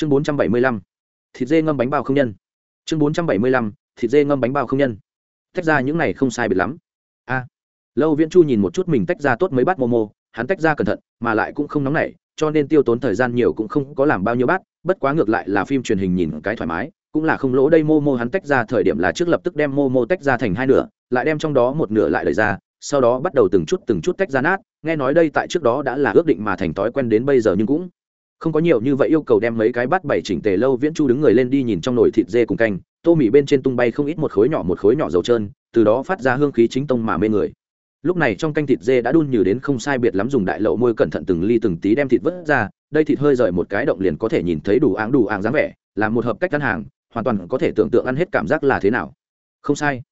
chương bốn trăm bảy mươi lăm, thịt dê ngâm bánh bao không nhân. Chương bốn trăm bảy mươi lăm, thịt dê ngâm bánh bao không nhân. Tách ra những này không sai biệt lắm. A. Lâu viễn chu nhìn một chút mình tách ra tốt mấy bát momo, hắn tách ra cẩn thận, mà lại cũng không nóng nảy, cho nên tiêu tốn thời gian nhiều cũng không có làm bao nhiêu bát, bất quá ngược lại là phim truyền hình nhìn cái thoải mái, cũng là không lỗ. Đây momo hắn tách ra thời điểm là trước lập tức đem momo tách ra thành hai nửa, lại đem trong đó một nửa lại đẩy ra, sau đó bắt đầu từng chút từng chút tách ra nát, nghe nói đây tại trước đó đã là ước định mà thành thói quen đến bây giờ nhưng cũng không có nhiều như vậy yêu cầu đem mấy cái bát bảy chỉnh tề lâu viễn chu đứng người lên đi nhìn trong nồi thịt dê cùng canh, tô mì bên trên tung bay không ít một khối nhỏ một khối nhỏ dầu trơn, từ đó phát ra hương khí chính tông mà mê người. Lúc này trong canh thịt dê đã đun như đến không sai biệt lắm dùng đại lậu môi cẩn thận từng ly từng tí đem thịt vớt ra, đây thịt hơi rời một cái động liền có thể nhìn thấy đủ áng đủ áng dáng vẻ, là một hợp cách ăn hàng, hoàn toàn có thể tưởng tượng ăn hết cảm giác là thế nào. Không sai.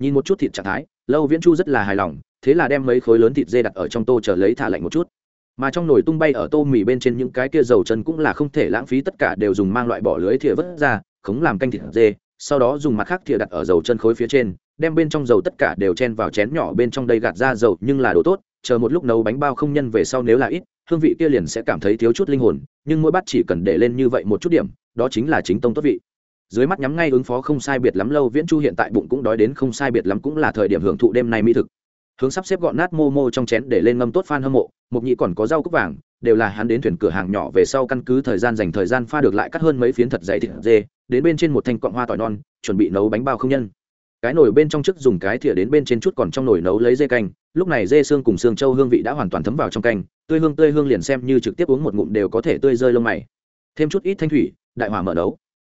Nhìn một chút thịt trạng thái, lâu viễn chu rất là hài lòng, thế là đem mấy khối lớn thịt dê đặt ở trong tô chờ lấy thả lạnh một chút mà trong nồi tung bay ở tô mì bên trên những cái kia dầu chân cũng là không thể lãng phí, tất cả đều dùng mang loại bỏ lưới thìa vớt ra, khống làm canh thịt dê, sau đó dùng mặt khác thìa đặt ở dầu chân khối phía trên, đem bên trong dầu tất cả đều chen vào chén nhỏ bên trong đây gạt ra dầu, nhưng là đồ tốt, chờ một lúc nấu bánh bao không nhân về sau nếu là ít, hương vị kia liền sẽ cảm thấy thiếu chút linh hồn, nhưng mỗi bát chỉ cần để lên như vậy một chút điểm, đó chính là chính tông tốt vị. Dưới mắt nhắm ngay ứng phó không sai biệt lắm, lâu viễn chu hiện tại bụng cũng đói đến không sai biệt lắm, cũng là thời điểm hưởng thụ đêm nay mỹ thực hướng sắp xếp gọn nát mô mô trong chén để lên ngâm tốt phan hâm mộ mục nhị còn có rau cúc vàng, đều là hắn đến thuyền cửa hàng nhỏ về sau căn cứ thời gian dành thời gian pha được lại cắt hơn mấy phiến thật dày thịt dê, đến bên trên một thanh cọng hoa tỏi non, chuẩn bị nấu bánh bao không nhân. Cái nồi bên trong trước dùng cái thìa đến bên trên chút còn trong nồi nấu lấy dê canh, lúc này dê xương cùng xương trâu hương vị đã hoàn toàn thấm vào trong canh, tươi hương tươi hương liền xem như trực tiếp uống một ngụm đều có thể tươi rơi lông mày. Thêm chút ít thanh thủy, đại hỏa mở nấu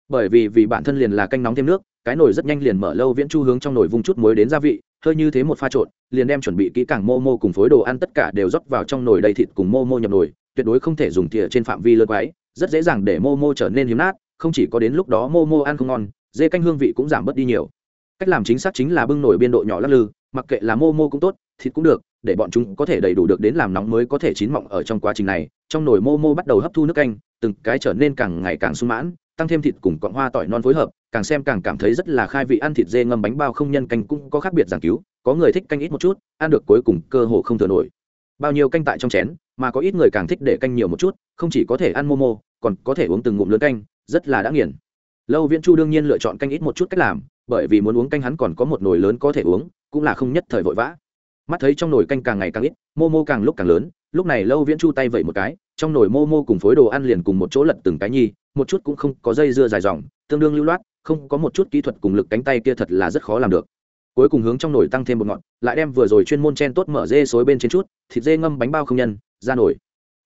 bởi vì vì bản thân liền là canh nóng thêm nước, cái nồi rất nhanh liền mở lâu viễn chu hướng trong nồi vung chút muối đến gia vị, hơi như thế một pha trộn, liền đem chuẩn bị kỹ càng mô mô cùng phối đồ ăn tất cả đều rót vào trong nồi đầy thịt cùng mô mô nhập nồi, tuyệt đối không thể dùng thìa trên phạm vi lớn quáy rất dễ dàng để mô mô trở nên hiếm nát, không chỉ có đến lúc đó mô mô ăn không ngon, dê canh hương vị cũng giảm bớt đi nhiều. Cách làm chính xác chính là bưng nổi biên độ nhỏ lắc lư, mặc kệ là mô mô cũng tốt, thịt cũng được, để bọn chúng có thể đầy đủ được đến làm nóng mới có thể chín mọng ở trong quá trình này, trong nồi mô mô bắt đầu hấp thu nước canh, từng cái trở nên càng ngày càng sung mãn tăng thêm thịt cùng cọng hoa tỏi non phối hợp, càng xem càng cảm thấy rất là khai vị ăn thịt dê ngâm bánh bao không nhân canh cũng có khác biệt giảng cứu, có người thích canh ít một chút, ăn được cuối cùng cơ hồ không thừa nổi. Bao nhiêu canh tại trong chén, mà có ít người càng thích để canh nhiều một chút, không chỉ có thể ăn momo, còn có thể uống từng ngụm lớn canh, rất là đã nghiền. Lâu viễn chu đương nhiên lựa chọn canh ít một chút cách làm, bởi vì muốn uống canh hắn còn có một nồi lớn có thể uống, cũng là không nhất thời vội vã. Mắt thấy trong nồi canh càng ngày càng ít, momo càng lúc càng lớn lúc này lâu viễn chu tay vẩy một cái, trong nồi Mô Mô cùng phối đồ ăn liền cùng một chỗ lật từng cái nhi, một chút cũng không có dây dưa dài dòng, tương đương lưu loát, không có một chút kỹ thuật cùng lực cánh tay kia thật là rất khó làm được. Cuối cùng hướng trong nồi tăng thêm một ngọn, lại đem vừa rồi chuyên môn chen tốt mở dê xối bên trên chút, thịt dê ngâm bánh bao không nhân, ra nồi.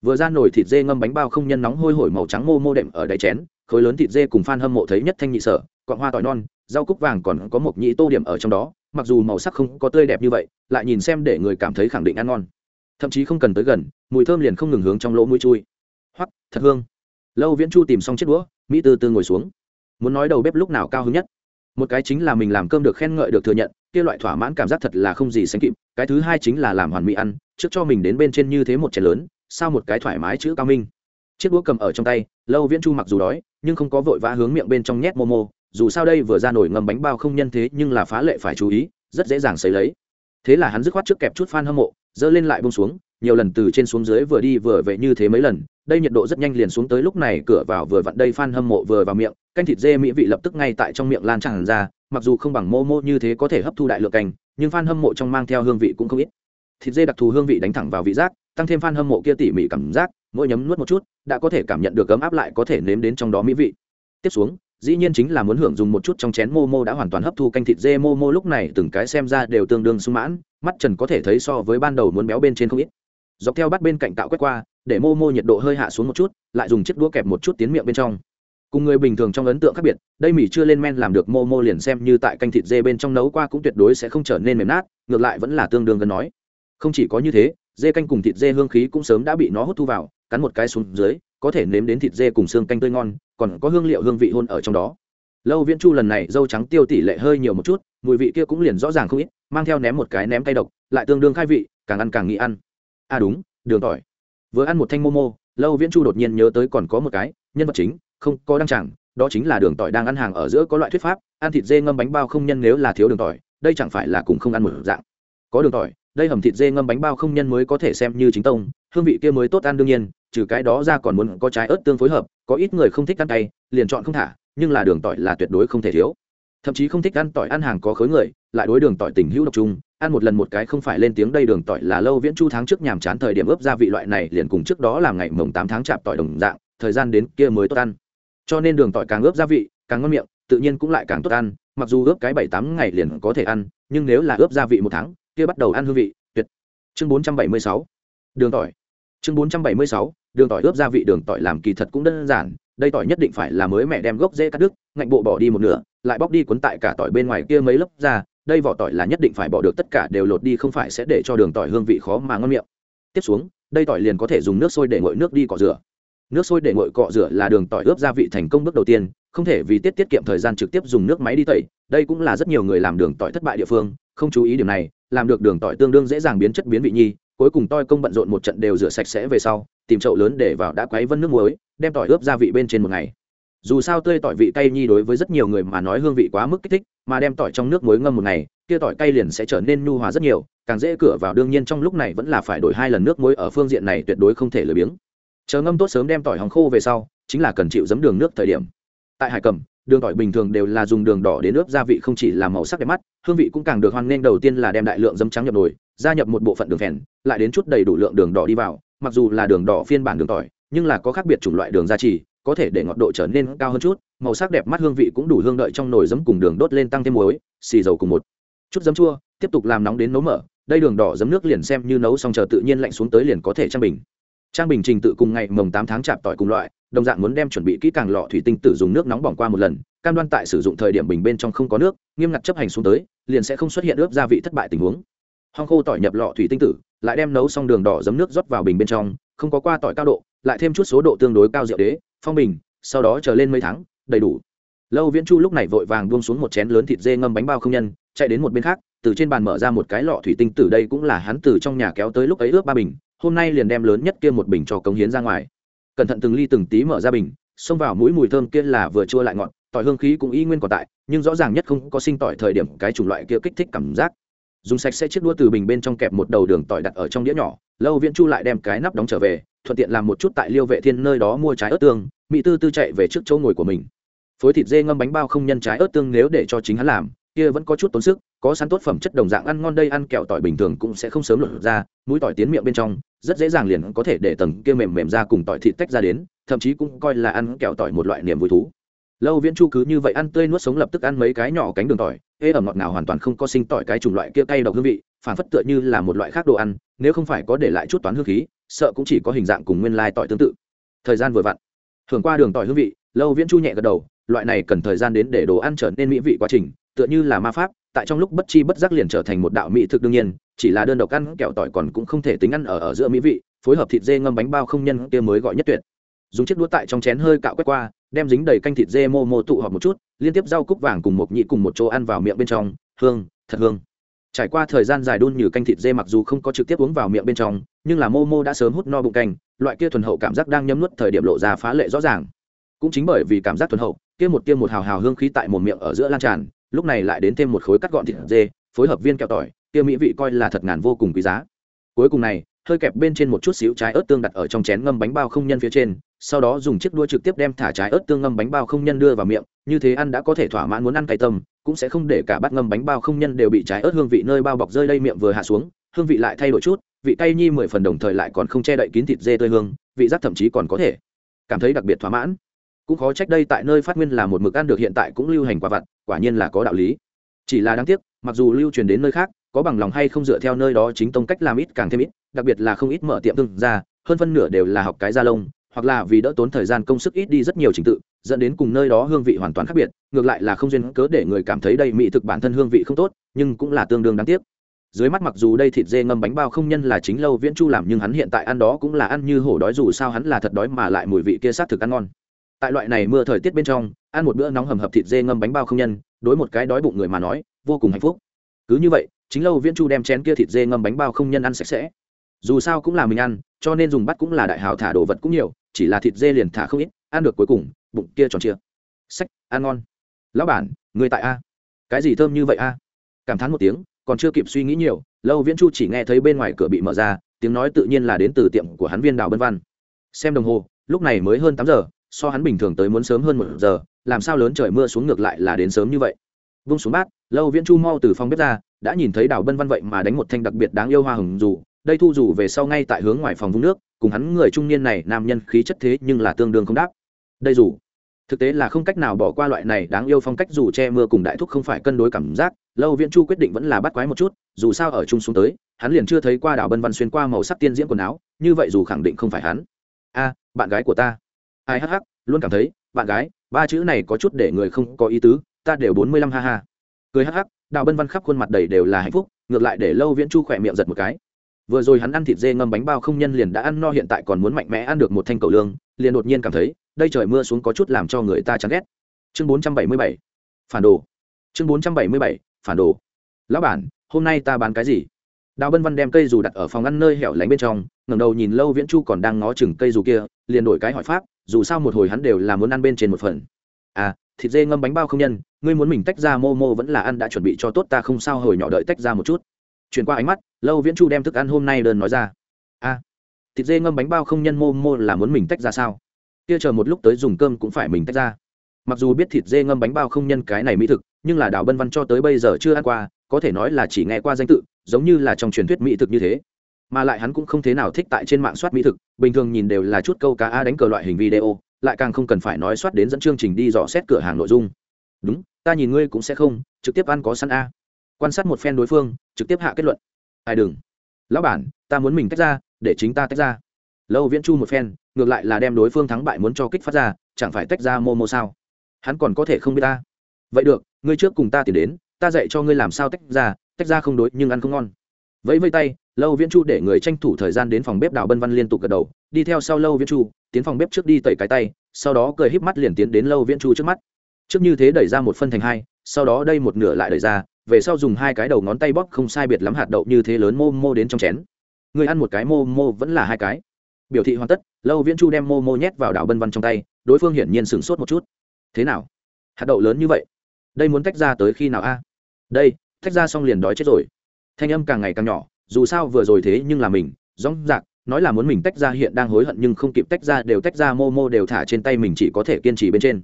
Vừa ra nồi thịt dê ngâm bánh bao không nhân nóng hôi hổi màu trắng mô mô đệm ở đáy chén, khối lớn thịt dê cùng phan hâm mộ thấy nhất thanh nhị sở cọn hoa tỏi non, rau cúc vàng còn có một nhị tô điểm ở trong đó, mặc dù màu sắc không có tươi đẹp như vậy, lại nhìn xem để người cảm thấy khẳng định ăn ngon thậm chí không cần tới gần, mùi thơm liền không ngừng hướng trong lỗ mũi chui. Hoặc thật hương. Lâu viễn chu tìm xong chiếc đũa, mỹ tư tư ngồi xuống. Muốn nói đầu bếp lúc nào cao hứng nhất? Một cái chính là mình làm cơm được khen ngợi được thừa nhận, kia loại thỏa mãn cảm giác thật là không gì sánh kịp, cái thứ hai chính là làm hoàn mỹ ăn, trước cho mình đến bên trên như thế một chén lớn, sao một cái thoải mái chữ cao minh. Chiếc đũa cầm ở trong tay, lâu viễn chu mặc dù đói, nhưng không có vội vã hướng miệng bên trong nhét momo, dù sao đây vừa ra nổi ngầm bánh bao không nhân thế, nhưng là phá lệ phải chú ý, rất dễ dàng xấy lấy. Thế là hắn dứt khoát trước kẹp chút phan hâm mộ dơ lên lại bông xuống, nhiều lần từ trên xuống dưới vừa đi vừa về như thế mấy lần, đây nhiệt độ rất nhanh liền xuống tới lúc này cửa vào vừa vặn đây phan hâm mộ vừa vào miệng, canh thịt dê mỹ vị lập tức ngay tại trong miệng lan tràn ra, mặc dù không bằng mô mô như thế có thể hấp thu đại lượng canh, nhưng phan hâm mộ trong mang theo hương vị cũng không ít. Thịt dê đặc thù hương vị đánh thẳng vào vị giác, tăng thêm phan hâm mộ kia tỉ mỉ cảm giác, mỗi nhấm nuốt một chút, đã có thể cảm nhận được ấm áp lại có thể nếm đến trong đó mỹ vị. Tiếp xuống, dĩ nhiên chính là muốn hưởng dùng một chút trong chén mô mô đã hoàn toàn hấp thu canh thịt dê mô mô lúc này, từng cái xem ra đều tương đương sung mãn mắt trần có thể thấy so với ban đầu muốn béo bên trên không ít. Dọc theo bắt bên cạnh tạo quét qua, để mô mô nhiệt độ hơi hạ xuống một chút, lại dùng chiếc đũa kẹp một chút tiến miệng bên trong. Cùng người bình thường trong ấn tượng khác biệt, đây mì chưa lên men làm được mô mô liền xem như tại canh thịt dê bên trong nấu qua cũng tuyệt đối sẽ không trở nên mềm nát, ngược lại vẫn là tương đương gần nói. Không chỉ có như thế, dê canh cùng thịt dê hương khí cũng sớm đã bị nó hút thu vào, cắn một cái xuống dưới, có thể nếm đến thịt dê cùng xương canh tươi ngon, còn có hương liệu hương vị hôn ở trong đó lâu viễn chu lần này dâu trắng tiêu tỷ lệ hơi nhiều một chút, mùi vị kia cũng liền rõ ràng không ít, mang theo ném một cái ném tay độc, lại tương đương khai vị, càng ăn càng nghĩ ăn. À đúng, đường tỏi. Vừa ăn một thanh momo, lâu viễn chu đột nhiên nhớ tới còn có một cái, nhân vật chính, không có đăng chẳng, đó chính là đường tỏi đang ăn hàng ở giữa có loại thuyết pháp, ăn thịt dê ngâm bánh bao không nhân nếu là thiếu đường tỏi, đây chẳng phải là cùng không ăn một dạng. Có đường tỏi, đây hầm thịt dê ngâm bánh bao không nhân mới có thể xem như chính tông, hương vị kia mới tốt ăn đương nhiên, trừ cái đó ra còn muốn có trái ớt tương phối hợp, có ít người không thích ăn cay, liền chọn không thả nhưng là đường tỏi là tuyệt đối không thể thiếu. Thậm chí không thích ăn tỏi ăn hàng có khối người, lại đối đường tỏi tình hữu độc trung ăn một lần một cái không phải lên tiếng đây đường tỏi là lâu viễn chu tháng trước nhàm chán thời điểm ướp gia vị loại này liền cùng trước đó làm ngày mồng tám tháng chạp tỏi đồng dạng, thời gian đến kia mới tốt ăn. Cho nên đường tỏi càng ướp gia vị, càng ngon miệng, tự nhiên cũng lại càng tốt ăn, mặc dù ướp cái bảy tám ngày liền có thể ăn, nhưng nếu là ướp gia vị một tháng, kia bắt đầu ăn hương vị, tuyệt. Chương bốn trăm bảy mươi sáu. Đường tỏi. Chương bốn trăm bảy mươi sáu, đường tỏi ướp gia vị, đường tỏi làm kỳ thật cũng đơn giản đây tỏi nhất định phải là mới mẹ đem gốc dễ cắt đứt, ngạnh bộ bỏ đi một nửa, lại bóc đi cuốn tại cả tỏi bên ngoài kia mấy lớp ra, đây vỏ tỏi là nhất định phải bỏ được tất cả đều lột đi, không phải sẽ để cho đường tỏi hương vị khó mà ngon miệng. Tiếp xuống, đây tỏi liền có thể dùng nước sôi để nguội nước đi cọ rửa. Nước sôi để nguội cọ rửa là đường tỏi ướp gia vị thành công bước đầu tiên, không thể vì tiết tiết kiệm thời gian trực tiếp dùng nước máy đi tẩy, đây cũng là rất nhiều người làm đường tỏi thất bại địa phương, không chú ý điểm này, làm được đường tỏi tương đương dễ dàng biến chất biến vị nhi cuối cùng toi công bận rộn một trận đều rửa sạch sẽ về sau, tìm chậu lớn để vào đã quấy vân nước muối, đem tỏi ướp gia vị bên trên một ngày. Dù sao tươi tỏi vị cay nhi đối với rất nhiều người mà nói hương vị quá mức kích thích, mà đem tỏi trong nước muối ngâm một ngày, kia tỏi cay liền sẽ trở nên nhu hòa rất nhiều, càng dễ cửa vào. Đương nhiên trong lúc này vẫn là phải đổi hai lần nước muối ở phương diện này tuyệt đối không thể lười biếng. Chờ ngâm tốt sớm đem tỏi hóng khô về sau, chính là cần chịu giấm đường nước thời điểm. Tại hải cầm đường tỏi bình thường đều là dùng đường đỏ đến ướp gia vị không chỉ làm màu sắc đẹp mắt, hương vị cũng càng được hoan nghênh. Đầu tiên là đem đại lượng dấm trắng nhập nồi gia nhập một bộ phận đường phèn, lại đến chút đầy đủ lượng đường đỏ đi vào, mặc dù là đường đỏ phiên bản đường tỏi, nhưng là có khác biệt chủng loại đường gia trì, có thể để ngọt độ trở nên cao hơn chút, màu sắc đẹp mắt hương vị cũng đủ hương đợi trong nồi giấm cùng đường đốt lên tăng thêm muối, xì dầu cùng một chút giấm chua, tiếp tục làm nóng đến nấu mở, đây đường đỏ giấm nước liền xem như nấu xong chờ tự nhiên lạnh xuống tới liền có thể trang bình. Trang bình trình tự cùng ngày mồng tám tháng chạp tỏi cùng loại, đồng dạng muốn đem chuẩn bị kỹ càng lọ thủy tinh tử dùng nước nóng bỏng qua một lần, cam đoan tại sử dụng thời điểm bình bên trong không có nước, nghiêm ngặt chấp hành xuống tới, liền sẽ không xuất hiện ướp gia vị thất bại tình huống hong khô tỏi nhập lọ thủy tinh tử, lại đem nấu xong đường đỏ giấm nước rót vào bình bên trong, không có qua tỏi cao độ, lại thêm chút số độ tương đối cao rượu đế, phong bình, sau đó chờ lên mấy tháng, đầy đủ. Lâu viễn chu lúc này vội vàng buông xuống một chén lớn thịt dê ngâm bánh bao không nhân, chạy đến một bên khác, từ trên bàn mở ra một cái lọ thủy tinh tử đây cũng là hắn từ trong nhà kéo tới lúc ấy ướp ba bình, hôm nay liền đem lớn nhất kia một bình cho cống hiến ra ngoài. Cẩn thận từng ly từng tí mở ra bình, xông vào mũi mùi thơm kia là vừa chua lại ngọt, tỏi hương khí cũng y nguyên còn tại, nhưng rõ ràng nhất không có sinh tỏi thời điểm cái chủng loại kia kích thích cảm giác dùng sạch sẽ chiếc đua từ bình bên trong kẹp một đầu đường tỏi đặt ở trong đĩa nhỏ, lâu viễn chu lại đem cái nắp đóng trở về, thuận tiện làm một chút tại liêu vệ thiên nơi đó mua trái ớt tương, mỹ tư tư chạy về trước chỗ ngồi của mình. Phối thịt dê ngâm bánh bao không nhân trái ớt tương nếu để cho chính hắn làm, kia vẫn có chút tốn sức, có sẵn tốt phẩm chất đồng dạng ăn ngon đây ăn kẹo tỏi bình thường cũng sẽ không sớm lột ra, mũi tỏi tiến miệng bên trong, rất dễ dàng liền có thể để tầng kia mềm mềm ra cùng tỏi thịt tách ra đến, thậm chí cũng coi là ăn kẹo tỏi một loại niềm vui thú lâu viễn chu cứ như vậy ăn tươi nuốt sống lập tức ăn mấy cái nhỏ cánh đường tỏi, ê ẩm ngọt nào hoàn toàn không có sinh tỏi cái chủng loại kia cay độc hương vị, phản phất tựa như là một loại khác đồ ăn, nếu không phải có để lại chút toán hương khí, sợ cũng chỉ có hình dạng cùng nguyên lai tỏi tương tự. Thời gian vừa vặn thường qua đường tỏi hương vị, lâu viễn chu nhẹ gật đầu, loại này cần thời gian đến để đồ ăn trở nên mỹ vị quá trình, tựa như là ma pháp, tại trong lúc bất chi bất giác liền trở thành một đạo mỹ thực đương nhiên, chỉ là đơn độc ăn kẹo tỏi còn cũng không thể tính ăn ở ở giữa mỹ vị, phối hợp thịt dê ngâm bánh bao không nhân kia mới gọi nhất tuyệt. Dùng chiếc đũa tại trong chén hơi cạo quét qua đem dính đầy canh thịt dê mô mô tụ họp một chút, liên tiếp rau cúc vàng cùng một nhị cùng một chỗ ăn vào miệng bên trong, hương, thật hương. Trải qua thời gian dài đun như canh thịt dê mặc dù không có trực tiếp uống vào miệng bên trong, nhưng là mô mô đã sớm hút no bụng canh, loại kia thuần hậu cảm giác đang nhấm nuốt thời điểm lộ ra phá lệ rõ ràng. Cũng chính bởi vì cảm giác thuần hậu, kia một kia một hào hào hương khí tại một miệng ở giữa lan tràn, lúc này lại đến thêm một khối cắt gọn thịt dê, phối hợp viên kẹo tỏi, kia mỹ vị coi là thật ngàn vô cùng quý giá. Cuối cùng này, hơi kẹp bên trên một chút xíu trái ớt tương đặt ở trong chén ngâm bánh bao không nhân phía trên sau đó dùng chiếc đũa trực tiếp đem thả trái ớt tương ngâm bánh bao không nhân đưa vào miệng, như thế ăn đã có thể thỏa mãn muốn ăn cay tâm, cũng sẽ không để cả bát ngâm bánh bao không nhân đều bị trái ớt hương vị nơi bao bọc rơi đây miệng vừa hạ xuống, hương vị lại thay đổi chút, vị cay nhi mười phần đồng thời lại còn không che đậy kín thịt dê tươi hương, vị giác thậm chí còn có thể cảm thấy đặc biệt thỏa mãn. Cũng khó trách đây tại nơi phát nguyên là một mực ăn được hiện tại cũng lưu hành quả vặt, quả nhiên là có đạo lý. Chỉ là đáng tiếc, mặc dù lưu truyền đến nơi khác, có bằng lòng hay không dựa theo nơi đó chính tông cách làm ít càng thêm ít, đặc biệt là không ít mở tiệm thương ra, hơn phân nửa đều là học cái da lông hoặc là vì đỡ tốn thời gian công sức ít đi rất nhiều trình tự, dẫn đến cùng nơi đó hương vị hoàn toàn khác biệt, ngược lại là không duyên cớ để người cảm thấy đây mỹ thực bản thân hương vị không tốt, nhưng cũng là tương đương đáng tiếc. Dưới mắt mặc dù đây thịt dê ngâm bánh bao không nhân là chính lâu viễn chu làm nhưng hắn hiện tại ăn đó cũng là ăn như hổ đói dù sao hắn là thật đói mà lại mùi vị kia sát thực ăn ngon. Tại loại này mưa thời tiết bên trong, ăn một bữa nóng hầm hập thịt dê ngâm bánh bao không nhân, đối một cái đói bụng người mà nói, vô cùng hạnh phúc. Cứ như vậy, chính lâu viễn chu đem chén kia thịt dê ngâm bánh bao không nhân ăn sạch sẽ dù sao cũng là mình ăn, cho nên dùng bắt cũng là đại hào thả đồ vật cũng nhiều, chỉ là thịt dê liền thả không ít, ăn được cuối cùng, bụng kia tròn chia sách, ăn ngon. Lão bản, người tại a? Cái gì thơm như vậy a? Cảm thán một tiếng, còn chưa kịp suy nghĩ nhiều, lâu viễn chu chỉ nghe thấy bên ngoài cửa bị mở ra, tiếng nói tự nhiên là đến từ tiệm của hắn viên đào bân văn. Xem đồng hồ, lúc này mới hơn tám giờ, so hắn bình thường tới muốn sớm hơn một giờ, làm sao lớn trời mưa xuống ngược lại là đến sớm như vậy? Vung xuống bát, lâu viễn chu mau từ phòng bếp ra, đã nhìn thấy đào bân văn vậy mà đánh một thanh đặc biệt đáng yêu hoa hồng dù đây thu dù về sau ngay tại hướng ngoài phòng vung nước, cùng hắn người trung niên này, nam nhân khí chất thế nhưng là tương đương không đáp. Đây dù, thực tế là không cách nào bỏ qua loại này đáng yêu phong cách dù che mưa cùng đại thúc không phải cân đối cảm giác, lâu viễn chu quyết định vẫn là bắt quái một chút, dù sao ở chung xuống tới, hắn liền chưa thấy qua đảo bân văn xuyên qua màu sắc tiên diễm quần áo, như vậy dù khẳng định không phải hắn. A, bạn gái của ta. Ai hắc hắc, luôn cảm thấy, bạn gái, ba chữ này có chút để người không có ý tứ, ta đều bốn mươi lăm ha ha. Cười hắc hắc đào bân văn khắp khuôn mặt đầy đều là hạnh phúc, ngược lại để lâu viễn chu khỏe miệng giật một cái vừa rồi hắn ăn thịt dê ngâm bánh bao không nhân liền đã ăn no, hiện tại còn muốn mạnh mẽ ăn được một thanh cầu lương, liền đột nhiên cảm thấy, đây trời mưa xuống có chút làm cho người ta chán ghét. Chương bốn trăm bảy mươi bảy, phản đồ. Chương bốn trăm bảy mươi bảy, phản đồ. Lão bản, hôm nay ta bán cái gì? Đào bân văn đem cây dù đặt ở phòng ăn nơi hẻo lánh bên trong, ngẩng đầu nhìn lâu viễn chu còn đang ngó chừng cây dù kia, liền đổi cái hỏi pháp, dù sao một hồi hắn đều là muốn ăn bên trên một phần. À thịt dê ngâm bánh bao không nhân, ngươi muốn mình tách ra mô mô vẫn là ăn đã chuẩn bị cho tốt, ta không sao, hồi nhỏ đợi tách ra một chút. Chuyển qua ánh mắt lâu viễn chu đem thức ăn hôm nay đơn nói ra. A, thịt dê ngâm bánh bao không nhân mô mô là muốn mình tách ra sao? Kia chờ một lúc tới dùng cơm cũng phải mình tách ra. Mặc dù biết thịt dê ngâm bánh bao không nhân cái này mỹ thực, nhưng là đào bân văn cho tới bây giờ chưa ăn qua, có thể nói là chỉ nghe qua danh tự, giống như là trong truyền thuyết mỹ thực như thế. Mà lại hắn cũng không thế nào thích tại trên mạng soát mỹ thực, bình thường nhìn đều là chút câu cá a đánh cờ loại hình video, lại càng không cần phải nói soát đến dẫn chương trình đi dò xét cửa hàng nội dung. Đúng, ta nhìn ngươi cũng sẽ không, trực tiếp ăn có sẵn a. Quan sát một phen đối phương, trực tiếp hạ kết luận ai đừng. Lão bản, ta muốn mình tách ra, để chính ta tách ra. Lâu viễn chu một phen, ngược lại là đem đối phương thắng bại muốn cho kích phát ra, chẳng phải tách ra mô mô sao? Hắn còn có thể không biết ta. Vậy được, ngươi trước cùng ta tìm đến, ta dạy cho ngươi làm sao tách ra tách ra không đối, nhưng ăn không ngon. Vẫy vây tay, lâu viễn chu để người tranh thủ thời gian đến phòng bếp đào bân văn liên tục gật đầu, đi theo sau lâu viễn chu, tiến phòng bếp trước đi tẩy cái tay, sau đó cười híp mắt liền tiến đến lâu viễn chu trước mắt. Trước như thế đẩy ra một phân thành hai, sau đó đây một nửa lại đẩy ra về sau dùng hai cái đầu ngón tay bóp không sai biệt lắm hạt đậu như thế lớn mô mô đến trong chén. Người ăn một cái mô mô vẫn là hai cái. Biểu thị hoàn tất, lâu viễn chu đem mô mô nhét vào đảo bân văn trong tay, đối phương hiển nhiên sửng sốt một chút. Thế nào? Hạt đậu lớn như vậy? Đây muốn tách ra tới khi nào a? Đây, tách ra xong liền đói chết rồi. Thanh âm càng ngày càng nhỏ, dù sao vừa rồi thế nhưng là mình rõng rạc, nói là muốn mình tách ra hiện đang hối hận nhưng không kịp tách ra đều tách ra mô mô đều thả trên tay mình chỉ có thể kiên trì bên trên.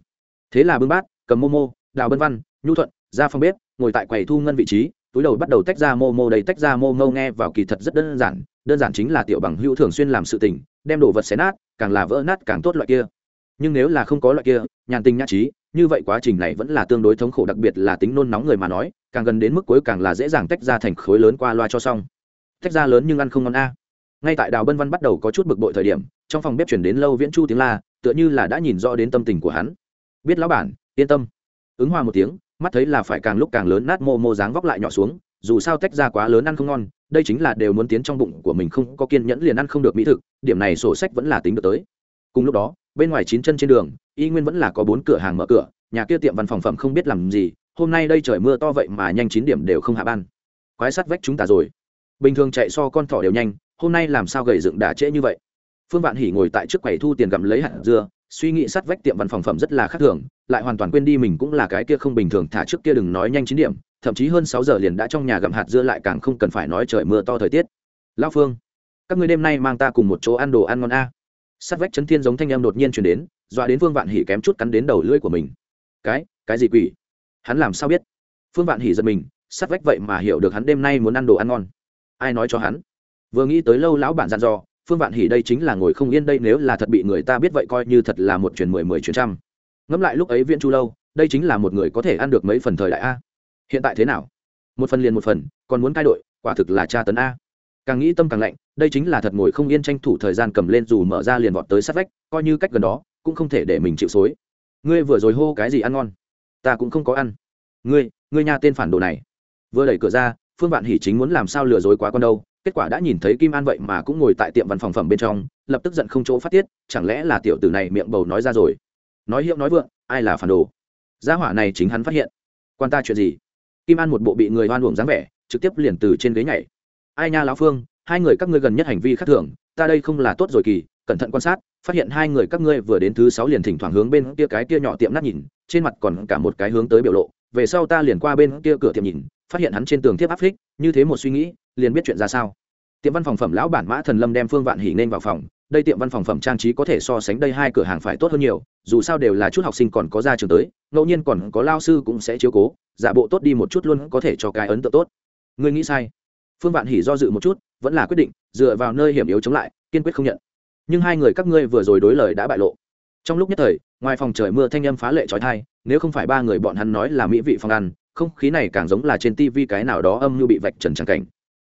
Thế là bưng bát, cầm mô mô, đào bân văn, nhu thuận, ra phòng bếp ngồi tại quầy thu ngân vị trí, túi đầu bắt đầu tách ra mô mô đầy tách ra mô mô nghe vào kỳ thật rất đơn giản đơn giản chính là tiểu bằng hữu thường xuyên làm sự tình, đem đồ vật xé nát, càng là vỡ nát càng tốt loại kia. Nhưng nếu là không có loại kia, nhàn tình nhã trí, như vậy quá trình này vẫn là tương đối thống khổ, đặc biệt là tính nôn nóng người mà nói, càng gần đến mức cuối càng là dễ dàng tách ra thành khối lớn qua loa cho xong. Tách ra lớn nhưng ăn không ngon a. Ngay tại đào bân văn bắt đầu có chút bực bội thời điểm, trong phòng bếp chuyển đến lâu viễn chu tiếng la, tựa như là đã nhìn rõ đến tâm tình của hắn. Biết lão bản, yên tâm. Ứng hòa một tiếng mắt thấy là phải càng lúc càng lớn nát mô mô dáng vóc lại nhỏ xuống, dù sao tách ra quá lớn ăn không ngon, đây chính là đều muốn tiến trong bụng của mình không có kiên nhẫn liền ăn không được mỹ thực, điểm này sổ sách vẫn là tính được tới. Cùng lúc đó, bên ngoài chín chân trên đường, y nguyên vẫn là có bốn cửa hàng mở cửa, nhà kia tiệm văn phòng phẩm không biết làm gì, hôm nay đây trời mưa to vậy mà nhanh chín điểm đều không hạ ban. Quái sắt vách chúng ta rồi. Bình thường chạy so con thỏ đều nhanh, hôm nay làm sao gầy dựng đã trễ như vậy? Phương vạn hỉ ngồi tại trước quầy thu tiền gặm lấy hạt dưa, suy nghĩ sát vách tiệm văn phòng phẩm rất là khác thường lại hoàn toàn quên đi mình cũng là cái kia không bình thường thả trước kia đừng nói nhanh chín điểm, thậm chí hơn sáu giờ liền đã trong nhà gặm hạt dưa lại càng không cần phải nói trời mưa to thời tiết. Lao phương, các người đêm nay mang ta cùng một chỗ ăn đồ ăn ngon a. Sát vách chấn thiên giống thanh em đột nhiên chuyển đến, dọa đến phương vạn hỉ kém chút cắn đến đầu lưỡi của mình. Cái cái gì quỷ? Hắn làm sao biết? Phương vạn hỉ giật mình, sát vách vậy mà hiểu được hắn đêm nay muốn ăn đồ ăn ngon. Ai nói cho hắn? Vừa nghĩ tới lâu lão bản dặn dò, phương vạn hỉ đây chính là ngồi không yên đây, nếu là thật bị người ta biết vậy coi như thật là một chuyển mười mười chuyển trăm ngẫm lại lúc ấy viễn chu lâu, đây chính là một người có thể ăn được mấy phần thời đại a. Hiện tại thế nào? Một phần liền một phần, còn muốn cai đội, quả thực là tra tấn a. Càng nghĩ tâm càng lạnh, đây chính là thật ngồi không yên tranh thủ thời gian cầm lên dù mở ra liền vọt tới sát vách, coi như cách gần đó, cũng không thể để mình chịu xối. Ngươi vừa rồi hô cái gì ăn ngon? Ta cũng không có ăn. Ngươi ngươi nhà tên phản đồ này. Vừa đẩy cửa ra, phương vạn hỉ chính muốn làm sao lừa dối quá con đâu, kết quả đã nhìn thấy kim an vậy mà cũng ngồi tại tiệm văn phòng phẩm bên trong, lập tức giận không chỗ phát tiết, chẳng lẽ là tiểu tử này miệng bầu nói ra rồi? Nói hiệu nói vượng, ai là phản đồ? Gia hỏa này chính hắn phát hiện. Quan ta chuyện gì? Kim an một bộ bị người hoan uổng dáng vẻ, trực tiếp liền từ trên ghế nhảy. Ai nha lão phương, hai người các ngươi gần nhất hành vi khác thường, ta đây không là tốt rồi kỳ, cẩn thận quan sát, phát hiện hai người các ngươi vừa đến thứ sáu liền thỉnh thoảng hướng bên kia cái kia nhỏ tiệm nát nhìn, trên mặt còn cả một cái hướng tới biểu lộ, về sau ta liền qua bên kia cửa tiệm nhìn, phát hiện hắn trên tường thiếp áp phích, như thế một suy nghĩ, liền biết chuyện ra sao. Tiệm văn phòng phẩm lão bản mã thần lâm đem phương vạn hỉ nên vào phòng đây tiệm văn phòng phẩm trang trí có thể so sánh đây hai cửa hàng phải tốt hơn nhiều, dù sao đều là chút học sinh còn có ra trường tới, ngẫu nhiên còn có lao sư cũng sẽ chiếu cố, giả bộ tốt đi một chút luôn có thể cho cái ấn tượng tốt. Ngươi nghĩ sai. Phương vạn hỉ do dự một chút, vẫn là quyết định, dựa vào nơi hiểm yếu chống lại, kiên quyết không nhận. Nhưng hai người các ngươi vừa rồi đối lời đã bại lộ. Trong lúc nhất thời, ngoài phòng trời mưa thanh âm phá lệ trói thai nếu không phải ba người bọn hắn nói là mỹ vị phòng ăn, không khí này càng giống là trên tivi cái nào đó âm như bị vạch trần trắng cảnh.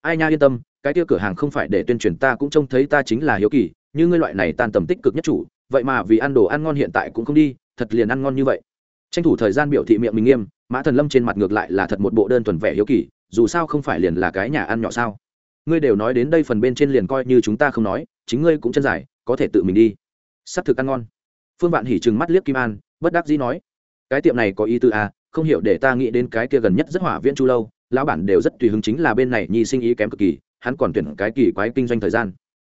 Ai nha yên tâm, cái tiêu cửa hàng không phải để tuyên truyền ta cũng trông thấy ta chính là hiếu kỳ như ngươi loại này tan tầm tích cực nhất chủ vậy mà vì ăn đồ ăn ngon hiện tại cũng không đi thật liền ăn ngon như vậy. Tranh thủ thời gian biểu thị miệng mình nghiêm mã thần lâm trên mặt ngược lại là thật một bộ đơn thuần vẻ hiếu kỳ dù sao không phải liền là cái nhà ăn nhỏ sao? Ngươi đều nói đến đây phần bên trên liền coi như chúng ta không nói chính ngươi cũng chân dài có thể tự mình đi. Sắp thực ăn ngon. Phương vạn hỉ trừng mắt liếc kim an bất đắc dĩ nói cái tiệm này có ý tư à, không hiểu để ta nghĩ đến cái kia gần nhất rất hỏa viễn chu lâu lão bản đều rất tùy hứng chính là bên này nhi sinh ý kém cực kỳ hắn còn tuyển cái kỳ quái kinh doanh thời gian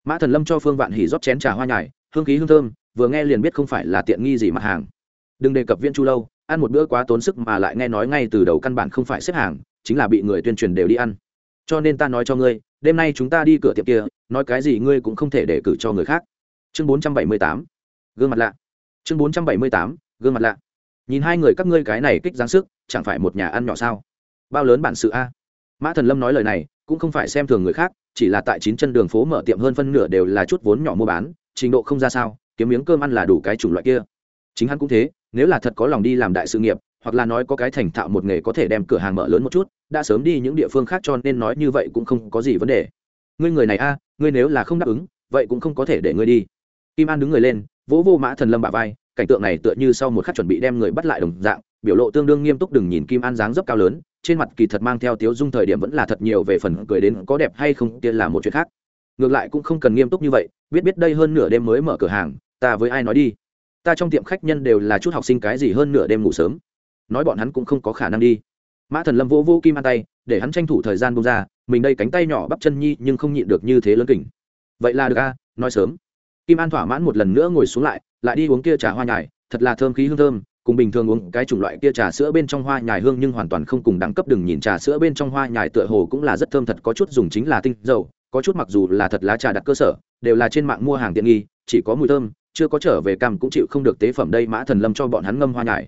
mã thần lâm cho phương vạn hỉ rót chén trà hoa nhài, hương khí hương thơm, vừa nghe liền biết không phải là tiện nghi gì mặt hàng. Đừng đề cập viên chu lâu, ăn một bữa quá tốn sức mà lại nghe nói ngay từ đầu căn bản không phải xếp hàng, chính là bị người tuyên truyền đều đi ăn. Cho nên ta nói cho ngươi, đêm nay chúng ta đi cửa tiệm kia, nói cái gì ngươi cũng không thể để cử cho người khác. Chương bốn trăm bảy mươi tám, gương mặt lạ. Chương bốn trăm bảy mươi tám, gương mặt lạ. Nhìn hai người các ngươi cái này kích giáng sức, chẳng phải một nhà ăn nhỏ sao? Bao lớn bản sự a? Mã thần lâm nói lời này cũng không phải xem thường người khác, chỉ là tại chín chân đường phố mở tiệm hơn phân nửa đều là chút vốn nhỏ mua bán, trình độ không ra sao, kiếm miếng cơm ăn là đủ cái chủng loại kia. Chính hắn cũng thế, nếu là thật có lòng đi làm đại sự nghiệp, hoặc là nói có cái thành thạo một nghề có thể đem cửa hàng mở lớn một chút, đã sớm đi những địa phương khác cho nên nói như vậy cũng không có gì vấn đề. Ngươi người này a, ngươi nếu là không đáp ứng, vậy cũng không có thể để ngươi đi. Kim an đứng người lên, vỗ vô mã thần lâm bả vai, cảnh tượng này tựa như sau một khắc chuẩn bị đem người bắt lại đồng dạng, biểu lộ tương đương nghiêm túc đừng nhìn kim an dáng dấp cao lớn trên mặt kỳ thật mang theo tiếu dung thời điểm vẫn là thật nhiều về phần cười đến có đẹp hay không kia là một chuyện khác. Ngược lại cũng không cần nghiêm túc như vậy, biết biết đây hơn nửa đêm mới mở cửa hàng, ta với ai nói đi? Ta trong tiệm khách nhân đều là chút học sinh cái gì hơn nửa đêm ngủ sớm. Nói bọn hắn cũng không có khả năng đi. Mã thần lâm vô vô kim an tay, để hắn tranh thủ thời gian bông ra, mình đây cánh tay nhỏ bắp chân nhi nhưng không nhịn được như thế lớn kỉnh. Vậy là được a, nói sớm. Kim an thỏa mãn một lần nữa ngồi xuống lại lại đi uống kia trà hoa nhài, thật là thơm khí hương thơm cùng bình thường uống cái chủng loại kia trà sữa bên trong hoa nhài hương nhưng hoàn toàn không cùng đẳng cấp đừng nhìn trà sữa bên trong hoa nhài tựa hồ cũng là rất thơm thật, có chút dùng chính là tinh dầu, có chút mặc dù là thật lá trà đặt cơ sở, đều là trên mạng mua hàng tiện nghi, chỉ có mùi thơm, chưa có trở về cam cũng chịu không được tế phẩm đây mã thần lâm cho bọn hắn ngâm hoa nhài.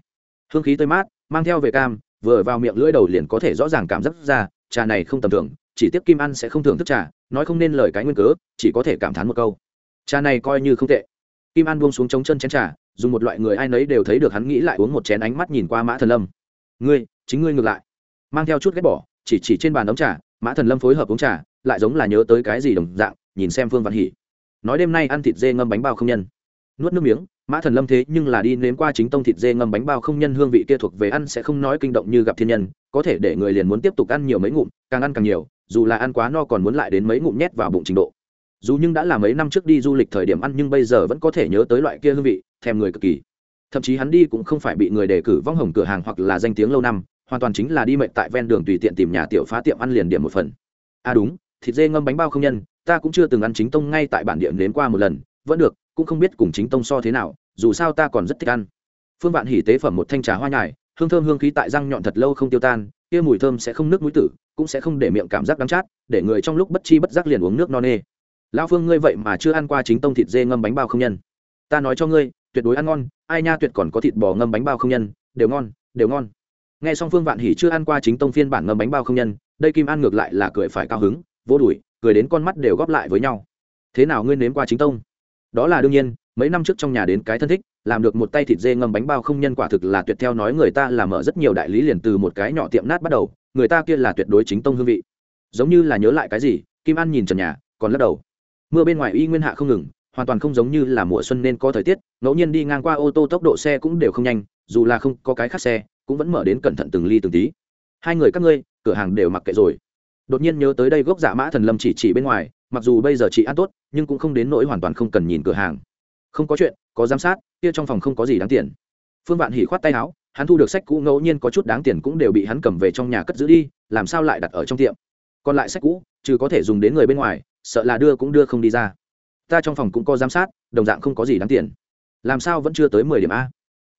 Hương khí tươi mát, mang theo về cam, vừa vào miệng lưỡi đầu liền có thể rõ ràng cảm giác ra, trà này không tầm thường, chỉ tiếp kim ăn sẽ không thưởng thức trà, nói không nên lời cái nguyên cớ, chỉ có thể cảm thán một câu. Trà này coi như không tệ kim an buông xuống chống chân chén trà, dùng một loại người ai nấy đều thấy được hắn nghĩ lại uống một chén ánh mắt nhìn qua mã thần lâm. Ngươi, chính ngươi ngược lại. Mang theo chút ghét bỏ, chỉ chỉ trên bàn đống trà, mã thần lâm phối hợp uống trà, lại giống là nhớ tới cái gì đồng dạng, nhìn xem phương văn hỉ nói đêm nay ăn thịt dê ngâm bánh bao không nhân. Nuốt nước miếng, mã thần lâm thế nhưng là đi nếm qua chính tông thịt dê ngâm bánh bao không nhân hương vị kia thuộc về ăn sẽ không nói kinh động như gặp thiên nhân, có thể để người liền muốn tiếp tục ăn nhiều mấy ngụm, càng ăn càng nhiều, dù là ăn quá no còn muốn lại đến mấy ngụm nhét vào bụng trình độ dù nhưng đã là mấy năm trước đi du lịch thời điểm ăn nhưng bây giờ vẫn có thể nhớ tới loại kia hương vị, thèm người cực kỳ. Thậm chí hắn đi cũng không phải bị người đề cử vong hồng cửa hàng hoặc là danh tiếng lâu năm, hoàn toàn chính là đi mệnh tại ven đường tùy tiện tìm nhà tiểu phá tiệm ăn liền điểm một phần. À đúng, thịt dê ngâm bánh bao không nhân, ta cũng chưa từng ăn chính tông ngay tại bản địa đến qua một lần, vẫn được, cũng không biết cùng chính tông so thế nào, dù sao ta còn rất thích ăn. Phương vạn hỉ tế phẩm một thanh trà hoa nhài, hương thơm hương khí tại răng nhọn thật lâu không tiêu tan, kia mùi thơm sẽ không nước mũi tử, cũng sẽ không để miệng cảm giác đắng chát, để người trong lúc bất chi bất giác liền uống nước no nê. Lão phương ngươi vậy mà chưa ăn qua chính tông thịt dê ngâm bánh bao không nhân. Ta nói cho ngươi, tuyệt đối ăn ngon, ai nha tuyệt còn có thịt bò ngâm bánh bao không nhân, đều ngon đều ngon. Nghe xong phương vạn hỉ chưa ăn qua chính tông phiên bản ngâm bánh bao không nhân, đây kim ăn ngược lại là cười phải cao hứng, vô đùi, cười đến con mắt đều góp lại với nhau. Thế nào ngươi nếm qua chính tông? Đó là đương nhiên, mấy năm trước trong nhà đến cái thân thích, làm được một tay thịt dê ngâm bánh bao không nhân quả thực là tuyệt theo nói người ta làm mở rất nhiều đại lý liền từ một cái nhỏ tiệm nát bắt đầu, người ta kia là tuyệt đối chính tông hương vị. Giống như là nhớ lại cái gì, kim ăn nhìn trần nhà, còn lắc đầu mưa bên ngoài y nguyên hạ không ngừng, hoàn toàn không giống như là mùa xuân nên có thời tiết, ngẫu nhiên đi ngang qua ô tô tốc độ xe cũng đều không nhanh, dù là không có cái khác xe, cũng vẫn mở đến cẩn thận từng ly từng tí. Hai người các ngươi, cửa hàng đều mặc kệ rồi. Đột nhiên nhớ tới đây gốc giả mã thần lâm chỉ chỉ bên ngoài, mặc dù bây giờ chị ăn tốt, nhưng cũng không đến nỗi hoàn toàn không cần nhìn cửa hàng. Không có chuyện, có giám sát, kia trong phòng không có gì đáng tiền. Phương vạn hỉ khoát tay áo, hắn thu được sách cũ ngẫu nhiên có chút đáng tiền cũng đều bị hắn cầm về trong nhà cất giữ đi, làm sao lại đặt ở trong tiệm? Còn lại sách cũ, trừ có thể dùng đến người bên ngoài sợ là đưa cũng đưa không đi ra. Ta trong phòng cũng có giám sát, đồng dạng không có gì đáng tiền. Làm sao vẫn chưa tới mười điểm a?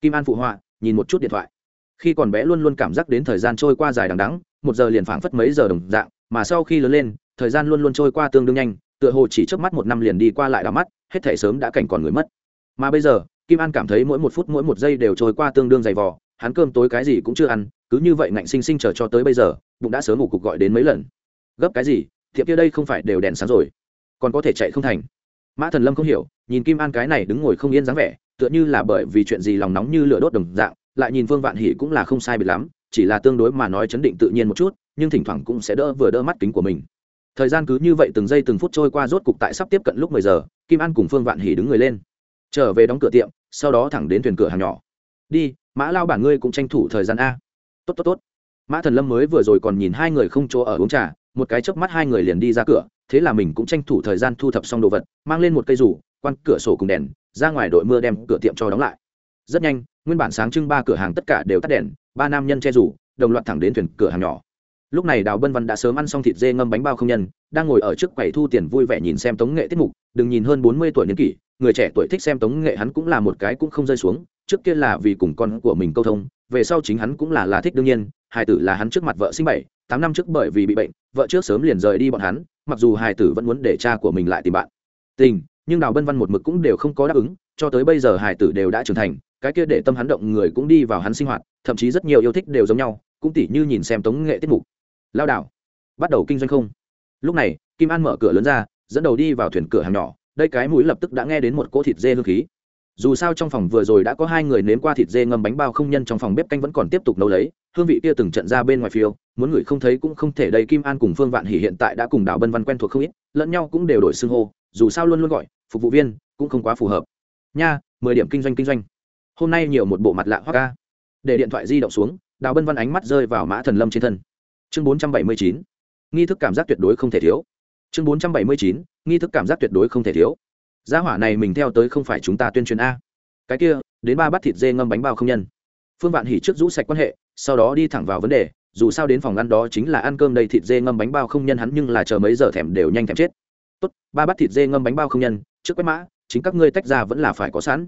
Kim an phụ họa, nhìn một chút điện thoại. Khi còn bé luôn luôn cảm giác đến thời gian trôi qua dài đằng đắng một giờ liền phảng phất mấy giờ đồng dạng, mà sau khi lớn lên, thời gian luôn luôn trôi qua tương đương nhanh, tựa hồ chỉ trước mắt một năm liền đi qua lại đ mắt, hết thể sớm đã cảnh còn người mất. Mà bây giờ, kim an cảm thấy mỗi một phút mỗi một giây đều trôi qua tương đương dày vò, hắn cơm tối cái gì cũng chưa ăn, cứ như vậy ngạnh sinh sinh chờ cho tới bây giờ, bụng đã sớm ngủ cục gọi đến mấy lần. Gấp cái gì tiệm kia đây không phải đều đèn sáng rồi, còn có thể chạy không thành. Mã thần lâm không hiểu, nhìn kim an cái này đứng ngồi không yên dáng vẻ, tựa như là bởi vì chuyện gì lòng nóng như lửa đốt đồng dạng, lại nhìn phương vạn hỷ cũng là không sai biệt lắm, chỉ là tương đối mà nói chấn định tự nhiên một chút, nhưng thỉnh thoảng cũng sẽ đỡ vừa đỡ mắt kính của mình. Thời gian cứ như vậy từng giây từng phút trôi qua rốt cục tại sắp tiếp cận lúc mười giờ, kim an cùng phương vạn hỷ đứng người lên. Trở về đóng cửa tiệm, sau đó thẳng đến thuyền cửa hàng nhỏ. Đi, mã lao bản ngươi cũng tranh thủ thời gian a. Tốt tốt tốt. Mã thần lâm mới vừa rồi còn nhìn hai người không chỗ ở uống trà một cái chớp mắt hai người liền đi ra cửa, thế là mình cũng tranh thủ thời gian thu thập xong đồ vật, mang lên một cây rủ, quan cửa sổ cùng đèn, ra ngoài đội mưa đem cửa tiệm cho đóng lại. Rất nhanh, nguyên bản sáng trưng ba cửa hàng tất cả đều tắt đèn, ba nam nhân che rủ, đồng loạt thẳng đến thuyền cửa hàng nhỏ. Lúc này đào bân văn đã sớm ăn xong thịt dê ngâm bánh bao không nhân, đang ngồi ở trước quầy thu tiền vui vẻ nhìn xem tống nghệ tiết mục, đừng nhìn hơn bốn mươi tuổi niên kỷ, người trẻ tuổi thích xem tống nghệ hắn cũng là một cái cũng không rơi xuống, trước kia là vì cùng con của mình câu thông, về sau chính hắn cũng là là thích đương nhiên, hai tử là hắn trước mặt vợ sinh bảy, tám năm trước bởi vì bị bệnh vợ trước sớm liền rời đi bọn hắn, mặc dù hài tử vẫn muốn để cha của mình lại tìm bạn. Tình, nhưng đào bân văn một mực cũng đều không có đáp ứng, cho tới bây giờ hài tử đều đã trưởng thành, cái kia để tâm hắn động người cũng đi vào hắn sinh hoạt, thậm chí rất nhiều yêu thích đều giống nhau, cũng tỉ như nhìn xem tống nghệ tiết mục. Lao đảo bắt đầu kinh doanh không? Lúc này, kim an mở cửa lớn ra, dẫn đầu đi vào thuyền cửa hàng nhỏ, đây cái mũi lập tức đã nghe đến một cỗ thịt dê hương khí dù sao trong phòng vừa rồi đã có hai người nếm qua thịt dê ngâm bánh bao không nhân trong phòng bếp canh vẫn còn tiếp tục nấu lấy, hương vị kia từng trận ra bên ngoài phiêu, muốn người không thấy cũng không thể đây kim an cùng phương vạn hỉ hiện tại đã cùng đào bân văn quen thuộc không ít, lẫn nhau cũng đều đổi xưng hô, dù sao luôn luôn gọi, phục vụ viên, cũng không quá phù hợp. Nha, mười điểm kinh doanh kinh doanh. Hôm nay nhiều một bộ mặt lạ hoa ca để điện thoại di động xuống, đào bân văn ánh mắt rơi vào mã thần lâm trên thân. Chương bốn trăm bảy mươi chín. Nghi thức cảm giác tuyệt đối không thể thiếu. Chương bốn trăm bảy mươi chín. Nghi thức cảm giác tuyệt đối không thể thiếu gia hỏa này mình theo tới không phải chúng ta tuyên truyền a. Cái kia, đến ba bát thịt dê ngâm bánh bao không nhân. Phương vạn hỉ trước rũ sạch quan hệ, sau đó đi thẳng vào vấn đề, dù sao đến phòng ăn đó chính là ăn cơm đầy thịt dê ngâm bánh bao không nhân hắn nhưng là chờ mấy giờ thèm đều nhanh thèm chết. Tốt, ba bát thịt dê ngâm bánh bao không nhân, trước quét mã, chính các ngươi tách ra vẫn là phải có sẵn.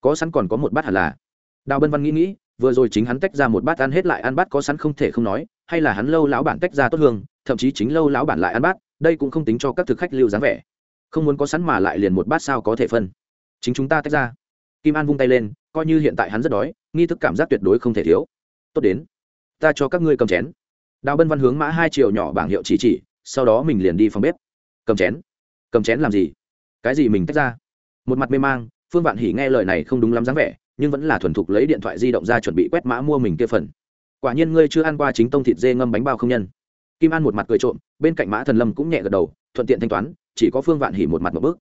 Có sẵn còn có một bát hẳn là. Đào bân văn nghĩ nghĩ, vừa rồi chính hắn tách ra một bát ăn hết lại ăn bát có sẵn không thể không nói, hay là hắn lâu lão bản tách ra tốt hương, thậm chí chính lâu lão bản lại ăn bát, đây cũng không tính cho các thực khách lưu dáng vẻ không muốn có sẵn mà lại liền một bát sao có thể phân. Chính chúng ta tách ra. Kim an vung tay lên, coi như hiện tại hắn rất đói, nghi thức cảm giác tuyệt đối không thể thiếu. Tốt đến. Ta cho các ngươi cầm chén. Đào bân văn hướng mã hai triệu nhỏ bảng hiệu chỉ chỉ, sau đó mình liền đi phòng bếp. Cầm chén. Cầm chén làm gì? Cái gì mình tách ra? Một mặt mê mang, phương vạn hỉ nghe lời này không đúng lắm dáng vẻ, nhưng vẫn là thuần thục lấy điện thoại di động ra chuẩn bị quét mã mua mình kia phần. Quả nhiên ngươi chưa ăn qua chính tông thịt dê ngâm bánh bao không nhân. Kim an một mặt cười trộm, bên cạnh mã thần lâm cũng nhẹ gật đầu, thuận tiện thanh toán chỉ có phương vạn hỉ một mặt một bước.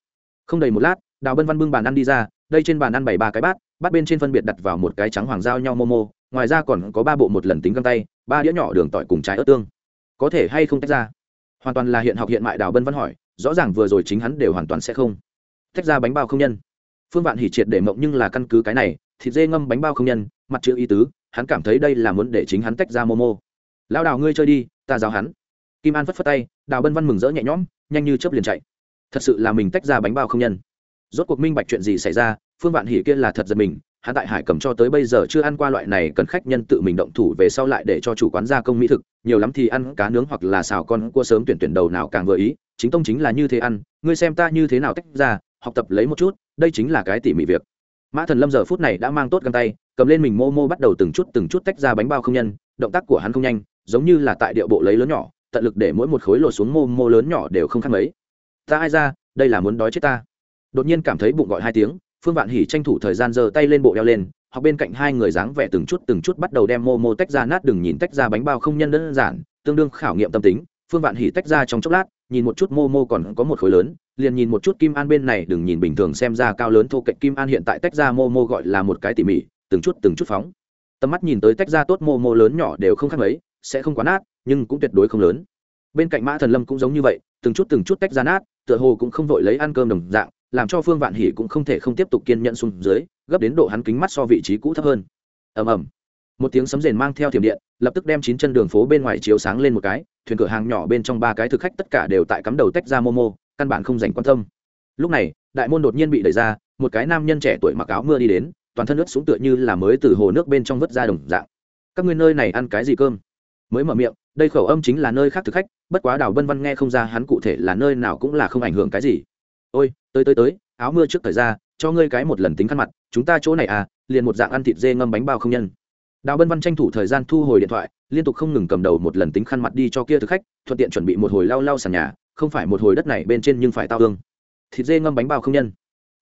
Không đầy một lát, đào bân văn bưng bàn ăn đi ra, đây trên bàn ăn bày ba cái bát bát bên trên phân biệt đặt vào một cái trắng hoàng giao nhau momo ngoài ra còn có ba bộ một lần tính găng tay, ba đĩa nhỏ đường tỏi cùng trái ớt tương. Có thể hay không tách ra? Hoàn toàn là hiện học hiện mại, đào bân văn hỏi, rõ ràng vừa rồi chính hắn đều hoàn toàn sẽ không. Tách ra bánh bao không nhân. Phương vạn hỉ triệt để mộng nhưng là căn cứ cái này, thịt dê ngâm bánh bao không nhân, mặt chữ ý tứ, hắn cảm thấy đây là muốn để chính hắn tách ra momo lao đào ngươi chơi đi, ta giáo hắn. Kim an phất phất tay, đào bân văn mừng rỡ nhẹ nhõm nhanh như chớp liền chạy. Thật sự là mình tách ra bánh bao không nhân. Rốt cuộc minh bạch chuyện gì xảy ra, phương vạn hỉ kia là thật giật mình, hắn tại hải cầm cho tới bây giờ chưa ăn qua loại này cần khách nhân tự mình động thủ về sau lại để cho chủ quán gia công mỹ thực, nhiều lắm thì ăn cá nướng hoặc là xào con cua sớm tuyển tuyển đầu nào càng vừa ý, chính tông chính là như thế ăn, ngươi xem ta như thế nào tách ra, học tập lấy một chút, đây chính là cái tỉ mỉ việc. Mã thần lâm giờ phút này đã mang tốt găng tay, cầm lên mình mô mô bắt đầu từng chút từng chút tách ra bánh bao không nhân, động tác của hắn không nhanh, giống như là tại điệu bộ lấy lớn nhỏ tận lực để mỗi một khối lột xuống mô mô lớn nhỏ đều không khác mấy. Ta ai ra, đây là muốn đói chết ta. Đột nhiên cảm thấy bụng gọi hai tiếng, phương vạn hỉ tranh thủ thời gian giơ tay lên bộ đeo lên hoặc bên cạnh hai người dáng vẻ từng chút từng chút bắt đầu đem mô mô tách ra nát đừng nhìn tách ra bánh bao không nhân đơn giản, tương đương khảo nghiệm tâm tính. Phương vạn hỉ tách ra trong chốc lát, nhìn một chút mô mô còn có một khối lớn, liền nhìn một chút kim an bên này, đừng nhìn bình thường xem ra cao lớn thô cạnh kim an hiện tại tách ra mô mô gọi là một cái tỉ mỉ, từng chút từng chút phóng. Tầm mắt nhìn tới tách ra tốt mô mô lớn nhỏ đều không khác mấy, sẽ không quá nát nhưng cũng tuyệt đối không lớn. Bên cạnh mã thần lâm cũng giống như vậy, từng chút từng chút tách ra nát, tựa hồ cũng không vội lấy ăn cơm đồng dạng, làm cho phương vạn hỉ cũng không thể không tiếp tục kiên nhẫn xuống dưới, gấp đến độ hắn kính mắt so vị trí cũ thấp hơn. Ầm ầm. Một tiếng sấm rền mang theo thiểm điện, lập tức đem chín chân đường phố bên ngoài chiếu sáng lên một cái, thuyền cửa hàng nhỏ bên trong ba cái thực khách tất cả đều tại cắm đầu tách ra momo căn bản không dành quan tâm. Lúc này, đại môn đột nhiên bị đẩy ra, một cái nam nhân trẻ tuổi mặc áo mưa đi đến, toàn thân ướt xuống tựa như là mới từ hồ nước bên trong vớt ra đồng dạng. Các ngươi nơi này ăn cái gì cơm? Mới mở miệng đây khẩu âm chính là nơi khác thực khách, bất quá đào bân văn nghe không ra hắn cụ thể là nơi nào cũng là không ảnh hưởng cái gì. Ôi, tới tới tới, áo mưa trước thời ra, cho ngươi cái một lần tính khăn mặt, chúng ta chỗ này à liền một dạng ăn thịt dê ngâm bánh bao không nhân. Đào bân văn tranh thủ thời gian thu hồi điện thoại, liên tục không ngừng cầm đầu một lần tính khăn mặt đi cho kia thực khách, thuận tiện chuẩn bị một hồi lau lau sàn nhà, không phải một hồi đất này bên trên nhưng phải tao hương. Thịt dê ngâm bánh bao không nhân.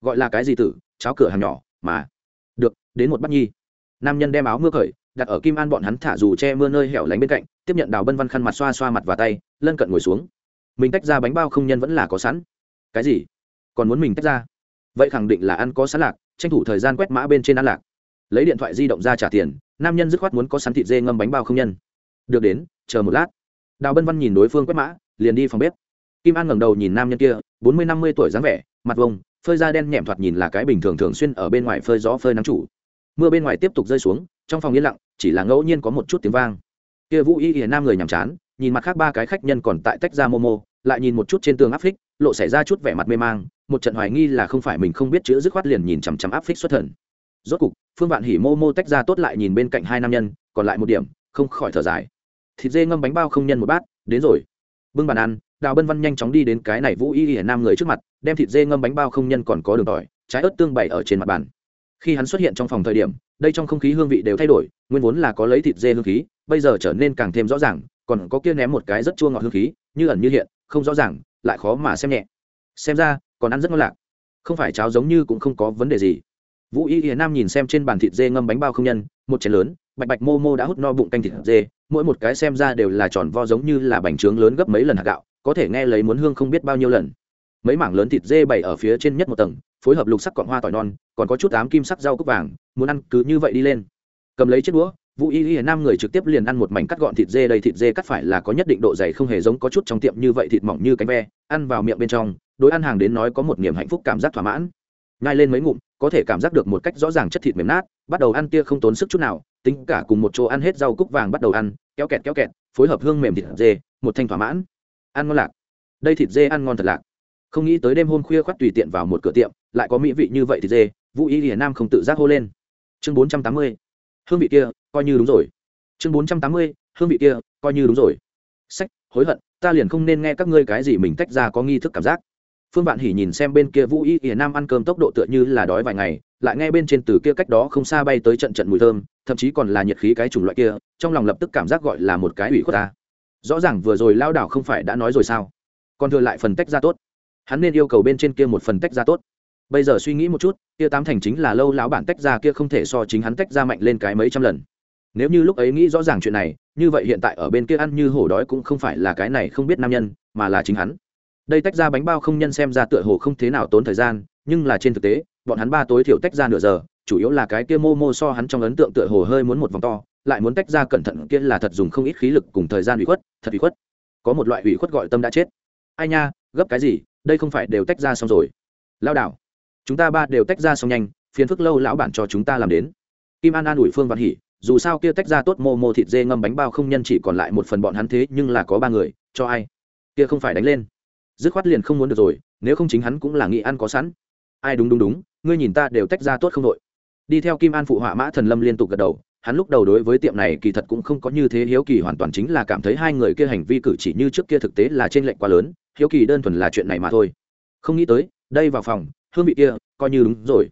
Gọi là cái gì tử, cháo cửa hàng nhỏ, mà. Được, đến một bát nhi. Nam nhân đem áo mưa khởi đặt ở kim an bọn hắn thả dù che mưa nơi hẻo lánh bên cạnh tiếp nhận đào bân văn khăn mặt xoa xoa mặt và tay, lân cận ngồi xuống. Mình tách ra bánh bao không nhân vẫn là có sẵn. Cái gì? Còn muốn mình tách ra? Vậy khẳng định là ăn có sẵn lạc, tranh thủ thời gian quét mã bên trên ăn lạc. Lấy điện thoại di động ra trả tiền, nam nhân dứt khoát muốn có sẵn thịt dê ngâm bánh bao không nhân. Được đến, chờ một lát. Đào bân văn nhìn đối phương quét mã, liền đi phòng bếp. Kim an ngẩng đầu nhìn nam nhân kia, bốn mươi năm mươi tuổi dáng vẻ, mặt vông, phơi da đen nhẹm thoạt nhìn là cái bình thường thường xuyên ở bên ngoài phơi gió phơi nắng chủ. Mưa bên ngoài tiếp tục rơi xuống, trong phòng yên lặng, chỉ là ngẫu nhiên có một chút tiếng vang kia vũ y hiền nam người nhàm chán, nhìn mặt khác ba cái khách nhân còn tại tách ra momo, lại nhìn một chút trên tường áp phích, lộ xảy ra chút vẻ mặt mê mang, một trận hoài nghi là không phải mình không biết chữ dứt khoát liền nhìn chằm chằm áp phích xuất thần. Rốt cục, phương vạn hỉ mô mô tách ra tốt lại nhìn bên cạnh hai nam nhân, còn lại một điểm, không khỏi thở dài. Thịt dê ngâm bánh bao không nhân một bát, đến rồi. Bưng bàn ăn, đào bân văn nhanh chóng đi đến cái này vũ y hiển nam người trước mặt, đem thịt dê ngâm bánh bao không nhân còn có đường tỏi, trái ớt tương bày ở trên mặt bàn. Khi hắn xuất hiện trong phòng thời điểm đây trong không khí hương vị đều thay đổi, nguyên vốn là có lấy thịt dê hương khí, bây giờ trở nên càng thêm rõ ràng, còn có kia ném một cái rất chua ngọt hương khí, như ẩn như hiện, không rõ ràng, lại khó mà xem nhẹ. Xem ra, còn ăn rất ngon lạc. Không phải cháo giống như cũng không có vấn đề gì. Vũ y hiền nam nhìn xem trên bàn thịt dê ngâm bánh bao không nhân, một chén lớn, bạch bạch mô mô đã hút no bụng canh thịt dê, mỗi một cái xem ra đều là tròn vo giống như là bánh trướng lớn gấp mấy lần hạt gạo, có thể nghe lấy muốn hương không biết bao nhiêu lần. Mấy mảng lớn thịt dê bày ở phía trên nhất một tầng, phối hợp lục sắc cọn hoa tỏi non, còn có chút ám kim sắc rau cúc vàng muốn ăn cứ như vậy đi lên. Cầm lấy chiếc đũa, vũ y y nam người trực tiếp liền ăn một mảnh cắt gọn thịt dê đầy thịt dê cắt phải là có nhất định độ dày không hề giống có chút trong tiệm như vậy thịt mỏng như cánh ve, ăn vào miệng bên trong, đối ăn hàng đến nói có một niềm hạnh phúc cảm giác thỏa mãn. Ngay lên mấy ngụm, có thể cảm giác được một cách rõ ràng chất thịt mềm nát, bắt đầu ăn tia không tốn sức chút nào, tính cả cùng một chỗ ăn hết rau cúc vàng bắt đầu ăn, kéo kẹt kéo kẹt, phối hợp hương mềm thịt dê, một thanh thỏa mãn. Ăn ngon lạc. Đây thịt dê ăn ngon thật lạc. Không nghĩ tới đêm hôm khuya khoắt tùy tiện vào một cửa tiệm, lại có mỹ vị như vậy thịt dê, vũ y hiền nam không tự giác hô lên chương bốn trăm tám mươi. Hương vị kia, coi như đúng rồi. Chương bốn trăm tám mươi, hương vị kia, coi như đúng rồi. Sách, hối hận, ta liền không nên nghe các ngươi cái gì mình tách ra có nghi thức cảm giác. Phương vạn hỉ nhìn xem bên kia vũ y hiền nam ăn cơm tốc độ tựa như là đói vài ngày, lại nghe bên trên từ kia cách đó không xa bay tới trận trận mùi thơm, thậm chí còn là nhiệt khí cái chủng loại kia, trong lòng lập tức cảm giác gọi là một cái ủy khuất ta. Rõ ràng vừa rồi lao đảo không phải đã nói rồi sao? Còn thừa lại phần tách ra tốt. Hắn nên yêu cầu bên trên kia một phần tách ra tốt bây giờ suy nghĩ một chút, kia tám thành chính là lâu lão bản tách ra kia không thể so chính hắn tách ra mạnh lên cái mấy trăm lần. Nếu như lúc ấy nghĩ rõ ràng chuyện này, như vậy hiện tại ở bên kia ăn như hổ đói cũng không phải là cái này không biết nam nhân, mà là chính hắn. Đây tách ra bánh bao không nhân xem ra tựa hồ không thế nào tốn thời gian, nhưng là trên thực tế, bọn hắn ba tối thiểu tách ra nửa giờ, chủ yếu là cái kia mô mô so hắn trong ấn tượng tựa hồ hơi muốn một vòng to, lại muốn tách ra cẩn thận kia là thật dùng không ít khí lực cùng thời gian ủy khuất, thật ủy khuất. Có một loại ủy khuất gọi tâm đã chết. Ai nha, gấp cái gì, đây không phải đều tách ra xong rồi. Lao đảo chúng ta ba đều tách ra xong nhanh, phiền phức lâu lão bản cho chúng ta làm đến. Kim an an ủi phương văn hỉ dù sao kia tách ra tốt mô mô thịt dê ngâm bánh bao không nhân chỉ còn lại một phần bọn hắn thế, nhưng là có ba người, cho ai? Kia không phải đánh lên. Dứt khoát liền không muốn được rồi, nếu không chính hắn cũng là nghĩ ăn có sẵn. Ai đúng đúng đúng, ngươi nhìn ta đều tách ra tốt không đội. Đi theo kim an phụ họa mã thần lâm liên tục gật đầu, hắn lúc đầu đối với tiệm này kỳ thật cũng không có như thế hiếu kỳ, hoàn toàn chính là cảm thấy hai người kia hành vi cử chỉ như trước kia thực tế là trên lệnh quá lớn, hiếu kỳ đơn thuần là chuyện này mà thôi. Không nghĩ tới, đây vào phòng hương vị kia, coi như đúng rồi.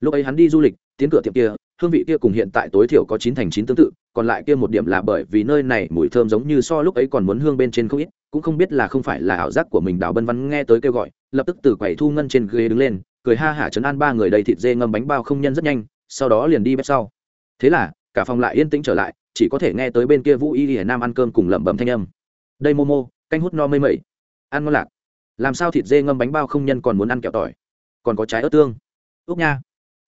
Lúc ấy hắn đi du lịch, tiến cửa tiệm kia, hương vị kia cùng hiện tại tối thiểu có chín thành chín tương tự, còn lại kia một điểm là bởi vì nơi này mùi thơm giống như so lúc ấy còn muốn hương bên trên không ít, cũng không biết là không phải là ảo giác của mình đào bân văn nghe tới kêu gọi, lập tức từ quầy thu ngân trên ghế đứng lên, cười ha hả chấn an ba người đầy thịt dê ngâm bánh bao không nhân rất nhanh, sau đó liền đi bếp sau. Thế là, cả phòng lại yên tĩnh trở lại, chỉ có thể nghe tới bên kia vũ y hiển nam ăn cơm cùng lẩm bẩm thanh âm. Đây momo, canh hút no mây mẩy. Ăn ngon lạc. Làm sao thịt dê ngâm bánh bao không nhân còn muốn ăn kẹo tỏi? Còn có trái ớt tương. Úc nha,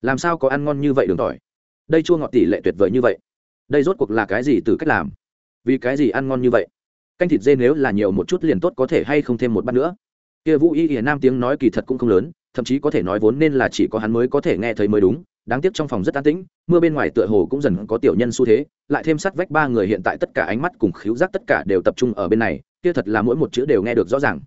làm sao có ăn ngon như vậy đường tỏi? Đây chua ngọt tỷ lệ tuyệt vời như vậy. Đây rốt cuộc là cái gì từ cách làm? Vì cái gì ăn ngon như vậy? Canh thịt dê nếu là nhiều một chút liền tốt có thể hay không thêm một bát nữa? Kia vũ y hiền nam tiếng nói kỳ thật cũng không lớn, thậm chí có thể nói vốn nên là chỉ có hắn mới có thể nghe thấy mới đúng, đáng tiếc trong phòng rất an tĩnh, mưa bên ngoài tựa hồ cũng dần có tiểu nhân xu thế, lại thêm sắt vách ba người hiện tại tất cả ánh mắt cùng khíu giác tất cả đều tập trung ở bên này, kia thật là mỗi một chữ đều nghe được rõ ràng.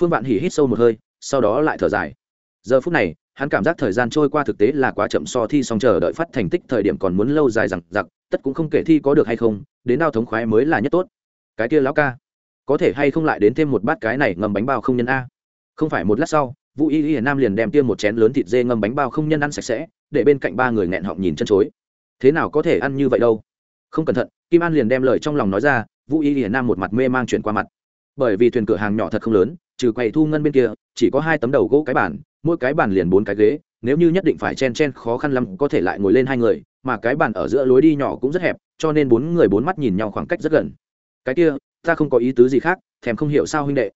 Phương vạn hỉ hít sâu một hơi, sau đó lại thở dài giờ phút này, hắn cảm giác thời gian trôi qua thực tế là quá chậm so thi xong chờ đợi phát thành tích thời điểm còn muốn lâu dài rằng giặc tất cũng không kể thi có được hay không, đến đao thống khoái mới là nhất tốt. Cái kia lão ca, có thể hay không lại đến thêm một bát cái này ngâm bánh bao không nhân a? Không phải một lát sau, vũ y y nam liền đem tiêm một chén lớn thịt dê ngâm bánh bao không nhân ăn sạch sẽ, để bên cạnh ba người nghẹn họng nhìn chân chối. Thế nào có thể ăn như vậy đâu? Không cẩn thận, kim an liền đem lời trong lòng nói ra, vũ y y nam một mặt mê mang chuyển qua mặt. Bởi vì thuyền cửa hàng nhỏ thật không lớn, trừ quầy thu ngân bên kia, chỉ có hai tấm đầu gỗ cái bàn mỗi cái bàn liền bốn cái ghế, nếu như nhất định phải chen chen, khó khăn lắm có thể lại ngồi lên hai người, mà cái bàn ở giữa lối đi nhỏ cũng rất hẹp, cho nên bốn người bốn mắt nhìn nhau khoảng cách rất gần. Cái kia, ta không có ý tứ gì khác, thèm không hiểu sao huynh đệ.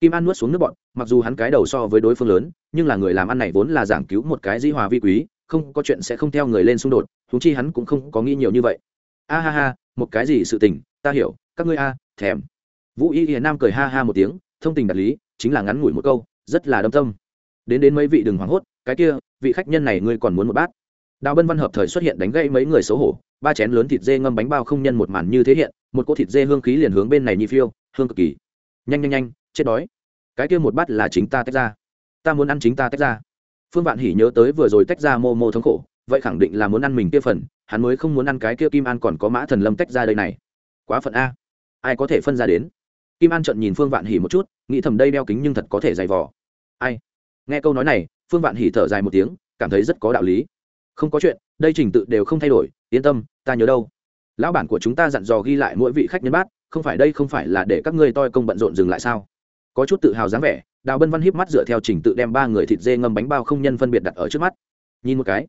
Kim an nuốt xuống nước bọn mặc dù hắn cái đầu so với đối phương lớn, nhưng là người làm ăn này vốn là giảng cứu một cái di hòa vi quý, không có chuyện sẽ không theo người lên xung đột thúng chi hắn cũng không có nghĩ nhiều như vậy. A ha ha, một cái gì sự tình, ta hiểu, các ngươi a, thèm. Vũ y hiền nam cười ha ha một tiếng, thông tình đạt lý, chính là ngắn ngủi một câu, rất là đâm tâm đến đến mấy vị đừng hoảng hốt, cái kia, vị khách nhân này ngươi còn muốn một bát. Đào bân văn hợp thời xuất hiện đánh gây mấy người xấu hổ, ba chén lớn thịt dê ngâm bánh bao không nhân một màn như thế hiện, một cỗ thịt dê hương khí liền hướng bên này nhi phiêu, hương cực kỳ. Nhanh nhanh nhanh, chết đói. Cái kia một bát là chính ta tách ra. Ta muốn ăn chính ta tách ra. Phương vạn hỉ nhớ tới vừa rồi tách ra mô mô thống khổ, vậy khẳng định là muốn ăn mình kia phần, hắn mới không muốn ăn cái kia kim an còn có mã thần lâm tách ra đây này. Quá phận a. Ai có thể phân ra đến? Kim an trận nhìn phương vạn hỉ một chút, nghĩ thầm đây đeo kính nhưng thật có thể dày vò. Ai? Nghe câu nói này, phương vạn hỉ thở dài một tiếng, cảm thấy rất có đạo lý. Không có chuyện, đây trình tự đều không thay đổi, yên tâm, ta nhớ đâu. Lão bản của chúng ta dặn dò ghi lại mỗi vị khách nhân bát, không phải đây không phải là để các ngươi toi công bận rộn dừng lại sao? Có chút tự hào dáng vẻ, đào bân văn hiếp mắt dựa theo trình tự đem ba người thịt dê ngâm bánh bao không nhân phân biệt đặt ở trước mắt. Nhìn một cái,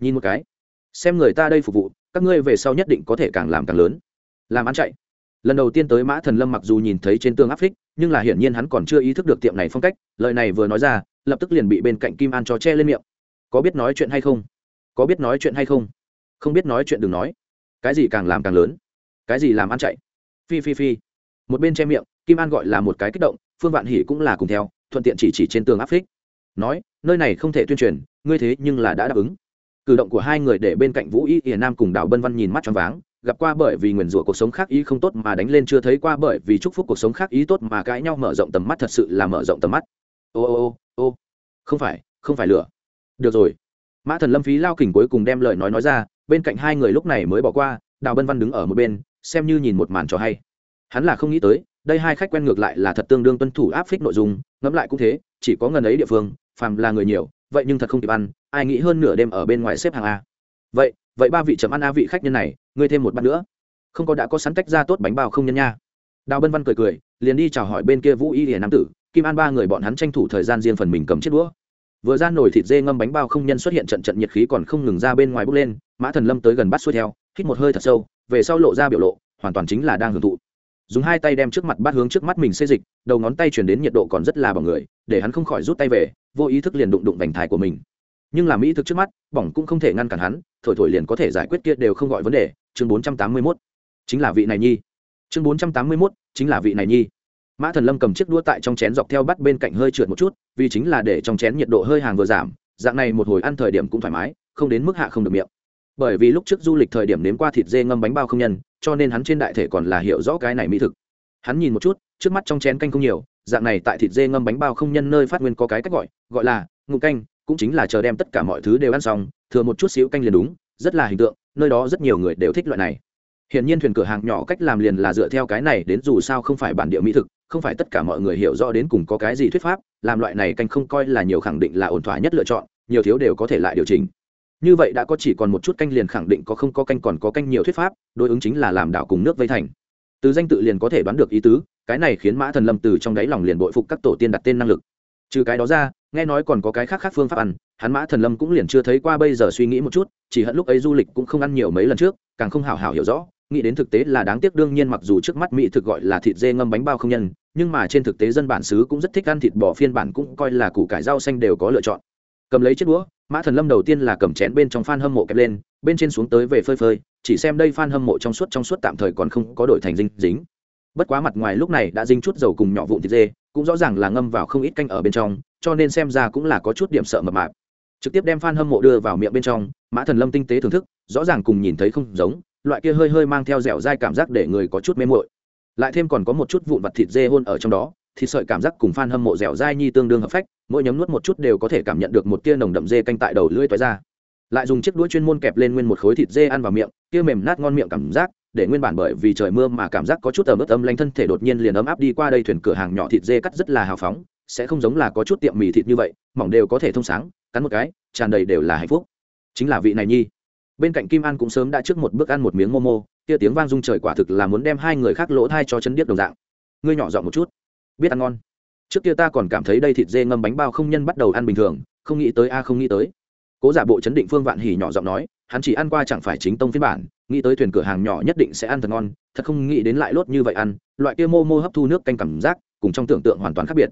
nhìn một cái. Xem người ta đây phục vụ, các ngươi về sau nhất định có thể càng làm càng lớn. Làm ăn chạy. Lần đầu tiên tới mã thần lâm mặc dù nhìn thấy trên tương áp phích, nhưng là hiển nhiên hắn còn chưa ý thức được tiệm này phong cách, lời này vừa nói ra lập tức liền bị bên cạnh kim an cho che lên miệng. Có biết nói chuyện hay không? Có biết nói chuyện hay không? Không biết nói chuyện đừng nói. Cái gì càng làm càng lớn? Cái gì làm ăn chạy? Phi phi phi. Một bên che miệng, kim an gọi là một cái kích động, phương vạn hỉ cũng là cùng theo, thuận tiện chỉ chỉ trên tường áp phích. Nói, nơi này không thể tuyên truyền, ngươi thế nhưng là đã đáp ứng. Cử động của hai người để bên cạnh vũ y hiền nam cùng đào bân văn nhìn mắt choáng váng, gặp qua bởi vì nguyền rủa cuộc sống khác ý không tốt mà đánh lên chưa thấy qua bởi vì chúc phúc cuộc sống khác ý tốt mà cãi nhau mở rộng tầm mắt thật sự là mở rộng tầm mắt ô ô ô ô. Không phải không phải lửa. Được rồi. Mã thần lâm phí lao kình cuối cùng đem lời nói nói ra, bên cạnh hai người lúc này mới bỏ qua, đào bân văn đứng ở một bên, xem như nhìn một màn trò hay. Hắn là không nghĩ tới, đây hai khách quen ngược lại là thật tương đương tuân thủ áp phích nội dung, ngẫm lại cũng thế, chỉ có ngần ấy địa phương, phàm là người nhiều, vậy nhưng thật không kịp ăn, ai nghĩ hơn nửa đêm ở bên ngoài xếp hàng a. Vậy vậy ba vị chấm ăn a vị khách nhân này, ngươi thêm một bát nữa. Không có đã có sẵn tách ra tốt bánh bao không nhân nha. Đào bân văn cười cười, liền đi chào hỏi bên kia vũ y hiền nam tử kim an ba người bọn hắn tranh thủ thời gian riêng phần mình cầm chiếc đũa. Vừa ra nổi thịt dê ngâm bánh bao không nhân xuất hiện trận trận nhiệt khí còn không ngừng ra bên ngoài bốc lên, mã thần lâm tới gần bắt xuôi theo, hít một hơi thật sâu, về sau lộ ra biểu lộ, hoàn toàn chính là đang hưởng thụ. Dùng hai tay đem trước mặt bắt hướng trước mắt mình xê dịch, đầu ngón tay chuyển đến nhiệt độ còn rất là bỏng người, để hắn không khỏi rút tay về, vô ý thức liền đụng đụng vành thái của mình. Nhưng làm mỹ thực trước mắt, bỏng cũng không thể ngăn cản hắn, thổi thổi liền có thể giải quyết kia đều không gọi vấn đề, chương bốn trăm tám mươi mốt. Chính là vị này nhi. Chương bốn trăm tám mươi mốt, chính là vị này nhi mã thần lâm cầm chiếc đũa tại trong chén dọc theo bắt bên cạnh hơi trượt một chút, vì chính là để trong chén nhiệt độ hơi hàng vừa giảm, dạng này một hồi ăn thời điểm cũng thoải mái, không đến mức hạ không được miệng. Bởi vì lúc trước du lịch thời điểm nếm qua thịt dê ngâm bánh bao không nhân, cho nên hắn trên đại thể còn là hiểu rõ cái này mỹ thực. Hắn nhìn một chút, trước mắt trong chén canh không nhiều, dạng này tại thịt dê ngâm bánh bao không nhân nơi phát nguyên có cái cách gọi gọi là ngụ canh, cũng chính là chờ đem tất cả mọi thứ đều ăn xong, thừa một chút xíu canh liền đúng, rất là hình tượng, nơi đó rất nhiều người đều thích loại này. Hiển nhiên thuyền cửa hàng nhỏ cách làm liền là dựa theo cái này đến dù sao không phải bản địa mỹ thực, không phải tất cả mọi người hiểu rõ đến cùng có cái gì thuyết pháp, làm loại này canh không coi là nhiều khẳng định là ổn thỏa nhất lựa chọn, nhiều thiếu đều có thể lại điều chỉnh. Như vậy đã có chỉ còn một chút canh liền khẳng định có không có canh còn có canh nhiều thuyết pháp, đối ứng chính là làm đảo cùng nước vây thành. Từ danh tự liền có thể đoán được ý tứ, cái này khiến Mã Thần Lâm từ trong đáy lòng liền bội phục các tổ tiên đặt tên năng lực. Trừ cái đó ra, nghe nói còn có cái khác khác phương pháp ăn, hắn Mã Thần Lâm cũng liền chưa thấy qua bây giờ suy nghĩ một chút, chỉ hận lúc ấy du lịch cũng không ăn nhiều mấy lần trước, càng không hảo hảo hiểu rõ, nghĩ đến thực tế là đáng tiếc đương nhiên mặc dù trước mắt mỹ thực gọi là thịt dê ngâm bánh bao không nhân, nhưng mà trên thực tế dân bản xứ cũng rất thích ăn thịt bò phiên bản cũng coi là củ cải rau xanh đều có lựa chọn. Cầm lấy chiếc đũa, mã thần lâm đầu tiên là cầm chén bên trong f hâm mộ kẹp lên, bên trên xuống tới về phơi phơi, chỉ xem đây f hâm mộ trong suốt trong suốt tạm thời còn không có đổi thành dinh dính. Bất quá mặt ngoài lúc này đã dính chút dầu cùng nhỏ vụn thịt dê, cũng rõ ràng là ngâm vào không ít canh ở bên trong, cho nên xem ra cũng là có chút điểm sợ mập mạp. Trực tiếp đem f hâm mộ đưa vào miệng bên trong, mã thần lâm tinh tế thưởng thức, rõ ràng cùng nhìn thấy không giống loại kia hơi hơi mang theo dẻo dai cảm giác để người có chút mê mội lại thêm còn có một chút vụn vặt thịt dê hôn ở trong đó thịt sợi cảm giác cùng phan hâm mộ dẻo dai nhi tương đương hợp phách, mỗi nhấm nuốt một chút đều có thể cảm nhận được một tia nồng đậm dê canh tại đầu lưỡi toái ra. Lại dùng chiếc đũa chuyên môn kẹp lên nguyên một khối thịt dê ăn vào miệng, kia mềm nát ngon miệng cảm giác, để nguyên bản bởi vì trời mưa mà cảm giác có chút ẩm ướt âm lanh thân thể đột nhiên liền ấm áp đi qua đây thuyền cửa hàng nhỏ thịt dê cắt rất là hào phóng, sẽ không giống là có chút tiệm mì thịt như vậy, mỏng đều có thể thông sáng, cắn một cái, tràn đầy đều là hạnh phúc. Chính là vị này nhi bên cạnh kim an cũng sớm đã trước một bước ăn một miếng momo, kia tiếng vang rung trời quả thực là muốn đem hai người khác lỗ thai cho chân điếc đồng dạng. Ngươi nhỏ dọn một chút. Biết ăn ngon. Trước kia ta còn cảm thấy đây thịt dê ngâm bánh bao không nhân bắt đầu ăn bình thường, không nghĩ tới a, không nghĩ tới. Cố giả bộ chấn định phương vạn hỉ nhỏ giọng nói, hắn chỉ ăn qua chẳng phải chính tông phiên bản, nghĩ tới thuyền cửa hàng nhỏ nhất định sẽ ăn thật ngon, thật không nghĩ đến lại lốt như vậy ăn, loại kia mô mô hấp thu nước canh cảm giác, cùng trong tưởng tượng hoàn toàn khác biệt.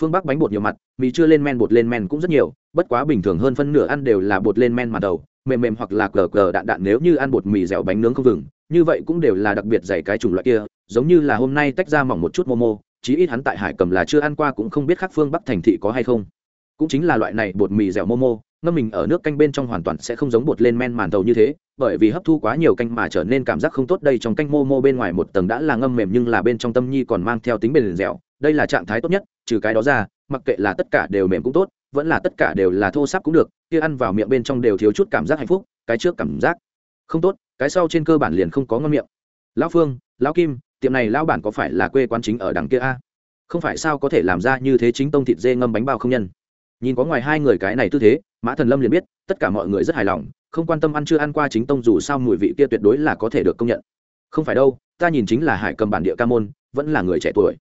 Phương bắc bánh bột nhiều mặt, mì chưa lên men bột lên men cũng rất nhiều, bất quá bình thường hơn phân nửa ăn đều là bột lên men mà đầu mềm mềm hoặc là cờ cờ đạn đạn nếu như ăn bột mì dẻo bánh nướng không vừng, như vậy cũng đều là đặc biệt dày cái chủng loại kia, giống như là hôm nay tách ra mỏng một chút momo, chí ít hắn tại hải cầm là chưa ăn qua cũng không biết khác phương bắc thành thị có hay không. Cũng chính là loại này bột mì dẻo momo, ngâm mình ở nước canh bên trong hoàn toàn sẽ không giống bột lên men màn tàu như thế, bởi vì hấp thu quá nhiều canh mà trở nên cảm giác không tốt, đây trong canh momo bên ngoài một tầng đã là ngâm mềm nhưng là bên trong tâm nhi còn mang theo tính bền dẻo, đây là trạng thái tốt nhất, trừ cái đó ra, mặc kệ là tất cả đều mềm cũng tốt, vẫn là tất cả đều là thô sáp cũng được kia ăn vào miệng bên trong đều thiếu chút cảm giác hạnh phúc, cái trước cảm giác không tốt, cái sau trên cơ bản liền không có ngon miệng. Lão phương, lão kim, tiệm này lão bản có phải là quê quán chính ở đằng kia a? Không phải sao có thể làm ra như thế chính tông thịt dê ngâm bánh bao không nhân? Nhìn có ngoài hai người cái này tư thế, mã thần lâm liền biết, tất cả mọi người rất hài lòng, không quan tâm ăn chưa ăn qua chính tông dù sao mùi vị kia tuyệt đối là có thể được công nhận. Không phải đâu, ta nhìn chính là hải cầm bản địa ca môn, vẫn là người trẻ tuổi.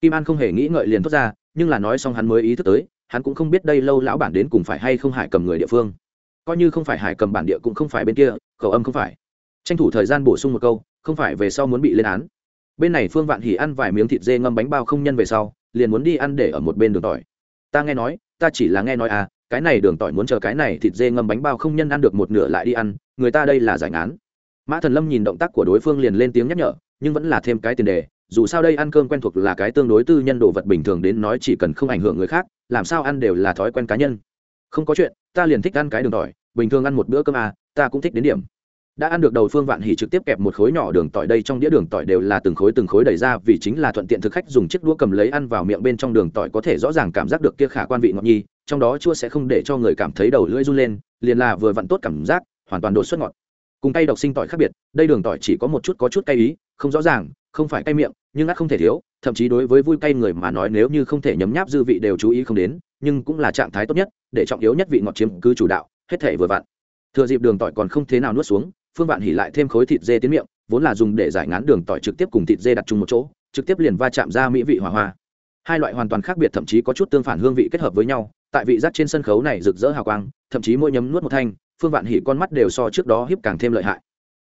Kim an không hề nghĩ ngợi liền thốt ra, nhưng là nói xong hắn mới ý thức tới hắn cũng không biết đây lâu lão bản đến cùng phải hay không hải cầm người địa phương. Coi như không phải hải cầm bản địa cũng không phải bên kia, khẩu âm không phải. Tranh thủ thời gian bổ sung một câu, không phải về sau muốn bị lên án. Bên này phương vạn hỉ ăn vài miếng thịt dê ngâm bánh bao không nhân về sau, liền muốn đi ăn để ở một bên đường tỏi. Ta nghe nói, ta chỉ là nghe nói à cái này đường tỏi muốn chờ cái này thịt dê ngâm bánh bao không nhân ăn được một nửa lại đi ăn, người ta đây là giải ngán. Mã thần lâm nhìn động tác của đối phương liền lên tiếng nhắc nhở, nhưng vẫn là thêm cái tiền đề dù sao đây ăn cơm quen thuộc là cái tương đối tư nhân đồ vật bình thường đến nói chỉ cần không ảnh hưởng người khác, làm sao ăn đều là thói quen cá nhân. Không có chuyện, ta liền thích ăn cái đường tỏi, bình thường ăn một bữa cơm à ta cũng thích đến điểm. Đã ăn được đầu phương vạn hỉ trực tiếp kẹp một khối nhỏ đường tỏi đây trong đĩa đường tỏi đều là từng khối từng khối đẩy ra vì chính là thuận tiện thực khách dùng chiếc đũa cầm lấy ăn vào miệng bên trong đường tỏi có thể rõ ràng cảm giác được kia khả quan vị ngọt nhi, trong đó chua sẽ không để cho người cảm thấy đầu lưỡi run lên, liền là vừa vặn tốt cảm giác, hoàn toàn đột xuất ngọt. Cùng tay độc sinh tỏi khác biệt, đây đường tỏi chỉ có một chút có chút cay ý, không rõ ràng không phải cay miệng, nhưng ắt không thể thiếu, thậm chí đối với vui cay người mà nói nếu như không thể nhấm nháp dư vị đều chú ý không đến, nhưng cũng là trạng thái tốt nhất, để trọng yếu nhất vị ngọt chiếm cứ chủ đạo, hết thể vừa vặn. Thừa dịp đường tỏi còn không thế nào nuốt xuống, phương vạn hỉ lại thêm khối thịt dê tiến miệng, vốn là dùng để giải ngán đường tỏi trực tiếp cùng thịt dê đặt chung một chỗ, trực tiếp liền va chạm ra mỹ vị hỏa hoa. Hai loại hoàn toàn khác biệt thậm chí có chút tương phản hương vị kết hợp với nhau, tại vị giác trên sân khấu này rực rỡ hào quang, thậm chí mỗi nhấm nuốt một thanh, phương vạn hỉ con mắt đều so trước đó hiếp càng thêm lợi hại.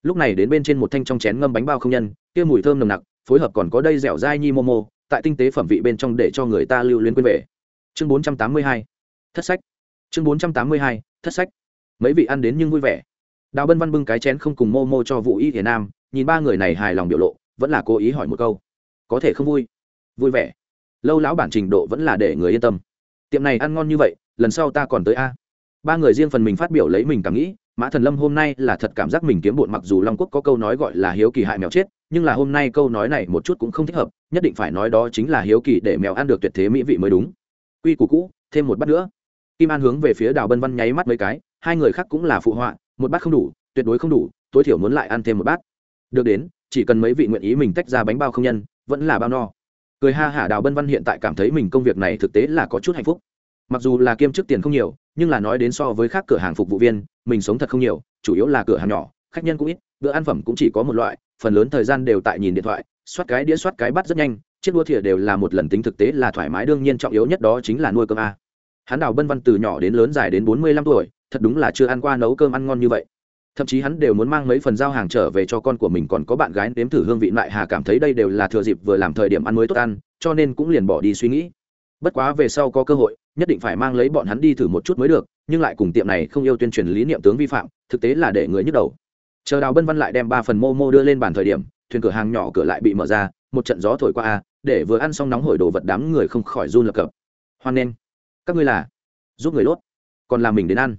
Lúc này đến bên trên một thanh trong chén ngâm bánh bao không nhân kia mùi thơm nồng nặc, phối hợp còn có đây dẻo dai nhi momo, tại tinh tế phẩm vị bên trong để cho người ta lưu luyến quên về. Chương 482 thất sách. Chương 482 thất sách. Mấy vị ăn đến nhưng vui vẻ. Đào bân văn bưng cái chén không cùng mô mô cho vũ y thiền nam, nhìn ba người này hài lòng biểu lộ, vẫn là cố ý hỏi một câu. Có thể không vui? Vui vẻ. Lâu lão bản trình độ vẫn là để người yên tâm. Tiệm này ăn ngon như vậy, lần sau ta còn tới a. Ba người riêng phần mình phát biểu lấy mình cảm nghĩ, mã thần lâm hôm nay là thật cảm giác mình kiếm bộn mặc dù long quốc có câu nói gọi là hiếu kỳ hại mèo chết nhưng là hôm nay câu nói này một chút cũng không thích hợp, nhất định phải nói đó chính là hiếu kỳ để mèo ăn được tuyệt thế mỹ vị mới đúng. Quy củ cũ, thêm một bát nữa. Kim an hướng về phía đào bân văn nháy mắt mấy cái, hai người khác cũng là phụ họa, một bát không đủ, tuyệt đối không đủ, tối thiểu muốn lại ăn thêm một bát. Được đến, chỉ cần mấy vị nguyện ý mình tách ra bánh bao không nhân, vẫn là bao no. Cười ha hả đào bân văn hiện tại cảm thấy mình công việc này thực tế là có chút hạnh phúc. Mặc dù là kiêm chức tiền không nhiều, nhưng là nói đến so với các cửa hàng phục vụ viên, mình sống thật không nhiều, chủ yếu là cửa hàng nhỏ, khách nhân cũng ít, bữa ăn phẩm cũng chỉ có một loại phần lớn thời gian đều tại nhìn điện thoại, soát cái đĩa, soát cái bắt rất nhanh, chiếc đua thìa đều là một lần tính thực tế là thoải mái, đương nhiên trọng yếu nhất đó chính là nuôi cơm a. Hắn đào bân văn từ nhỏ đến lớn dài đến bốn mươi lăm tuổi, thật đúng là chưa ăn qua nấu cơm ăn ngon như vậy. Thậm chí hắn đều muốn mang mấy phần giao hàng trở về cho con của mình, còn có bạn gái nếm thử hương vị lại hà cảm thấy đây đều là thừa dịp vừa làm thời điểm ăn mới tốt ăn, cho nên cũng liền bỏ đi suy nghĩ. Bất quá về sau có cơ hội, nhất định phải mang lấy bọn hắn đi thử một chút mới được, nhưng lại cùng tiệm này không yêu tuyên truyền lý niệm tướng vi phạm, thực tế là để người nhức đầu chờ đào bân văn lại đem ba phần mô mô đưa lên bàn thời điểm, thuyền cửa hàng nhỏ cửa lại bị mở ra, một trận gió thổi qua a để vừa ăn xong nóng hổi đồ vật đám người không khỏi run lập cập. Hoan nghênh. Các ngươi là giúp người lốt còn làm mình đến ăn.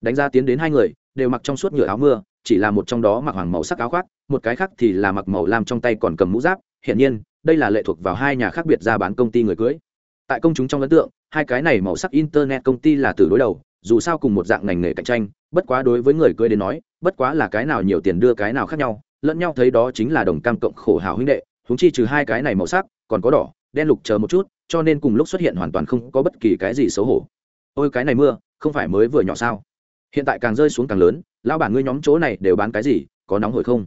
Đánh ra tiến đến hai người, đều mặc trong suốt nhựa áo mưa, chỉ là một trong đó mặc hoàng màu sắc áo khoác, một cái khác thì là mặc màu lam trong tay còn cầm mũ giáp. Hiển nhiên, đây là lệ thuộc vào hai nhà khác biệt ra bán công ty người cưới. Tại công chúng trong ấn tượng, hai cái này màu sắc internet công ty là từ đối đầu dù sao cùng một dạng ngành nghề cạnh tranh, bất quá đối với người cưới đến nói, bất quá là cái nào nhiều tiền đưa cái nào khác nhau, lẫn nhau thấy đó chính là đồng cam cộng khổ hảo huynh đệ húng chi trừ hai cái này màu sắc, còn có đỏ, đen lục chờ một chút, cho nên cùng lúc xuất hiện hoàn toàn không có bất kỳ cái gì xấu hổ. Ôi, cái này mưa, không phải mới vừa nhỏ sao? Hiện tại càng rơi xuống càng lớn lao bản ngươi nhóm chỗ này đều bán cái gì, có nóng hổi không?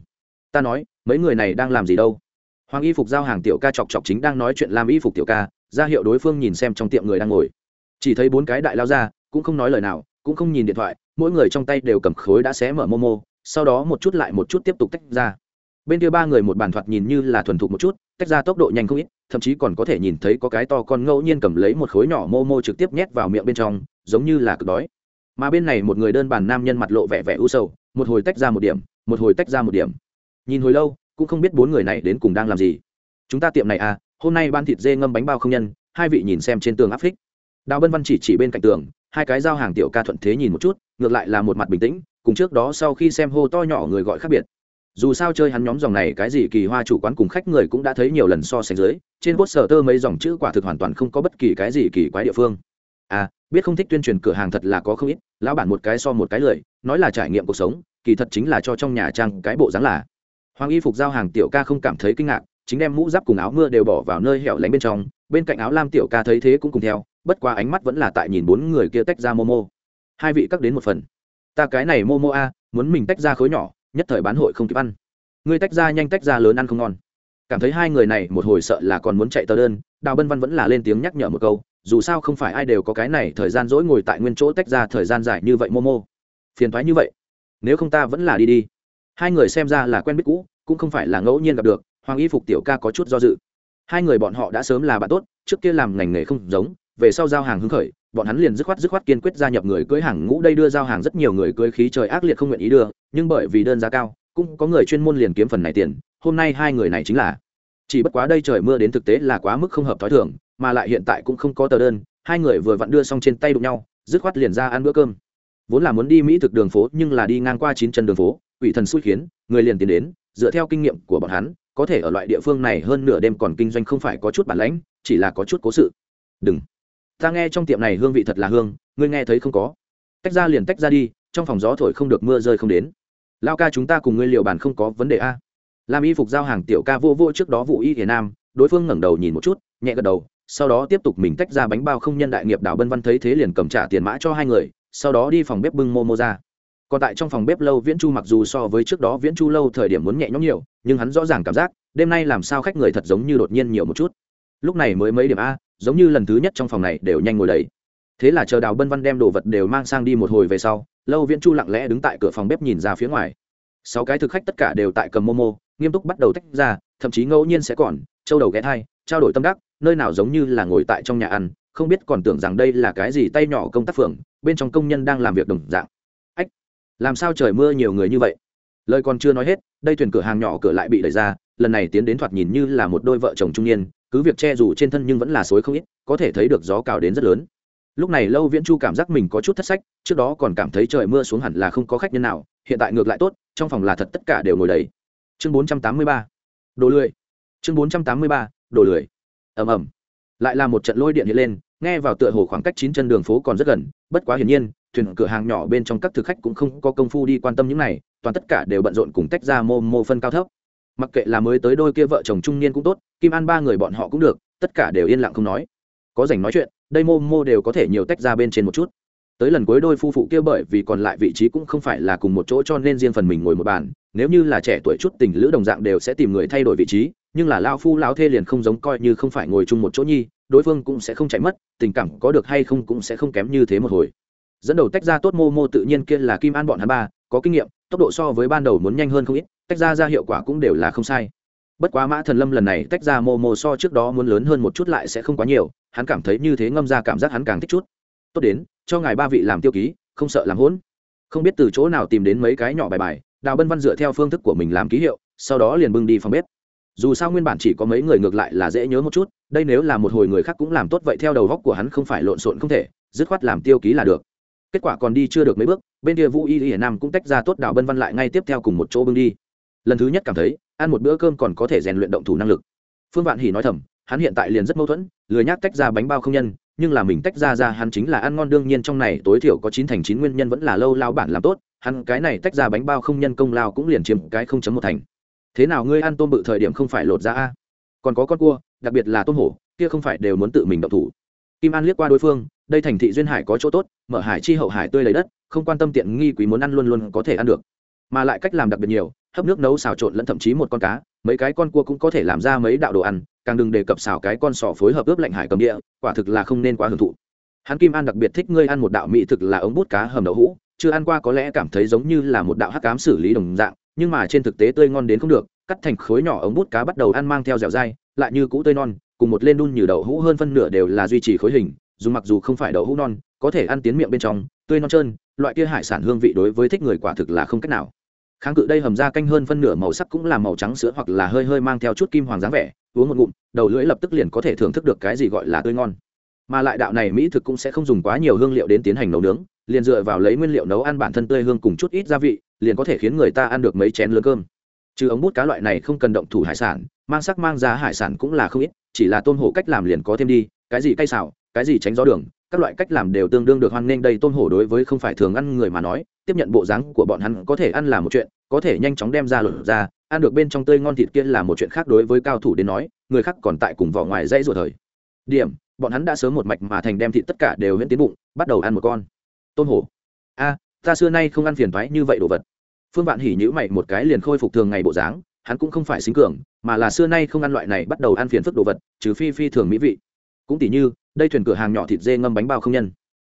Ta nói, mấy người này đang làm gì đâu? Hoàng y phục giao hàng tiểu ca chọc chọc chính đang nói chuyện làm y phục tiểu ca, ra hiệu đối phương nhìn xem trong tiệm người đang ngồi. Chỉ thấy bốn cái đại lao ra cũng không nói lời nào, cũng không nhìn điện thoại, mỗi người trong tay đều cầm khối đã xé mở momo, sau đó một chút lại một chút tiếp tục tách ra. Bên kia ba người một bàn thoạt nhìn như là thuần thục một chút, tách ra tốc độ nhanh không ít, thậm chí còn có thể nhìn thấy có cái to con ngẫu nhiên cầm lấy một khối nhỏ momo trực tiếp nhét vào miệng bên trong, giống như là cực đói. Mà bên này một người đơn bàn nam nhân mặt lộ vẻ vẻ u sầu, một hồi tách ra một điểm, một hồi tách ra một điểm. Nhìn hồi lâu, cũng không biết bốn người này đến cùng đang làm gì. Chúng ta tiệm này à hôm nay ban thịt dê ngâm bánh bao không nhân, hai vị nhìn xem trên tường áp phích. Đào bân văn chỉ chỉ bên cạnh tường hai cái giao hàng tiểu ca thuận thế nhìn một chút, ngược lại là một mặt bình tĩnh, cùng trước đó sau khi xem hô to nhỏ người gọi khác biệt. Dù sao chơi hắn nhóm dòng này cái gì kỳ hoa chủ quán cùng khách người cũng đã thấy nhiều lần so sánh dưới, trên bốt sở tơ mấy dòng chữ quả thực hoàn toàn không có bất kỳ cái gì kỳ quái địa phương. À biết không thích tuyên truyền cửa hàng thật là có không ít, lão bản một cái so một cái lười, nói là trải nghiệm cuộc sống, kỳ thật chính là cho trong nhà trang cái bộ dáng là. Hoàng y phục giao hàng tiểu ca không cảm thấy kinh ngạc, chính đem mũ giáp cùng áo mưa đều bỏ vào nơi hẻo lánh bên trong, bên cạnh áo lam tiểu ca thấy thế cũng cùng theo bất qua ánh mắt vẫn là tại nhìn bốn người kia tách ra momo. Hai vị cắt đến một phần. Ta cái này momo a, muốn mình tách ra khối nhỏ, nhất thời bán hội không kịp ăn. Ngươi tách ra nhanh tách ra lớn ăn không ngon. Cảm thấy hai người này một hồi sợ là còn muốn chạy tờ đơn, đào bân văn vẫn là lên tiếng nhắc nhở một câu, dù sao không phải ai đều có cái này thời gian dỗi ngồi tại nguyên chỗ tách ra thời gian dài như vậy momo. Phiền thoái như vậy. Nếu không ta vẫn là đi đi. Hai người xem ra là quen biết cũ, cũng không phải là ngẫu nhiên gặp được, hoàng y phục tiểu ca có chút do dự. Hai người bọn họ đã sớm là bạn tốt, trước kia làm ngành nghề không giống về sau giao hàng hứng khởi, bọn hắn liền dứt khoát dứt khoát kiên quyết gia nhập người cưới hàng ngũ. Đây đưa giao hàng rất nhiều người cưới khí trời ác liệt không nguyện ý đưa, nhưng bởi vì đơn giá cao, cũng có người chuyên môn liền kiếm phần này tiền, hôm nay hai người này chính là. Chỉ bất quá đây trời mưa đến thực tế là quá mức không hợp thói thường, mà lại hiện tại cũng không có tờ đơn, hai người vừa vặn đưa xong trên tay đụng nhau, dứt khoát liền ra ăn bữa cơm. Vốn là muốn đi mỹ thực đường phố, nhưng là đi ngang qua chín chân đường phố ủy thần xui khiến, người liền tiến đến, dựa theo kinh nghiệm của bọn hắn, có thể ở loại địa phương này hơn nửa đêm còn kinh doanh không phải có chút bản lãnh, chỉ là có chút cố sự. Đừng ta nghe trong tiệm này hương vị thật là hương, ngươi nghe thấy không có? Tách ra liền tách ra đi, trong phòng gió thổi không được, mưa rơi không đến. Lao ca chúng ta cùng ngươi liệu bàn không có vấn đề a? Làm y phục giao hàng tiểu ca vô vô trước đó vụ y hiền nam, đối phương ngẩng đầu nhìn một chút, nhẹ gật đầu, sau đó tiếp tục mình tách ra bánh bao không nhân đại nghiệp đảo bân văn thấy thế liền cầm trả tiền mã cho hai người, sau đó đi phòng bếp bưng mô mô ra. Còn tại trong phòng bếp lâu viễn chu mặc dù so với trước đó viễn chu lâu thời điểm muốn nhẹ nhõm nhiều, nhưng hắn rõ ràng cảm giác, đêm nay làm sao khách người thật giống như đột nhiên nhiều một chút. Lúc này mới mấy điểm a giống như lần thứ nhất trong phòng này đều nhanh ngồi đầy. Thế là chờ đào bân văn đem đồ vật đều mang sang đi một hồi về sau, lâu viễn chu lặng lẽ đứng tại cửa phòng bếp nhìn ra phía ngoài. Sáu cái thực khách tất cả đều tại cầm momo, nghiêm túc bắt đầu tách ra, thậm chí ngẫu nhiên sẽ còn trâu đầu ghé thai, trao đổi tâm đắc, nơi nào giống như là ngồi tại trong nhà ăn, không biết còn tưởng rằng đây là cái gì tay nhỏ công tác phường, bên trong công nhân đang làm việc đồng dạng. Ách, làm sao trời mưa nhiều người như vậy? Lời còn chưa nói hết, đây thuyền cửa hàng nhỏ cửa lại bị đẩy ra, lần này tiến đến thoạt nhìn như là một đôi vợ chồng trung niên cứ việc che dù trên thân nhưng vẫn là suối không ít, có thể thấy được gió cào đến rất lớn. Lúc này lâu viễn chu cảm giác mình có chút thất sách, trước đó còn cảm thấy trời mưa xuống hẳn là không có khách nhân nào, hiện tại ngược lại tốt, trong phòng là thật tất cả đều ngồi đầy. Chương bốn trăm tám mươi ba, đồ lười. Chương bốn trăm tám mươi ba, đồ lười. Ầm ầm. Lại là một trận lôi điện hiện lên, nghe vào tựa hồ khoảng cách chín chân đường phố còn rất gần, bất quá hiển nhiên, thuyền cửa hàng nhỏ bên trong các thực khách cũng không có công phu đi quan tâm những này, toàn tất cả đều bận rộn cùng tách ra mô mô phân cao thấp mặc kệ là mới tới đôi kia vợ chồng trung niên cũng tốt, kim an ba người bọn họ cũng được, tất cả đều yên lặng không nói. Có dành nói chuyện, đây mô mô đều có thể nhiều tách ra bên trên một chút. Tới lần cuối đôi phu phụ kia bởi vì còn lại vị trí cũng không phải là cùng một chỗ cho nên riêng phần mình ngồi một bàn, nếu như là trẻ tuổi chút tình lữ đồng dạng đều sẽ tìm người thay đổi vị trí, nhưng là lao phu lao thê liền không giống coi như không phải ngồi chung một chỗ nhi, đối phương cũng sẽ không chạy mất, tình cảm có được hay không cũng sẽ không kém như thế một hồi. Dẫn đầu tách ra tốt mô mô tự nhiên kia là kim an bọn hắn ba, có kinh nghiệm, tốc độ so với ban đầu muốn nhanh hơn không ít tách ra ra hiệu quả cũng đều là không sai. Bất quá mã thần lâm lần này tách ra mô mô so trước đó muốn lớn hơn một chút lại sẽ không quá nhiều, hắn cảm thấy như thế ngâm ra cảm giác hắn càng thích chút. Tốt đến, cho ngài ba vị làm tiêu ký, không sợ làm hỗn. Không biết từ chỗ nào tìm đến mấy cái nhỏ bài bài, đào bân văn dựa theo phương thức của mình làm ký hiệu, sau đó liền bưng đi phòng bếp. Dù sao nguyên bản chỉ có mấy người ngược lại là dễ nhớ một chút, đây nếu là một hồi người khác cũng làm tốt vậy theo đầu góc của hắn không phải lộn xộn không thể, dứt khoát làm tiêu ký là được. Kết quả còn đi chưa được mấy bước, bên kia vũ y hiển nam cũng tách ra tốt đào bân văn lại ngay tiếp theo cùng một chỗ bưng đi lần thứ nhất cảm thấy, ăn một bữa cơm còn có thể rèn luyện động thủ năng lực. Phương vạn hỉ nói thầm, hắn hiện tại liền rất mâu thuẫn, lười nhác tách ra bánh bao không nhân, nhưng là mình tách ra ra hắn chính là ăn ngon đương nhiên trong này tối thiểu có chín thành chín nguyên nhân vẫn là lâu lao bản làm tốt, hắn cái này tách ra bánh bao không nhân công lao cũng liền chiếm cái không chấm một thành. Thế nào ngươi ăn tôm bự thời điểm không phải lột ra a? Còn có con cua, đặc biệt là tôm hổ, kia không phải đều muốn tự mình động thủ. Kim an liếc qua đối phương, đây thành thị duyên hải có chỗ tốt, mở hải chi hậu hải tươi lấy đất, không quan tâm tiện nghi quý muốn ăn luôn luôn có thể ăn được. Mà lại cách làm đặc biệt nhiều hấp nước nấu xào trộn lẫn thậm chí một con cá, mấy cái con cua cũng có thể làm ra mấy đạo đồ ăn, càng đừng đề cập xào cái con sò phối hợp ướp lạnh hải cầm địa, quả thực là không nên quá hưởng thụ. Hắn kim an đặc biệt thích ngươi ăn một đạo mỹ thực là ống bút cá hầm đậu hũ, chưa ăn qua có lẽ cảm thấy giống như là một đạo hắc cám xử lý đồng dạng, nhưng mà trên thực tế tươi ngon đến không được, cắt thành khối nhỏ ống bút cá bắt đầu ăn mang theo dẻo dai, lại như cũ tươi non, cùng một lên đun như đậu hũ hơn phân nửa đều là duy trì khối hình, dù mặc dù không phải đậu hũ non, có thể ăn tiến miệng bên trong, tươi non trơn, loại kia hải sản hương vị đối với thích người quả thực là không cách nào kháng cự đây hầm ra canh hơn phân nửa màu sắc cũng là màu trắng sữa hoặc là hơi hơi mang theo chút kim hoàng dáng vẻ, uống một ngụm, đầu lưỡi lập tức liền có thể thưởng thức được cái gì gọi là tươi ngon. Mà lại đạo này mỹ thực cũng sẽ không dùng quá nhiều hương liệu đến tiến hành nấu nướng, liền dựa vào lấy nguyên liệu nấu ăn bản thân tươi hương cùng chút ít gia vị, liền có thể khiến người ta ăn được mấy chén lứa cơm. Trừ ống bút cá loại này không cần động thủ hải sản, mang sắc mang giá hải sản cũng là không ít, chỉ là tôm hổ cách làm liền có thêm đi, cái gì cay xào, cái gì tránh gió đường, các loại cách làm đều tương đương được hoan nghênh đây tôm hổ đối với không phải thường ăn người mà nói tiếp nhận bộ dáng của bọn hắn có thể ăn là một chuyện, có thể nhanh chóng đem ra lột ra, ăn được bên trong tươi ngon thịt kia là một chuyện khác đối với cao thủ đến nói, người khác còn tại cùng vỏ ngoài dãy ruột thời. Điểm, bọn hắn đã sớm một mạch mà thành đem thịt tất cả đều huyễn tiến bụng, bắt đầu ăn một con. Tôm hổ. A, ta xưa nay không ăn phiền thoái như vậy đồ vật. Phương vạn hỉ nhữ mày một cái liền khôi phục thường ngày bộ dáng, hắn cũng không phải xính cường, mà là xưa nay không ăn loại này bắt đầu ăn phiền phức đồ vật, trừ phi phi thường mỹ vị. Cũng tỉ như, đây thuyền cửa hàng nhỏ thịt dê ngâm bánh bao không nhân.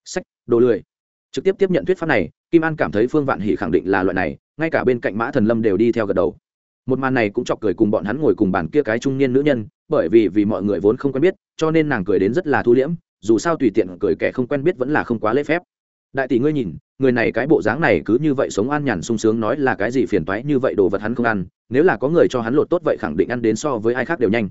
Sách, đồ lười. Trực tiếp tiếp nhận thuyết pháp này kim an cảm thấy phương vạn hỉ khẳng định là loại này, ngay cả bên cạnh mã thần lâm đều đi theo gật đầu. Một màn này cũng chọc cười cùng bọn hắn ngồi cùng bàn kia cái trung niên nữ nhân, bởi vì vì mọi người vốn không quen biết, cho nên nàng cười đến rất là thu liễm, dù sao tùy tiện cười kẻ không quen biết vẫn là không quá lễ phép. Đại tỷ ngươi nhìn, người này cái bộ dáng này cứ như vậy sống an nhàn sung sướng nói là cái gì phiền toái như vậy đồ vật hắn không ăn, nếu là có người cho hắn lột tốt vậy khẳng định ăn đến so với ai khác đều nhanh.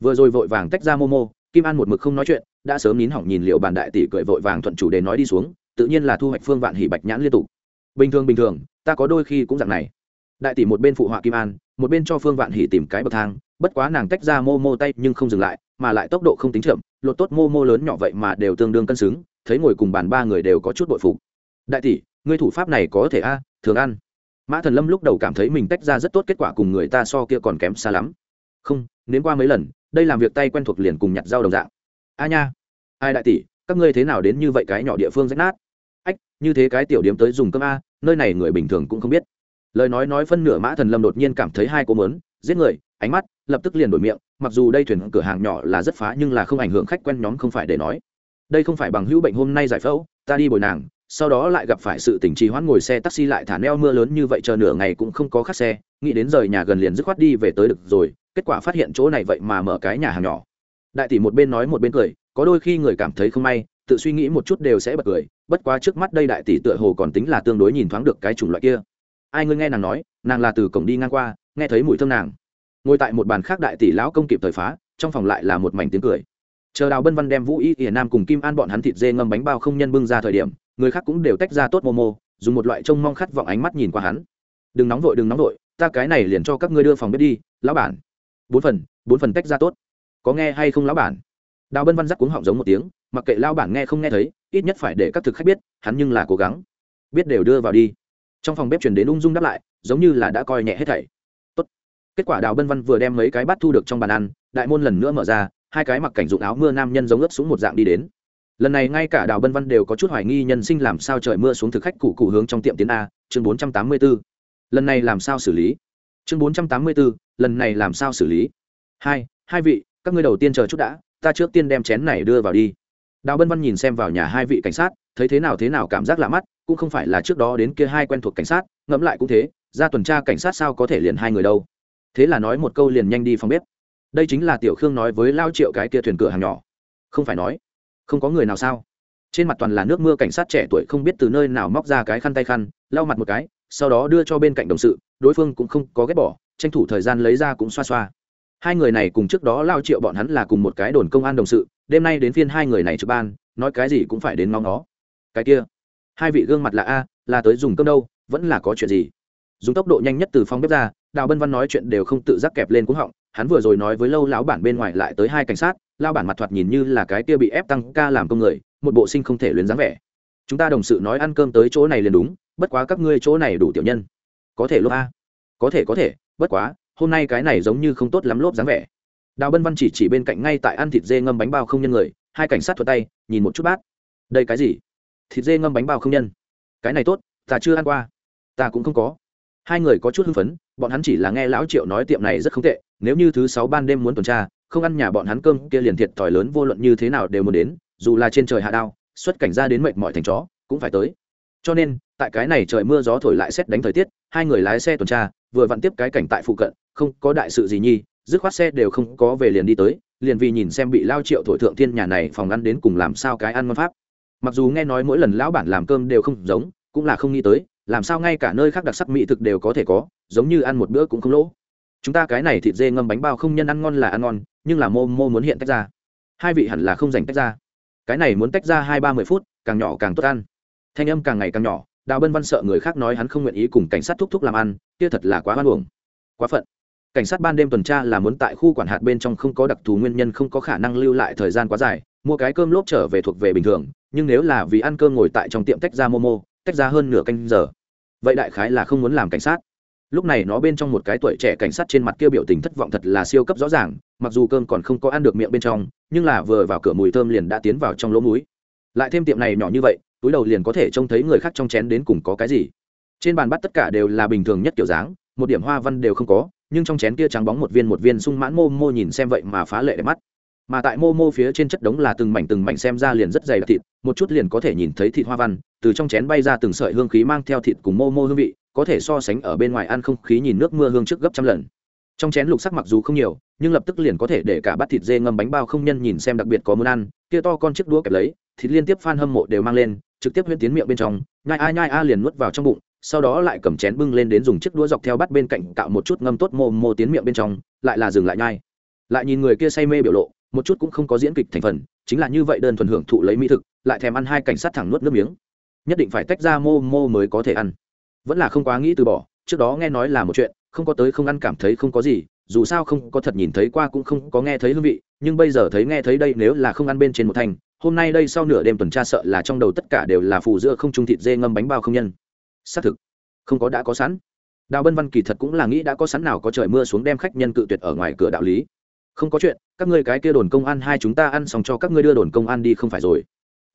Vừa rồi vội vàng tách ra momo, kim an một mực không nói chuyện, đã sớm nín hỏng nhìn liệu bàn đại tỷ cười vội vàng thuận chủ đề nói đi xuống tự nhiên là thu hoạch phương vạn hỉ bạch nhãn liên tục. Bình thường bình thường, ta có đôi khi cũng dạng này. Đại tỷ một bên phụ họa kim an, một bên cho phương vạn hỉ tìm cái bậc thang, bất quá nàng tách ra mô mô tay nhưng không dừng lại, mà lại tốc độ không tính chậm, lột tốt mô mô lớn nhỏ vậy mà đều tương đương cân xứng, thấy ngồi cùng bàn ba người đều có chút bội phục. Đại tỷ, ngươi thủ pháp này có thể a, thường ăn. Mã thần lâm lúc đầu cảm thấy mình tách ra rất tốt kết quả cùng người ta so kia còn kém xa lắm. Không, nếm qua mấy lần, đây làm việc tay quen thuộc liền cùng nhặt dao đồng dạng. A nha. Ai đại tỷ các ngươi thế nào đến như vậy cái nhỏ địa phương rách nát? Ách, như thế cái tiểu điếm tới dùng cơm a, nơi này người bình thường cũng không biết. Lời nói nói phân nửa mã thần lâm đột nhiên cảm thấy hai cô mớn giết người, ánh mắt lập tức liền đổi miệng, mặc dù đây thuyền cửa hàng nhỏ là rất phá nhưng là không ảnh hưởng khách quen nhóm không phải để nói. Đây không phải bằng hữu bệnh hôm nay giải phẫu, ta đi bồi nàng, sau đó lại gặp phải sự tỉnh trì hoãn ngồi xe taxi lại thả neo mưa lớn như vậy chờ nửa ngày cũng không có khắc xe, nghĩ đến rời nhà gần liền dứt khoát đi về tới được rồi, kết quả phát hiện chỗ này vậy mà mở cái nhà hàng nhỏ. Đại tỷ một bên nói một bên cười có đôi khi người cảm thấy không may, tự suy nghĩ một chút đều sẽ bật cười, bất quá trước mắt đây đại tỷ tựa hồ còn tính là tương đối nhìn thoáng được cái chủng loại kia. Ai ngươi nghe nàng nói, nàng là từ cổng đi ngang qua, nghe thấy mùi thơm nàng. Ngồi tại một bàn khác đại tỷ lão công kịp thời phá, trong phòng lại là một mảnh tiếng cười. Chờ đào bân văn đem vũ y hiền nam cùng kim an bọn hắn thịt dê ngâm bánh bao không nhân bưng ra thời điểm, người khác cũng đều tách ra tốt mô mô, dùng một loại trông mong khát vọng ánh mắt nhìn qua hắn. Đừng nóng vội, đừng nóng vội, ta cái này liền cho các ngươi đưa phòng bếp đi, lão bản. Bốn phần bốn phần tách ra tốt. Có nghe hay không, lão bản? Đào bân văn dắt cuống họng giống một tiếng, mặc kệ lao bản nghe không nghe thấy, ít nhất phải để các thực khách biết, hắn nhưng là cố gắng. Biết đều đưa vào đi. Trong phòng bếp chuyển đến ung dung đáp lại, giống như là đã coi nhẹ hết thảy. Tốt. kết quả đào bân văn vừa đem mấy cái bát thu được trong bàn ăn, đại môn lần nữa mở ra, hai cái mặc cảnh dụng áo mưa nam nhân giống ướp xuống một dạng đi đến. Lần này ngay cả đào bân văn đều có chút hoài nghi nhân sinh làm sao trời mưa xuống thực khách cụ cụ hướng trong tiệm tiến a, chương bốn trăm tám mươi b ố lần này làm sao xử lý? Chương bốn trăm tám mươi b ố lần này làm sao xử lý? Hai hai vị, các ngươi đầu tiên chờ chút đã ta trước tiên đem chén này đưa vào đi. Đào bân văn nhìn xem vào nhà hai vị cảnh sát, thấy thế nào thế nào cảm giác lạ mắt, cũng không phải là trước đó đến kia hai quen thuộc cảnh sát, ngẫm lại cũng thế, ra tuần tra cảnh sát sao có thể liền hai người đâu. Thế là nói một câu liền nhanh đi phòng bếp. Đây chính là tiểu khương nói với lao triệu cái kia thuyền cửa hàng nhỏ. Không phải nói, không có người nào sao? Trên mặt toàn là nước mưa cảnh sát trẻ tuổi không biết từ nơi nào móc ra cái khăn tay khăn, lau mặt một cái, sau đó đưa cho bên cạnh đồng sự, đối phương cũng không có ghét bỏ, tranh thủ thời gian lấy ra cũng xoa xoa hai người này cùng trước đó lao triệu bọn hắn là cùng một cái đồn công an đồng sự, đêm nay đến phiên hai người này trực ban, nói cái gì cũng phải đến ngóng nó cái kia, hai vị gương mặt là a, là tới dùng cơm đâu, vẫn là có chuyện gì? Dùng tốc độ nhanh nhất từ phòng bếp ra, đào bân văn nói chuyện đều không tự giác kẹp lên cúng họng, hắn vừa rồi nói với lâu lão bản bên ngoài lại tới hai cảnh sát lao bản mặt thoạt nhìn như là cái kia bị ép tăng ca làm công người, một bộ sinh không thể luyến dáng vẻ. Chúng ta đồng sự nói ăn cơm tới chỗ này liền đúng, bất quá các ngươi chỗ này đủ tiểu nhân. Có thể lúc a. Có thể có thể, bất quá hôm nay cái này giống như không tốt lắm lốp dáng vẻ. Đào bân văn chỉ chỉ bên cạnh ngay tại ăn thịt dê ngâm bánh bao không nhân người, hai cảnh sát thuật tay, nhìn một chút bát đây cái gì? Thịt dê ngâm bánh bao không nhân. Cái này tốt, ta chưa ăn qua. Ta cũng không có. Hai người có chút hưng phấn, bọn hắn chỉ là nghe lão triệu nói tiệm này rất không tệ, nếu như thứ sáu ban đêm muốn tuần tra, không ăn nhà bọn hắn cơm kia liền thiệt thòi lớn, vô luận như thế nào đều muốn đến, dù là trên trời hạ đao, xuất cảnh ra đến mệt mỏi thành chó, cũng phải tới. Cho nên, tại cái này trời mưa gió thổi lại xét đánh thời tiết, hai người lái xe tuần tra, vừa vặn tiếp cái cảnh tại phụ cận không có đại sự gì nhi, dứt khoát xe đều không có về liền đi tới, liền vì nhìn xem bị lao triệu thổi thượng thiên nhà này phòng ăn đến cùng làm sao cái ăn ngon pháp. Mặc dù nghe nói mỗi lần lão bản làm cơm đều không giống, cũng là không nghĩ tới, làm sao ngay cả nơi khác đặc sắc mỹ thực đều có thể có, giống như ăn một bữa cũng không lỗ. Chúng ta cái này thịt dê ngâm bánh bao không nhân ăn ngon là ăn ngon, nhưng là mô mô muốn hiện tách ra. Hai vị hẳn là không dành tách ra. Cái này muốn tách ra hai ba mươi phút, càng nhỏ càng tốt ăn. Thanh âm càng ngày càng nhỏ, đào bân văn sợ người khác nói hắn không nguyện ý cùng cảnh sát thúc thúc làm ăn, kia thật là quá hoan uổng. Quá phận cảnh sát ban đêm tuần tra là muốn tại khu quản hạt bên trong không có đặc thù nguyên nhân, không có khả năng lưu lại thời gian quá dài, mua cái cơm lốp trở về thuộc về bình thường, nhưng nếu là vì ăn cơm ngồi tại trong tiệm tách ra momo, tách ra hơn nửa canh giờ. Vậy đại khái là không muốn làm cảnh sát. Lúc này nó bên trong một cái tuổi trẻ cảnh sát trên mặt kia biểu tình thất vọng thật là siêu cấp rõ ràng, mặc dù cơm còn không có ăn được miệng bên trong, nhưng là vừa vào cửa mùi thơm liền đã tiến vào trong lỗ múi lại thêm tiệm này nhỏ như vậy, túi đầu liền có thể trông thấy người khác trong chén đến cùng có cái gì. Trên bàn bắt tất cả đều là bình thường nhất kiểu dáng, một điểm hoa văn đều không có nhưng trong chén kia trắng bóng một viên một viên sung mãn mô mô nhìn xem vậy mà phá lệ đẹp mắt. Mà tại mô mô phía trên chất đống là từng mảnh từng mảnh xem ra liền rất dày đặc thịt, một chút liền có thể nhìn thấy thịt hoa văn, từ trong chén bay ra từng sợi hương khí mang theo thịt cùng mô mô hương vị, có thể so sánh ở bên ngoài ăn không khí nhìn nước mưa hương trước gấp trăm lần. Trong chén lục sắc mặc dù không nhiều, nhưng lập tức liền có thể để cả bát thịt dê ngâm bánh bao không nhân nhìn xem đặc biệt có muốn ăn, kia to con chiếc đũa kẹp lấy, thịt liên tiếp phan hâm mộ đều mang lên, trực tiếp huyễn tiến miệng bên trong, nhai a nhai a liền nuốt vào trong bụng sau đó lại cầm chén bưng lên đến dùng chiếc đũa dọc theo bắt bên cạnh cạo một chút ngâm tốt mô mô tiến miệng bên trong, lại là dừng lại nhai. Lại nhìn người kia say mê biểu lộ, một chút cũng không có diễn kịch thành phần, chính là như vậy đơn thuần hưởng thụ lấy mỹ thực, lại thèm ăn hai cảnh sát thẳng nuốt nước miếng. Nhất định phải tách ra mô mô mới có thể ăn. Vẫn là không quá nghĩ từ bỏ, trước đó nghe nói là một chuyện, không có tới không ăn cảm thấy không có gì, dù sao không có thật nhìn thấy qua cũng không có nghe thấy hương vị, nhưng bây giờ thấy nghe thấy đây nếu là không ăn bên trên một thành, hôm nay đây sau nửa đêm tuần tra sợ là trong đầu tất cả đều là phù giữa không trung thịt dê ngâm bánh bao không nhân xác thực. Không có đã có sẵn. Đào bân văn kỳ thật cũng là nghĩ đã có sẵn nào có trời mưa xuống đem khách nhân cự tuyệt ở ngoài cửa đạo lý. Không có chuyện, các ngươi cái kia đồn công an hai chúng ta ăn xong cho các ngươi đưa đồn công an đi không phải rồi.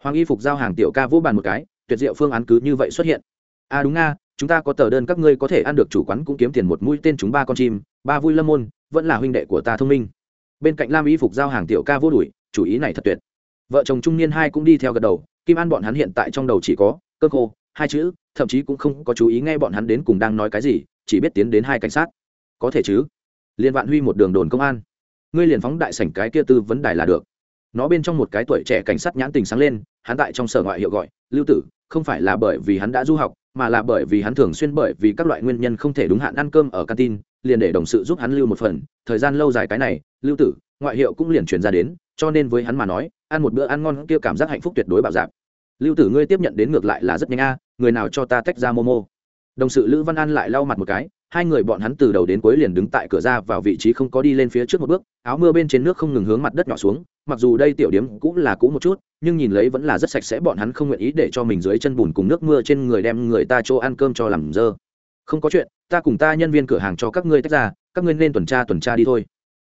Hoàng y phục giao hàng tiểu ca vỗ bàn một cái, tuyệt diệu phương án cứ như vậy xuất hiện. À đúng nga, chúng ta có tờ đơn các ngươi có thể ăn được chủ quán cũng kiếm tiền một mũi tên chúng ba con chim, ba vui lâm môn, vẫn là huynh đệ của ta thông minh. Bên cạnh lam y phục giao hàng tiểu ca vô đuổi chủ ý này thật tuyệt. Vợ chồng trung niên hai cũng đi theo gật đầu, kim an bọn hắn hiện tại trong đầu chỉ có, cơ khô, hai chữ thậm chí cũng không có chú ý nghe bọn hắn đến cùng đang nói cái gì, chỉ biết tiến đến hai cảnh sát. Có thể chứ? Liên vạn huy một đường đồn công an. Ngươi liền phóng đại sảnh cái kia tư vấn đài là được. Nó bên trong một cái tuổi trẻ cảnh sát nhãn tình sáng lên, hắn tại trong sở ngoại hiệu gọi, lưu tử, không phải là bởi vì hắn đã du học, mà là bởi vì hắn thường xuyên bởi vì các loại nguyên nhân không thể đúng hạn ăn cơm ở canteen, liền để đồng sự giúp hắn lưu một phần. Thời gian lâu dài cái này, lưu tử, ngoại hiệu cũng liền chuyển ra đến, cho nên với hắn mà nói, ăn một bữa ăn ngon kia cảm giác hạnh phúc tuyệt đối bảo giảm lưu tử ngươi tiếp nhận đến ngược lại là rất nhanh a, người nào cho ta tách ra momo? Đồng sự lữ văn an lại lau mặt một cái, hai người bọn hắn từ đầu đến cuối liền đứng tại cửa ra vào vị trí không có đi lên phía trước một bước, áo mưa bên trên nước không ngừng hướng mặt đất nhỏ xuống, mặc dù đây tiểu điếm cũng là cũ một chút, nhưng nhìn lấy vẫn là rất sạch sẽ, bọn hắn không nguyện ý để cho mình dưới chân bùn cùng nước mưa trên người đem người ta chỗ ăn cơm cho làm dơ. Không có chuyện, ta cùng ta nhân viên cửa hàng cho các ngươi tách ra, các ngươi nên tuần tra tuần tra đi thôi.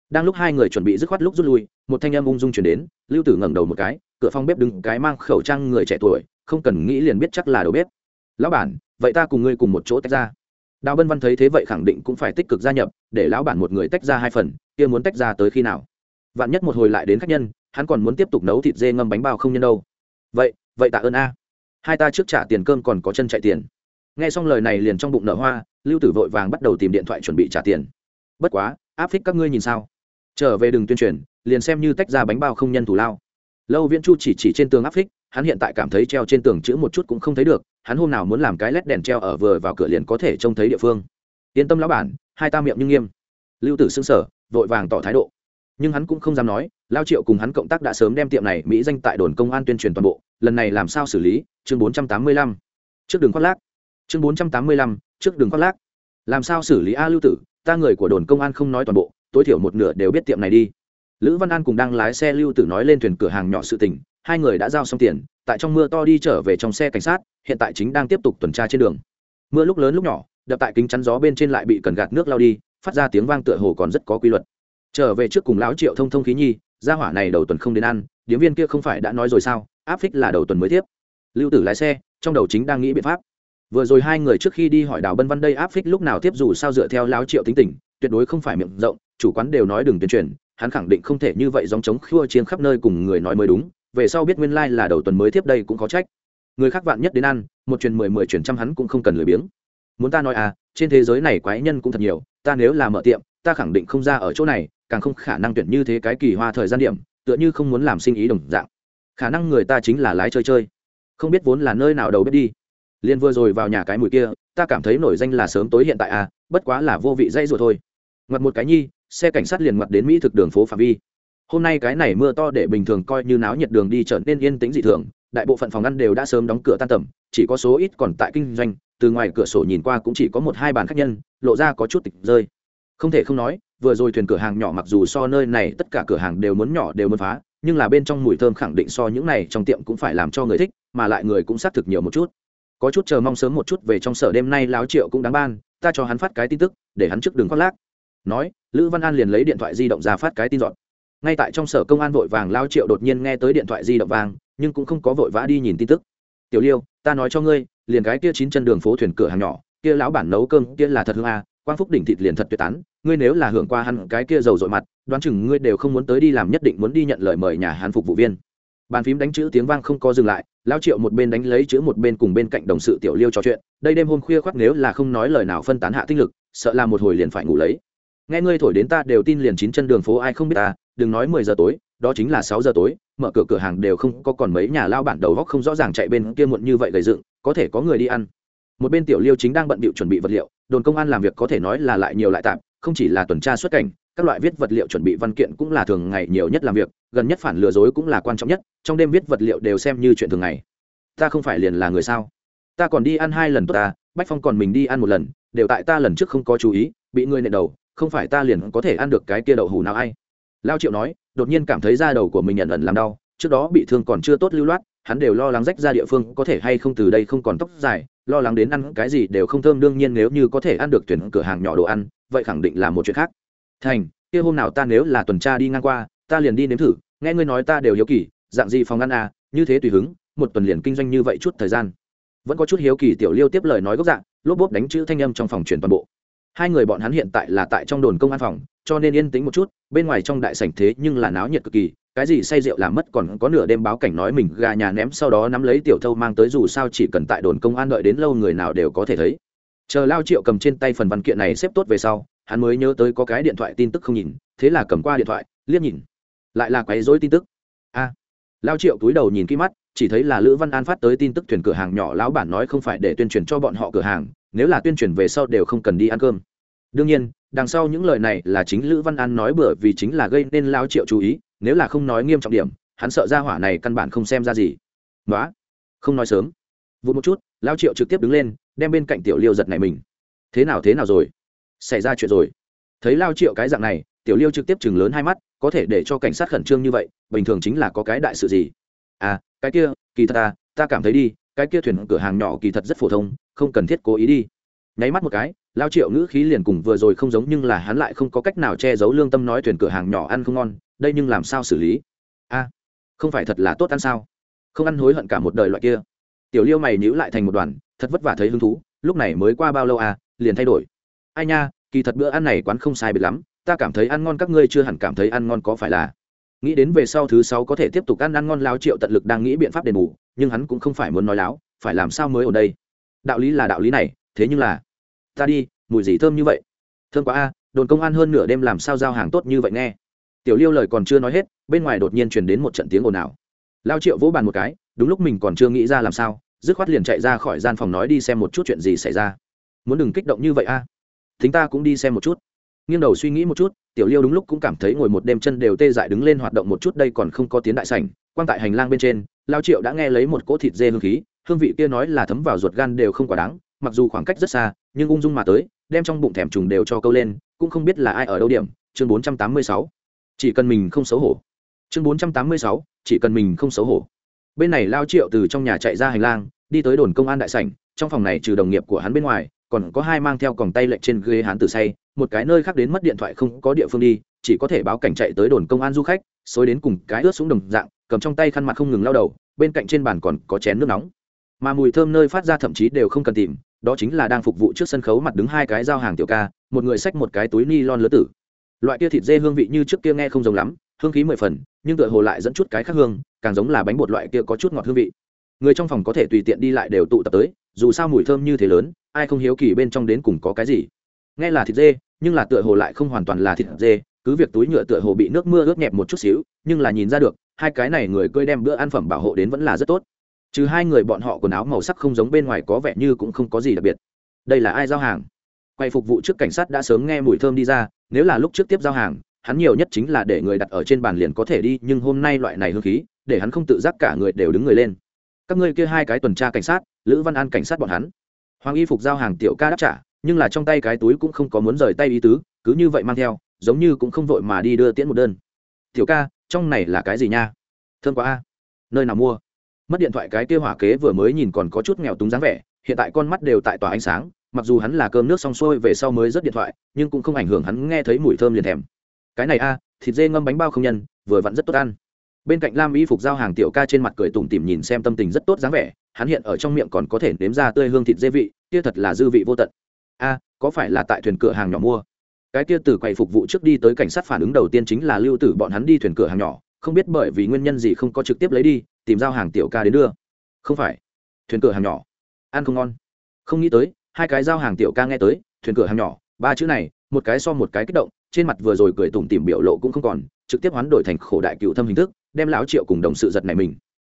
Đang lúc hai người chuẩn bị dứt khoát lúc rút lui, một thanh âm ung dung chuyển đến, lưu tử ngẩng đầu một cái cửa phòng bếp đứng cái mang khẩu trang người trẻ tuổi, không cần nghĩ liền biết chắc là đầu bếp. Lão bản, vậy ta cùng ngươi cùng một chỗ tách ra. Đào bân văn thấy thế vậy khẳng định cũng phải tích cực gia nhập, để lão bản một người tách ra hai phần, kia muốn tách ra tới khi nào? Vạn nhất một hồi lại đến khách nhân, hắn còn muốn tiếp tục nấu thịt dê ngâm bánh bao không nhân đâu. Vậy vậy tạ ơn a. Hai ta trước trả tiền cơm còn có chân chạy tiền. Nghe xong lời này liền trong bụng nở hoa, lưu tử vội vàng bắt đầu tìm điện thoại chuẩn bị trả tiền. Bất quá, áp thích các ngươi nhìn sao? Trở về đường tuyên truyền, liền xem như tách ra bánh bao không nhân thủ lao lâu viễn chu chỉ chỉ trên tường áp phích, hắn hiện tại cảm thấy treo trên tường chữ một chút cũng không thấy được, hắn hôm nào muốn làm cái lét đèn treo ở vừa vào cửa liền có thể trông thấy địa phương. Yên tâm lão bản, hai ta miệng nhưng nghiêm. Lưu tử xưng sở vội vàng tỏ thái độ. Nhưng hắn cũng không dám nói, lao triệu cùng hắn cộng tác đã sớm đem tiệm này mỹ danh tại đồn công an tuyên truyền toàn bộ, lần này làm sao xử lý, chương bốn trăm tám mươi lăm. Trước đường khoác lác. Chương bốn trăm tám mươi lăm, trước đường khoác lác. Làm sao xử lý a lưu tử, ta người của đồn công an không nói toàn bộ, tối thiểu một nửa đều biết tiệm này đi lữ văn an cùng đang lái xe lưu tử nói lên thuyền cửa hàng nhỏ sự tình, hai người đã giao xong tiền, tại trong mưa to đi trở về trong xe cảnh sát, hiện tại chính đang tiếp tục tuần tra trên đường. Mưa lúc lớn lúc nhỏ, đập tại kính chắn gió bên trên lại bị cần gạt nước lao đi, phát ra tiếng vang tựa hồ còn rất có quy luật. Trở về trước cùng lão triệu thông thông khí nhi, gia hỏa này đầu tuần không đến ăn, điếm viên kia không phải đã nói rồi sao, áp phích là đầu tuần mới tiếp. Lưu tử lái xe, trong đầu chính đang nghĩ biện pháp. Vừa rồi hai người trước khi đi hỏi đào bân văn đây áp phích lúc nào tiếp dù sao dựa theo lão triệu tính tình, tuyệt đối không phải miệng rộng, chủ quán đều nói đừng tuyên truyền hắn khẳng định không thể như vậy dòng chống khua chiên khắp nơi cùng người nói mới đúng, về sau biết nguyên lai、like、là đầu tuần mới tiếp đây cũng có trách. Người khác vạn nhất đến ăn, một truyền mười mười truyền trăm hắn cũng không cần lười biếng. Muốn ta nói à trên thế giới này quái nhân cũng thật nhiều, ta nếu là mở tiệm, ta khẳng định không ra ở chỗ này, càng không khả năng tuyển như thế cái kỳ hoa thời gian điểm, tựa như không muốn làm sinh ý đồng dạng. Khả năng người ta chính là lái chơi chơi. Không biết vốn là nơi nào đầu bếp đi. Liền vừa rồi vào nhà cái mùi kia, ta cảm thấy nổi danh là sớm tối hiện tại à bất quá là vô vị dây rồi thôi. Ngặt một cái nhi xe cảnh sát liền mặt đến mỹ thực đường phố phạm vi. Hôm nay cái này mưa to để bình thường coi như náo nhiệt đường đi trở nên yên tĩnh dị thường, đại bộ phận phòng ăn đều đã sớm đóng cửa tan tầm, chỉ có số ít còn tại kinh doanh, từ ngoài cửa sổ nhìn qua cũng chỉ có một hai bàn khách nhân, lộ ra có chút tịch rơi. Không thể không nói, vừa rồi thuyền cửa hàng nhỏ mặc dù so nơi này tất cả cửa hàng đều muốn nhỏ đều muốn phá, nhưng là bên trong mùi thơm khẳng định so những này trong tiệm cũng phải làm cho người thích, mà lại người cũng xác thực nhiều một chút. Có chút chờ mong sớm một chút về trong sở đêm nay láo triệu cũng đáng ban, ta cho hắn phát cái tin tức, để hắn trước đường khoác lác nói, lữ văn an liền lấy điện thoại di động ra phát cái tin dọn. Ngay tại trong sở công an vội vàng lao triệu đột nhiên nghe tới điện thoại di động vàng nhưng cũng không có vội vã đi nhìn tin tức. Tiểu liêu, ta nói cho ngươi, liền cái kia chín chân đường phố thuyền cửa hàng nhỏ, kia lão bản nấu cơm kia là thật hương a, quang phúc đỉnh thịt liền thật tuyệt tán, ngươi nếu là hưởng qua hắn cái kia dầu dội mặt, đoán chừng ngươi đều không muốn tới đi làm nhất định muốn đi nhận lời mời nhà hắn phục vụ viên. Bàn phím đánh chữ tiếng vang không có dừng lại, lao triệu một bên đánh lấy chữ một bên cùng bên cạnh đồng sự tiểu liêu trò chuyện, đây đêm hôm khuya khoác nếu là không nói lời nào phân tán hạ tinh lực, sợ là một hồi liền phải ngủ lấy nghe ngươi thổi đến ta đều tin liền chín chân đường phố ai không biết ta, đừng nói mười giờ tối, đó chính là sáu giờ tối, mở cửa cửa hàng đều không có còn mấy nhà lao bản đầu góc không rõ ràng chạy bên kia muộn như vậy gầy dựng, có thể có người đi ăn. Một bên tiểu liêu chính đang bận bịu chuẩn bị vật liệu, đồn công an làm việc có thể nói là lại nhiều lại tạm, không chỉ là tuần tra xuất cảnh, các loại viết vật liệu chuẩn bị văn kiện cũng là thường ngày nhiều nhất làm việc, gần nhất phản lừa dối cũng là quan trọng nhất, trong đêm viết vật liệu đều xem như chuyện thường ngày. Ta không phải liền là người sao? Ta còn đi ăn hai lần tốt ta, bách phong còn mình đi ăn một lần, đều tại ta lần trước không có chú ý, bị người nện đầu không phải ta liền có thể ăn được cái kia đậu hủ nào ai? Lao triệu nói, đột nhiên cảm thấy da đầu của mình nhận ẩn làm đau, trước đó bị thương còn chưa tốt lưu loát, hắn đều lo lắng rách ra địa phương có thể hay không từ đây không còn tóc dài, lo lắng đến ăn cái gì đều không thơm, đương nhiên nếu như có thể ăn được tuyển cửa hàng nhỏ đồ ăn, vậy khẳng định là một chuyện khác. Thành, kia hôm nào ta nếu là tuần tra đi ngang qua, ta liền đi nếm thử, nghe ngươi nói ta đều hiếu kỳ, dạng gì phòng ăn à như thế tùy hứng, một tuần liền kinh doanh như vậy chút thời gian. Vẫn có chút hiếu kỳ tiểu liêu tiếp lời nói gốc dạng, lốp bốp đánh chữ thanh âm trong phòng truyền toàn bộ hai người bọn hắn hiện tại là tại trong đồn công an phòng, cho nên yên tĩnh một chút, bên ngoài trong đại sảnh thế nhưng là náo nhiệt cực kỳ, cái gì say rượu làm mất còn có nửa đêm báo cảnh nói mình gà nhà ném sau đó nắm lấy tiểu thâu mang tới dù sao chỉ cần tại đồn công an đợi đến lâu người nào đều có thể thấy. Chờ lao triệu cầm trên tay phần văn kiện này xếp tốt về sau, hắn mới nhớ tới có cái điện thoại tin tức không nhìn, thế là cầm qua điện thoại, liếc nhìn. Lại là quấy dối tin tức. A. Lao triệu túi đầu nhìn kỹ mắt, chỉ thấy là lữ văn an phát tới tin tức thuyền cửa hàng nhỏ lão bản nói không phải để tuyên truyền cho bọn họ cửa hàng nếu là tuyên truyền về sau đều không cần đi ăn cơm. Đương nhiên, đằng sau những lời này là chính lữ văn an nói bừa vì chính là gây nên lao triệu chú ý, nếu là không nói nghiêm trọng điểm, hắn sợ ra hỏa này căn bản không xem ra gì. Nói không nói sớm. Vụ một chút lao triệu trực tiếp đứng lên, đem bên cạnh tiểu liêu giật này mình. Thế nào thế nào rồi? Xảy ra chuyện rồi. Thấy lao triệu cái dạng này, tiểu liêu trực tiếp chừng lớn hai mắt, có thể để cho cảnh sát khẩn trương như vậy, bình thường chính là có cái đại sự gì? À cái kia, kỳ thật ta ta cảm thấy đi cái kia thuyền cửa hàng nhỏ kỳ thật rất phổ thông, không cần thiết cố ý đi. Nháy mắt một cái, lao triệu ngữ khí liền cùng vừa rồi không giống nhưng là hắn lại không có cách nào che giấu lương tâm nói thuyền cửa hàng nhỏ ăn không ngon, đây nhưng làm sao xử lý? A, không phải thật là tốt ăn sao? Không ăn hối hận cả một đời loại kia. Tiểu liêu mày nhữ lại thành một đoàn, thật vất vả thấy hứng thú, lúc này mới qua bao lâu à liền thay đổi. Ai nha, kỳ thật bữa ăn này quán không sai biệt lắm, ta cảm thấy ăn ngon các ngươi chưa hẳn cảm thấy ăn ngon có phải là. Nghĩ đến về sau thứ sáu có thể tiếp tục ăn ăn ngon lao triệu tận lực đang nghĩ biện pháp đền bù nhưng hắn cũng không phải muốn nói láo, phải làm sao mới ở đây? Đạo lý là đạo lý này, thế nhưng là, ta đi, mùi gì thơm như vậy? Thơm quá a, đồn công an hơn nửa đêm làm sao giao hàng tốt như vậy nghe? Tiểu liêu lời còn chưa nói hết, bên ngoài đột nhiên truyền đến một trận tiếng ồn ào. Lao triệu vỗ bàn một cái, đúng lúc mình còn chưa nghĩ ra làm sao, dứt khoát liền chạy ra khỏi gian phòng nói đi xem một chút chuyện gì xảy ra. Muốn đừng kích động như vậy a. À? thính ta cũng đi xem một chút. Nghiêng đầu suy nghĩ một chút, tiểu liêu đúng lúc cũng cảm thấy ngồi một đêm chân đều tê dại đứng lên hoạt động một chút, đây còn không có tiến đại sảnh quan tại hành lang bên trên lao triệu đã nghe lấy một cỗ thịt dê hương khí, hương vị kia nói là thấm vào ruột gan đều không quá đáng, mặc dù khoảng cách rất xa, nhưng ung dung mà tới, đem trong bụng thèm trùng đều cho câu lên, cũng không biết là ai ở đâu điểm. Chương bốn trăm tám mươi sáu. Chỉ cần mình không xấu hổ. Chương bốn trăm tám mươi sáu. Chỉ cần mình không xấu hổ. Bên này lao triệu từ trong nhà chạy ra hành lang, đi tới đồn công an đại sảnh, trong phòng này trừ đồng nghiệp của hắn bên ngoài, còn có hai mang theo còng tay lệnh trên ghế hắn từ say, một cái nơi khác đến mất điện thoại không có địa phương đi, chỉ có thể báo cảnh chạy tới đồn công an du khách, xối đến cùng cái ướt xuống đồng dạng cầm trong tay khăn mặt không ngừng lao đầu, bên cạnh trên bàn còn có chén nước nóng. Mà mùi thơm nơi phát ra thậm chí đều không cần tìm, đó chính là đang phục vụ trước sân khấu mặt đứng hai cái giao hàng tiểu ca, một người xách một cái túi ni lon lứa tử. Loại kia thịt dê hương vị như trước kia nghe không giống lắm, hương khí mười phần, nhưng tựa hồ lại dẫn chút cái khác hương, càng giống là bánh bột loại kia có chút ngọt hương vị. Người trong phòng có thể tùy tiện đi lại đều tụ tập tới, dù sao mùi thơm như thế lớn, ai không hiếu kỳ bên trong đến cùng có cái gì. Nghe là thịt dê, nhưng là tựa hồ lại không hoàn toàn là thịt dê cứ việc túi nhựa tựa hồ bị nước mưa ướt nhẹp một chút xíu, nhưng là nhìn ra được, hai cái này người cơi đem bữa ăn phẩm bảo hộ đến vẫn là rất tốt. Trừ hai người bọn họ quần áo màu sắc không giống bên ngoài có vẻ như cũng không có gì đặc biệt. Đây là ai giao hàng? Quay phục vụ trước cảnh sát đã sớm nghe mùi thơm đi ra, nếu là lúc trước tiếp giao hàng, hắn nhiều nhất chính là để người đặt ở trên bàn liền có thể đi, nhưng hôm nay loại này hương khí, để hắn không tự giác cả người đều đứng người lên. Các ngươi kia hai cái tuần tra cảnh sát, lữ văn an cảnh sát bọn hắn. Hoàng y phục giao hàng tiểu ca đáp trả, nhưng là trong tay cái túi cũng không có muốn rời tay ý tứ, cứ như vậy mang theo giống như cũng không vội mà đi đưa tiễn một đơn. Tiểu ca, trong này là cái gì nha? Thương quá a. Nơi nào mua? Mất điện thoại cái kia hỏa kế vừa mới nhìn còn có chút nghèo túng dáng vẻ, hiện tại con mắt đều tại tòa ánh sáng, mặc dù hắn là cơm nước xong xuôi về sau mới rớt điện thoại, nhưng cũng không ảnh hưởng hắn nghe thấy mùi thơm liền thèm. Cái này a, thịt dê ngâm bánh bao không nhân, vừa vặn rất tốt ăn. Bên cạnh lam y phục giao hàng tiểu ca trên mặt cười tủm tỉm nhìn xem tâm tình rất tốt dáng vẻ, hắn hiện ở trong miệng còn có thể nếm ra tươi hương thịt dê vị, kia thật là dư vị vô tận. A, có phải là tại thuyền cửa hàng nhỏ mua? Cái kia từ quầy phục vụ trước đi tới cảnh sát phản ứng đầu tiên chính là lưu tử, bọn hắn đi thuyền cửa hàng nhỏ, không biết bởi vì nguyên nhân gì không có trực tiếp lấy đi, tìm giao hàng tiểu ca đến đưa. Không phải, thuyền cửa hàng nhỏ. Ăn không ngon. Không nghĩ tới, hai cái giao hàng tiểu ca nghe tới, thuyền cửa hàng nhỏ, ba chữ này, một cái so một cái kích động, trên mặt vừa rồi cười tủm tỉm biểu lộ cũng không còn, trực tiếp hoán đổi thành khổ đại cựu thâm hình thức, đem lão triệu cùng đồng sự giật này mình.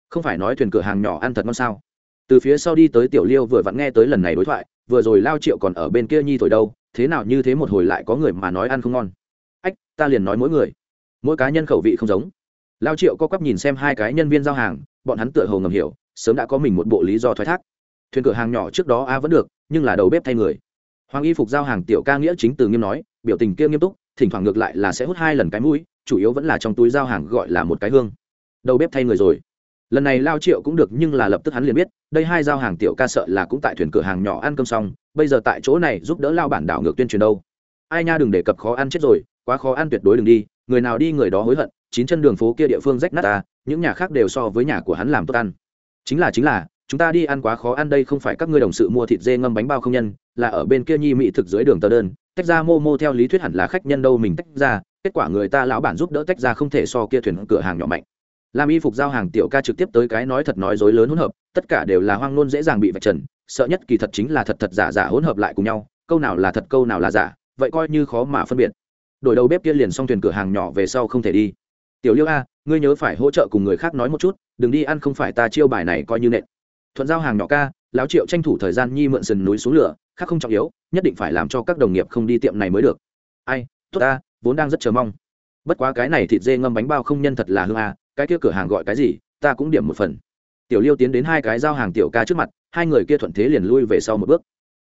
Không phải nói thuyền cửa hàng nhỏ ăn thật ngon sao? Từ phía sau đi tới tiểu liêu vừa vặn nghe tới lần này đối thoại, vừa rồi lao triệu còn ở bên kia nhi thổi đâu thế nào như thế một hồi lại có người mà nói ăn không ngon. Ách, ta liền nói mỗi người. Mỗi cá nhân khẩu vị không giống. Lao triệu co quắp nhìn xem hai cái nhân viên giao hàng, bọn hắn tựa hồ ngầm hiểu, sớm đã có mình một bộ lý do thoái thác. Thuyền cửa hàng nhỏ trước đó a vẫn được, nhưng là đầu bếp thay người. Hoàng y phục giao hàng tiểu ca nghĩa chính từ nghiêm nói, biểu tình kia nghiêm túc, thỉnh thoảng ngược lại là sẽ hút hai lần cái mũi, chủ yếu vẫn là trong túi giao hàng gọi là một cái hương. Đầu bếp thay người rồi lần này lao triệu cũng được, nhưng là lập tức hắn liền biết, đây hai giao hàng tiểu ca sợ là cũng tại thuyền cửa hàng nhỏ ăn cơm xong, bây giờ tại chỗ này giúp đỡ lao bản đảo ngược tuyên truyền đâu. Ai nha đừng đề cập khó ăn chết rồi, quá khó ăn tuyệt đối đừng đi, người nào đi người đó hối hận, chín chân đường phố kia địa phương rách nát ta, những nhà khác đều so với nhà của hắn làm tốt ăn. Chính là chính là, chúng ta đi ăn quá khó ăn đây không phải các ngươi đồng sự mua thịt dê ngâm bánh bao không nhân, là ở bên kia nhi mỹ thực dưới đường tờ đơn, tách ra mô mô theo lý thuyết hẳn là khách nhân đâu mình tách ra, kết quả người ta lão bản giúp đỡ tách ra không thể so kia thuyền cửa hàng nhỏ mạnh làm y phục giao hàng tiểu ca trực tiếp tới cái nói thật nói dối lớn hỗn hợp, tất cả đều là hoang nôn dễ dàng bị vạch trần, sợ nhất kỳ thật chính là thật thật giả giả hỗn hợp lại cùng nhau, câu nào là thật câu nào là giả, vậy coi như khó mà phân biệt. Đổi đầu bếp kia liền xong thuyền cửa hàng nhỏ về sau không thể đi. Tiểu liêu a, ngươi nhớ phải hỗ trợ cùng người khác nói một chút, đừng đi ăn không phải ta chiêu bài này coi như nện. Thuận giao hàng nhỏ ca, lão triệu tranh thủ thời gian nhi mượn sườn núi xuống lửa, khác không trọng yếu, nhất định phải làm cho các đồng nghiệp không đi tiệm này mới được. Ai, tốt ta, vốn đang rất chờ mong. Bất quá cái này thịt dê ngâm bánh bao không nhân thật là hương a cái kia cửa hàng gọi cái gì, ta cũng điểm một phần. Tiểu liêu tiến đến hai cái giao hàng tiểu ca trước mặt, hai người kia thuận thế liền lui về sau một bước.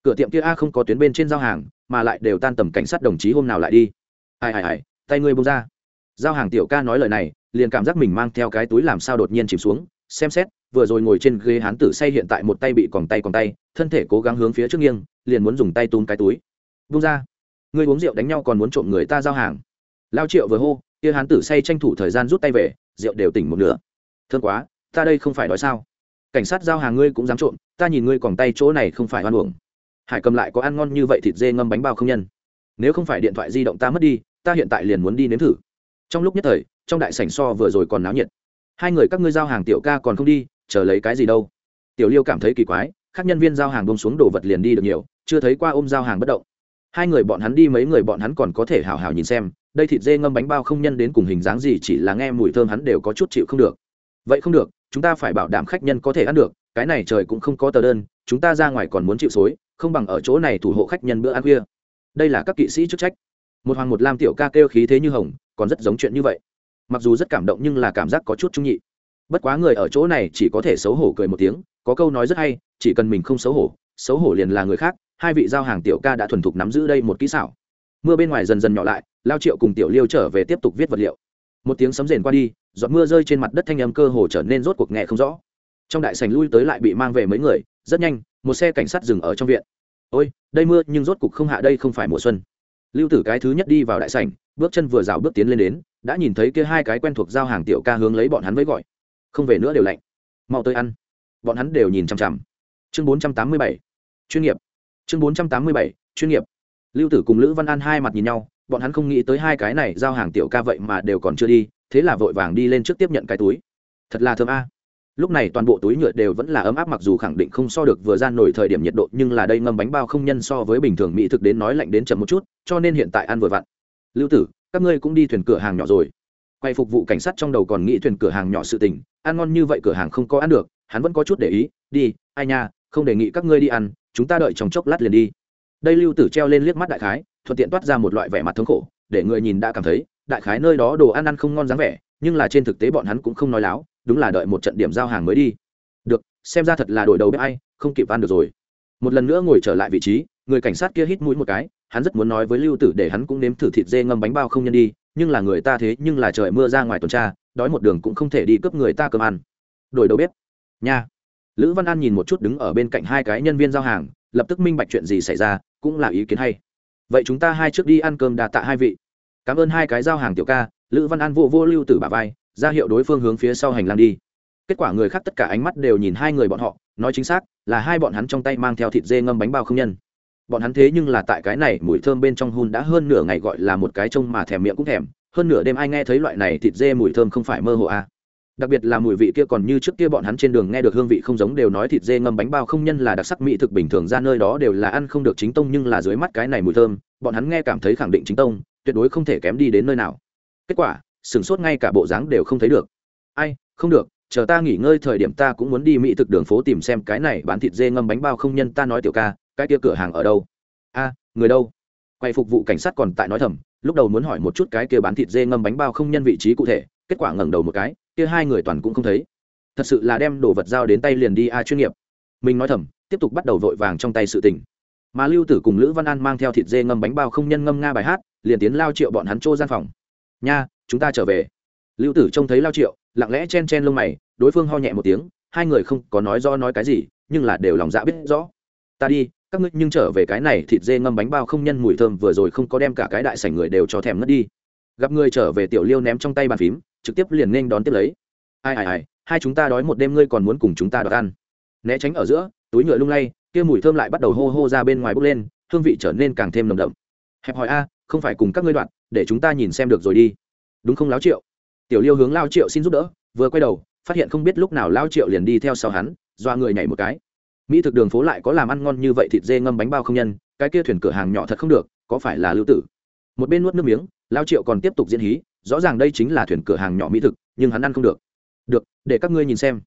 Cửa tiệm kia a không có tuyến bên trên giao hàng, mà lại đều tan tầm cảnh sát đồng chí hôm nào lại đi. Ai ai ai, tay ngươi bông ra. Giao hàng tiểu ca nói lời này, liền cảm giác mình mang theo cái túi làm sao đột nhiên chìm xuống, xem xét, vừa rồi ngồi trên ghế hán tử say hiện tại một tay bị còn tay còn tay, thân thể cố gắng hướng phía trước nghiêng, liền muốn dùng tay túm cái túi. Bông ra. Ngươi uống rượu đánh nhau còn muốn trộm người ta giao hàng. Lao triệu vừa hô, kia hán tử say tranh thủ thời gian rút tay về rượu đều tỉnh một nửa. Thương quá, ta đây không phải đói sao? Cảnh sát giao hàng ngươi cũng dám trộm, ta nhìn ngươi còn tay chỗ này không phải hoan uổng. Hải cầm lại có ăn ngon như vậy thịt dê ngâm bánh bao không nhân? Nếu không phải điện thoại di động ta mất đi, ta hiện tại liền muốn đi nếm thử. Trong lúc nhất thời, trong đại sảnh so vừa rồi còn náo nhiệt. Hai người các ngươi giao hàng tiểu ca còn không đi, chờ lấy cái gì đâu? Tiểu liêu cảm thấy kỳ quái các nhân viên giao hàng bông xuống đồ vật liền đi được nhiều, chưa thấy qua ôm giao hàng bất động. Hai người bọn hắn đi mấy người bọn hắn còn có thể hào hào nhìn xem đây thịt dê ngâm bánh bao không nhân đến cùng hình dáng gì, chỉ là nghe mùi thơm hắn đều có chút chịu không được. Vậy không được, chúng ta phải bảo đảm khách nhân có thể ăn được, cái này trời cũng không có tờ đơn, chúng ta ra ngoài còn muốn chịu xối, không bằng ở chỗ này thủ hộ khách nhân bữa ăn khuya. Đây là các kỵ sĩ chức trách. Một hoàng một lam tiểu ca kêu khí thế như hồng, còn rất giống chuyện như vậy. Mặc dù rất cảm động nhưng là cảm giác có chút trung nhị. Bất quá người ở chỗ này chỉ có thể xấu hổ cười một tiếng, có câu nói rất hay, chỉ cần mình không xấu hổ xấu hổ liền là người khác, hai vị giao hàng tiểu ca đã thuần thục nắm giữ đây một kỹ xảo. Mưa bên ngoài dần dần nhỏ lại lao triệu cùng tiểu liêu trở về tiếp tục viết vật liệu. Một tiếng sấm rền qua đi, giọt mưa rơi trên mặt đất thanh âm cơ hồ trở nên rốt cuộc nghe không rõ. Trong đại sành lui tới lại bị mang về mấy người, rất nhanh, một xe cảnh sát dừng ở trong viện. Ôi, đây mưa, nhưng rốt cuộc không hạ đây không phải mùa xuân. Lưu tử cái thứ nhất đi vào đại sảnh, bước chân vừa rào bước tiến lên đến, đã nhìn thấy kia hai cái quen thuộc giao hàng tiểu ca hướng lấy bọn hắn với gọi. Không về nữa đều lạnh. Mau tới ăn. Bọn hắn đều nhìn chằm chằm. Chương bốn trăm tám mươi bảy, chuyên nghiệp. Chương bốn trăm tám mươi bảy, chuyên nghiệp. Lưu tử cùng lữ văn an hai mặt nhìn nhau bọn hắn không nghĩ tới hai cái này giao hàng tiểu ca vậy mà đều còn chưa đi, thế là vội vàng đi lên trước tiếp nhận cái túi. Thật là thơm a. Lúc này toàn bộ túi nhựa đều vẫn là ấm áp mặc dù khẳng định không so được vừa gian nổi thời điểm nhiệt độ, nhưng là đây ngâm bánh bao không nhân so với bình thường mỹ thực đến nói lạnh đến chậm một chút, cho nên hiện tại ăn vừa vặn. Lưu tử, các ngươi cũng đi thuyền cửa hàng nhỏ rồi. Quay phục vụ cảnh sát trong đầu còn nghĩ thuyền cửa hàng nhỏ sự tình, ăn ngon như vậy cửa hàng không có ăn được, hắn vẫn có chút để ý, đi, ai nha, không đề nghị các ngươi đi ăn, chúng ta đợi trong chốc lát liền đi. Đây lưu tử treo lên liếc mắt đại khái thuận tiện toát ra một loại vẻ mặt thống khổ, để người nhìn đã cảm thấy, đại khái nơi đó đồ ăn ăn không ngon dáng vẻ, nhưng là trên thực tế bọn hắn cũng không nói láo, đúng là đợi một trận điểm giao hàng mới đi. Được, xem ra thật là đổi đầu bếp ai, không kịp ăn được rồi. Một lần nữa ngồi trở lại vị trí, người cảnh sát kia hít mũi một cái, hắn rất muốn nói với lưu tử để hắn cũng nếm thử thịt dê ngâm bánh bao không nhân đi, nhưng là người ta thế nhưng là trời mưa ra ngoài tuần tra, đói một đường cũng không thể đi cướp người ta cơm ăn. Đổi đầu bếp. Nha. Lữ văn an nhìn một chút đứng ở bên cạnh hai cái nhân viên giao hàng, lập tức minh bạch chuyện gì xảy ra, cũng là ý kiến hay vậy chúng ta hai trước đi ăn cơm đà tạ hai vị. Cảm ơn hai cái giao hàng tiểu ca, lữ văn an vô vô lưu tử bà vai, ra hiệu đối phương hướng phía sau hành lang đi. Kết quả người khác tất cả ánh mắt đều nhìn hai người bọn họ, nói chính xác, là hai bọn hắn trong tay mang theo thịt dê ngâm bánh bao không nhân. Bọn hắn thế nhưng là tại cái này mùi thơm bên trong hun đã hơn nửa ngày gọi là một cái trông mà thèm miệng cũng thèm, hơn nửa đêm ai nghe thấy loại này thịt dê mùi thơm không phải mơ hồ à đặc biệt là mùi vị kia còn như trước kia bọn hắn trên đường nghe được hương vị không giống đều nói thịt dê ngâm bánh bao không nhân là đặc sắc mỹ thực bình thường ra nơi đó đều là ăn không được chính tông nhưng là dưới mắt cái này mùi thơm, bọn hắn nghe cảm thấy khẳng định chính tông, tuyệt đối không thể kém đi đến nơi nào. Kết quả sửng sốt ngay cả bộ dáng đều không thấy được. Ai, không được, chờ ta nghỉ ngơi thời điểm ta cũng muốn đi mỹ thực đường phố tìm xem cái này bán thịt dê ngâm bánh bao không nhân ta nói tiểu ca, cái kia cửa hàng ở đâu? A, người đâu? Quay phục vụ cảnh sát còn tại nói thầm, lúc đầu muốn hỏi một chút cái kia bán thịt dê ngâm bánh bao không nhân vị trí cụ thể, kết quả ngẩng đầu một cái kia hai người toàn cũng không thấy. Thật sự là đem đồ vật giao đến tay liền đi a chuyên nghiệp. Mình nói thầm, tiếp tục bắt đầu vội vàng trong tay sự tình. Mà lưu tử cùng lữ văn an mang theo thịt dê ngâm bánh bao không nhân ngâm nga bài hát, liền tiến lao triệu bọn hắn trô gian phòng. Nha, chúng ta trở về. Lưu tử trông thấy lao triệu, lặng lẽ chen chen lông mày, đối phương ho nhẹ một tiếng, hai người không có nói do nói cái gì, nhưng là đều lòng dạ biết rõ. Ta đi, các ngươi nhưng trở về cái này thịt dê ngâm bánh bao không nhân mùi thơm vừa rồi không có đem cả cái đại sảnh người đều cho thèm ngất đi. Gặp người trở về tiểu liêu ném trong tay bàn phím trực tiếp liền nên đón tiếp lấy. Ai ai ai, hai chúng ta đói một đêm ngươi còn muốn cùng chúng ta đoạt ăn. Né tránh ở giữa, túi nhựa lung lay, kia mùi thơm lại bắt đầu hô hô ra bên ngoài bốc lên, hương vị trở nên càng thêm nồng đậm. Hẹp hỏi a, không phải cùng các ngươi đoạn, để chúng ta nhìn xem được rồi đi. Đúng không láo triệu? Tiểu liêu hướng lao triệu xin giúp đỡ, vừa quay đầu, phát hiện không biết lúc nào lao triệu liền đi theo sau hắn, doa người nhảy một cái. Mỹ thực đường phố lại có làm ăn ngon như vậy thịt dê ngâm bánh bao không nhân, cái kia thuyền cửa hàng nhỏ thật không được, có phải là lưu tử? Một bên nuốt nước miếng lao triệu còn tiếp tục diễn hí rõ ràng đây chính là thuyền cửa hàng nhỏ mỹ thực, nhưng hắn ăn không được. Được, để các ngươi nhìn xem.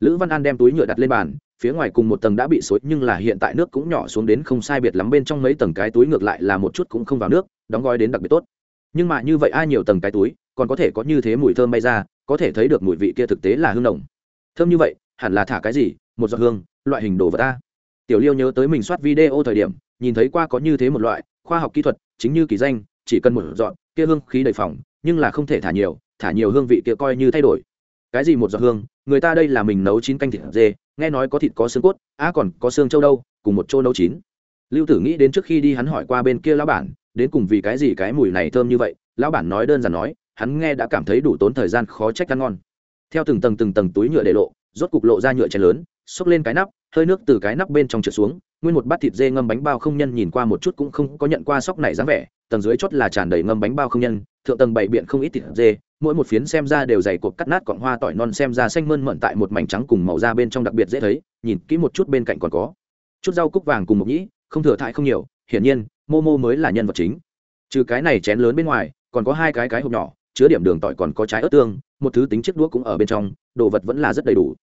Lữ văn an đem túi nhựa đặt lên bàn, phía ngoài cùng một tầng đã bị xối, nhưng là hiện tại nước cũng nhỏ xuống đến không sai biệt lắm, bên trong mấy tầng cái túi ngược lại là một chút cũng không vào nước, đóng gói đến đặc biệt tốt. Nhưng mà như vậy ai nhiều tầng cái túi, còn có thể có như thế mùi thơm bay ra, có thể thấy được mùi vị kia thực tế là hương nồng. Thơm như vậy, hẳn là thả cái gì? Một giọt hương, loại hình đồ vật ta. Tiểu liêu nhớ tới mình soát video thời điểm, nhìn thấy qua có như thế một loại khoa học kỹ thuật, chính như kỳ danh, chỉ cần một dọn kia hương khí đầy phòng, nhưng là không thể thả nhiều thả nhiều hương vị kia coi như thay đổi. Cái gì một giọt hương, người ta đây là mình nấu chín canh thịt dê, nghe nói có thịt có xương cốt, á còn có xương châu đâu, cùng một chỗ nấu chín. Lưu tử nghĩ đến trước khi đi hắn hỏi qua bên kia lão bản, đến cùng vì cái gì cái mùi này thơm như vậy, lão bản nói đơn giản nói, hắn nghe đã cảm thấy đủ tốn thời gian khó trách ăn ngon. Theo từng tầng từng tầng túi nhựa để lộ, rốt cục lộ ra nhựa chén lớn, xốc lên cái nắp, hơi nước từ cái nắp bên trong trượt xuống, nguyên một bát thịt dê ngâm bánh bao không nhân nhìn qua một chút cũng không có nhận qua sóc này dáng vẻ tầng dưới chót là tràn đầy ngâm bánh bao không nhân, thượng tầng bảy biện không ít thịt dê, mỗi một phiến xem ra đều dày cột cắt nát cọn hoa tỏi non xem ra xanh mơn mận tại một mảnh trắng cùng màu da bên trong đặc biệt dễ thấy, nhìn kỹ một chút bên cạnh còn có. Chút rau cúc vàng cùng một nhĩ, không thừa thãi không nhiều, hiển nhiên, mô mô mới là nhân vật chính. Trừ cái này chén lớn bên ngoài, còn có hai cái cái hộp nhỏ, chứa điểm đường tỏi còn có trái ớt tương, một thứ tính chiếc đũa cũng ở bên trong, đồ vật vẫn là rất đầy đủ.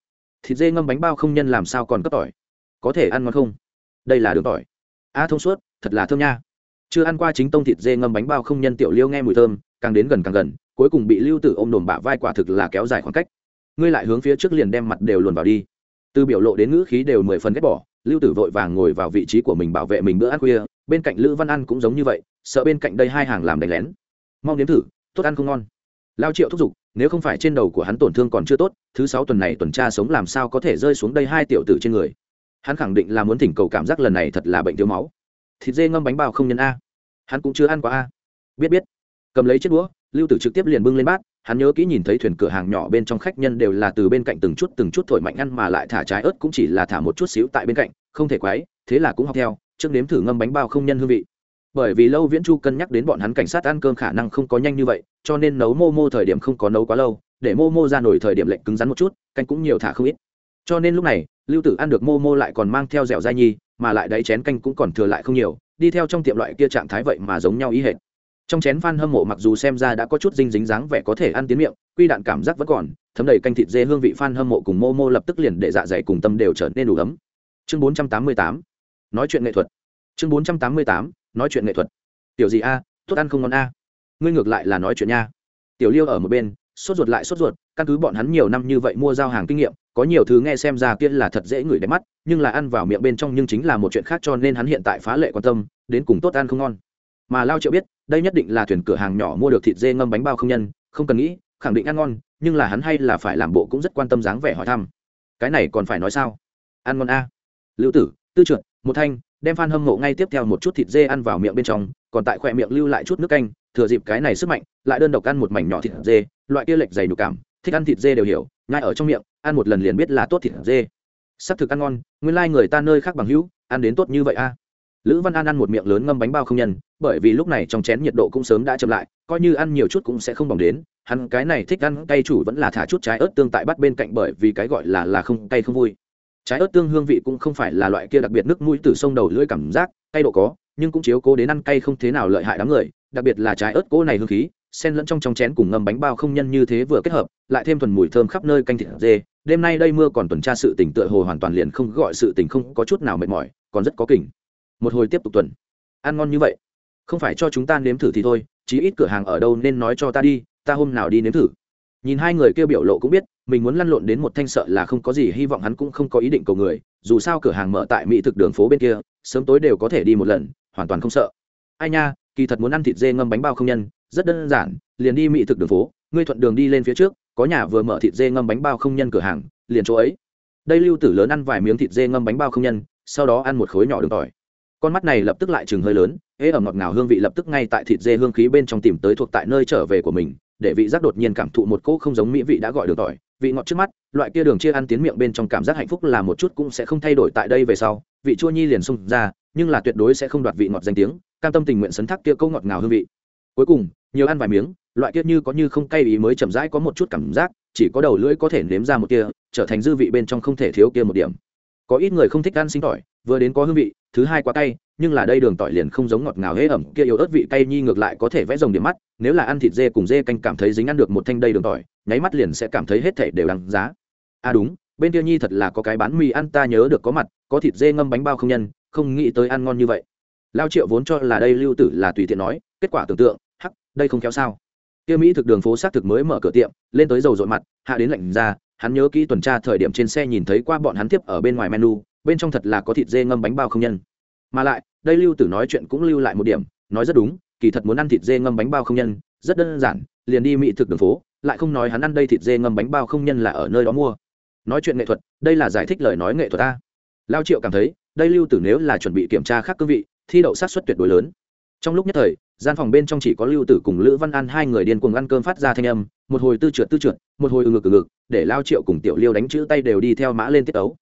Thịt dê ngâm bánh bao không nhân làm sao còn cấp tỏi? Có thể ăn ngon không? Đây là đường tỏi. A thông suốt, thật là thơm nha chưa ăn qua chính tông thịt dê ngâm bánh bao không nhân tiểu liêu nghe mùi thơm, càng đến gần càng gần, cuối cùng bị lưu tử ôm đồm bả vai quả thực là kéo dài khoảng cách. Ngươi lại hướng phía trước liền đem mặt đều luồn vào đi. Từ biểu lộ đến ngữ khí đều mười phần ghét bỏ, lưu tử vội vàng ngồi vào vị trí của mình bảo vệ mình bữa ăn khuya, bên cạnh lữ văn ăn cũng giống như vậy, sợ bên cạnh đây hai hàng làm đánh lén. Mong nếm thử, tốt ăn không ngon. Lao triệu thúc giục, nếu không phải trên đầu của hắn tổn thương còn chưa tốt, thứ sáu tuần này tuần tra sống làm sao có thể rơi xuống đây hai tiểu tử trên người. Hắn khẳng định là muốn thỉnh cầu cảm giác lần này thật là bệnh thiếu máu thịt dê ngâm bánh bao không nhân a. Hắn cũng chưa ăn qua a. Biết biết. Cầm lấy chiếc đũa, lưu tử trực tiếp liền bưng lên bát, hắn nhớ kỹ nhìn thấy thuyền cửa hàng nhỏ bên trong khách nhân đều là từ bên cạnh từng chút từng chút thổi mạnh ăn mà lại thả trái ớt cũng chỉ là thả một chút xíu tại bên cạnh, không thể quái thế là cũng học theo, trước nếm thử ngâm bánh bao không nhân hương vị. Bởi vì lâu viễn chu cân nhắc đến bọn hắn cảnh sát ăn cơm khả năng không có nhanh như vậy, cho nên nấu mô mô thời điểm không có nấu quá lâu, để mô mô ra nổi thời điểm lệnh cứng rắn một chút, canh cũng nhiều thả không ít. Cho nên lúc này, lưu tử ăn được mô mô lại còn mang theo dẻo dai nhi mà lại đáy chén canh cũng còn thừa lại không nhiều, đi theo trong tiệm loại kia trạng thái vậy mà giống nhau ý hệt. Trong chén phan hâm mộ mặc dù xem ra đã có chút dinh dính dáng vẻ có thể ăn tiến miệng, quy đạn cảm giác vẫn còn, thấm đầy canh thịt dê hương vị phan hâm mộ cùng mô mô lập tức liền để dạ dày cùng tâm đều trở nên đủ ấm. Chương 488 nói chuyện nghệ thuật. Chương 488 nói chuyện nghệ thuật. Tiểu gì a, tốt ăn không ngon a. Ngươi ngược lại là nói chuyện nha. Tiểu liêu ở một bên sốt ruột lại sốt ruột, căn cứ bọn hắn nhiều năm như vậy mua giao hàng kinh nghiệm, có nhiều thứ nghe xem ra kia là thật dễ ngửi đẹp mắt, nhưng là ăn vào miệng bên trong nhưng chính là một chuyện khác cho nên hắn hiện tại phá lệ quan tâm, đến cùng tốt ăn không ngon. Mà lao triệu biết, đây nhất định là thuyền cửa hàng nhỏ mua được thịt dê ngâm bánh bao không nhân, không cần nghĩ, khẳng định ăn ngon, nhưng là hắn hay là phải làm bộ cũng rất quan tâm dáng vẻ hỏi thăm. Cái này còn phải nói sao? Ăn ngon a. Lưu tử, tư trượt, một thanh, đem phan hâm mộ ngay tiếp theo một chút thịt dê ăn vào miệng bên trong, còn tại khỏe miệng lưu lại chút nước canh thừa dịp cái này sức mạnh, lại đơn độc ăn một mảnh nhỏ thịt dê, loại kia lệch dày nhục cảm, thích ăn thịt dê đều hiểu, ngay ở trong miệng, ăn một lần liền biết là tốt thịt dê. S ắ c thực ăn ngon, nguyên lai、like、người ta nơi khác bằng hữu, ăn đến tốt như vậy a. Lữ văn an ăn một miệng lớn ngâm bánh bao không nhân, bởi vì lúc này trong chén nhiệt độ cũng sớm đã chậm lại, coi như ăn nhiều chút cũng sẽ không bỏng đến, hắn cái này thích ăn cay chủ vẫn là thả chút trái ớt tương tại bắt bên cạnh bởi vì cái gọi là là không, cay không vui. Trái ớt tương hương vị cũng không phải là loại kia đặc biệt nước mũi từ sông đầu lưỡi cảm giác, cay độ có, nhưng cũng chiếu cố đến ăn cay không thế nào lợi hại đám người đặc biệt là trái ớt cỗ này hương khí xen lẫn trong trong chén cùng ngâm bánh bao không nhân như thế vừa kết hợp, lại thêm thuần mùi thơm khắp nơi canh thịt dê. Đêm nay đây mưa còn tuần tra sự tỉnh tựa hồ hoàn toàn liền không gọi sự tỉnh không có chút nào mệt mỏi, còn rất có kỉnh. Một hồi tiếp tục tuần. Ăn ngon như vậy. Không phải cho chúng ta nếm thử thì thôi, chí ít cửa hàng ở đâu nên nói cho ta đi, ta hôm nào đi nếm thử. Nhìn hai người kêu biểu lộ cũng biết, mình muốn lăn lộn đến một thanh sợ là không có gì, hy vọng hắn cũng không có ý định cầu người, dù sao cửa hàng mở tại mỹ thực đường phố bên kia, sớm tối đều có thể đi một lần, hoàn toàn không sợ. Ai nha kỳ thật muốn ăn thịt dê ngâm bánh bao không nhân, rất đơn giản, liền đi mỹ thực đường phố, ngươi thuận đường đi lên phía trước, có nhà vừa mở thịt dê ngâm bánh bao không nhân cửa hàng, liền chỗ ấy. Đây lưu tử lớn ăn vài miếng thịt dê ngâm bánh bao không nhân, sau đó ăn một khối nhỏ đường tỏi. Con mắt này lập tức lại chừng hơi lớn, ế ẩm ngọt ngào hương vị lập tức ngay tại thịt dê hương khí bên trong tìm tới thuộc tại nơi trở về của mình, để vị giác đột nhiên cảm thụ một cỗ không giống mỹ vị đã gọi đường tỏi vị ngọt trước mắt, loại kia đường chia ăn tiến miệng bên trong cảm giác hạnh phúc là một chút cũng sẽ không thay đổi tại đây về sau. Vị chua nhi liền xung ra, nhưng là tuyệt đối sẽ không đoạt vị ngọt danh tiếng, cam tâm tình nguyện sấn thác kia câu ngọt ngào hương vị. Cuối cùng, nhiều ăn vài miếng, loại kia như có như không cay ý mới chậm rãi có một chút cảm giác, chỉ có đầu lưỡi có thể nếm ra một kia, trở thành dư vị bên trong không thể thiếu kia một điểm. Có ít người không thích ăn sinh tỏi, vừa đến có hương vị, thứ hai quá cay, nhưng là đây đường tỏi liền không giống ngọt ngào hễ ẩm, kia yếu ớt vị cay nhi ngược lại có thể vẽ rồng điểm mắt, nếu là ăn thịt dê cùng dê canh cảm thấy dính ăn được một thanh đây đường tỏi nháy mắt liền sẽ cảm thấy hết thể đều đáng giá. À đúng, bên kia nhi thật là có cái bán mì ăn, ta nhớ được có mặt, có thịt dê ngâm bánh bao không nhân, không nghĩ tới ăn ngon như vậy. Lao triệu vốn cho là đây lưu tử là tùy tiện nói, kết quả tưởng tượng, hắc, đây không kéo sao. Kia mỹ thực đường phố xác thực mới mở cửa tiệm, lên tới dầu dội mặt, hạ đến lạnh ra, hắn nhớ kỹ tuần tra thời điểm trên xe nhìn thấy qua bọn hắn tiếp ở bên ngoài menu, bên trong thật là có thịt dê ngâm bánh bao không nhân. Mà lại, đây lưu tử nói chuyện cũng lưu lại một điểm, nói rất đúng, kỳ thật muốn ăn thịt dê ngâm bánh bao không nhân, rất đơn giản, liền đi mỹ thực đường phố lại không nói hắn ăn đây thịt dê ngâm bánh bao không nhân là ở nơi đó mua. Nói chuyện nghệ thuật, đây là giải thích lời nói nghệ thuật ta. Lao triệu cảm thấy, đây lưu tử nếu là chuẩn bị kiểm tra khác cương vị, thi đậu sát xuất tuyệt đối lớn. Trong lúc nhất thời, gian phòng bên trong chỉ có lưu tử cùng lữ văn an hai người điên cuồng ăn cơm phát ra thanh âm, một hồi tư trượt tư trượt, một hồi ừ ngực ừ ngực, để lao triệu cùng tiểu liêu đánh chữ tay đều đi theo mã lên tiết tấu.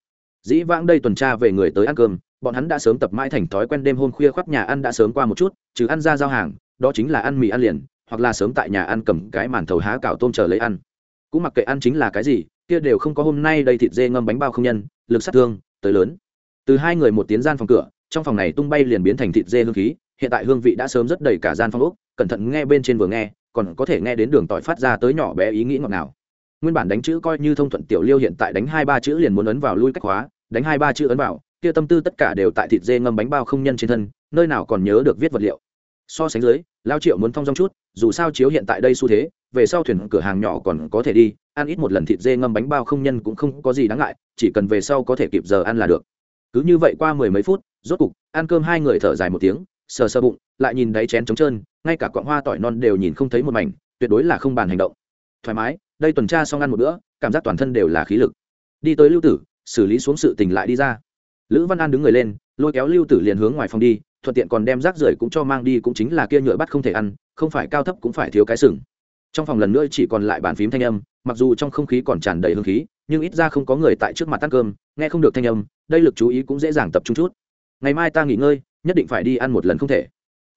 Dĩ vãng đây tuần tra về người tới ăn cơm, bọn hắn đã sớm tập mãi thành thói quen đêm hôm khuya khoác nhà ăn đã sớm qua một chút, trừ ăn ra giao hàng, đó chính là ăn mì ăn liền hoặc là sớm tại nhà ăn cầm cái màn thầu há cảo tôm chờ lấy ăn. Cũng mặc kệ ăn chính là cái gì, kia đều không có hôm nay đây thịt dê ngâm bánh bao không nhân, lực sát thương, tới lớn. Từ hai người một tiến gian phòng cửa, trong phòng này tung bay liền biến thành thịt dê hương khí, hiện tại hương vị đã sớm rất đầy cả gian phòng úc cẩn thận nghe bên trên vừa nghe, còn có thể nghe đến đường tỏi phát ra tới nhỏ bé ý nghĩ ngọt nào nguyên bản đánh chữ coi như thông thuận tiểu liêu hiện tại đánh hai ba chữ liền muốn ấn vào lui cách hóa, đánh hai ba chữ ấn vào, kia tâm tư tất cả đều tại thịt dê ngâm bánh bao không nhân trên thân, nơi nào còn nhớ được viết vật liệu. So sánh dưới lao triệu muốn thong dong chút, dù sao chiếu hiện tại đây xu thế, về sau thuyền cửa hàng nhỏ còn có thể đi, ăn ít một lần thịt dê ngâm bánh bao không nhân cũng không có gì đáng ngại, chỉ cần về sau có thể kịp giờ ăn là được. Cứ như vậy qua mười mấy phút, rốt cục, ăn cơm hai người thở dài một tiếng, sờ sơ bụng, lại nhìn đáy chén trống trơn, ngay cả quọn hoa tỏi non đều nhìn không thấy một mảnh, tuyệt đối là không bàn hành động. Thoải mái, đây tuần tra xong ăn một bữa, cảm giác toàn thân đều là khí lực. Đi tới lưu tử, xử lý xuống sự tình lại đi ra. Lữ văn an đứng người lên, lôi kéo lưu tử liền hướng ngoài phòng đi thuận tiện còn đem rác rưởi cũng cho mang đi cũng chính là kia nhựa bắt không thể ăn, không phải cao thấp cũng phải thiếu cái sừng. Trong phòng lần nữa chỉ còn lại bàn phím thanh âm, mặc dù trong không khí còn tràn đầy hương khí, nhưng ít ra không có người tại trước mặt ăn cơm, nghe không được thanh âm, đây lực chú ý cũng dễ dàng tập trung chút. Ngày mai ta nghỉ ngơi, nhất định phải đi ăn một lần không thể.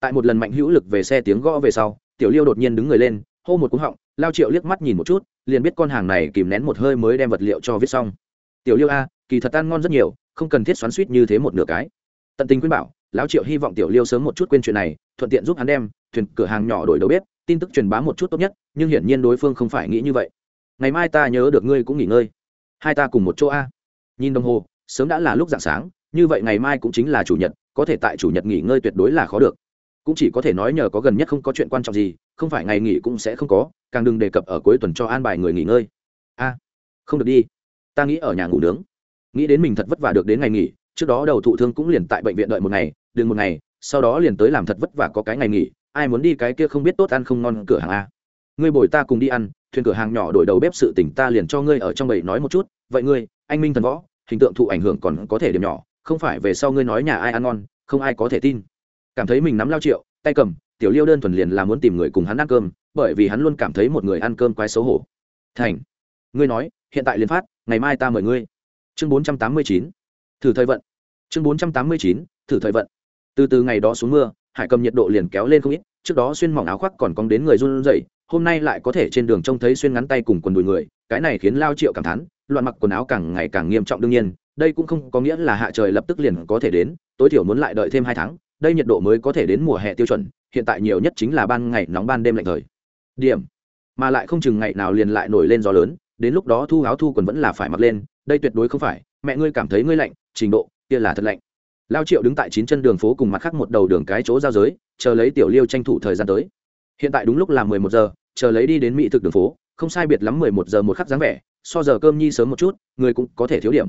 Tại một lần mạnh hữu lực về xe tiếng gõ về sau, tiểu liêu đột nhiên đứng người lên, hô một cú họng, lao triệu liếc mắt nhìn một chút, liền biết con hàng này kìm nén một hơi mới đem vật liệu cho viết xong. Tiểu liêu a, kỳ thật ăn ngon rất nhiều, không cần thiết xoắn suýt như thế một nửa cái. Tận tình khuyên bảo lão triệu hy vọng tiểu liêu sớm một chút quên chuyện này, thuận tiện giúp hắn đem thuyền cửa hàng nhỏ đổi đầu bếp, tin tức truyền bá một chút tốt nhất, nhưng hiển nhiên đối phương không phải nghĩ như vậy. Ngày mai ta nhớ được ngươi cũng nghỉ ngơi. Hai ta cùng một chỗ a. Nhìn đồng hồ, sớm đã là lúc dạng sáng, như vậy ngày mai cũng chính là chủ nhật, có thể tại chủ nhật nghỉ ngơi tuyệt đối là khó được. Cũng chỉ có thể nói nhờ có gần nhất không có chuyện quan trọng gì, không phải ngày nghỉ cũng sẽ không có, càng đừng đề cập ở cuối tuần cho an bài người nghỉ ngơi. A, không được đi. Ta nghĩ ở nhà ngủ nướng. Nghĩ đến mình thật vất vả được đến ngày nghỉ, trước đó đầu thụ thương cũng liền tại bệnh viện đợi một ngày đừng một ngày, sau đó liền tới làm thật vất vả có cái ngày nghỉ, ai muốn đi cái kia không biết tốt ăn không ngon cửa hàng a. Ngươi bồi ta cùng đi ăn, thuyền cửa hàng nhỏ đổi đầu bếp sự tỉnh ta liền cho ngươi ở trong bầy nói một chút, vậy ngươi, anh minh thần võ, hình tượng thụ ảnh hưởng còn có thể điểm nhỏ, không phải về sau ngươi nói nhà ai ăn ngon, không ai có thể tin. Cảm thấy mình nắm lao triệu, tay cầm, tiểu liêu đơn thuần liền là muốn tìm người cùng hắn ăn cơm, bởi vì hắn luôn cảm thấy một người ăn cơm quái xấu hổ. Thành, ngươi nói, hiện tại liền phát, ngày mai ta mời ngươi. Chương bốn trăm tám mươi chín, thử thời vận. Chương bốn trăm tám mươi chín, thử thời vận từ từ ngày đó xuống mưa, hải cầm nhiệt độ liền kéo lên không ít, trước đó xuyên mỏng áo khoác còn cong đến người run rẩy, hôm nay lại có thể trên đường trông thấy xuyên ngắn tay cùng quần đùi người, cái này khiến lao triệu cảm thán, loạn mặc quần áo càng ngày càng nghiêm trọng đương nhiên, đây cũng không có nghĩa là hạ trời lập tức liền có thể đến, tối thiểu muốn lại đợi thêm hai tháng, đây nhiệt độ mới có thể đến mùa hè tiêu chuẩn, hiện tại nhiều nhất chính là ban ngày nóng ban đêm lạnh thời. Điểm. Mà lại không chừng ngày nào liền lại nổi lên gió lớn, đến lúc đó thu áo thu quần vẫn là phải mặc lên, đây tuyệt đối không phải, mẹ ngươi cảm thấy ngươi lạnh, trình độ kia là thật lạnh lao triệu đứng tại chín chân đường phố cùng mặt khác một đầu đường cái chỗ giao giới, chờ lấy tiểu liêu tranh thủ thời gian tới. Hiện tại đúng lúc là mười một giờ, chờ lấy đi đến mỹ thực đường phố, không sai biệt lắm mười một giờ một khắc dáng vẻ, so giờ cơm nhi sớm một chút, người cũng có thể thiếu điểm.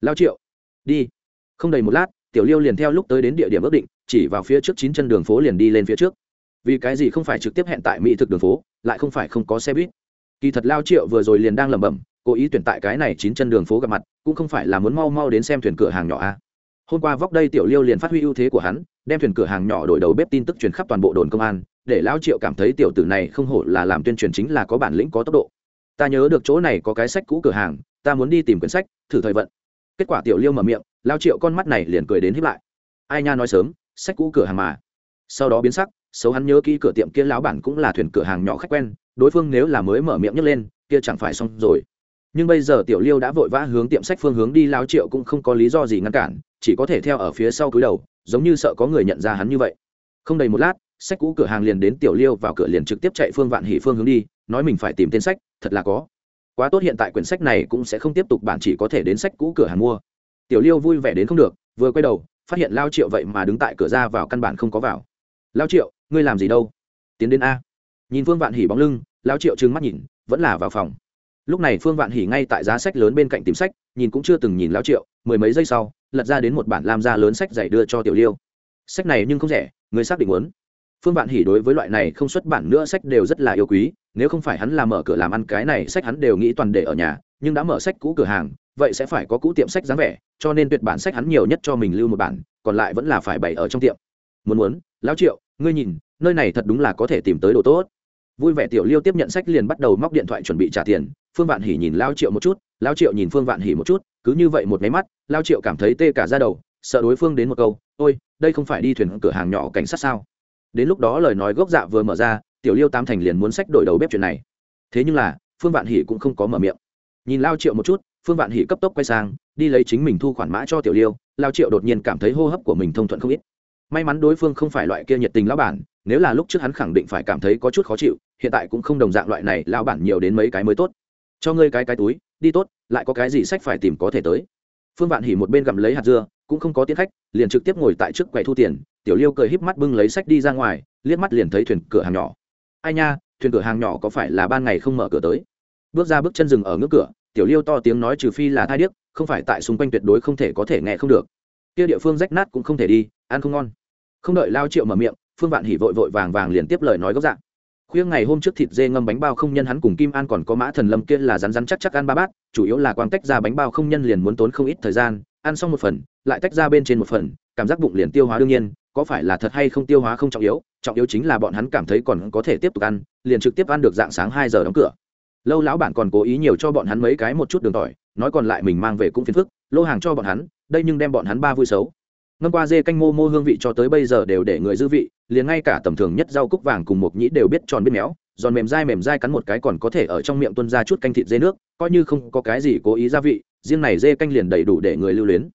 Lao triệu, đi. Không đầy một lát, tiểu liêu liền theo lúc tới đến địa điểm ước định, chỉ vào phía trước chín chân đường phố liền đi lên phía trước. Vì cái gì không phải trực tiếp hẹn tại mỹ thực đường phố, lại không phải không có xe buýt? Kỳ thật lao triệu vừa rồi liền đang lẩm bẩm, cố ý tuyển tại cái này chín chân đường phố gặp mặt, cũng không phải là muốn mau mau đến xem thuyền cửa hàng nhỏ a hôm qua vóc đây tiểu liêu liền phát huy ưu thế của hắn, đem thuyền cửa hàng nhỏ đổi đầu bếp tin tức truyền khắp toàn bộ đồn công an, để lão triệu cảm thấy tiểu tử này không hổ là làm tuyên truyền chính là có bản lĩnh có tốc độ. Ta nhớ được chỗ này có cái sách cũ cửa hàng, ta muốn đi tìm quyển sách, thử thời vận. Kết quả tiểu liêu mở miệng lao triệu con mắt này liền cười đến hiếp lại. Ai nha nói sớm, sách cũ cửa hàng mà. Sau đó biến sắc, xấu hắn nhớ kỹ cửa tiệm kia lão bản cũng là thuyền cửa hàng nhỏ khách quen, đối phương nếu là mới mở miệng nhấc lên, kia chẳng phải xong rồi. Nhưng bây giờ tiểu liêu đã vội vã hướng tiệm sách phương hướng đi lao triệu cũng không có lý do gì ngăn cản chỉ có thể theo ở phía sau cúi đầu, giống như sợ có người nhận ra hắn như vậy. Không đầy một lát, sách cũ cửa hàng liền đến tiểu liêu vào cửa liền trực tiếp chạy phương vạn hỷ phương hướng đi, nói mình phải tìm tên sách, thật là có. Quá tốt hiện tại quyển sách này cũng sẽ không tiếp tục, bạn chỉ có thể đến sách cũ cửa hàng mua. Tiểu liêu vui vẻ đến không được, vừa quay đầu, phát hiện lao triệu vậy mà đứng tại cửa ra vào căn bản không có vào. Lao triệu, ngươi làm gì đâu? Tiến đến a. Nhìn phương vạn hỉ bóng lưng, lao triệu trừng mắt nhìn, vẫn là vào phòng lúc này phương vạn hỉ ngay tại giá sách lớn bên cạnh tìm sách, nhìn cũng chưa từng nhìn lao triệu, mười mấy giây sau, lật ra đến một bản lam da lớn sách dạy đưa cho tiểu liêu. Sách này nhưng không rẻ, người xác định muốn. Phương vạn hỉ đối với loại này không xuất bản nữa sách đều rất là yêu quý, nếu không phải hắn làm mở cửa làm ăn cái này sách hắn đều nghĩ toàn để ở nhà, nhưng đã mở sách cũ cửa hàng, vậy sẽ phải có cũ tiệm sách dáng vẻ, cho nên tuyệt bản sách hắn nhiều nhất cho mình lưu một bản, còn lại vẫn là phải bày ở trong tiệm. Muốn muốn, lão triệu, ngươi nhìn, nơi này thật đúng là có thể tìm tới đồ tốt. Vui vẻ tiểu liêu tiếp nhận sách liền bắt đầu móc điện thoại chuẩn bị trả tiền phương vạn hỉ nhìn lao triệu một chút, lao triệu nhìn phương vạn hỉ một chút, cứ như vậy một máy mắt, lao triệu cảm thấy tê cả ra đầu, sợ đối phương đến một câu, ôi, đây không phải đi thuyền cửa hàng nhỏ cảnh sát sao? Đến lúc đó lời nói gốc dạ vừa mở ra, tiểu liêu tam thành liền muốn sách đổi đầu bếp chuyện này. Thế nhưng là, phương vạn hỉ cũng không có mở miệng. Nhìn lao triệu một chút, phương vạn hỉ cấp tốc quay sang, đi lấy chính mình thu khoản mã cho tiểu liêu, lao triệu đột nhiên cảm thấy hô hấp của mình thông thuận không ít. May mắn đối phương không phải loại kia nhiệt tình lão bản, nếu là lúc trước hắn khẳng định phải cảm thấy có chút khó chịu, hiện tại cũng không đồng dạng loại này, lão bản nhiều đến mấy cái mới tốt cho ngươi cái cái túi, đi tốt, lại có cái gì sách phải tìm có thể tới. Phương vạn hỉ một bên gặm lấy hạt dưa, cũng không có tiến khách, liền trực tiếp ngồi tại trước quầy thu tiền, tiểu liêu cười híp mắt bưng lấy sách đi ra ngoài, liếc mắt liền thấy thuyền cửa hàng nhỏ. Ai nha, thuyền cửa hàng nhỏ có phải là ban ngày không mở cửa tới? Bước ra bước chân rừng ở ngưỡng cửa, tiểu liêu to tiếng nói trừ phi là thai điếc, không phải tại xung quanh tuyệt đối không thể có thể nghe không được. Kia địa phương rách nát cũng không thể đi, ăn không ngon. Không đợi lao triệu mở miệng, phương vạn hỉ vội vội vàng vàng liền tiếp lời nói gốc dạng khuya ngày hôm trước thịt dê ngâm bánh bao không nhân hắn cùng kim an còn có mã thần lâm kia là rắn rắn chắc chắc ăn ba bát, chủ yếu là quang tách ra bánh bao không nhân liền muốn tốn không ít thời gian, ăn xong một phần, lại tách ra bên trên một phần, cảm giác bụng liền tiêu hóa đương nhiên, có phải là thật hay không tiêu hóa không trọng yếu trọng yếu chính là bọn hắn cảm thấy còn có thể tiếp tục ăn, liền trực tiếp ăn được dạng sáng hai giờ đóng cửa. Lâu lão bản còn cố ý nhiều cho bọn hắn mấy cái một chút đường tỏi, nói còn lại mình mang về cũng phiền phức, lô hàng cho bọn hắn, đây nhưng đem bọn hắn ba vui xấu ngâm qua dê canh mô mô hương vị cho tới bây giờ đều để người dư vị, liền ngay cả tầm thường nhất rau cúc vàng cùng một nhĩ đều biết tròn biết méo, giòn mềm dai mềm dai cắn một cái còn có thể ở trong miệng tuân ra chút canh thịt dê nước, coi như không có cái gì cố ý gia vị, riêng này dê canh liền đầy đủ để người lưu luyến.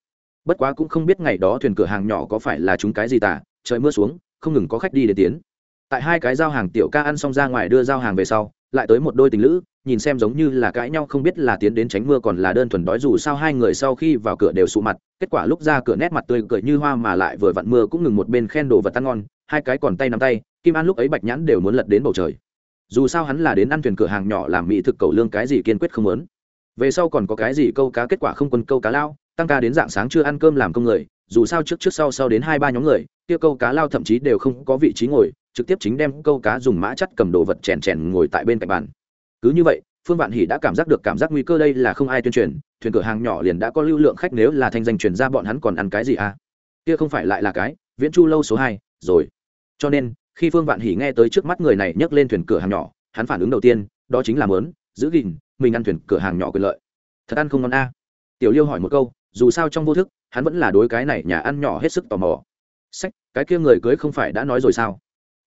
Bất quá cũng không biết ngày đó thuyền cửa hàng nhỏ có phải là chúng cái gì tả, trời mưa xuống, không ngừng có khách đi để tiến. Tại hai cái giao hàng tiểu ca ăn xong ra ngoài đưa giao hàng về sau lại tới một đôi tình lữ, nhìn xem giống như là cãi nhau không biết là tiến đến tránh mưa còn là đơn thuần đói dù sao hai người sau khi vào cửa đều sụ mặt, kết quả lúc ra cửa nét mặt tươi cười như hoa mà lại vừa vặn mưa cũng ngừng một bên khen đồ vật ăn ngon, hai cái còn tay nắm tay, kim an lúc ấy bạch nhãn đều muốn lật đến bầu trời. Dù sao hắn là đến ăn thuyền cửa hàng nhỏ làm mỹ thực cầu lương cái gì kiên quyết không muốn. Về sau còn có cái gì câu cá kết quả không quân câu cá lao, tăng ca đến dạng sáng chưa ăn cơm làm công người, dù sao trước trước sau sau đến hai ba nhóm người, kia câu cá lao thậm chí đều không có vị trí ngồi trực tiếp chính đem câu cá dùng mã chắt cầm đồ vật chèn chèn ngồi tại bên cạnh bàn. Cứ như vậy, phương vạn hỉ đã cảm giác được cảm giác nguy cơ đây là không ai tuyên truyền, thuyền cửa hàng nhỏ liền đã có lưu lượng khách nếu là thanh danh truyền ra bọn hắn còn ăn cái gì à? Kia không phải lại là cái, viễn chu lâu số hai, rồi. Cho nên, khi phương vạn hỉ nghe tới trước mắt người này nhấc lên thuyền cửa hàng nhỏ, hắn phản ứng đầu tiên, đó chính là mớn, giữ gìn, mình ăn thuyền cửa hàng nhỏ quyền lợi. Thật ăn không ngon a à. tiểu liêu hỏi một câu, dù sao trong vô thức, hắn vẫn là đối cái này nhà ăn nhỏ hết sức tò mò. Sách, cái kia người cưới không phải đã nói rồi sao?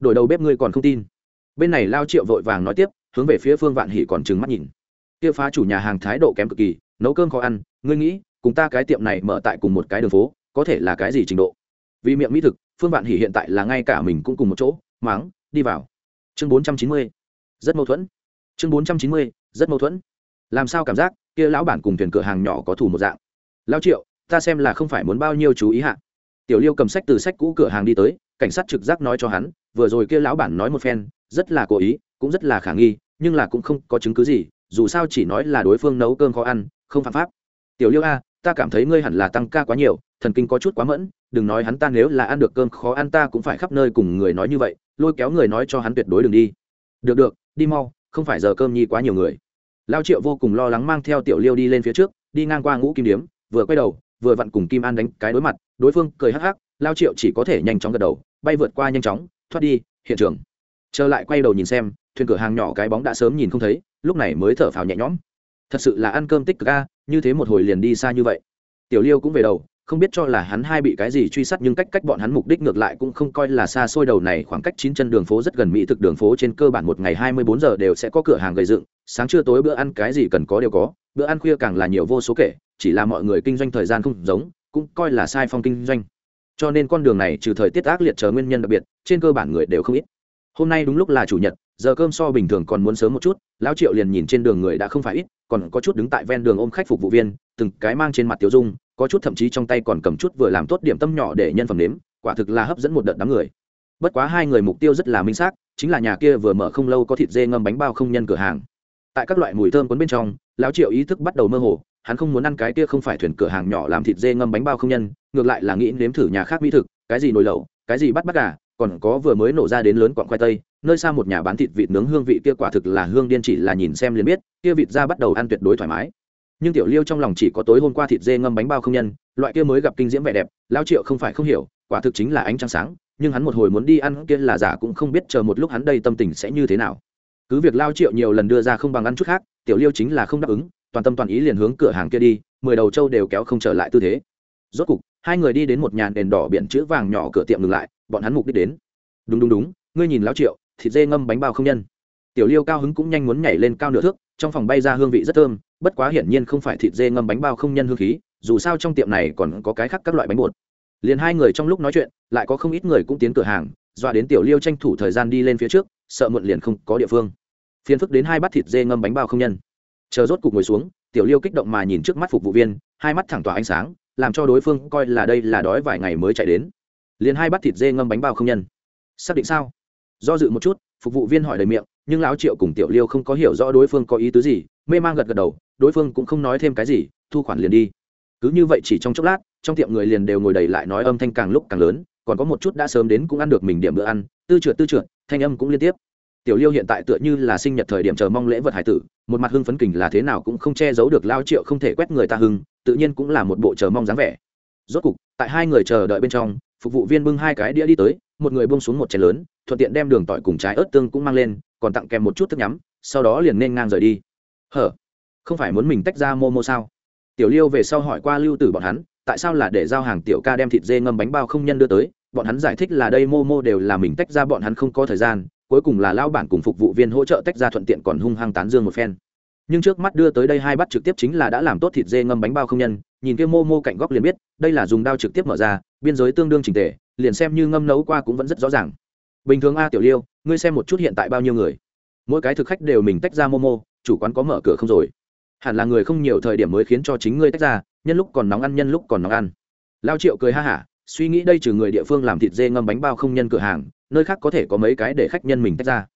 Đổi đầu bếp ngươi còn không tin. Bên này lao triệu vội vàng nói tiếp, hướng về phía phương vạn hỷ còn trừng mắt nhìn. Kia phá chủ nhà hàng thái độ kém cực kỳ, nấu cơm khó ăn, ngươi nghĩ, cùng ta cái tiệm này mở tại cùng một cái đường phố, có thể là cái gì trình độ? Vì miệng mỹ thực, phương vạn hỷ hiện tại là ngay cả mình cũng cùng một chỗ, máng, đi vào. Chương bốn trăm chín mươi, rất mâu thuẫn. Chương bốn trăm chín mươi, rất mâu thuẫn. Làm sao cảm giác, kia lão bản cùng thuyền cửa hàng nhỏ có thủ một dạng? Lao triệu, ta xem là không phải muốn bao nhiêu chú ý hạ. Tiểu liêu cầm sách từ sách cũ cửa hàng đi tới, cảnh sát trực giác nói cho hắn vừa rồi kia lão bản nói một phen, rất là cố ý, cũng rất là khả nghi, nhưng là cũng không có chứng cứ gì, dù sao chỉ nói là đối phương nấu cơm khó ăn, không phạm pháp. Tiểu liêu a, ta cảm thấy ngươi hẳn là tăng ca quá nhiều, thần kinh có chút quá mẫn, đừng nói hắn ta nếu là ăn được cơm khó ăn ta cũng phải khắp nơi cùng người nói như vậy, lôi kéo người nói cho hắn tuyệt đối đừng đi. Được được, đi mau, không phải giờ cơm nhi quá nhiều người. Lao triệu vô cùng lo lắng mang theo tiểu liêu đi lên phía trước, đi ngang qua ngũ kim điếm, vừa quay đầu, vừa vặn cùng kim an đánh cái đối mặt, đối phương cười hắc hắc, lao triệu chỉ có thể nhanh chóng gật đầu, bay vượt qua nhanh chóng thoát đi, hiện trường. Trở lại quay đầu nhìn xem, thuyền cửa hàng nhỏ cái bóng đã sớm nhìn không thấy, lúc này mới thở phào nhẹ nhõm. Thật sự là ăn cơm tích cực a, như thế một hồi liền đi xa như vậy. Tiểu liêu cũng về đầu, không biết cho là hắn hai bị cái gì truy sát nhưng cách cách bọn hắn mục đích ngược lại cũng không coi là xa xôi đầu này, khoảng cách chín chân đường phố rất gần mỹ thực đường phố trên cơ bản một ngày hai mươi bốn giờ đều sẽ có cửa hàng gây dựng, sáng trưa tối bữa ăn cái gì cần có đều có, bữa ăn khuya càng là nhiều vô số kể, chỉ là mọi người kinh doanh thời gian không giống, cũng coi là sai phong kinh doanh cho nên con đường này trừ thời tiết ác liệt chờ nguyên nhân đặc biệt, trên cơ bản người đều không ít. Hôm nay đúng lúc là chủ nhật, giờ cơm so bình thường còn muốn sớm một chút, lão triệu liền nhìn trên đường người đã không phải ít, còn có chút đứng tại ven đường ôm khách phục vụ viên, từng cái mang trên mặt tiểu dung, có chút thậm chí trong tay còn cầm chút vừa làm tốt điểm tâm nhỏ để nhân phẩm nếm, quả thực là hấp dẫn một đợt đám người. Bất quá hai người mục tiêu rất là minh xác, chính là nhà kia vừa mở không lâu có thịt dê ngâm bánh bao không nhân cửa hàng. Tại các loại mùi thơm cuốn bên trong, lão triệu ý thức bắt đầu mơ hồ hắn không muốn ăn cái kia không phải thuyền cửa hàng nhỏ làm thịt dê ngâm bánh bao không nhân, ngược lại là nghĩ nếm thử nhà khác mỹ thực, cái gì nồi lẩu, cái gì bắt bắt gà, còn có vừa mới nổ ra đến lớn quặng khoai tây, nơi xa một nhà bán thịt vịt nướng hương vị kia quả thực là hương điên chỉ là nhìn xem liền biết, kia vịt ra bắt đầu ăn tuyệt đối thoải mái. Nhưng tiểu liêu trong lòng chỉ có tối hôm qua thịt dê ngâm bánh bao không nhân, loại kia mới gặp kinh diễm vẻ đẹp, lao triệu không phải không hiểu, quả thực chính là ánh trăng sáng, nhưng hắn một hồi muốn đi ăn kia là giả cũng không biết chờ một lúc hắn đây tâm tình sẽ như thế nào. Cứ việc lao triệu nhiều lần đưa ra không bằng ăn chút khác, tiểu liêu chính là không đáp ứng toàn tâm toàn ý liền hướng cửa hàng kia đi, mười đầu trâu đều kéo không trở lại tư thế. Rốt cục, hai người đi đến một nhà đèn đỏ biển chữ vàng nhỏ cửa tiệm ngừng lại, bọn hắn mục đích đến. Đúng đúng đúng, ngươi nhìn lão triệu, thịt dê ngâm bánh bao không nhân. Tiểu liêu cao hứng cũng nhanh muốn nhảy lên cao nửa thước, trong phòng bay ra hương vị rất thơm, bất quá hiển nhiên không phải thịt dê ngâm bánh bao không nhân hương khí, dù sao trong tiệm này còn có cái khác các loại bánh bột. Liền hai người trong lúc nói chuyện, lại có không ít người cũng tiến cửa hàng, dọa đến tiểu liêu tranh thủ thời gian đi lên phía trước, sợ muộn liền không có địa phương. Phiền phức đến hai bát thịt dê ngâm bánh bao không nhân chờ rốt cục ngồi xuống, tiểu liêu kích động mà nhìn trước mắt phục vụ viên, hai mắt thẳng tỏa ánh sáng, làm cho đối phương coi là đây là đói vài ngày mới chạy đến. Liền hai bát thịt dê ngâm bánh bao không nhân. Xác định sao? Do dự một chút, phục vụ viên hỏi đầy miệng, nhưng lão triệu cùng tiểu liêu không có hiểu rõ đối phương có ý tứ gì, mê mang gật gật đầu, đối phương cũng không nói thêm cái gì, thu khoản liền đi. Cứ như vậy chỉ trong chốc lát, trong tiệm người liền đều ngồi đầy lại nói âm thanh càng lúc càng lớn, còn có một chút đã sớm đến cũng ăn được mình điểm bữa ăn tư trượt tư trượt, thanh âm cũng liên tiếp tiểu liêu hiện tại tựa như là sinh nhật thời điểm chờ mong lễ vật hải tử, một mặt hưng phấn kình là thế nào cũng không che giấu được lao triệu không thể quét người ta hưng, tự nhiên cũng là một bộ chờ mong dáng vẻ. Rốt cục, tại hai người chờ đợi bên trong, phục vụ viên bưng hai cái đĩa đi tới, một người bưng xuống một chén lớn, thuận tiện đem đường tỏi cùng trái ớt tương cũng mang lên, còn tặng kèm một chút thức nhắm, sau đó liền nên ngang rời đi. Hở, không phải muốn mình tách ra mô mô sao? Tiểu liêu về sau hỏi qua lưu tử bọn hắn, tại sao là để giao hàng tiểu ca đem thịt dê ngâm bánh bao không nhân đưa tới? Bọn hắn giải thích là đây mô mô đều là mình tách ra, bọn hắn không có thời gian cuối cùng là lao bản cùng phục vụ viên hỗ trợ tách ra thuận tiện còn hung hăng tán dương một phen. Nhưng trước mắt đưa tới đây hai bát trực tiếp chính là đã làm tốt thịt dê ngâm bánh bao không nhân, nhìn kia mô mô cạnh góc liền biết, đây là dùng đao trực tiếp mở ra, biên giới tương đương trình tề, liền xem như ngâm nấu qua cũng vẫn rất rõ ràng. Bình thường a tiểu liêu, ngươi xem một chút hiện tại bao nhiêu người? Mỗi cái thực khách đều mình tách ra momo chủ quán có mở cửa không rồi? Hẳn là người không nhiều thời điểm mới khiến cho chính ngươi tách ra, nhân lúc còn nóng ăn, nhân lúc còn nóng ăn. Lao triệu cười ha hả suy nghĩ đây trừ người địa phương làm thịt dê ngâm bánh bao không nhân cửa hàng, nơi khác có thể có mấy cái để khách nhân mình tách ra.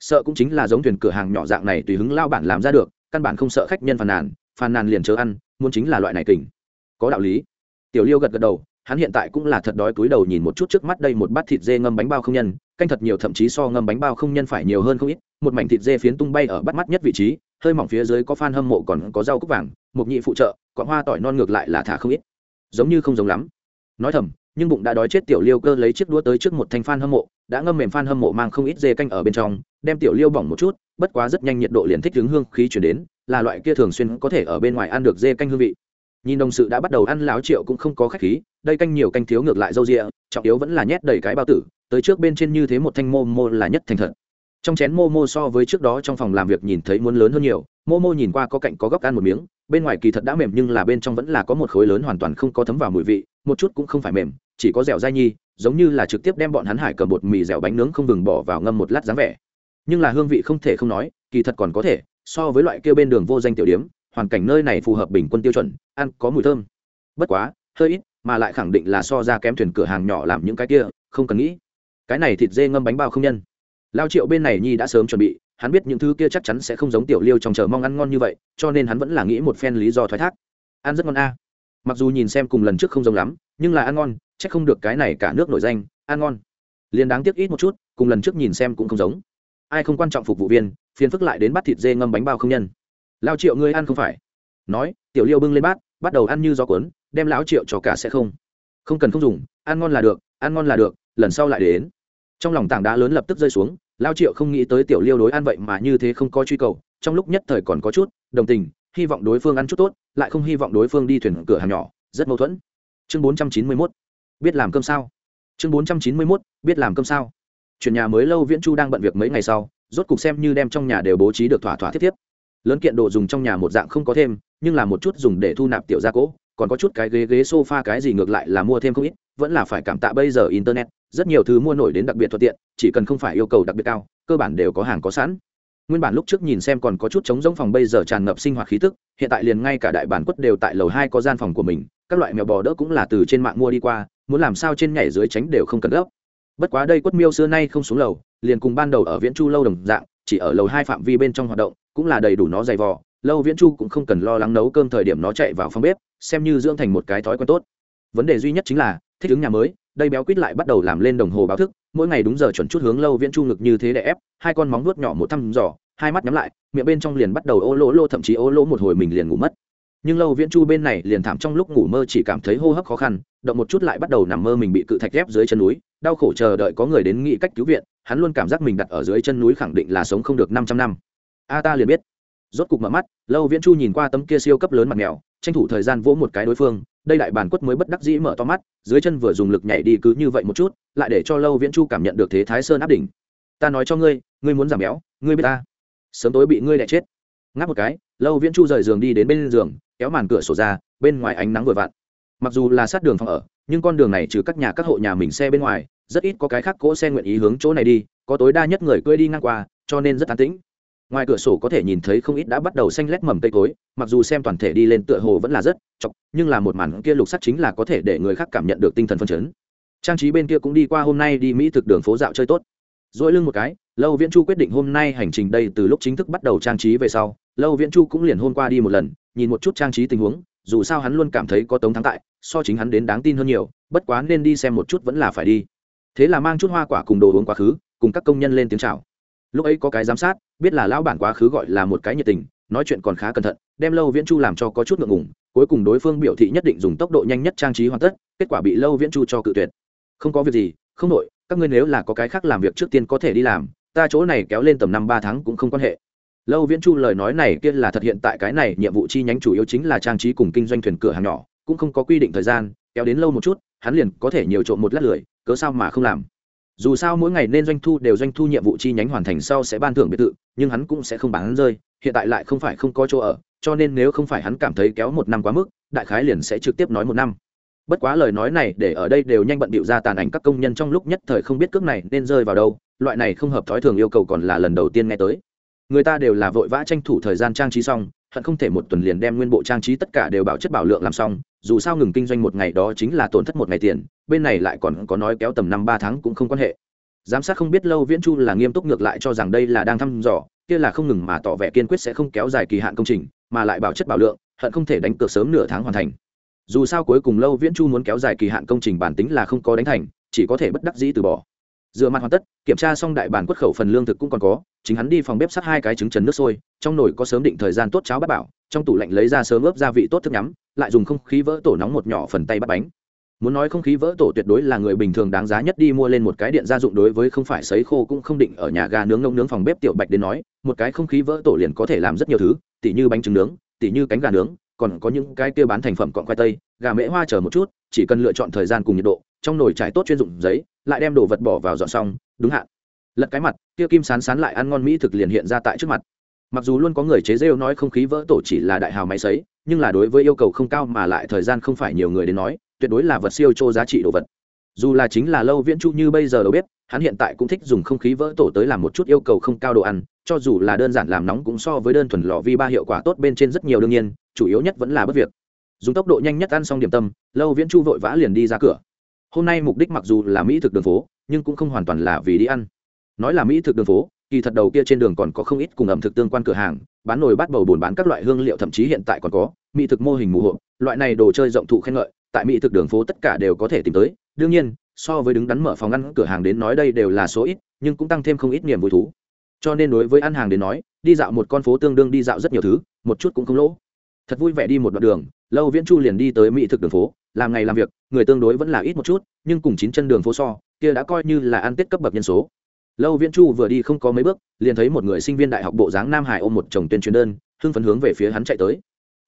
Sợ cũng chính là giống thuyền cửa hàng nhỏ dạng này tùy hứng lao bản làm ra được, căn bản không sợ khách nhân phàn nàn phàn nàn liền chớ ăn, muốn chính là loại này kình. Có đạo lý. Tiểu liêu gật gật đầu, hắn hiện tại cũng là thật đói túi đầu nhìn một chút trước mắt đây một bát thịt dê ngâm bánh bao không nhân, canh thật nhiều thậm chí so ngâm bánh bao không nhân phải nhiều hơn không ít, một mảnh thịt dê phiến tung bay ở bắt mắt nhất vị trí, hơi mỏng phía dưới có phan hâm mộ còn có rau cúc vàng, một nhị phụ trợ còn hoa tỏi non ngược lại là thả không ít. Giống như không giống lắm nói thầm, nhưng bụng đã đói chết tiểu liêu cơ lấy chiếc đũa tới trước một thanh phan hâm mộ, đã ngâm mềm phan hâm mộ mang không ít dê canh ở bên trong, đem tiểu liêu bỏng một chút, bất quá rất nhanh nhiệt độ liền thích hướng hương khí chuyển đến, là loại kia thường xuyên có thể ở bên ngoài ăn được dê canh hương vị. Nhìn đồng sự đã bắt đầu ăn láo triệu cũng không có khách khí, đây canh nhiều canh thiếu ngược lại dâu rịa trọng yếu vẫn là nhét đầy cái bao tử, tới trước bên trên như thế một thanh mô mô là nhất thành thật trong chén mô mô so với trước đó trong phòng làm việc nhìn thấy muốn lớn hơn nhiều. Mô mô nhìn qua có cạnh có góc ăn một miếng, bên ngoài kỳ thật đã mềm nhưng là bên trong vẫn là có một khối lớn hoàn toàn không có thấm vào mùi vị, một chút cũng không phải mềm, chỉ có dẻo dai nhi, giống như là trực tiếp đem bọn hắn hải cầm bột mì dẻo bánh nướng không ngừng bỏ vào ngâm một lát dáng vẻ. Nhưng là hương vị không thể không nói, kỳ thật còn có thể, so với loại kêu bên đường vô danh tiểu điếm, hoàn cảnh nơi này phù hợp bình quân tiêu chuẩn, ăn có mùi thơm. Bất quá, hơi ít, mà lại khẳng định là so ra kém thuyền cửa hàng nhỏ làm những cái kia, không cần nghĩ. Cái này thịt dê ngâm bánh bao không nhân lao triệu bên này nhi đã sớm chuẩn bị, hắn biết những thứ kia chắc chắn sẽ không giống tiểu liêu trong chờ mong ăn ngon như vậy, cho nên hắn vẫn là nghĩ một phen lý do thoái thác. Ăn rất ngon a. Mặc dù nhìn xem cùng lần trước không giống lắm, nhưng là ăn ngon c h ắ c không được cái này cả nước nổi danh, ăn ngon. Liền đáng tiếc ít một chút, cùng lần trước nhìn xem cũng không giống. Ai không quan trọng phục vụ viên, phiền phức lại đến bắt thịt dê ngâm bánh bao không nhân. Lao triệu ngươi ăn không phải. Nói, tiểu liêu bưng lên bát, bắt đầu ăn như gió cuốn, đem lão triệu cho cả sẽ không. Không cần không dùng, ăn ngon là được, ăn ngon là được, lần sau lại đến trong lòng tảng đá lớn lập tức rơi xuống, lao triệu không nghĩ tới tiểu liêu đối ăn vậy mà như thế không có truy cầu, trong lúc nhất thời còn có chút đồng tình, hy vọng đối phương ăn chút tốt, lại không hy vọng đối phương đi thuyền cửa hàng nhỏ, rất mâu thuẫn. Chương bốn trăm chín mươi mốt, biết làm cơm sao? Chương bốn trăm chín mươi mốt, biết làm cơm sao? Chuyển nhà mới lâu viễn chu đang bận việc mấy ngày sau, rốt cục xem như đem trong nhà đều bố trí được thỏa thỏa thiết thiếp lớn kiện đồ dùng trong nhà một dạng không có thêm, nhưng là một chút dùng để thu nạp tiểu gia cỗ còn có chút cái ghế ghế sofa cái gì ngược lại là mua thêm không ít vẫn là phải cảm tạ bây giờ internet, rất nhiều thứ mua nổi đến đặc biệt thuận tiện, chỉ cần không phải yêu cầu đặc biệt cao, cơ bản đều có hàng có sẵn. Nguyên bản lúc trước nhìn xem còn có chút chống giống phòng bây giờ tràn ngập sinh hoạt khí tức, hiện tại liền ngay cả đại bản quất đều tại lầu hai có gian phòng của mình, các loại mèo bò đỡ cũng là từ trên mạng mua đi qua, muốn làm sao trên nhảy dưới tránh đều không cần gấp. Bất quá đây quất miêu xưa nay không xuống lầu, liền cùng ban đầu ở viễn chu lâu đồng dạng, chỉ ở lầu hai phạm vi bên trong hoạt động, cũng là đầy đủ nó dày vò, lâu viễn chu cũng không cần lo lắng nấu cơm thời điểm nó chạy vào phòng bếp, xem như dưỡng thành một cái thói quen tốt. Vấn đề duy nhất chính là thích ứng nhà mới, đây béo quýt lại bắt đầu làm lên đồng hồ báo thức, mỗi ngày đúng giờ chuẩn chút hướng lâu viễn chu ngực như thế để ép, hai con móng nuốt nhỏ một thăm dò, hai mắt nhắm lại, miệng bên trong liền bắt đầu ô lỗ lô thậm chí ô lỗ một hồi mình liền ngủ mất. Nhưng lâu viễn chu bên này liền thảm trong lúc ngủ mơ chỉ cảm thấy hô hấp khó khăn, động một chút lại bắt đầu nằm mơ mình bị cự thạch ghép dưới chân núi, đau khổ chờ đợi có người đến nghĩ cách cứu viện, hắn luôn cảm giác mình đặt ở dưới chân núi khẳng định là sống không được năm trăm năm. A ta liền biết. Rốt cục mở mắt, lâu viễn chu nhìn qua tấm kia siêu cấp lớn mặt mèo, tranh thủ thời gian vỗ một cái đối phương đây đại bản quất mới bất đắc dĩ mở to mắt, dưới chân vừa dùng lực nhảy đi cứ như vậy một chút, lại để cho lâu viễn chu cảm nhận được thế thái sơn áp đỉnh. Ta nói cho ngươi ngươi muốn giảm béo, ngươi biết ta. Sớm tối bị ngươi đẻ chết. Ngáp một cái, lâu viễn chu rời giường đi đến bên giường, kéo màn cửa sổ ra, bên ngoài ánh nắng vừa vặn. Mặc dù là sát đường phòng ở, nhưng con đường này trừ các nhà, các hộ nhà mình xe bên ngoài, rất ít có cái khác cỗ xe nguyện ý hướng chỗ này đi, có tối đa nhất người cưỡi đi ngang qua, cho nên rất an tĩnh ngoài cửa sổ có thể nhìn thấy không ít đã bắt đầu xanh lét mầm cây cối, mặc dù xem toàn thể đi lên tựa hồ vẫn là rất chọc, nhưng là một màn kia lục sắc chính là có thể để người khác cảm nhận được tinh thần phân chấn. Trang trí bên kia cũng đi qua hôm nay đi mỹ thực đường phố dạo chơi tốt. Dỗi lưng một cái, lâu viễn chu quyết định hôm nay hành trình đây từ lúc chính thức bắt đầu trang trí về sau, lâu viễn chu cũng liền hôm qua đi một lần, nhìn một chút trang trí tình huống, dù sao hắn luôn cảm thấy có tống thắng tại, so chính hắn đến đáng tin hơn nhiều, bất quá nên đi xem một chút vẫn là phải đi. Thế là mang chút hoa quả cùng đồ uống quá khứ, cùng các công nhân lên tiếng chào lúc ấy có cái giám sát, biết là lão bản quá khứ gọi là một cái nhiệt tình, nói chuyện còn khá cẩn thận, đem lâu viễn chu làm cho có chút ngượng ngùng, cuối cùng đối phương biểu thị nhất định dùng tốc độ nhanh nhất trang trí hoàn tất, kết quả bị lâu viễn chu cho cự tuyệt. Không có việc gì, không nội, các ngươi nếu là có cái khác làm việc trước tiên có thể đi làm, ta chỗ này kéo lên tầm năm ba tháng cũng không quan hệ. Lâu viễn chu lời nói này kia là thật hiện tại cái này, nhiệm vụ chi nhánh chủ yếu chính là trang trí cùng kinh doanh thuyền cửa hàng nhỏ, cũng không có quy định thời gian, kéo đến lâu một chút, hắn liền có thể nhiều trộm một lát lười, cớ sao mà không làm dù sao mỗi ngày nên doanh thu đều doanh thu nhiệm vụ chi nhánh hoàn thành sau sẽ ban thưởng biệt thự, nhưng hắn cũng sẽ không bán hắn rơi, hiện tại lại không phải không có chỗ ở, cho nên nếu không phải hắn cảm thấy kéo một năm quá mức, đại khái liền sẽ trực tiếp nói một năm. Bất quá lời nói này để ở đây đều nhanh bận bịu ra tàn ảnh các công nhân trong lúc nhất thời không biết cước này nên rơi vào đâu, loại này không hợp thói thường yêu cầu còn là lần đầu tiên nghe tới. Người ta đều là vội vã tranh thủ thời gian trang trí xong hận không thể một tuần liền đem nguyên bộ trang trí tất cả đều bảo chất bảo lượng làm xong, dù sao ngừng kinh doanh một ngày đó chính là tổn thất một ngày tiền, bên này lại còn có nói kéo tầm năm ba tháng cũng không quan hệ. Giám sát không biết lâu viễn chu là nghiêm túc ngược lại cho rằng đây là đang thăm dò, kia là không ngừng mà tỏ vẻ kiên quyết sẽ không kéo dài kỳ hạn công trình, mà lại bảo chất bảo lượng, hận không thể đánh cược sớm nửa tháng hoàn thành. Dù sao cuối cùng lâu viễn chu muốn kéo dài kỳ hạn công trình bản tính là không có đánh thành, chỉ có thể bất đắc dĩ từ bỏ dựa mặt hoàn tất, kiểm tra xong đại bản quất khẩu phần lương thực cũng còn có, chính hắn đi phòng bếp sắt hai cái trứng trần nước sôi, trong nồi có sớm định thời gian tốt cháo bát bảo, trong tủ lạnh lấy ra sớm ướp gia vị tốt thức nhắm, lại dùng không khí vỡ tổ nóng một nhỏ phần tay bắt bánh. Muốn nói không khí vỡ tổ tuyệt đối là người bình thường đáng giá nhất đi mua lên một cái điện gia dụng đối với không phải sấy khô cũng không định ở nhà ga nướng nông nướng phòng bếp tiểu bạch đến nói, một cái không khí vỡ tổ liền có thể làm rất nhiều thứ, tỉ như bánh trứng nướng, tỉ như cánh gà nướng, còn có những cái kia bán thành phẩm cọn khoai tây, gà mễ hoa chờ một chút, chỉ cần lựa chọn thời gian cùng nhiệt độ trong nồi trải tốt chuyên dụng giấy, lại đem đồ vật bỏ vào dọn xong, đúng hạn. Lật cái mặt, kia kim sán sán lại ăn ngon mỹ thực liền hiện ra tại trước mặt. Mặc dù luôn có người chế rêu nói không khí vỡ tổ chỉ là đại hào máy sấy, nhưng là đối với yêu cầu không cao mà lại thời gian không phải nhiều người đến nói, tuyệt đối là vật siêu chô giá trị đồ vật. Dù là chính là lâu viễn chu như bây giờ đâu biết hắn hiện tại cũng thích dùng không khí vỡ tổ tới làm một chút yêu cầu không cao đồ ăn, cho dù là đơn giản làm nóng cũng so với đơn thuần lò vi ba hiệu quả tốt bên trên rất nhiều đương nhiên, chủ yếu nhất vẫn là bất việc. Dùng tốc độ nhanh nhất ăn xong điểm tâm, lâu viễn chu vội vã liền đi ra cửa hôm nay mục đích mặc dù là mỹ thực đường phố, nhưng cũng không hoàn toàn là vì đi ăn. Nói là mỹ thực đường phố, kỳ thật đầu kia trên đường còn có không ít cùng ẩm thực tương quan cửa hàng, bán nồi bát bầu bồn bán các loại hương liệu thậm chí hiện tại còn có, mỹ thực mô hình mù hộ loại này đồ chơi rộng thụ khen ngợi, tại mỹ thực đường phố tất cả đều có thể tìm tới. Đương nhiên, so với đứng đắn mở phòng ăn cửa hàng đến nói đây đều là số ít, nhưng cũng tăng thêm không ít niềm vui thú. Cho nên đối với ăn hàng đến nói, đi dạo một con phố tương đương đi dạo rất nhiều thứ, một chút cũng không lỗ. Thật vui vẻ đi một đoạn đường, lâu viễn chu liền đi tới mỹ thực đường phố làm ngày làm việc, người tương đối vẫn là ít một chút, nhưng cùng chín chân đường phố so, kia đã coi như là ăn tết cấp bậc nhân số. Lâu viễn chu vừa đi không có mấy bước, liền thấy một người sinh viên đại học bộ dáng nam hải ôm một chồng tuyên truyền đơn, hưng phấn hướng về phía hắn chạy tới.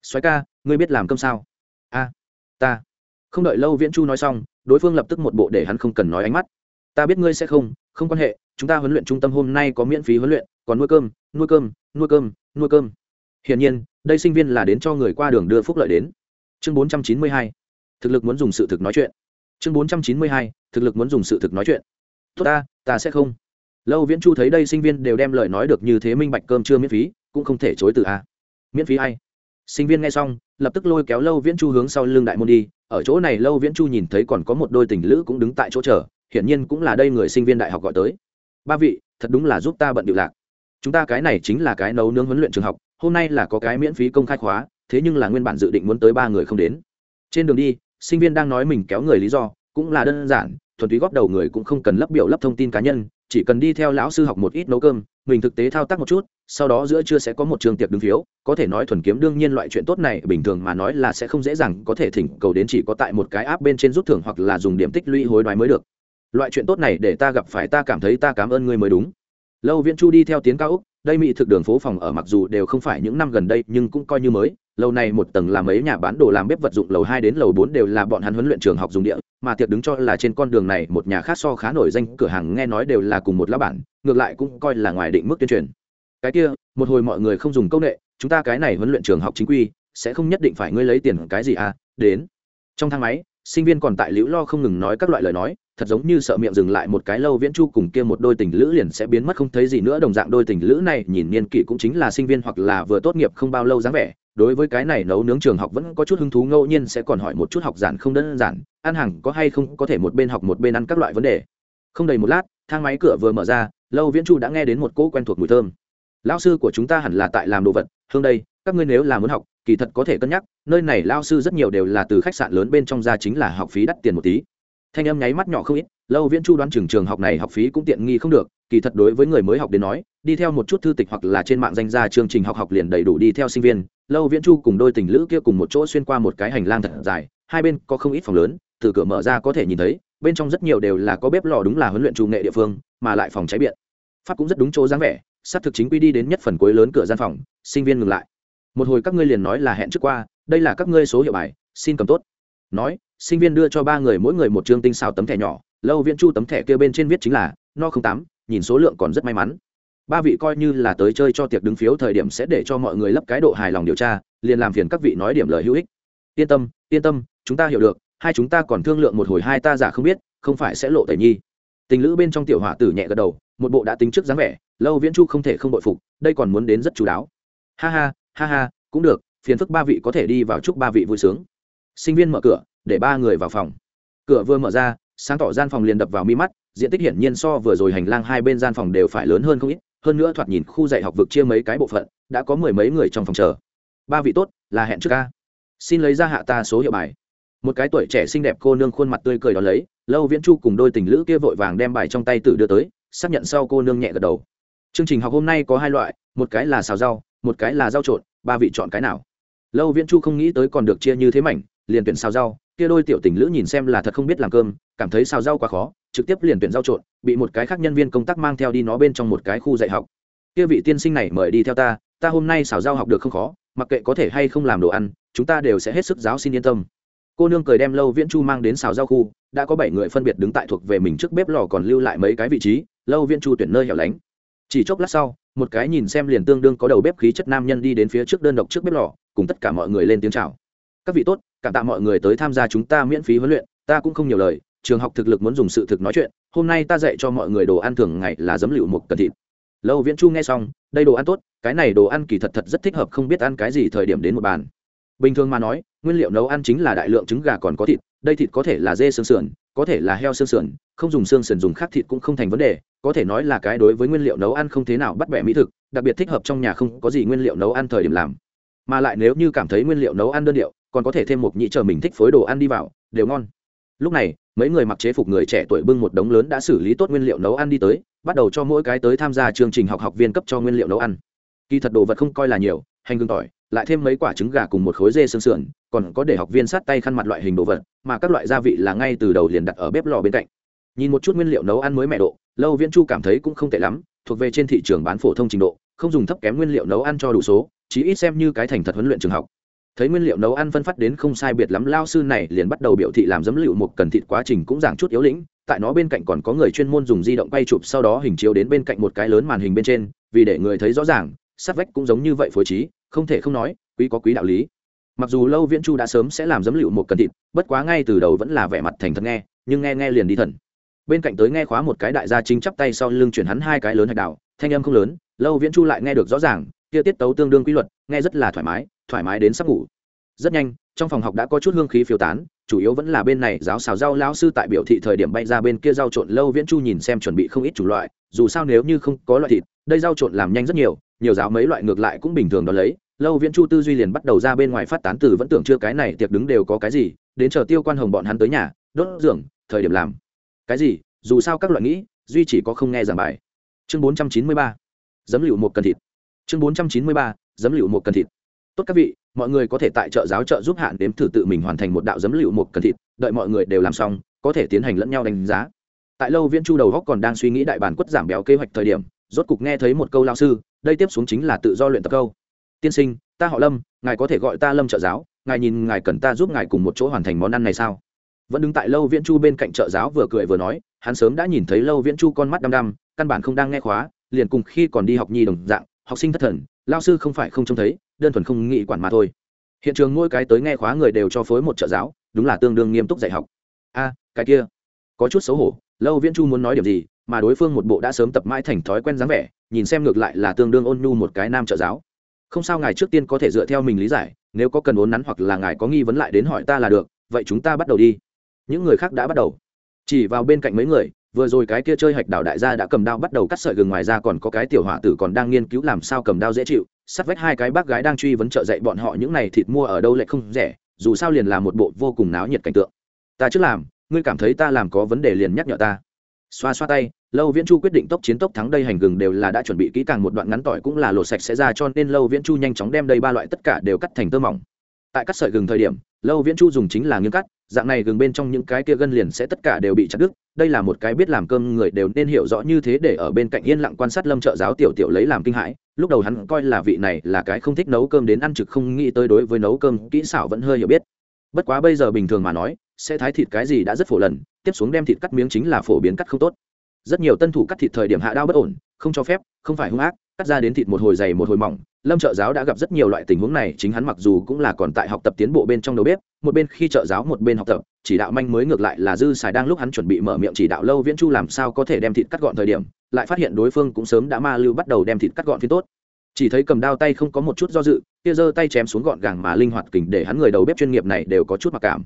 Xoáy ca, ngươi biết làm cơm sao? A, ta. Không đợi lâu viễn chu nói xong, đối phương lập tức một bộ để hắn không cần nói ánh mắt. Ta biết ngươi sẽ không không quan hệ, chúng ta huấn luyện trung tâm hôm nay có miễn phí huấn luyện, còn nuôi cơm nuôi cơm nuôi cơm nuôi cơm. Hiển nhiên, đây sinh viên là đến cho người qua đường đưa phúc lợi đến. Chương bốn trăm chín mươi hai thực lực muốn dùng sự thực nói chuyện. Chương bốn trăm chín mươi hai, thực lực muốn dùng sự thực nói chuyện. Tốt ta ta sẽ không. Lâu viễn chu thấy đây sinh viên đều đem lời nói được như thế minh bạch cơm chưa miễn phí, cũng không thể chối từ a. Miễn phí ai? sinh viên nghe xong, lập tức lôi kéo lâu viễn chu hướng sau lưng đại môn đi. Ở chỗ này lâu viễn chu nhìn thấy còn có một đôi tình lữ cũng đứng tại chỗ chờ, hiển nhiên cũng là đây người sinh viên đại học gọi tới. Ba vị, thật đúng là giúp ta bận điệu lạc. Chúng ta cái này chính là cái nấu nướng huấn luyện trường học, hôm nay là có cái miễn phí công khai khóa, thế nhưng là nguyên bản dự định muốn tới ba người không đến. Trên đường đi sinh viên đang nói mình kéo người lý do, cũng là đơn giản, thuần túy góp đầu người cũng không cần lấp biểu lấp thông tin cá nhân, chỉ cần đi theo lão sư học một ít nấu cơm, mình thực tế thao tác một chút, sau đó giữa trưa sẽ có một trường tiệc đứng phiếu, có thể nói thuần kiếm đương nhiên loại chuyện tốt này bình thường mà nói là sẽ không dễ dàng có thể thỉnh cầu đến chỉ có tại một cái app bên trên rút thưởng hoặc là dùng điểm tích lũy hối đoái mới được. Loại chuyện tốt này để ta gặp phải ta cảm thấy ta cảm ơn ngươi mới đúng. Lâu viễn chu đi theo tiến cao úc đây mỹ thực đường phố phòng ở mặc dù đều không phải những năm gần đây nhưng cũng coi như mới lâu này một tầng làm mấy nhà bán đồ làm bếp vật dụng, lầu hai đến lầu bốn đều là bọn hắn huấn luyện trường học dùng địa, mà tiệc đứng cho là trên con đường này, một nhà khác so khá nổi danh, cửa hàng nghe nói đều là cùng một lá bản, ngược lại cũng coi là ngoài định mức tuyên truyền. Cái kia, một hồi mọi người không dùng công nghệ, chúng ta cái này huấn luyện trường học chính quy, sẽ không nhất định phải ngươi lấy tiền cái gì à đến. Trong thang máy, sinh viên còn tại liễu lo không ngừng nói các loại lời nói, thật giống như sợ miệng dừng lại một cái lâu viễn chu cùng kia một đôi tình lữ liền sẽ biến mất không thấy gì nữa, đồng dạng đôi tình lữ này, nhìn niên kỷ cũng chính là sinh viên hoặc là vừa tốt nghiệp không bao lâu dáng vẻ đối với cái này nấu nướng trường học vẫn có chút hứng thú, ngẫu nhiên sẽ còn hỏi một chút học giản không đơn giản, ăn hàng có hay không, có thể một bên học một bên ăn các loại vấn đề. Không đầy một lát, thang máy cửa vừa mở ra, lâu viễn chu đã nghe đến một cỗ quen thuộc mùi thơm. Lao sư của chúng ta hẳn là tại làm đồ vật, hương đây, các ngươi nếu là muốn học, kỳ thật có thể cân nhắc, nơi này lao sư rất nhiều đều là từ khách sạn lớn bên trong ra chính là học phí đắt tiền một tí. Thanh âm nháy mắt nhỏ không ít, lâu viễn chu đoán trường trường học này học phí cũng tiện nghi không được, kỳ thật đối với người mới học đến nói, đi theo một chút thư tịch hoặc là trên mạng danh gia chương trình học học liền đầy đủ đi theo sinh viên lâu viễn chu cùng đôi tình lữ kia cùng một chỗ xuyên qua một cái hành lang thật dài, hai bên có không ít phòng lớn, từ cửa mở ra có thể nhìn thấy, bên trong rất nhiều đều là có bếp lò đúng là huấn luyện trù nghệ địa phương, mà lại phòng cháy biện. Pháp cũng rất đúng chỗ dáng vẻ, sắp thực chính quy đi đến nhất phần cuối lớn cửa gian phòng, sinh viên ngừng lại. Một hồi các ngươi liền nói là hẹn trước qua, đây là các ngươi số hiệu bài, xin cầm tốt. Nói, sinh viên đưa cho ba người mỗi người một chương tinh xào tấm thẻ nhỏ, lâu viễn chu tấm thẻ kia bên trên viết chính là, no không tám, nhìn số lượng còn rất may mắn ba vị coi như là tới chơi cho tiệc đứng phiếu thời điểm sẽ để cho mọi người lấp cái độ hài lòng điều tra, liền làm phiền các vị nói điểm lời hữu ích. Yên tâm yên tâm, chúng ta hiểu được, hai chúng ta còn thương lượng một hồi hai ta giả không biết, không phải sẽ lộ tẩy nhi. Tình lữ bên trong tiểu hỏa tử nhẹ gật đầu, một bộ đã tính trước dáng vẻ, lâu viễn chu không thể không bội phục, đây còn muốn đến rất chú đáo. Ha ha ha ha, cũng được, phiền phức ba vị có thể đi vào chúc ba vị vui sướng. Sinh viên mở cửa, để ba người vào phòng. Cửa vừa mở ra, sáng tỏ gian phòng liền đập vào mi mắt, diện tích hiển nhiên so vừa rồi hành lang hai bên gian phòng đều phải lớn hơn không ít hơn nữa thoạt nhìn khu dạy học vực chia mấy cái bộ phận, đã có mười mấy người trong phòng chờ. Ba vị tốt, là hẹn trước ca. Xin lấy ra hạ ta số hiệu bài. Một cái tuổi trẻ xinh đẹp cô nương khuôn mặt tươi cười đón lấy, lâu viễn chu cùng đôi tình lữ kia vội vàng đem bài trong tay tử đưa tới, xác nhận sau cô nương nhẹ gật đầu. Chương trình học hôm nay có hai loại, một cái là xào rau, một cái là rau trộn, ba vị chọn cái nào? Lâu viễn chu không nghĩ tới còn được chia như thế mảnh, liền tuyển xào rau, kia đôi tiểu tình lữ nhìn xem là thật không biết làm cơm, cảm thấy xào rau quá khó trực tiếp liền tuyển giao trộn, bị một cái khác nhân viên công tác mang theo đi nó bên trong một cái khu dạy học. Kia vị tiên sinh này mời đi theo ta ta hôm nay xào rau học được không khó, mặc kệ có thể hay không làm đồ ăn, chúng ta đều sẽ hết sức giáo xin yên tâm. Cô nương cười đem lâu viễn chu mang đến xào rau khu, đã có bảy người phân biệt đứng tại thuộc về mình trước bếp lò còn lưu lại mấy cái vị trí, lâu viễn chu tuyển nơi hẻo lánh. Chỉ chốc lát sau, một cái nhìn xem liền tương đương có đầu bếp khí chất nam nhân đi đến phía trước đơn độc trước bếp lò, cùng tất cả mọi người lên tiếng chào. Các vị tốt, cảm tạ mọi người tới tham gia chúng ta miễn phí huấn luyện, ta cũng không nhiều lời trường học thực lực muốn dùng sự thực nói chuyện, hôm nay ta dạy cho mọi người đồ ăn thường ngày là giấm lựu mục cần thịt. Lâu viễn chu nghe xong, đây đồ ăn tốt, cái này đồ ăn kỳ thật thật rất thích hợp, không biết ăn cái gì thời điểm đến một bàn. Bình thường mà nói, nguyên liệu nấu ăn chính là đại lượng trứng gà còn có thịt, đây thịt có thể là dê xương sườn, có thể là heo xương sườn, không dùng xương sườn dùng khác thịt cũng không thành vấn đề, có thể nói là cái đối với nguyên liệu nấu ăn không thế nào bắt bẻ mỹ thực, đặc biệt thích hợp trong nhà không có gì nguyên liệu nấu ăn thời điểm làm. Mà lại nếu như cảm thấy nguyên liệu nấu ăn đơn điệu, còn có thể thêm một nhị chờ mình thích phối đồ ăn đi vào, đều ngon. Lúc này mấy người mặc chế phục người trẻ tuổi bưng một đống lớn đã xử lý tốt nguyên liệu nấu ăn đi tới, bắt đầu cho mỗi cái tới tham gia chương trình học học viên cấp cho nguyên liệu nấu ăn. Kỳ thật đồ vật không coi là nhiều, hành gừng tỏi, lại thêm mấy quả trứng gà cùng một khối dê xương sườn, còn có để học viên sát tay khăn mặt loại hình đồ vật, mà các loại gia vị là ngay từ đầu liền đặt ở bếp lò bên cạnh. Nhìn một chút nguyên liệu nấu ăn mới mẹ độ, lâu viễn chu cảm thấy cũng không tệ lắm, thuộc về trên thị trường bán phổ thông trình độ, không dùng thấp kém nguyên liệu nấu ăn cho đủ số, chí ít xem như cái thành thật huấn luyện trường học thấy nguyên liệu nấu ăn phân phát đến không sai biệt lắm, lao sư này liền bắt đầu biểu thị làm giấm liệu một cần thịt quá trình cũng giảm chút yếu lĩnh. Tại nó bên cạnh còn có người chuyên môn dùng di động quay chụp, sau đó hình chiếu đến bên cạnh một cái lớn màn hình bên trên. Vì để người thấy rõ ràng, sát vách cũng giống như vậy phối trí, không thể không nói, quý có quý đạo lý. Mặc dù lâu viễn chu đã sớm sẽ làm giấm liệu một cần thịt, bất quá ngay từ đầu vẫn là vẻ mặt thành thật nghe, nhưng nghe nghe liền đi thần. Bên cạnh tới nghe khóa một cái đại gia chính chắp tay sau lưng chuyển hắn hai cái lớn hạch đạo thanh âm không lớn, lâu viễn chu lại nghe được rõ ràng kia tiết tấu tương đương quy luật, nghe rất là thoải mái thoải mái đến sắp ngủ. Rất nhanh, trong phòng học đã có chút hương khí phiêu tán, chủ yếu vẫn là bên này giáo xào rau lão sư tại biểu thị thời điểm bay ra bên kia rau trộn lâu viễn chu nhìn xem chuẩn bị không ít chủ loại, dù sao nếu như không có loại thịt, đây rau trộn làm nhanh rất nhiều nhiều giáo mấy loại ngược lại cũng bình thường đ ó lấy. Lâu viễn chu tư duy liền bắt đầu ra bên ngoài phát tán từ vẫn tưởng chưa cái này tiệc đứng đều có cái gì, đến chờ tiêu quan hồng bọn hắn tới nhà, đốt dưỡng thời điểm làm. Cái gì? Dù sao các loại nghĩ, duy chỉ có không nghe giảng bài. Chương bốn trăm chín mươi ba. Dấm lựu một cần thịt chương bốn trăm chín mươi ba, giấm lựu một cần thịt. Tốt các vị, mọi người có thể tại chợ giáo trợ giúp hạn đếm thử tự mình hoàn thành một đạo giấm lựu một cần thịt, đợi mọi người đều làm xong, có thể tiến hành lẫn nhau đánh giá. Tại lâu viễn chu đầu góc còn đang suy nghĩ đại bản quất giảm béo kế hoạch thời điểm, rốt cục nghe thấy một câu lao sư, đây tiếp xuống chính là tự do luyện tập câu. Tiên sinh, ta họ lâm, ngài có thể gọi ta lâm trợ giáo, ngài nhìn ngài cần ta giúp ngài cùng một chỗ hoàn thành món ăn này sao? Vẫn đứng tại lâu viễn chu bên cạnh trợ giáo vừa cười vừa nói, hắn sớm đã nhìn thấy lâu viễn chu con mắt đăm đăm, căn bản không đang nghe khóa, liền cùng khi còn đi học nhi đồng dạng học sinh thất thần, lao sư không phải không trông thấy, đơn thuần không nghĩ quản mà thôi. Hiện trường mỗi cái tới nghe khóa người đều cho phối một trợ giáo, đúng là tương đương nghiêm túc dạy học. A, cái kia. Có chút xấu hổ, lâu viễn chu muốn nói điểm gì, mà đối phương một bộ đã sớm tập mãi thành thói quen dáng vẻ, nhìn xem ngược lại là tương đương ôn nhu một cái nam trợ giáo. Không sao ngài trước tiên có thể dựa theo mình lý giải, nếu có cần ốn nắn hoặc là ngài có nghi vấn lại đến hỏi ta là được, vậy chúng ta bắt đầu đi. Những người khác đã bắt đầu. Chỉ vào bên cạnh mấy người vừa rồi cái kia chơi hạch đảo đại gia đã cầm đao bắt đầu cắt sợi gừng ngoài ra còn có cái tiểu hỏa tử còn đang nghiên cứu làm sao cầm đao dễ chịu, sắt vách hai cái bác gái đang truy vấn trợ dạy bọn họ những này thịt mua ở đâu lại không rẻ, dù sao liền là một bộ vô cùng náo nhiệt cảnh tượng. Ta trước làm, ngươi cảm thấy ta làm có vấn đề liền nhắc nhở ta. Xoa xoa tay, lâu viễn chu quyết định tốc chiến tốc thắng đây hành gừng đều là đã chuẩn bị kỹ càng một đoạn ngắn tỏi cũng là lột sạch sẽ ra cho nên lâu viễn chu nhanh chóng đem đây ba loại tất cả đều cắt thành tơ mỏng. Tại cắt sợi gừng thời điểm, lâu viễn chu dùng chính là nghiêng cắt dạng này gừng bên trong những cái kia gân liền sẽ tất cả đều bị chặt đứt, đây là một cái biết làm cơm người đều nên hiểu rõ như thế để ở bên cạnh yên lặng quan sát lâm trợ giáo tiểu tiểu lấy làm kinh hãi, lúc đầu hắn coi là vị này là cái không thích nấu cơm đến ăn trực không nghĩ tới đối với nấu cơm kỹ xảo vẫn hơi hiểu biết. Bất quá bây giờ bình thường mà nói, sẽ thái thịt cái gì đã rất phổ lần, tiếp xuống đem thịt cắt miếng chính là phổ biến cắt không tốt. Rất nhiều tân thủ cắt thịt thời điểm hạ đao bất ổn, không cho phép, không phải hung ác cắt ra đến thịt một hồi dày một hồi mỏng. Lâm trợ giáo đã gặp rất nhiều loại tình huống này, chính hắn mặc dù cũng là còn tại học tập tiến bộ bên trong đầu bếp, một bên khi trợ giáo một bên học tập, chỉ đạo manh mới ngược lại là dư xài đang lúc hắn chuẩn bị mở miệng chỉ đạo lâu viễn chu làm sao có thể đem thịt cắt gọn thời điểm, lại phát hiện đối phương cũng sớm đã ma lưu bắt đầu đem thịt cắt gọn phía tốt. Chỉ thấy cầm đao tay không có một chút do dự, kia giơ tay chém xuống gọn gàng mà linh hoạt kình để hắn người đầu bếp chuyên nghiệp này đều có chút mặc cảm.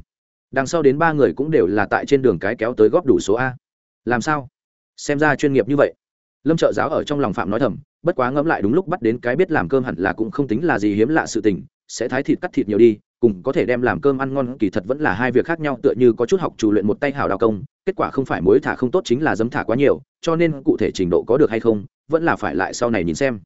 Đằng sau đến ba người cũng đều là tại trên đường cái kéo tới góp đủ số a. Làm sao? Xem ra chuyên nghiệp như vậy lâm trợ giáo ở trong lòng phạm nói thầm, bất quá ngẫm lại đúng lúc bắt đến cái biết làm cơm hẳn là cũng không tính là gì hiếm lạ sự tình, sẽ thái thịt cắt thịt nhiều đi, cùng có thể đem làm cơm ăn ngon kỳ thật vẫn là hai việc khác nhau, tựa như có chút học chủ luyện một tay hào đào công, kết quả không phải mối thả không tốt chính là dấm thả quá nhiều, cho nên cụ thể trình độ có được hay không, vẫn là phải lại sau này nhìn xem.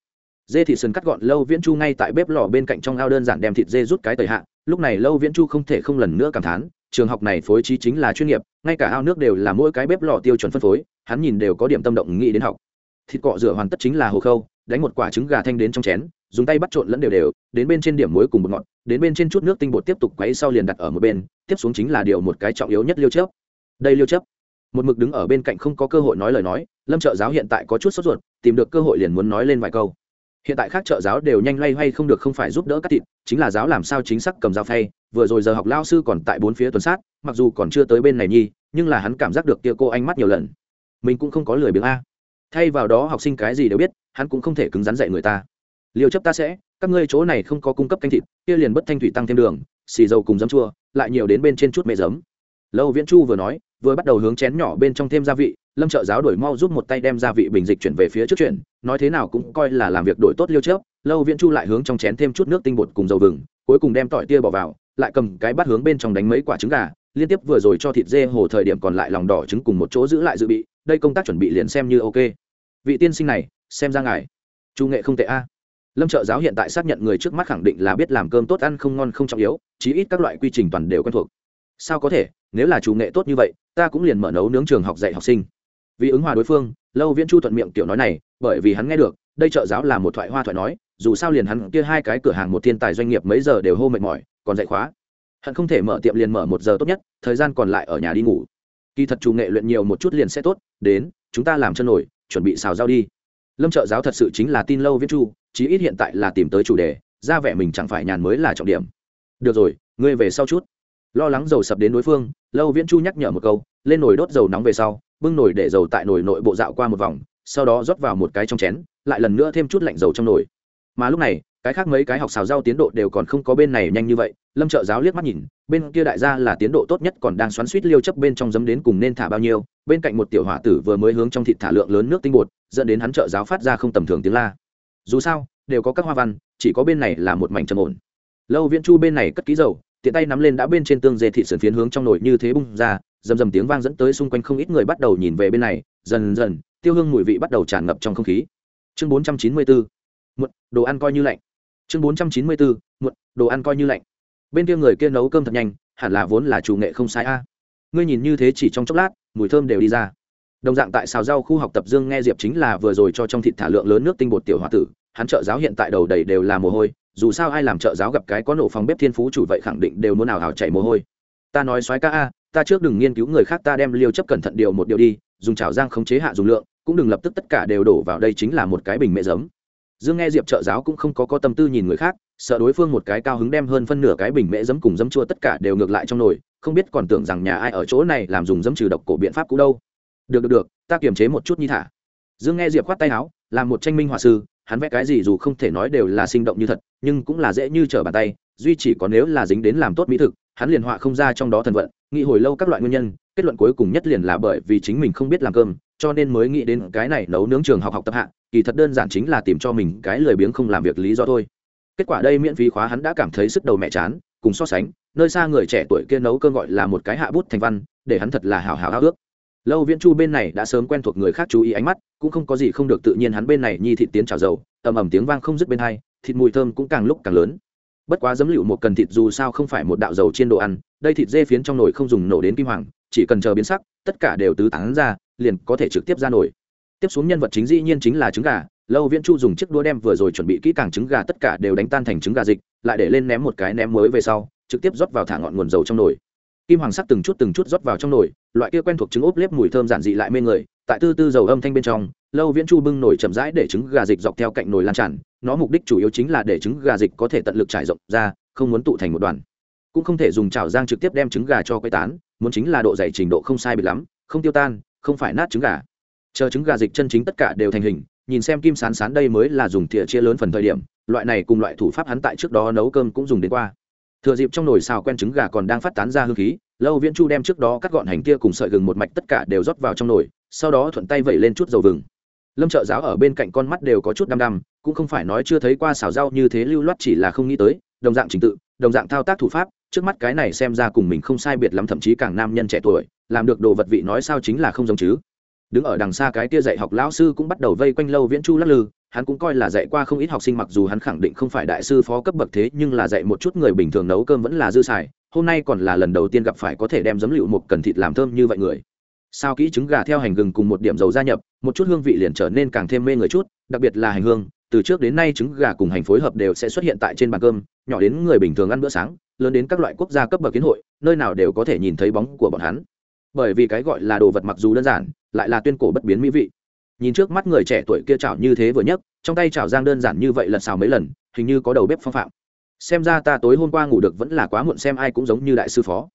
Dê thịt sườn cắt gọn lâu viễn chu ngay tại bếp lò bên cạnh trong ao đơn giản đem thịt dê rút cái tời hạ, lúc này lâu viễn chu không thể không lần nữa cảm thán, trường học này phối trí chính là chuyên nghiệp, ngay cả ao nước đều là mỗi cái bếp lò tiêu chuẩn phân phối, hắn nhìn đều có điểm tâm động nghĩ đến học thịt cọ rửa hoàn tất chính là hồ khâu, đánh một quả trứng gà thanh đến trong chén, dùng tay bắt trộn lẫn đều đều, đến bên trên điểm muối cùng bột ngọt, đến bên trên chút nước tinh bột tiếp tục quấy sau liền đặt ở một bên, tiếp xuống chính là điều một cái trọng yếu nhất liêu chấp đây liêu chấp một mực đứng ở bên cạnh không có cơ hội nói lời nói, lâm trợ giáo hiện tại có chút sốt ruột, tìm được cơ hội liền muốn nói lên vài câu. Hiện tại khác trợ giáo đều nhanh loay hoay không được không phải giúp đỡ cắt thịt, chính là giáo làm sao chính xác cầm dao phay, vừa rồi giờ học lao sư còn tại bốn phía tuần sát, mặc dù còn chưa tới bên này nhi, nhưng là hắn cảm giác được kia cô anh mắt nhiều lần. Mình cũng không có lười biếng a thay vào đó học sinh cái gì đều biết, hắn cũng không thể cứng rắn dạy người ta. Liều chấp ta sẽ, các ngươi chỗ này không có cung cấp canh thịt, kia liền bất thanh thủy tăng thêm đường, xì dầu cùng giấm chua, lại nhiều đến bên trên chút mẹ giấm. Lâu viễn chu vừa nói, vừa bắt đầu hướng chén nhỏ bên trong thêm gia vị, lâm trợ giáo đổi mau giúp một tay đem gia vị bình dịch chuyển về phía trước chuyển, nói thế nào cũng coi là làm việc đổi tốt liêu chớp lâu viễn chu lại hướng trong chén thêm chút nước tinh bột cùng dầu vừng, cuối cùng đem tỏi tia bỏ vào, lại cầm cái bát hướng bên trong đánh mấy quả trứng gà, liên tiếp vừa rồi cho thịt dê hồ thời điểm còn lại lòng đỏ trứng cùng một chỗ giữ lại dự bị đây công tác chuẩn bị liền xem như ok. Vị tiên sinh này, xem ra ngài, chu nghệ không tệ a. Lâm trợ giáo hiện tại xác nhận người trước mắt khẳng định là biết làm cơm tốt ăn không ngon không trọng yếu, chí ít các loại quy trình toàn đều quen thuộc. Sao có thể, nếu là chủ nghệ tốt như vậy, ta cũng liền mở nấu nướng trường học dạy học sinh. Vì ứng hòa đối phương, lâu viễn chu thuận miệng tiểu nói này, bởi vì hắn nghe được, đây trợ giáo là một thoại hoa thoại nói, dù sao liền hắn kia hai cái cửa hàng một thiên tài doanh nghiệp mấy giờ đều hô mệt mỏi, còn dạy khóa. Hắn không thể mở tiệm liền mở một giờ tốt nhất, thời gian còn lại ở nhà đi ngủ kỳ thật chủ nghệ luyện nhiều một chút liền sẽ tốt, đến, chúng ta làm chân nổi, chuẩn bị xào rau đi. Lâm trợ giáo thật sự chính là tin lâu viễn chu, chí ít hiện tại là tìm tới chủ đề, ra vẻ mình chẳng phải nhàn mới là trọng điểm. Được rồi, ngươi về sau chút. Lo lắng dầu sập đến đối phương, lâu viễn chu nhắc nhở một câu, lên nồi đốt dầu nóng về sau, bưng nồi để dầu tại nồi nội bộ dạo qua một vòng, sau đó rót vào một cái trong chén, lại lần nữa thêm chút lạnh dầu trong nồi. Mà lúc này cái khác mấy cái học xào rau tiến độ đều còn không có bên này nhanh như vậy, lâm trợ giáo liếc mắt nhìn, bên kia đại gia là tiến độ tốt nhất còn đang xoắn suýt liêu chấp bên trong dấm đến cùng nên thả bao nhiêu, bên cạnh một tiểu hỏa tử vừa mới hướng trong thịt thả lượng lớn nước tinh bột, dẫn đến hắn trợ giáo phát ra không tầm thường tiếng la. Dù sao, đều có các hoa văn, chỉ có bên này là một mảnh trầm ổn. Lâu viễn chu bên này cất ký dầu, tiện tay nắm lên đã bên trên tương dê thị sườn phiến hướng trong nồi như thế bung ra, rầm rầm tiếng vang dẫn tới xung quanh không ít người bắt đầu nhìn về bên này, dần dần, tiêu hương mùi vị bắt đầu tràn ngập trong không khí. Chương bốn trăm chín mươi bốn, một, đồ ăn coi như lạnh chương bốn trăm chín mươi bốn muộn, đồ ăn coi như lạnh. Bên kia người kia nấu cơm thật nhanh hẳn là vốn là chủ nghệ không sai a. Ngươi nhìn như thế chỉ trong chốc lát mùi thơm đều đi ra. Đồng dạng tại xào rau khu học tập dương nghe diệp chính là vừa rồi cho trong thịt thả lượng lớn nước tinh bột tiểu h tử hắn trợ giáo hiện tại đầu đầy đều là mồ hôi dù sao ai làm trợ giáo gặp cái có nổ phòng bếp thiên phú chủ vậy khẳng định đều muốn nào hào chảy mồ hôi. Ta nói soái ca a ta trước đừng nghiên cứu người khác ta đem liêu chấp cẩn thận điều một điều đi dùng chảo giang khống chế hạ dùng lượng cũng đừng lập tức tất cả đều đổ vào đây chính là một cái bình mẹ giấm dương nghe diệp trợ giáo cũng không có có tâm tư nhìn người khác, sợ đối phương một cái cao hứng đem hơn phân nửa cái bình mễ dấm cùng dấm chua tất cả đều ngược lại trong nồi, không biết còn tưởng rằng nhà ai ở chỗ này làm dùng dấm trừ độc cổ biện pháp cũ đâu. Được được được, ta kiềm chế một chút như thả. Dương nghe diệp khoát tay áo làm một tranh minh họa sư, hắn vẽ cái gì dù không thể nói đều là sinh động như thật, nhưng cũng là dễ như trở bàn tay, duy chỉ có nếu là dính đến làm tốt mỹ thực, hắn liền họa không ra trong đó thần vận, nghĩ hồi lâu các loại nguyên nhân, kết luận cuối cùng nhất liền là bởi vì chính mình không biết làm cơm cho nên mới nghĩ đến cái này nấu nướng trường học học tập hạ, kỳ thật đơn giản chính là tìm cho mình cái lười biếng không làm việc lý do thôi. Kết quả đây miễn phí khóa hắn đã cảm thấy sức đầu mẹ chán, cùng so sánh, nơi xa người trẻ tuổi kia nấu cơm gọi là một cái hạ bút thành văn, để hắn thật là hào hào háo ước. Lâu viễn chu bên này đã sớm quen thuộc người khác chú ý ánh mắt, cũng không có gì không được tự nhiên hắn bên này nhi thịt tiến trào dầu, ầm ầm tiếng vang không dứt bên hai, thịt mùi thơm cũng càng lúc càng lớn. Bất quá giấm lựu một cần thịt dù sao không phải một đạo dầu trên đồ ăn, đây thịt dê phiến trong nồi không dùng nổ đến kim hoàng, chỉ cần chờ biến sắc, tất cả đều tứ tán ra liền có thể trực tiếp ra nồi tiếp xuống nhân vật chính dĩ nhiên chính là trứng gà. Lâu viễn chu dùng chiếc đũa đem vừa rồi chuẩn bị kỹ càng trứng gà tất cả đều đánh tan thành trứng gà dịch, lại để lên ném một cái ném mới về sau, trực tiếp rót vào thả ngọn nguồn dầu trong nồi. Kim hoàng sắc từng chút từng chút rót vào trong nồi, loại kia quen thuộc trứng ốp lép mùi thơm giản dị lại mê người, tại tư tư dầu âm thanh bên trong, lâu viễn chu bưng nồi chậm rãi để trứng gà dịch dọc theo cạnh nồi lan tràn, nó mục đích chủ yếu chính là để trứng gà dịch có thể tận lực trải rộng ra, không muốn tụ thành một đoàn. Cũng không thể dùng chảo giang trực tiếp đem trứng gà cho quay tán, muốn chính là độ dày trình độ không sai bị lắm, không tiêu tan không phải nát trứng gà. Chờ trứng gà dịch chân chính tất cả đều thành hình, nhìn xem kim sán sán đây mới là dùng thìa chia lớn phần thời điểm, loại này cùng loại thủ pháp hắn tại trước đó nấu cơm cũng dùng đến qua. Thừa dịp trong nồi xào quen trứng gà còn đang phát tán ra hương khí, lâu viễn chu đem trước đó cắt gọn hành tia cùng sợi gừng một mạch tất cả đều rót vào trong nồi, sau đó thuận tay vẩy lên chút dầu vừng. Lâm trợ giáo ở bên cạnh con mắt đều có chút đăm đăm, cũng không phải nói chưa thấy qua xào rau như thế lưu loát chỉ là không nghĩ tới, đồng dạng trình tự, đồng dạng thao tác thủ pháp trước mắt cái này xem ra cùng mình không sai biệt lắm, thậm chí càng nam nhân trẻ tuổi, làm được đồ vật vị nói sao chính là không giống chứ. Đứng ở đằng xa cái tia dạy học lão sư cũng bắt đầu vây quanh lâu viễn chu lắc lư, hắn cũng coi là dạy qua không ít học sinh mặc dù hắn khẳng định không phải đại sư phó cấp bậc thế, nhưng là dạy một chút người bình thường nấu cơm vẫn là dư xài, hôm nay còn là lần đầu tiên gặp phải có thể đem giấm lựu một cần thịt làm thơm như vậy người. Sao kỹ trứng gà theo hành gừng cùng một điểm dầu gia nhập, một chút hương vị liền trở nên càng thêm mê người chút, đặc biệt là hành hương, từ trước đến nay trứng gà cùng hành phối hợp đều sẽ xuất hiện tại trên bàn cơm, nhỏ đến người bình thường ăn bữa sáng lớn đến các loại quốc gia cấp bậc kiến hội, nơi nào đều có thể nhìn thấy bóng của bọn hắn. Bởi vì cái gọi là đồ vật mặc dù đơn giản, lại là tuyên cổ bất biến mỹ vị. Nhìn trước mắt người trẻ tuổi kia chảo như thế vừa nhấc, trong tay chảo giang đơn giản như vậy lần xào mấy lần, hình như có đầu bếp phong phạm. Xem ra ta tối hôm qua ngủ được vẫn là quá muộn xem ai cũng giống như đại sư phó.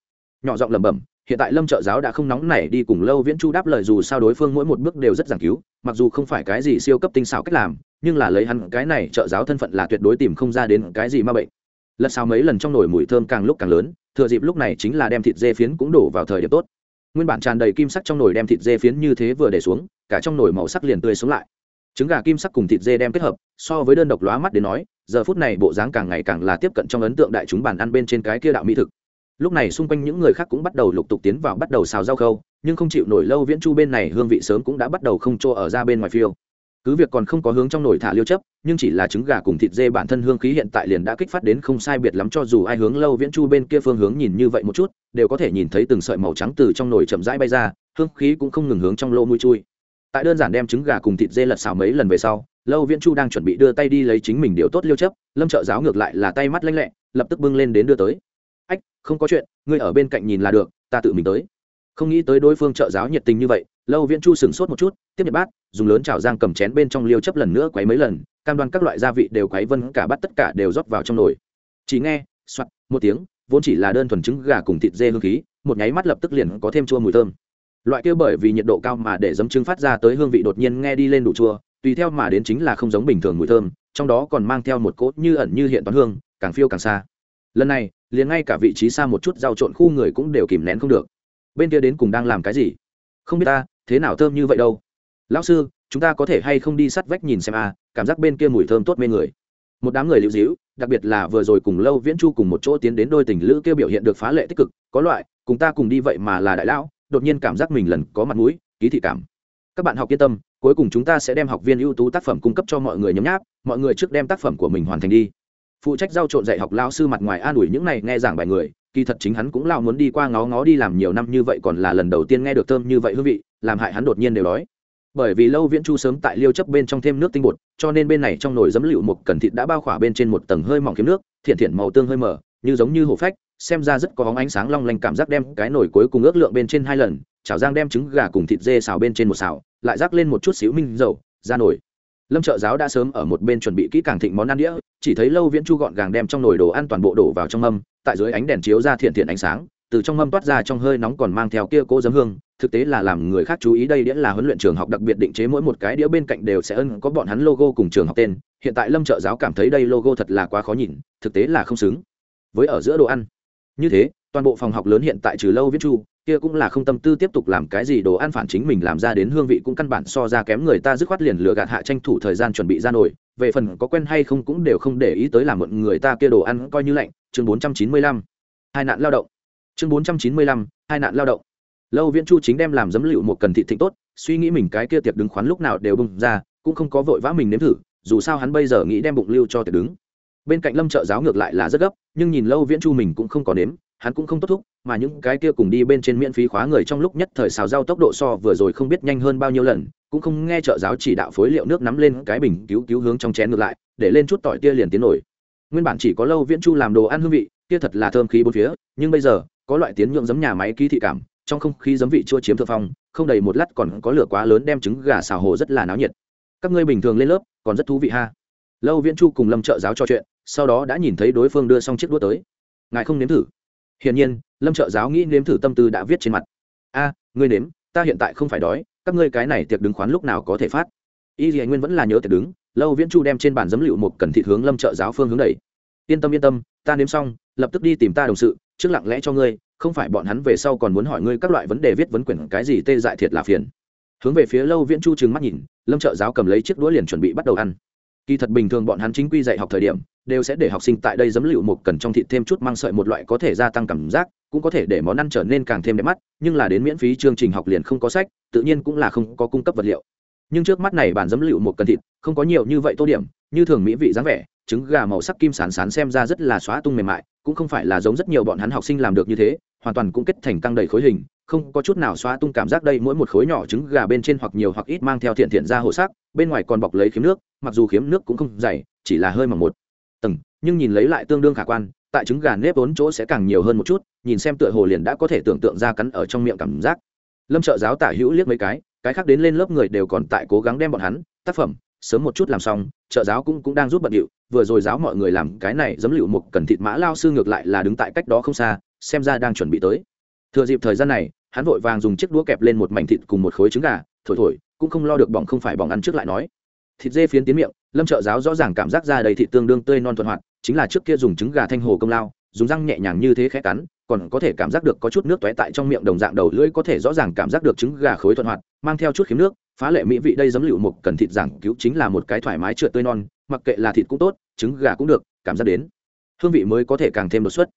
Nhỏ giọng lẩm bẩm, hiện tại lâm trợ giáo đã không nóng nảy đi cùng lâu viễn chu đáp lời dù sao đối phương mỗi một bước đều rất giảng cứu, mặc dù không phải cái gì siêu cấp tinh xảo cách làm, nhưng là lấy hắn cái này trợ giáo thân phận là tuyệt đối tìm không ra đến cái gì ma bệnh lật xào mấy lần trong nồi mùi thơm càng lúc càng lớn, thừa dịp lúc này chính là đem thịt dê phiến cũng đổ vào thời điểm tốt. Nguyên bản tràn đầy kim sắc trong nồi đem thịt dê phiến như thế vừa để xuống, cả trong nồi màu sắc liền tươi xuống lại. Trứng gà kim sắc cùng thịt dê đem kết hợp, so với đơn độc lóa mắt đến nói, giờ phút này bộ dáng càng ngày càng là tiếp cận trong ấn tượng đại chúng bàn ăn bên trên cái kia đạo mỹ thực. Lúc này xung quanh những người khác cũng bắt đầu lục tục tiến vào bắt đầu xào rau khâu, nhưng không chịu nổi lâu viễn chu bên này hương vị sớm cũng đã bắt đầu không chỗ ở ra bên ngoài phiêu cứ việc còn không có hướng trong nồi thả liêu chấp, nhưng chỉ là trứng gà cùng thịt dê bản thân hương khí hiện tại liền đã kích phát đến không sai biệt lắm cho dù ai hướng lâu viễn chu bên kia phương hướng nhìn như vậy một chút, đều có thể nhìn thấy từng sợi màu trắng từ trong nồi chậm rãi bay ra, hương khí cũng không ngừng hướng trong lô mũi chui. Tại đơn giản đem trứng gà cùng thịt dê lật xào mấy lần về sau, lâu viễn chu đang chuẩn bị đưa tay đi lấy chính mình điều tốt liêu chấp, lâm trợ giáo ngược lại là tay mắt lanh lẹ, lập tức bưng lên đến đưa tới. Ách, không có chuyện, ngươi ở bên cạnh nhìn là được, ta tự mình tới. Không nghĩ tới đối phương trợ giáo nhiệt tình như vậy lâu viễn chu sửng sốt một chút, tiếp nhận bát, dùng lớn chảo giang cầm chén bên trong liêu chấp lần nữa quấy mấy lần, cam đoan các loại gia vị đều quấy vân, cả bát tất cả đều rót vào trong nồi. Chỉ nghe soạt một tiếng, vốn chỉ là đơn thuần trứng gà cùng thịt dê hương khí, một nháy mắt lập tức liền có thêm chua mùi thơm. Loại kia bởi vì nhiệt độ cao mà để giấm trứng phát ra tới hương vị đột nhiên nghe đi lên đủ chua, tùy theo mà đến chính là không giống bình thường mùi thơm, trong đó còn mang theo một cốt như ẩn như hiện toán hương, càng phiêu càng xa. Lần này, liền ngay cả vị trí xa một chút rau trộn khu người cũng đều kìm nén không được. Bên kia đến cùng đang làm cái gì? Không biết ta thế nào thơm như vậy đâu? Lão sư, chúng ta có thể hay không đi sắt vách nhìn xem à? cảm giác bên kia mùi thơm tốt mê người. Một đám người lưu dĩu đặc biệt là vừa rồi cùng lâu viễn chu cùng một chỗ tiến đến đôi tình lữ kêu biểu hiện được phá lệ tích cực, có loại, cùng ta cùng đi vậy mà là đại lão, đột nhiên cảm giác mình lần có mặt mũi, ký thị cảm. Các bạn học yên tâm, cuối cùng chúng ta sẽ đem học viên ưu tú tác phẩm cung cấp cho mọi người nhấm nháp, mọi người trước đem tác phẩm của mình hoàn thành đi. Phụ trách giao trộn dạy học lao sư mặt ngoài an ủi những này nghe giảng bài người kỳ thật chính hắn cũng lao muốn đi qua ngó ngó đi làm nhiều năm như vậy còn là lần đầu tiên nghe được thơm như vậy hương vị, làm hại hắn đột nhiên đều đói. Bởi vì lâu viễn chu sớm tại liêu chấp bên trong thêm nước tinh bột, cho nên bên này trong nồi dấm lựu một cần thịt đã bao khỏa bên trên một tầng hơi mỏng kiếm nước, thiện thiện màu tương hơi mở như giống như hổ phách, xem ra rất có bóng ánh sáng long lanh cảm giác đem cái nồi cuối cùng ước lượng bên trên hai lần, chảo giang đem trứng gà cùng thịt dê xào bên trên một xào, lại rắc lên một chút xíu minh dầu, ra nồi lâm trợ giáo đã sớm ở một bên chuẩn bị kỹ càng thịnh món ăn đĩa, chỉ thấy lâu viễn chu gọn gàng đem trong nồi đồ ăn toàn bộ đổ vào trong mâm, tại dưới ánh đèn chiếu ra thiện thiện ánh sáng, từ trong mâm toát ra trong hơi nóng còn mang theo kia cố giấm hương, thực tế là làm người khác chú ý đây đĩa là huấn luyện trường học đặc biệt định chế mỗi một cái đĩa bên cạnh đều sẽ ân có bọn hắn logo cùng trường học tên, hiện tại lâm trợ giáo cảm thấy đây logo thật là quá khó nhìn, thực tế là không xứng. Với ở giữa đồ ăn. Như thế, toàn bộ phòng học lớn hiện tại trừ lâu Viễn chu kia cũng là không tâm tư tiếp tục làm cái gì đồ ăn phản chính mình làm ra đến hương vị cũng căn bản so ra kém người ta dứt khoát liền lừa gạt hạ tranh thủ thời gian chuẩn bị ra nổi về phần có quen hay không cũng đều không để ý tới làm mượn người ta kia đồ ăn coi như lạnh. Chương bốn trăm chín mươi lăm. Hai nạn lao động. Chương bốn trăm chín mươi lăm. Hai nạn lao động. Lâu viễn chu chính đem làm dấm liệu một cần thị thịnh tốt, suy nghĩ mình cái kia tiệc đứng khoán lúc nào đều bung ra, cũng không có vội vã mình nếm thử, dù sao hắn bây giờ nghĩ đem bụng lưu cho tiệc đứng. Bên cạnh lâm trợ giáo ngược lại là rất gấp, nhưng nhìn lâu viễn chu mình cũng không có nếm hắn cũng không tốt thúc, mà những cái kia cùng đi bên trên miễn phí khóa người trong lúc nhất thời xào rau tốc độ so vừa rồi không biết nhanh hơn bao nhiêu lần, cũng không nghe trợ giáo chỉ đạo phối liệu nước nắm lên cái bình cứu cứu hướng trong chén ngược lại, để lên chút tỏi tia liền tiến nổi. Nguyên bản chỉ có lâu viễn chu làm đồ ăn hương vị, kia thật là thơm khí bốn phía, nhưng bây giờ, có loại tiến nhượng giấm nhà máy ký thị cảm, trong không khí giấm vị chua chiếm thượng phong, không đầy một lát còn có lửa quá lớn đem trứng gà xào hồ rất là náo nhiệt. Các ngươi bình thường lên lớp, còn rất thú vị ha. Lâu viễn chu cùng lâm trợ giáo trò chuyện, sau đó đã nhìn thấy đối phương đưa xong chiếc đũa tới. Ngài không nếm thử hiển nhiên, lâm trợ giáo nghĩ nếm thử tâm tư đã viết trên mặt. A, ngươi nếm, ta hiện tại không phải đói, các ngươi cái này tiệc đứng khoán lúc nào có thể phát? Y dì nguyên vẫn là nhớ tiệc đứng, lâu viễn chu đem trên bàn giấm liệu một cần thịt hướng lâm trợ giáo phương hướng đẩy. Yên tâm yên tâm, ta nếm xong, lập tức đi tìm ta đồng sự, trước lặng lẽ cho ngươi, không phải bọn hắn về sau còn muốn hỏi ngươi các loại vấn đề viết vấn quyển cái gì tê dại thiệt là phiền. Hướng về phía lâu viễn chu trừng mắt nhìn, lâm trợ giáo cầm lấy chiếc đũa liền chuẩn bị bắt đầu ăn kỳ thật bình thường bọn hắn chính quy dạy học thời điểm, đều sẽ để học sinh tại đây giấm lựu một cần trong thịt thêm chút mang sợi một loại có thể gia tăng cảm giác, cũng có thể để món ăn trở nên càng thêm đẹp mắt, nhưng là đến miễn phí chương trình học liền không có sách, tự nhiên cũng là không có cung cấp vật liệu. Nhưng trước mắt này bản giấm lựu một cần thịt, không có nhiều như vậy tô điểm, như thường mỹ vị dáng vẻ, trứng gà màu sắc kim sán sán xem ra rất là xóa tung mềm mại, cũng không phải là giống rất nhiều bọn hắn học sinh làm được như thế, hoàn toàn cũng kết thành căng đầy khối hình không có chút nào xóa tung cảm giác đây, mỗi một khối nhỏ trứng gà bên trên hoặc nhiều hoặc ít mang theo thiện thiện ra hồ sắc, bên ngoài còn bọc lấy khiếm nước, mặc dù khiếm nước cũng không dày, chỉ là hơi mỏng một tầng, nhưng nhìn lấy lại tương đương khả quan, tại trứng gà nếp vốn chỗ sẽ càng nhiều hơn một chút, nhìn xem tựa hồ liền đã có thể tưởng tượng ra cắn ở trong miệng cảm giác. Lâm trợ giáo tả hữu liếc mấy cái cái khác đến lên lớp người đều còn tại cố gắng đem bọn hắn, tác phẩm, sớm một chút làm xong, trợ giáo cũng cũng đang rút bận điệu, vừa rồi giáo mọi người làm cái này giấm liệu mục cần thịt mã lao sư ngược lại là đứng tại cách đó không xa, xem ra đang chuẩn bị tới. Thừa dịp thời gian này hắn vội vàng dùng chiếc đũa kẹp lên một mảnh thịt cùng một khối trứng gà, thổi thổi, cũng không lo được bỏng không phải bỏng ăn trước lại nói. Thịt dê phiến tiến miệng, lâm trợ giáo rõ ràng cảm giác ra đầy thịt tương đương tươi non thuận hoạt, chính là trước kia dùng trứng gà thanh hồ công lao, dùng răng nhẹ nhàng như thế khẽ cắn, còn có thể cảm giác được có chút nước tóe tại trong miệng đồng dạng đầu lưỡi có thể rõ ràng cảm giác được trứng gà khối thuận hoạt, mang theo chút khiếm nước, phá lệ mỹ vị đây giấm lựu mục cần thịt giảng cứu chính là một cái thoải mái trượt tươi non, mặc kệ là thịt cũng tốt, trứng gà cũng được, cảm giác đến. Hương vị mới có thể càng thêm đột xuất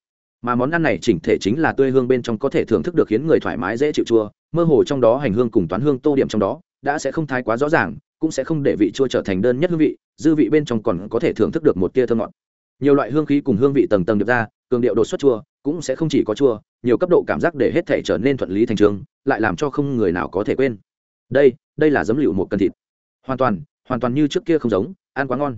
mà món ăn này chỉnh thể chính là tươi hương bên trong có thể thưởng thức được khiến người thoải mái dễ chịu chua, mơ hồ trong đó hành hương cùng toán hương tô điểm trong đó đã sẽ không thái quá rõ ràng, cũng sẽ không để vị chua trở thành đơn nhất hương vị, dư vị bên trong còn có thể thưởng thức được một tia thơm ngọt. Nhiều loại hương khí cùng hương vị tầng tầng được ra, cường điệu đột xuất chua, cũng sẽ không chỉ có chua, nhiều cấp độ cảm giác để hết thể trở nên thuận lý thành trường, lại làm cho không người nào có thể quên. Đây đây là giấm liệu một cân thịt. Hoàn toàn hoàn toàn như trước kia không giống, ăn quá ngon.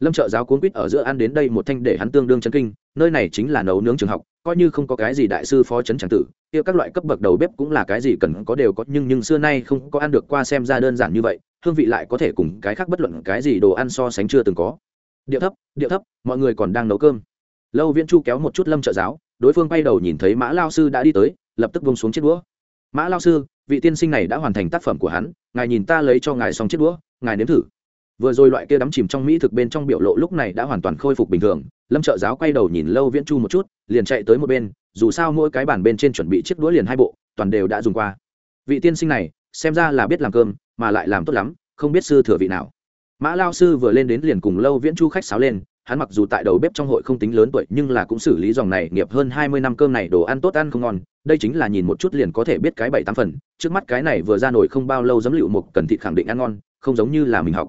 Lâm trợ giáo cuốn quýt ở giữa ăn đến đây một thanh để hắn tương đương chân kinh nơi này chính là nấu nướng trường học, coi như không có cái gì đại sư phó chấn tràng tử, kia các loại cấp bậc đầu bếp cũng là cái gì cần có đều có, nhưng nhưng xưa nay không có ăn được qua xem ra đơn giản như vậy, hương vị lại có thể cùng cái khác bất luận cái gì đồ ăn so sánh chưa từng có. Điệu thấp điệu thấp, mọi người còn đang nấu cơm. Lâu viễn chu kéo một chút lâm trợ giáo, đối phương bay đầu nhìn thấy mã lao sư đã đi tới, lập tức bông xuống chiếc đũa. Mã lao sư, vị tiên sinh này đã hoàn thành tác phẩm của hắn, ngài nhìn ta lấy cho ngài xong chiếc đũa, ngài nếm thử vừa rồi loại kia đắm chìm trong mỹ thực bên trong biểu lộ lúc này đã hoàn toàn khôi phục bình thường. Lâm trợ giáo quay đầu nhìn lâu viễn chu một chút, liền chạy tới một bên, dù sao mỗi cái bàn bên trên chuẩn bị chiếc đũa liền hai bộ, toàn đều đã dùng qua. Vị tiên sinh này, xem ra là biết làm cơm, mà lại làm tốt lắm, không biết sư thừa vị nào. Mã lao sư vừa lên đến liền cùng lâu viễn chu khách sáo lên, hắn mặc dù tại đầu bếp trong hội không tính lớn tuổi, nhưng là cũng xử lý dòng này nghiệp hơn hai mươi năm cơm này đồ ăn tốt ăn không ngon, đây chính là nhìn một chút liền có thể biết cái bảy tám phần, trước mắt cái này vừa ra nổi không bao lâu dấm lựu một cần thịt khẳng định ăn ngon, không giống như là mình học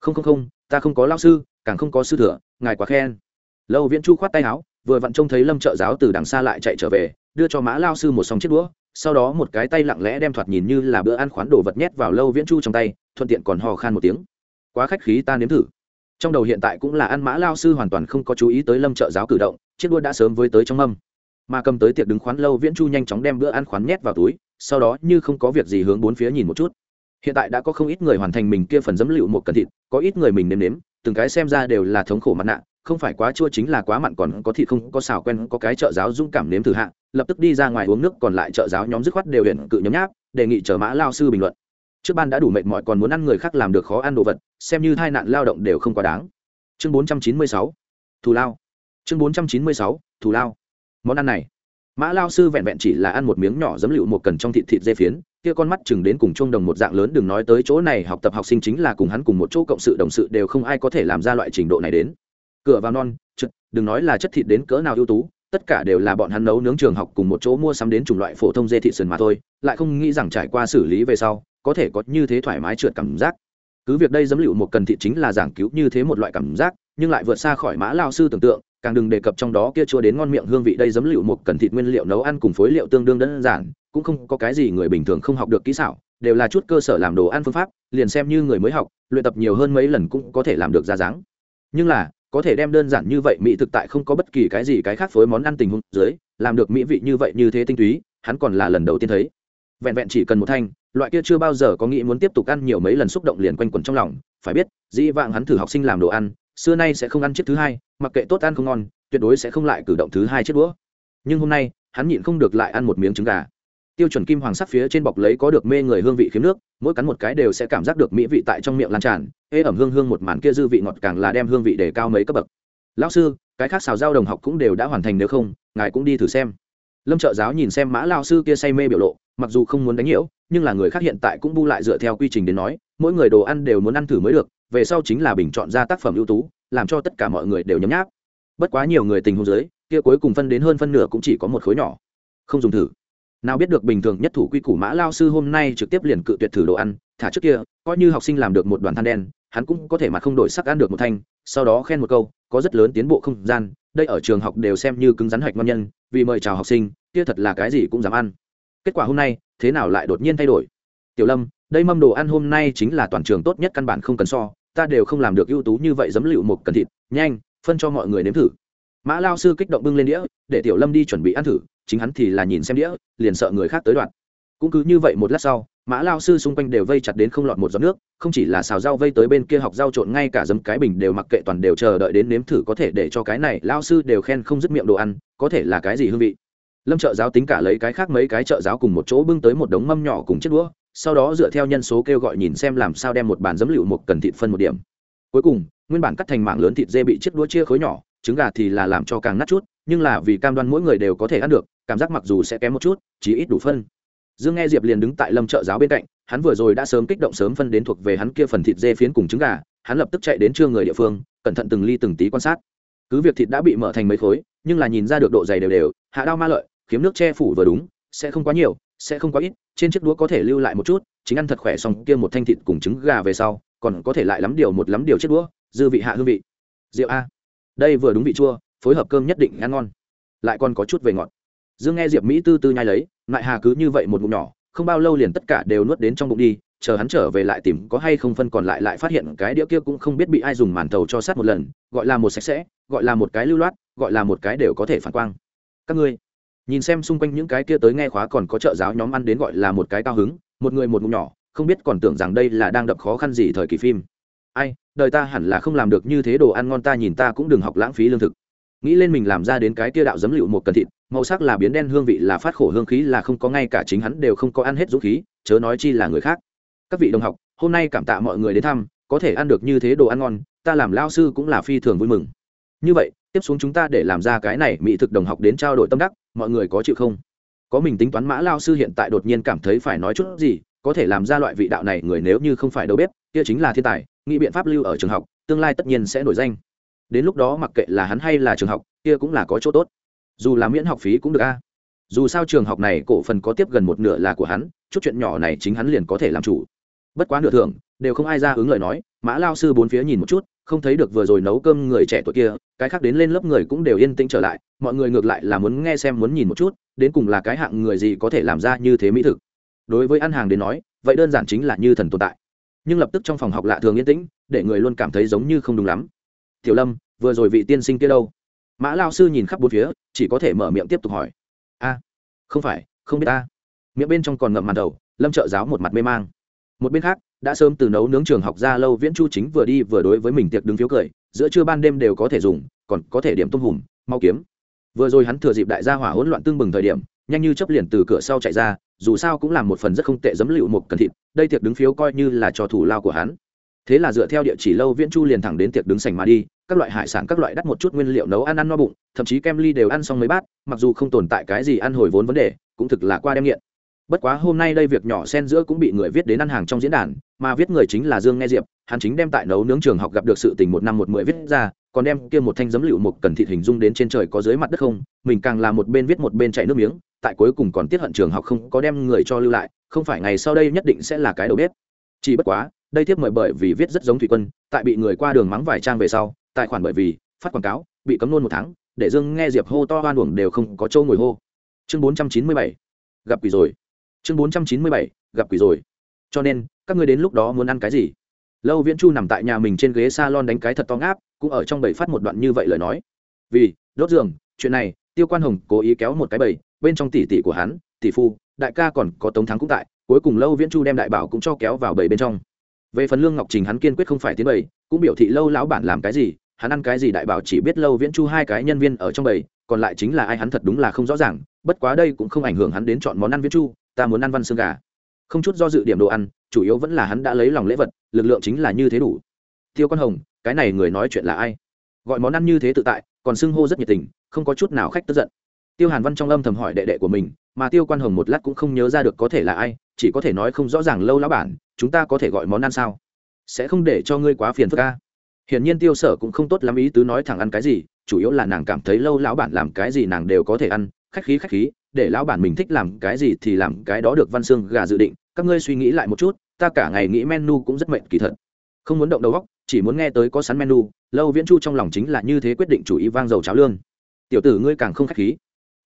không không không, ta không có lao sư, càng không có sư thừa, ngài quá khen. Lâu viễn chu khoát tay áo, vừa vặn trông thấy lâm trợ giáo từ đằng xa lại chạy trở về, đưa cho mã lao sư một song chiếc đũa, sau đó một cái tay lặng lẽ đem thoạt nhìn như là bữa ăn khoán đồ vật nhét vào lâu viễn chu trong tay, thuận tiện còn hò khan một tiếng. Quá khách khí ta nếm thử. Trong đầu hiện tại cũng là ăn mã lao sư hoàn toàn không có chú ý tới lâm trợ giáo cử động, chiếc đua đã sớm với tới trong mâm. Mà cầm tới tiệc đứng khoán, lâu viễn chu nhanh chóng đem bữa ăn khoán nhét vào túi, sau đó như không có việc gì hướng bốn phía nhìn một chút hiện tại đã có không ít người hoàn thành mình kia phần dấm lựu một cần thịt, có ít người mình nếm nếm, từng cái xem ra đều là thống khổ mặt nạ, không phải quá chua chính là quá mặn còn có thịt không, có xào quen, có cái trợ giáo dũng cảm nếm thử hạ, lập tức đi ra ngoài uống nước, còn lại trợ giáo nhóm dứt khoát đều hiện cự nhấm nháp, đề nghị chờ mã lao sư bình luận. Trước ban đã đủ mệt mỏi còn muốn ăn người khác làm được khó ăn đồ vật, xem như tai nạn lao động đều không quá đáng. Chương 496 thù lao. Chương 496 thù lao. Món ăn này, mã lao sư vẹn vẹn chỉ là ăn một miếng nhỏ dấm lựu một cần trong thịt thịt dê phiến kia con mắt chừng đến cùng chung đồng một dạng lớn, đừng nói tới chỗ này, học tập học sinh chính là cùng hắn cùng một chỗ cộng sự, đồng sự đều không ai có thể làm ra loại trình độ này đến. Cửa vào non, chật, đừng nói là chất thịt đến cỡ nào ưu tú, tất cả đều là bọn hắn nấu nướng trường học cùng một chỗ mua sắm đến chủng loại phổ thông dê thị sườn mà thôi, lại không nghĩ rằng trải qua xử lý về sau, có thể có như thế thoải mái trượt cảm giác. Cứ việc đây dấm lựu một cần thị chính là giảng cứu như thế một loại cảm giác, nhưng lại vượt xa khỏi mã lao sư tưởng tượng, càng đừng đề cập trong đó kia chua đến ngon miệng hương vị, đây dấm lựu một cần thịt nguyên liệu nấu ăn cùng phối liệu tương đương đơn giản cũng không có cái gì người bình thường không học được kỹ xảo, đều là chút cơ sở làm đồ ăn phương pháp, liền xem như người mới học, luyện tập nhiều hơn mấy lần cũng có thể làm được ra dáng. Nhưng là, có thể đem đơn giản như vậy mỹ thực tại không có bất kỳ cái gì cái khác phối món ăn tình huống dưới, làm được mỹ vị như vậy như thế tinh túy, hắn còn là lần đầu tiên thấy. Vẹn vẹn chỉ cần một thanh, loại kia chưa bao giờ có nghĩ muốn tiếp tục ăn nhiều mấy lần xúc động liền quanh quẩn trong lòng, phải biết, dĩ vãng hắn thử học sinh làm đồ ăn, xưa nay sẽ không ăn chiếc thứ hai, mặc kệ tốt ăn không ngon, tuyệt đối sẽ không lại cử động thứ hai chiếc đũa. Nhưng hôm nay, hắn nhịn không được lại ăn một miếng trứng gà tiêu chuẩn kim hoàng sắc phía trên bọc lấy có được mê người hương vị khiếm nước, mỗi cắn một cái đều sẽ cảm giác được mỹ vị tại trong miệng lan tràn, ê ẩm hương hương một màn kia dư vị ngọt càng là đem hương vị để cao mấy cấp bậc. Lão sư, cái khác xào giao đồng học cũng đều đã hoàn thành nếu không, ngài cũng đi thử xem. Lâm trợ giáo nhìn xem mã lao sư kia say mê biểu lộ, mặc dù không muốn đánh nhiễu, nhưng là người khác hiện tại cũng bu lại dựa theo quy trình đến nói, mỗi người đồ ăn đều muốn ăn thử mới được, về sau chính là bình chọn ra tác phẩm ưu tú, làm cho tất cả mọi người đều nhấm nháp. Bất quá nhiều người tình huống dưới, kia cuối cùng phân đến hơn phân nửa cũng chỉ có một khối nhỏ. Không dùng thử nào biết được bình thường nhất thủ quy củ mã lao sư hôm nay trực tiếp liền cự tuyệt thử đồ ăn, thả trước kia, coi như học sinh làm được một đoàn than đen, hắn cũng có thể mà không đổi sắc ăn được một thanh, sau đó khen một câu, có rất lớn tiến bộ không gian, đây ở trường học đều xem như cứng rắn hạch ngon nhân, vì mời chào học sinh, kia thật là cái gì cũng dám ăn. Kết quả hôm nay, thế nào lại đột nhiên thay đổi? Tiểu lâm, đây mâm đồ ăn hôm nay chính là toàn trường tốt nhất căn bản không cần so, ta đều không làm được ưu tú như vậy dấm lựu một cần thịt, nhanh, phân cho mọi người nếm thử mã lao sư kích động bưng lên đĩa, để tiểu lâm đi chuẩn bị ăn thử, chính hắn thì là nhìn xem đĩa, liền sợ người khác tới đoạn. Cũng cứ như vậy một lát sau, mã lao sư xung quanh đều vây chặt đến không lọt một giọt nước, không chỉ là xào rau vây tới bên kia học rau trộn, ngay cả dấm cái bình đều mặc kệ toàn đều chờ đợi đến nếm thử có thể để cho cái này lao sư đều khen không dứt miệng đồ ăn, có thể là cái gì hương vị. Lâm trợ giáo tính cả lấy cái khác mấy cái trợ giáo cùng một chỗ bưng tới một đống mâm nhỏ cùng chiếc đũa, sau đó dựa theo nhân số kêu gọi nhìn xem làm sao đem một bàn giấm lựu một cần thịt phân một điểm. Cuối cùng, nguyên bản cắt thành mảng lớn thịt dê bị chiếc đũa chia khối nhỏ trứng gà thì là làm cho càng nát chút, nhưng là vì cam đoan mỗi người đều có thể ăn được, cảm giác mặc dù sẽ kém một chút, chỉ ít đủ phân. Dương nghe diệp liền đứng tại lâm trợ giáo bên cạnh, hắn vừa rồi đã sớm kích động sớm phân đến thuộc về hắn kia phần thịt dê phiến cùng trứng gà, hắn lập tức chạy đến trưa người địa phương, cẩn thận từng ly từng tí quan sát. Cứ việc thịt đã bị mở thành mấy khối, nhưng là nhìn ra được độ dày đều đều, hạ đao ma lợi, khiếm nước che phủ vừa đúng, sẽ không quá nhiều, sẽ không quá ít, trên chiếc đũa có thể lưu lại một chút, chính ăn thật khỏe xong kia một thanh thịt cùng trứng gà về sau, còn có thể lại lắm điều một lắm điều chiếc đũa, dư vị hạ hương vị. Rượu a đây vừa đúng vị chua, phối hợp cơm nhất định ăn ngon. Lại còn có chút về ngọt. Dương nghe diệp mỹ tư tư nhai lấy lại hà cứ như vậy một ngụm nhỏ, không bao lâu liền tất cả đều nuốt đến trong bụng đi, chờ hắn trở về lại tìm có hay không phân còn lại lại phát hiện cái đĩa kia cũng không biết bị ai dùng màn tàu cho sát một lần, gọi là một sạch sẽ, gọi là một cái lưu loát, gọi là một cái đều có thể phản quang. Các ngươi, nhìn xem xung quanh những cái kia tới nghe khóa còn có trợ giáo nhóm ăn đến gọi là một cái cao hứng, một người một ngụm nhỏ, không biết còn tưởng rằng đây là đang đập khó khăn gì thời kỳ phim ai, đời ta hẳn là không làm được như thế đồ ăn ngon, ta nhìn ta cũng đừng học lãng phí lương thực. Nghĩ lên mình làm ra đến cái kia đạo giấm lựu một cần thịt, màu sắc là biến đen, hương vị là phát khổ, hương khí là không có, ngay cả chính hắn đều không có ăn hết dũng khí, chớ nói chi là người khác. Các vị đồng học, hôm nay cảm tạ mọi người đến thăm, có thể ăn được như thế đồ ăn ngon, ta làm lao sư cũng là phi thường vui mừng. Như vậy, tiếp xuống chúng ta để làm ra cái này mỹ thực đồng học đến trao đổi tâm đắc, mọi người có chịu không? Có mình tính toán mã lao sư hiện tại đột nhiên cảm thấy phải nói chút gì, có thể làm ra loại vị đạo này, người nếu như không phải đâu biết kia chính là thiên tài nghĩ biện pháp lưu ở trường học, tương lai tất nhiên sẽ nổi danh. Đến lúc đó mặc kệ là hắn hay là trường học, kia cũng là có chỗ tốt. Dù là miễn học phí cũng được a. Dù sao trường học này cổ phần có tiếp gần một nửa là của hắn, chút chuyện nhỏ này chính hắn liền có thể làm chủ. Bất quá nửa thưởng, đều không ai ra ứng lời nói, mã lao sư bốn phía nhìn một chút, không thấy được vừa rồi nấu cơm người trẻ tuổi kia, cái khác đến lên lớp người cũng đều yên tĩnh trở lại, mọi người ngược lại là muốn nghe xem muốn nhìn một chút, đến cùng là cái hạng người gì có thể làm ra như thế mỹ thực. Đối với ăn hàng đến nói, vậy đơn giản chính là như thần tồn tại nhưng lập tức trong phòng học lạ thường yên tĩnh, để người luôn cảm thấy giống như không đúng lắm. Tiểu lâm, vừa rồi vị tiên sinh kia đâu? Mã lao sư nhìn khắp bốn phía, chỉ có thể mở miệng tiếp tục hỏi. A, không phải, không biết ta. Miệng bên trong còn ngậm màn đầu, lâm trợ giáo một mặt mê mang. Một bên khác, đã sớm từ nấu nướng trường học ra lâu viễn chu chính vừa đi vừa đối với mình tiệc đứng phiếu cười, giữa trưa ban đêm đều có thể dùng, còn có thể điểm tôm hùm, mau kiếm. Vừa rồi hắn thừa dịp đại gia hỏa hỗn loạn tương bừng thời điểm nhanh như chấp liền từ cửa sau chạy ra, dù sao cũng là một phần rất không tệ dấm lựu một cần thịt, đây tiệc đứng phiếu coi như là cho thủ lao của hắn. Thế là dựa theo địa chỉ lâu viễn chu liền thẳng đến tiệc đứng sành mà đi, các loại hải sản các loại đắt một chút nguyên liệu nấu ăn ăn no bụng, thậm chí kem ly đều ăn xong mấy bát, mặc dù không tồn tại cái gì ăn hồi vốn vấn đề, cũng thực là qua đem nghiện. Bất quá hôm nay đây việc nhỏ xen giữa cũng bị người viết đến ăn hàng trong diễn đàn, mà viết người chính là dương nghe diệp, hắn chính đem tại nấu nướng trường học gặp được sự tình một năm một mười viết ra còn đem kia một thanh giấm lựu một cần thịt hình dung đến trên trời có dưới mặt đất không, mình càng là một bên viết một bên chạy nước miếng, tại cuối cùng còn tiết hận trường học không có đem người cho lưu lại, không phải ngày sau đây nhất định sẽ là cái đầu bếp. Chỉ bất quá, đây tiếp mời bởi vì viết rất giống thủy quân, tại bị người qua đường mắng vài trang về sau, tài khoản bởi vì, phát quảng cáo, bị cấm nôn một tháng, để dương nghe diệp hô to hoan uổng đều không có châu ngồi hô. Chương bốn trăm chín mươi bảy, gặp quỷ rồi. Chương bốn trăm chín mươi bảy, gặp quỷ rồi. Cho nên, các ngươi đến lúc đó muốn ăn cái gì? Lâu viễn chu nằm tại nhà mình trên ghế s a lon đánh cái thật to ngáp cũng ở trong bầy phát một đoạn như vậy lời nói. Vì, đốt giường, chuyện này, tiêu quan hồng cố ý kéo một cái bầy, bên trong tỷ tỷ của hắn, tỷ phu, đại ca còn có tống thắng cũng tại, cuối cùng lâu viễn chu đem đại bảo cũng cho kéo vào bầy bên trong. Về phần lương ngọc trình hắn kiên quyết không phải tiến bầy, cũng biểu thị lâu lão bản làm cái gì, hắn ăn cái gì đại bảo chỉ biết lâu viễn chu hai cái nhân viên ở trong bầy, còn lại chính là ai hắn thật đúng là không rõ ràng, bất quá đây cũng không ảnh hưởng hắn đến chọn món ăn viễn chu, ta muốn ăn văn xương gà. Không chút do dự điểm đồ ăn, chủ yếu vẫn là hắn đã lấy lòng lễ vật, lực lượng chính là như thế đủ. Tiêu quan hồng cái này người nói chuyện là ai? Gọi món ăn như thế tự tại, còn xưng hô rất nhiệt tình, không có chút nào khách tức giận. Tiêu hàn văn trong âm thầm hỏi đệ đệ của mình, mà tiêu quan hồng một lát cũng không nhớ ra được có thể là ai, chỉ có thể nói không rõ ràng lâu lão bản, chúng ta có thể gọi món ăn sao? Sẽ không để cho ngươi quá phiền phức ca hiển nhiên tiêu sở cũng không tốt lắm ý tứ nói thẳng ăn cái gì, chủ yếu là nàng cảm thấy lâu lão bản làm cái gì nàng đều có thể ăn, khách khí khách khí, để lão bản mình thích làm cái gì thì làm cái đó được văn xương gà dự định. Các ngươi suy nghĩ lại một chút, ta cả ngày nghĩ menu cũng rất mệnh kỳ thật. Không muốn động đầu góc chỉ muốn nghe tới có sắn menu, lâu viễn chu trong lòng chính là như thế quyết định chủ ý vang dầu cháo lương. Tiểu tử ngươi càng không khách khí.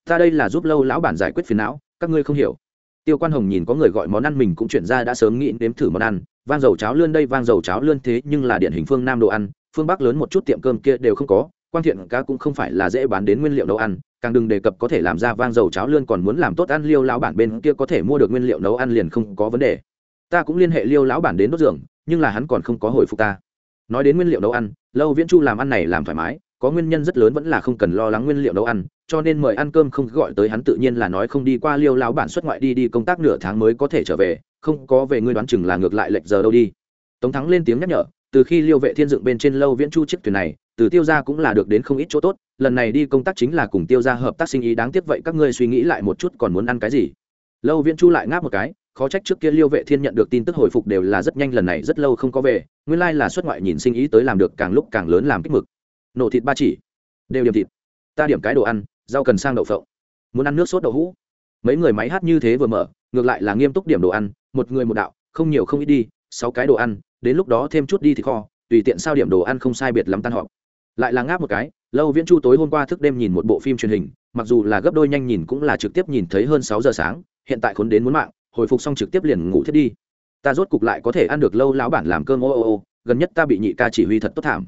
Ta đây là giúp lâu lão bản giải quyết phiền não, các ngươi không hiểu. Tiêu quan hồng nhìn có người gọi món ăn mình cũng chuyển ra đã sớm nghĩ nếm thử món ăn. Vang dầu cháo lươn đây, vang dầu cháo lươn thế, nhưng là điển hình phương nam đồ ăn, phương bắc lớn một chút tiệm cơm kia đều không có quan thiện cá cũng không phải là dễ bán đến nguyên liệu nấu ăn, càng đừng đề cập có thể làm ra vang dầu cháo lươn còn muốn làm tốt ăn liêu lão bản bên kia có thể mua được nguyên liệu nấu ăn liền không có vấn đề. Ta cũng liên hệ liêu lão bản đến đốt giường, nhưng là hắn còn không có hồi phục ta nói đến nguyên liệu nấu ăn, lâu viễn chu làm ăn này làm thoải mái, có nguyên nhân rất lớn vẫn là không cần lo lắng nguyên liệu nấu ăn, cho nên mời ăn cơm không gọi tới hắn tự nhiên là nói không đi qua liêu lao bản xuất ngoại đi đi công tác nửa tháng mới có thể trở về, không có về ngươi đoán chừng là ngược lại lệch giờ đâu đi. Tống thắng lên tiếng nhắc nhở, từ khi liêu vệ thiên dựng bên trên lâu viễn chu chiếc thuyền này, từ tiêu gia cũng là được đến không ít chỗ tốt, lần này đi công tác chính là cùng tiêu gia hợp tác sinh ý, đáng tiếc vậy các ngươi suy nghĩ lại một chút còn muốn ăn cái gì? Lâu viễn chu lại ngáp một cái khó trách trước kia liêu vệ thiên nhận được tin tức hồi phục đều là rất nhanh, lần này rất lâu không có về, nguyên lai là xuất ngoại nhìn sinh ý tới làm được càng lúc càng lớn làm kích mực. Nổ thịt ba chỉ, đều điểm thịt. Ta điểm cái đồ ăn, rau cần sang đậu phộng. Muốn ăn nước sốt đậu hũ. Mấy người máy hát như thế vừa mở, ngược lại là nghiêm túc điểm đồ ăn, một người một đạo, không nhiều không ít đi, sáu cái đồ ăn, đến lúc đó thêm chút đi thì kho, tùy tiện sao điểm đồ ăn không sai biệt lắm tan họp. Lại là ngáp một cái, lâu viễn chu tối hôm qua thức đêm nhìn một bộ phim truyền hình, mặc dù là gấp đôi nhanh nhìn cũng là trực tiếp nhìn thấy hơn sáu giờ sáng, hiện tại khốn đến muốn mạng hồi phục xong trực tiếp liền ngủ thiết đi. Ta rốt cục lại có thể ăn được lâu lão bản làm cơm, ô ô ô, gần nhất ta bị nhị ca chỉ huy thật tốt thảm.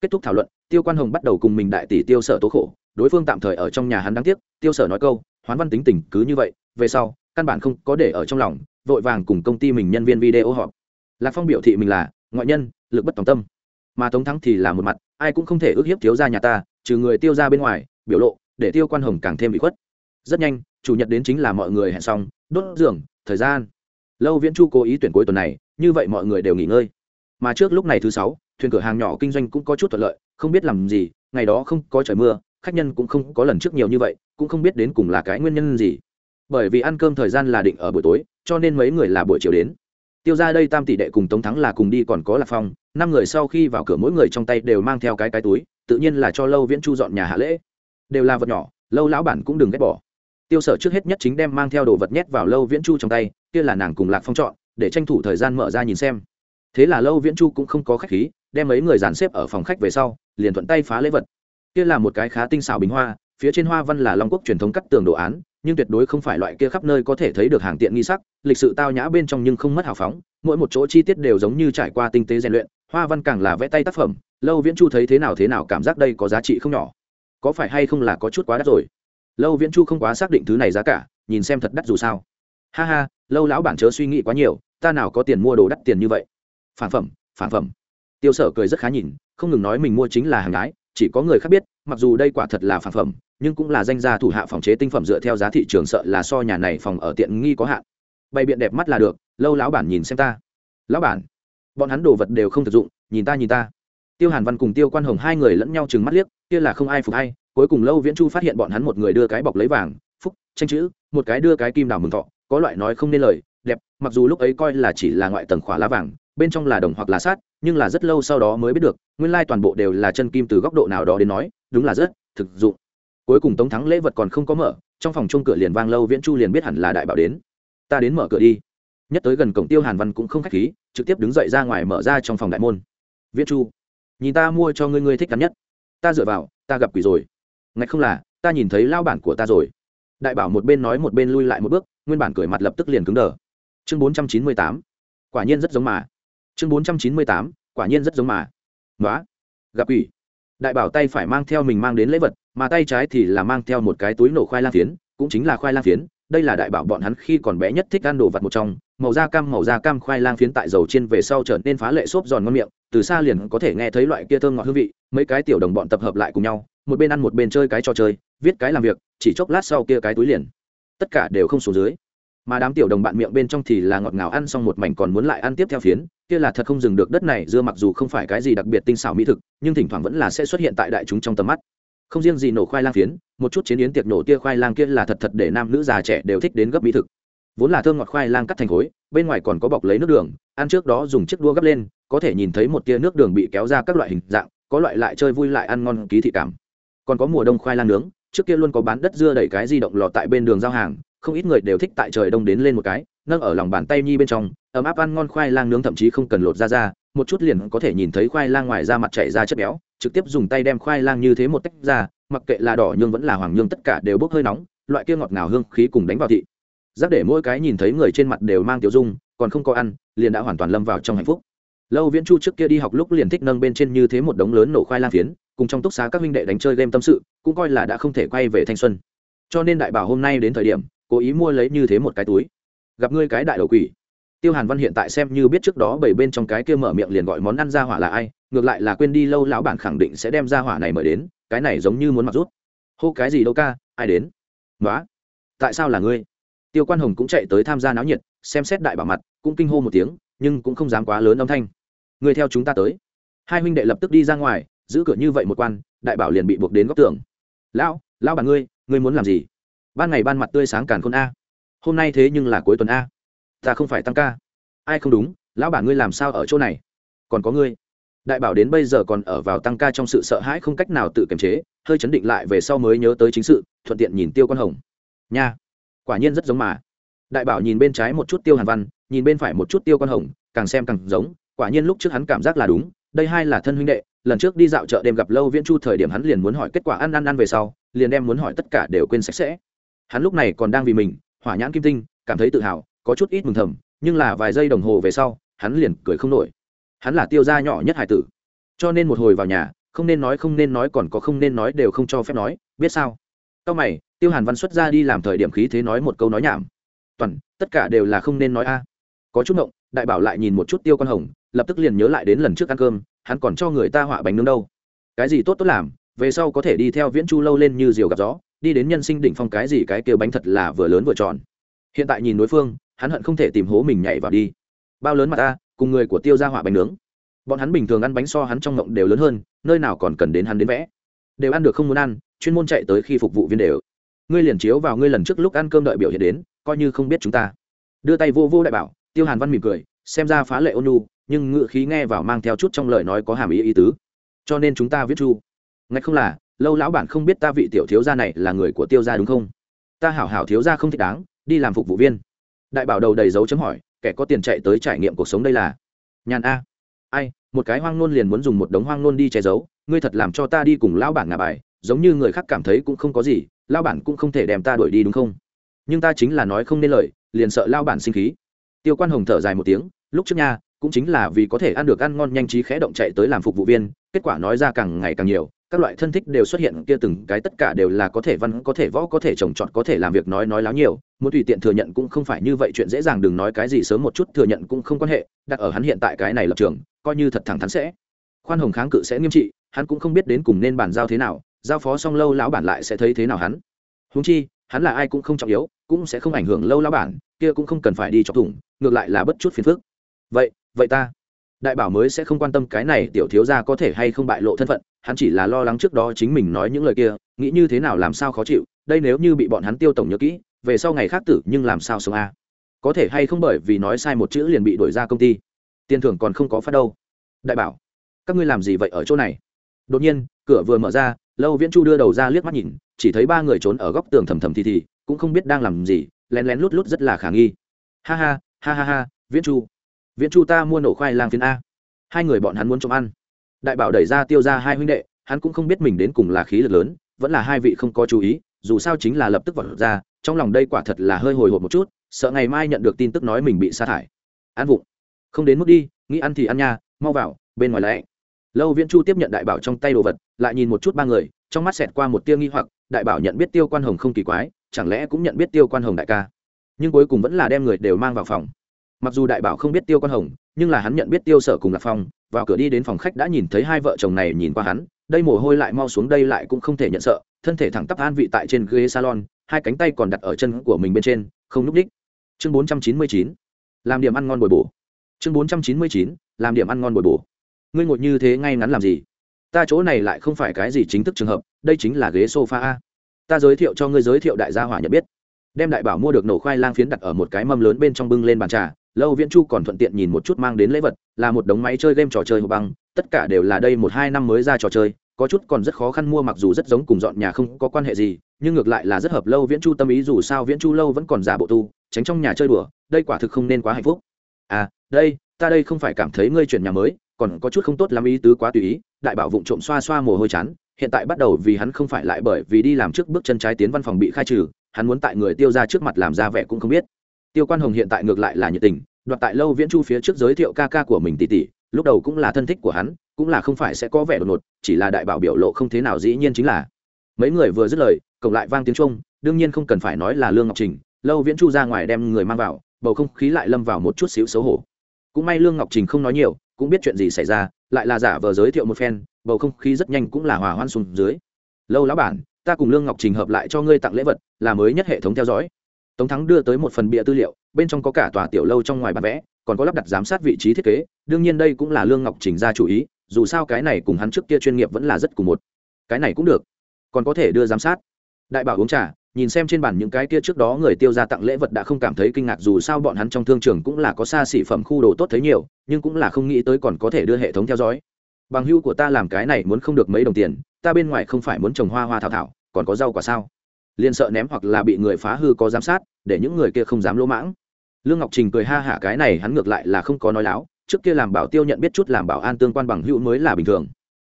Kết thúc thảo luận, tiêu quan hồng bắt đầu cùng mình đại tỷ tiêu sở tố khổ, đối phương tạm thời ở trong nhà hắn đáng tiếc, tiêu sở nói câu, hoán văn tính tình cứ như vậy, về sau, căn bản không có để ở trong lòng, vội vàng cùng công ty mình nhân viên video họp. Lạc phong biểu thị mình là, ngoại nhân, lực bất tòng tâm. Mà tống thắng thì là một mặt, ai cũng không thể ước hiếp thiếu gia nhà ta, trừ người tiêu ra bên ngoài, biểu lộ, để tiêu quan hồng càng thêm bị khuất. Rất nhanh, chủ nhật đến chính là mọi người hẹn xong, đốt giường thời gian. Lâu viễn chu cố ý tuyển cuối tuần này, như vậy mọi người đều nghỉ ngơi. Mà trước lúc này thứ sáu, thuyền cửa hàng nhỏ kinh doanh cũng có chút thuận lợi, không biết làm gì, ngày đó không có trời mưa, khách nhân cũng không có lần trước nhiều như vậy, cũng không biết đến cùng là cái nguyên nhân gì. Bởi vì ăn cơm thời gian là định ở buổi tối, cho nên mấy người là buổi chiều đến. Tiêu ra đây tam tỷ đệ cùng tống thắng là cùng đi còn có lạc phong, năm người sau khi vào cửa mỗi người trong tay đều mang theo cái cái túi, tự nhiên là cho lâu viễn chu dọn nhà hạ lễ. Đều là vật nhỏ, lâu lão bản cũng đừng ghét bỏ tiêu sở trước hết nhất chính đem mang theo đồ vật nhét vào lâu viễn chu trong tay, kia là nàng cùng lạc phong chọn, để tranh thủ thời gian mở ra nhìn xem. Thế là lâu viễn chu cũng không có khách khí, đem mấy người dàn xếp ở phòng khách về sau, liền thuận tay phá lễ vật. Kia là một cái khá tinh xảo bình hoa, phía trên hoa văn là long quốc truyền thống cắt tường đồ án, nhưng tuyệt đối không phải loại kia khắp nơi có thể thấy được hàng tiện nghi sắc, lịch sự tao nhã bên trong nhưng không mất hào phóng, mỗi một chỗ chi tiết đều giống như trải qua tinh tế rèn luyện, hoa văn càng là vẽ tay tác phẩm, lâu viễn chu thấy thế nào thế nào cảm giác đây có giá trị không nhỏ. Có phải hay không là có chút quá đắt rồi? Lâu viễn chu không quá xác định thứ này giá cả, nhìn xem thật đắt dù sao. Ha ha, lâu lão bản chớ suy nghĩ quá nhiều, ta nào có tiền mua đồ đắt tiền như vậy. Phản phẩm phản phẩm. Tiêu sở cười rất khá nhìn, không ngừng nói mình mua chính là hàng gái, chỉ có người khác biết, mặc dù đây quả thật là phản phẩm, nhưng cũng là danh gia thủ hạ phòng chế tinh phẩm dựa theo giá thị trường sợ là so nhà này phòng ở tiện nghi có hạn. Bày biện đẹp mắt là được, lâu lão bản nhìn xem ta. Lão bản, bọn hắn đồ vật đều không thực dụng, nhìn ta nhìn ta. Tiêu hàn văn cùng tiêu quan hồng hai người lẫn nhau chừng mắt liếc, kia là không ai phục hay cuối cùng lâu viễn chu phát hiện bọn hắn một người đưa cái bọc lấy vàng, phúc, tranh chữ, một cái đưa cái kim đào mừng thọ, có loại nói không nên lời, đẹp, mặc dù lúc ấy coi là chỉ là ngoại tầng khỏa lá vàng, bên trong là đồng hoặc là sát, nhưng là rất lâu sau đó mới biết được, nguyên lai toàn bộ đều là chân kim từ góc độ nào đó đến nói, đúng là rất thực dụng. Cuối cùng tống thắng lễ vật còn không có mở, trong phòng chung cửa liền vang lâu viễn chu liền biết hẳn là đại bảo đến. Ta đến mở cửa đi. Nhất tới gần cổng tiêu hàn văn cũng không k h á c h khí, trực tiếp đứng dậy ra ngoài mở ra trong phòng đại môn. Viễn chu, nhìn ta mua cho ngươi ngươi thích cắn nhất. Ta dựa vào, ta gặp quỷ rồi ngạch không là, ta nhìn thấy lao bản của ta rồi. Đại bảo một bên nói một bên lui lại một bước, nguyên bản cười mặt lập tức liền cứng đờ. Chương bốn trăm chín mươi tám. Quả nhiên rất giống mà. Chương bốn trăm chín mươi tám. Quả nhiên rất giống mà. Nói gặp ủy. đại bảo tay phải mang theo mình mang đến lễ vật, mà tay trái thì là mang theo một cái túi nổ khoai lang phiến, cũng chính là khoai lang phiến. Đây là đại bảo bọn hắn khi còn bé nhất thích ăn đồ vật một trong. Màu da cam, màu da cam khoai lang phiến tại dầu chiên về sau trở nên phá lệ xốp giòn ngon miệng. Từ xa liền có thể nghe thấy loại kia thơm ngọt hương vị. Mấy cái tiểu đồng bọn tập hợp lại cùng nhau một bên ăn một bên chơi cái trò chơi, viết cái làm việc, chỉ chốc lát sau kia cái túi liền. Tất cả đều không xuống dưới. Mà đám tiểu đồng bạn miệng bên trong thì là ngọt ngào ăn xong một mảnh còn muốn lại ăn tiếp theo phiến, kia là thật không dừng được đất này dưa mặc dù không phải cái gì đặc biệt tinh xảo mỹ thực, nhưng thỉnh thoảng vẫn là sẽ xuất hiện tại đại chúng trong tầm mắt. Không riêng gì nổ khoai lang phiến, một chút chế biến tiệc nổ tia khoai lang kia là thật thật để nam nữ già trẻ đều thích đến gấp mỹ thực. Vốn là thơm ngọt khoai lang cắt thành khối, bên ngoài còn có bọc lấy nước đường, ăn trước đó dùng chiếc đua gấp lên, có thể nhìn thấy một tia nước đường bị kéo ra các loại hình dạng, có loại lại chơi vui lại ăn ngon ký thị cảm còn có mùa đông khoai lang nướng, trước kia luôn có bán đất dưa đẩy cái di động lò tại bên đường giao hàng, không ít người đều thích tại trời đông đến lên một cái, nâng ở lòng bàn tay nhi bên trong, ấm áp ăn ngon khoai lang nướng thậm chí không cần lột ra ra, một chút liền có thể nhìn thấy khoai lang ngoài da mặt chảy ra chất béo, trực tiếp dùng tay đem khoai lang như thế một tách ra, mặc kệ là đỏ nhưng vẫn là hoàng nhương tất cả đều bốc hơi nóng, loại kia ngọt ngào hương khí cùng đánh vào thị. Giác để mỗi cái nhìn thấy người trên mặt đều mang tiểu dung, còn không có ăn, liền đã hoàn toàn lâm vào trong hạnh phúc lâu viễn chu trước kia đi học lúc liền thích nâng bên trên như thế một đống lớn nổ khoai lang phiến, cùng trong túc xá các huynh đệ đánh chơi game tâm sự, cũng coi là đã không thể quay về thanh xuân. Cho nên đại bảo hôm nay đến thời điểm, cố ý mua lấy như thế một cái túi. Gặp ngươi cái đại đầu quỷ. Tiêu hàn văn hiện tại xem như biết trước đó bảy bên trong cái kia mở miệng liền gọi món ăn ra hỏa là ai, ngược lại là quên đi lâu lão bản khẳng định sẽ đem ra hỏa này mời đến, cái này giống như muốn mặc rút. Hô, cái gì đâu ca, ai đến? Nói tại sao là ngươi? Tiêu quan hồng cũng chạy tới tham gia náo nhiệt, xem xét đại bảo mặt, cũng kinh hô một tiếng, nhưng cũng không dám quá lớn âm thanh. Người theo chúng ta tới. Hai huynh đệ lập tức đi ra ngoài, giữ cửa như vậy một quan, đại bảo liền bị buộc đến góc tường. Lão lão bà ngươi ngươi muốn làm gì? Ban ngày ban mặt tươi sáng càn khôn a. Hôm nay thế nhưng là cuối tuần a. Ta không phải tăng ca. Ai không đúng, lão bà ngươi làm sao ở chỗ này? Còn có ngươi. Đại bảo đến bây giờ còn ở vào tăng ca trong sự sợ hãi không cách nào tự kiềm chế, hơi chấn định lại về sau mới nhớ tới chính sự, thuận tiện nhìn tiêu con hồng. Nha, quả nhiên rất giống mà. Đại bảo nhìn bên trái một chút tiêu hàn văn, nhìn bên phải một chút tiêu con hồng, càng xem càng giống quả nhiên lúc trước hắn cảm giác là đúng, đây hai là thân huynh đệ, lần trước đi dạo chợ đêm gặp lâu viễn chu thời điểm hắn liền muốn hỏi kết quả ăn ăn ăn về sau, liền đem muốn hỏi tất cả đều quên sạch sẽ. Hắn lúc này còn đang vì mình, hỏa nhãn kim tinh, cảm thấy tự hào, có chút ít mừng thầm, nhưng là vài giây đồng hồ về sau, hắn liền cười không nổi. Hắn là tiêu gia nhỏ nhất hải tử, cho nên một hồi vào nhà, không nên nói không nên nói còn có không nên nói đều không cho phép nói, biết sao? Sau mày, tiêu hàn văn xuất ra đi làm thời điểm khí thế nói một câu nói nhảm. Toàn, tất cả đều là không nên nói a. Có chút ngộng đại bảo lại nhìn một chút tiêu con hồng, lập tức liền nhớ lại đến lần trước ăn cơm, hắn còn cho người ta họa bánh nướng đâu. Cái gì tốt tốt làm, về sau có thể đi theo viễn chu lâu lên như diều gặp gió, đi đến nhân sinh đỉnh phong cái gì cái kia bánh thật là vừa lớn vừa tròn. Hiện tại nhìn đối phương, hắn hận không thể tìm hố mình nhảy vào đi. Bao lớn mà ta, cùng người của tiêu ra họa bánh nướng. Bọn hắn bình thường ăn bánh so hắn trong ngộng đều lớn hơn, nơi nào còn cần đến hắn đến vẽ. Đều ăn được không muốn ăn, chuyên môn chạy tới khi phục vụ viên đều. Ngươi liền chiếu vào ngươi lần trước lúc ăn cơm đợi biểu hiện đến, coi như không biết chúng ta. Đưa tay vô vô đại bảo tiêu hàn văn mỉm cười, xem ra phá lệ ôn nu nhưng ngự khí nghe vào mang theo chút trong lời nói có hàm ý ý tứ. Cho nên chúng ta viết chu. Ngay không là, lâu lão bản không biết ta vị tiểu thiếu gia này là người của tiêu gia đúng không? Ta hảo hảo thiếu gia không thích đáng, đi làm phục vụ viên. Đại bảo đầu đầy dấu chấm hỏi, kẻ có tiền chạy tới trải nghiệm cuộc sống đây là? Nhàn a. Ai, một cái hoang nôn liền muốn dùng một đống hoang nôn đi che giấu, ngươi thật làm cho ta đi cùng lão bản ngà bài, giống như người khác cảm thấy cũng không có gì, lão bản cũng không thể đem ta đuổi đi đúng không? Nhưng ta chính là nói không nên lời, liền sợ lão bản sinh khí tiêu quan hồng thở dài một tiếng, lúc trước nha, cũng chính là vì có thể ăn được ăn ngon nhanh trí khẽ động chạy tới làm phục vụ viên, kết quả nói ra càng ngày càng nhiều, các loại thân thích đều xuất hiện, kia từng cái tất cả đều là có thể văn, có thể võ, có thể trồng trọt, có thể làm việc nói nói láo nhiều, muốn tùy tiện thừa nhận cũng không phải như vậy, chuyện dễ dàng đừng nói cái gì sớm một chút thừa nhận cũng không quan hệ, đặt ở hắn hiện tại cái này lập trường, coi như thật thẳng thắn sẽ. Khoan hồng kháng cự sẽ nghiêm trị, hắn cũng không biết đến cùng nên bàn giao thế nào, giao phó xong lâu lão bản lại sẽ thấy thế nào hắn. Huống chi hắn là ai cũng không trọng yếu, cũng sẽ không ảnh hưởng lâu lao bản, kia cũng không cần phải đi chọc thủng, ngược lại là bất chút phiền phức. Vậy vậy ta. Đại bảo mới sẽ không quan tâm cái này tiểu thiếu gia có thể hay không bại lộ thân phận, hắn chỉ là lo lắng trước đó chính mình nói những lời kia, nghĩ như thế nào làm sao khó chịu, đây nếu như bị bọn hắn tiêu tổng nhớ kỹ, về sau ngày khác tử nhưng làm sao sống a? Có thể hay không bởi vì nói sai một chữ liền bị đuổi ra công ty? Tiền thưởng còn không có phát đâu. Đại bảo, các ngươi làm gì vậy ở chỗ này? Đột nhiên, cửa vừa mở ra lâu viễn chu đưa đầu ra liếc mắt nhìn, chỉ thấy ba người trốn ở góc tường thầm thầm thì thì, cũng không biết đang làm gì, lén lén lút lút rất là khả nghi. Ha ha ha ha ha, viễn chu. Viễn chu ta mua nổ khoai lang phiến a. Hai người bọn hắn muốn trộm ăn. Đại bảo đẩy ra tiêu ra hai huynh đệ, hắn cũng không biết mình đến cùng là khí lực lớn, vẫn là hai vị không có chú ý, dù sao chính là lập tức vật ra, trong lòng đây quả thật là hơi hồi hộp một chút, sợ ngày mai nhận được tin tức nói mình bị sa thải. Ăn vụng. Không đến mức đi, nghĩ ăn thì ăn nha, mau vào, bên ngoài lẽ lâu viễn chu tiếp nhận đại bảo trong tay đồ vật, lại nhìn một chút ba người, trong mắt xẹt qua một tia nghi hoặc, đại bảo nhận biết tiêu quan hồng không kỳ quái, chẳng lẽ cũng nhận biết tiêu quan hồng đại ca? Nhưng cuối cùng vẫn là đem người đều mang vào phòng. Mặc dù đại bảo không biết tiêu quan hồng, nhưng là hắn nhận biết tiêu sở cùng lạc phong, vào cửa đi đến phòng khách đã nhìn thấy hai vợ chồng này nhìn qua hắn, đây mồ hôi lại mau xuống đây lại cũng không thể nhận sợ, thân thể thẳng tắp an vị tại trên ghế salon, hai cánh tay còn đặt ở chân của mình bên trên, không núp đích. Chương bốn trăm chín mươi chín, làm điểm ăn ngon bồi bổ. Chương bốn trăm chín mươi chín, làm điểm ăn ngon bồi bổ ngươi ngồi như thế ngay ngắn làm gì? Ta chỗ này lại không phải cái gì chính thức trường hợp, đây chính là ghế sofa a. Ta giới thiệu cho ngươi giới thiệu đại gia hỏa nhận biết. Đem đại bảo mua được nổ khoai lang phiến đặt ở một cái mâm lớn bên trong bưng lên bàn trà, lâu viễn chu còn thuận tiện nhìn một chút mang đến lễ vật, là một đống máy chơi game trò chơi hộp băng, tất cả đều là đây một hai năm mới ra trò chơi, có chút còn rất khó khăn mua mặc dù rất giống cùng dọn nhà không có quan hệ gì, nhưng ngược lại là rất hợp lâu viễn chu tâm ý dù sao viễn chu lâu vẫn còn giả bộ tu, tránh trong nhà chơi đùa, đây quả thực không nên quá hạnh phúc. À đây, ta đây không phải cảm thấy ngươi chuyển nhà mới còn có chút không tốt lắm ý tứ quá tùy ý, đại bảo vụng trộm xoa xoa mồ hôi chán, hiện tại bắt đầu vì hắn không phải lại bởi vì đi làm trước bước chân trái tiến văn phòng bị khai trừ, hắn muốn tại người tiêu ra trước mặt làm ra vẻ cũng không biết. Tiêu quan hồng hiện tại ngược lại là nhiệt tình, đoạt tại lâu viễn chu phía trước giới thiệu ca ca của mình tỷ tỷ, lúc đầu cũng là thân thích của hắn, cũng là không phải sẽ có vẻ đột ngột, chỉ là đại bảo biểu lộ không thế nào dĩ nhiên chính là. Mấy người vừa dứt lời cộng lại vang tiếng trung đương nhiên không cần phải nói là lương ngọc trình, lâu viễn chu ra ngoài đem người mang vào, bầu không khí lại lâm vào một chút xíu xấu hổ. Cũng may lương ngọc trình không nói nhiều cũng biết chuyện gì xảy ra, lại là giả vờ giới thiệu một phen, bầu không khí rất nhanh cũng là hòa hoan xuống dưới. Lâu lão bản, ta cùng lương ngọc trình hợp lại cho ngươi tặng lễ vật, là mới nhất hệ thống theo dõi. Tống thắng đưa tới một phần bịa tư liệu, bên trong có cả tòa tiểu lâu trong ngoài bản vẽ, còn có lắp đặt giám sát vị trí thiết kế, đương nhiên đây cũng là lương ngọc trình ra chủ ý, dù sao cái này cùng hắn trước kia chuyên nghiệp vẫn là rất cùng một. Cái này cũng được, còn có thể đưa giám sát. Đại bảo uống trà nhìn xem trên bản những cái kia trước đó người tiêu ra tặng lễ vật đã không cảm thấy kinh ngạc dù sao bọn hắn trong thương trường cũng là có xa xỉ phẩm khu đồ tốt thấy nhiều, nhưng cũng là không nghĩ tới còn có thể đưa hệ thống theo dõi. Bằng hưu của ta làm cái này muốn không được mấy đồng tiền, ta bên ngoài không phải muốn trồng hoa hoa thảo thảo, còn có rau quả sao? Liền sợ ném hoặc là bị người phá hư có giám sát, để những người kia không dám lỗ mãng. Lương ngọc trình cười ha hả cái này hắn ngược lại là không có nói láo, trước kia làm bảo tiêu nhận biết chút làm bảo an tương quan bằng hữu mới là bình thường.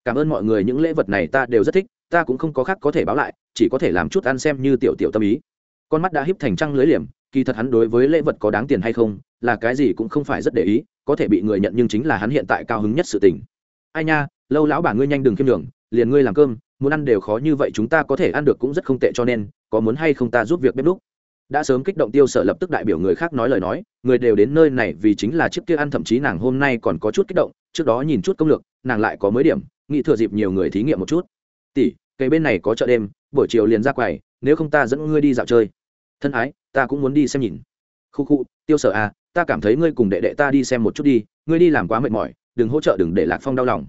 Cảm ơn mọi người, những lễ vật này ta đều rất thích ta cũng không có khác có thể báo lại, chỉ có thể làm chút ăn xem như tiểu tiểu tâm ý. Con mắt đã híp thành trăng lưới liềm, kỳ thật hắn đối với lễ vật có đáng tiền hay không, là cái gì cũng không phải rất để ý, có thể bị người nhận nhưng chính là hắn hiện tại cao hứng nhất sự tình. Ai nha, lâu lão bà ngươi nhanh đừng kiêm đường liền ngươi làm cơm, muốn ăn đều khó như vậy chúng ta có thể ăn được cũng rất không tệ cho nên, có muốn hay không ta giúp việc bếp lúc đã sớm kích động tiêu sở lập tức đại biểu người khác nói lời nói, người đều đến nơi này vì chính là trước kia ăn thậm chí nàng hôm nay còn có chút kích động, trước đó nhìn chút công lược, nàng lại có mới điểm, nghĩ thừa dịp nhiều người thí nghiệm một chút tỷ cây bên này có chợ đêm, buổi chiều liền ra quầy, nếu không ta dẫn ngươi đi dạo chơi. Thân ái, ta cũng muốn đi xem nhìn. Khu khu, tiêu sở à ta cảm thấy ngươi cùng đệ đệ ta đi xem một chút đi, ngươi đi làm quá mệt mỏi, đừng hỗ trợ đừng để lạc phong đau lòng.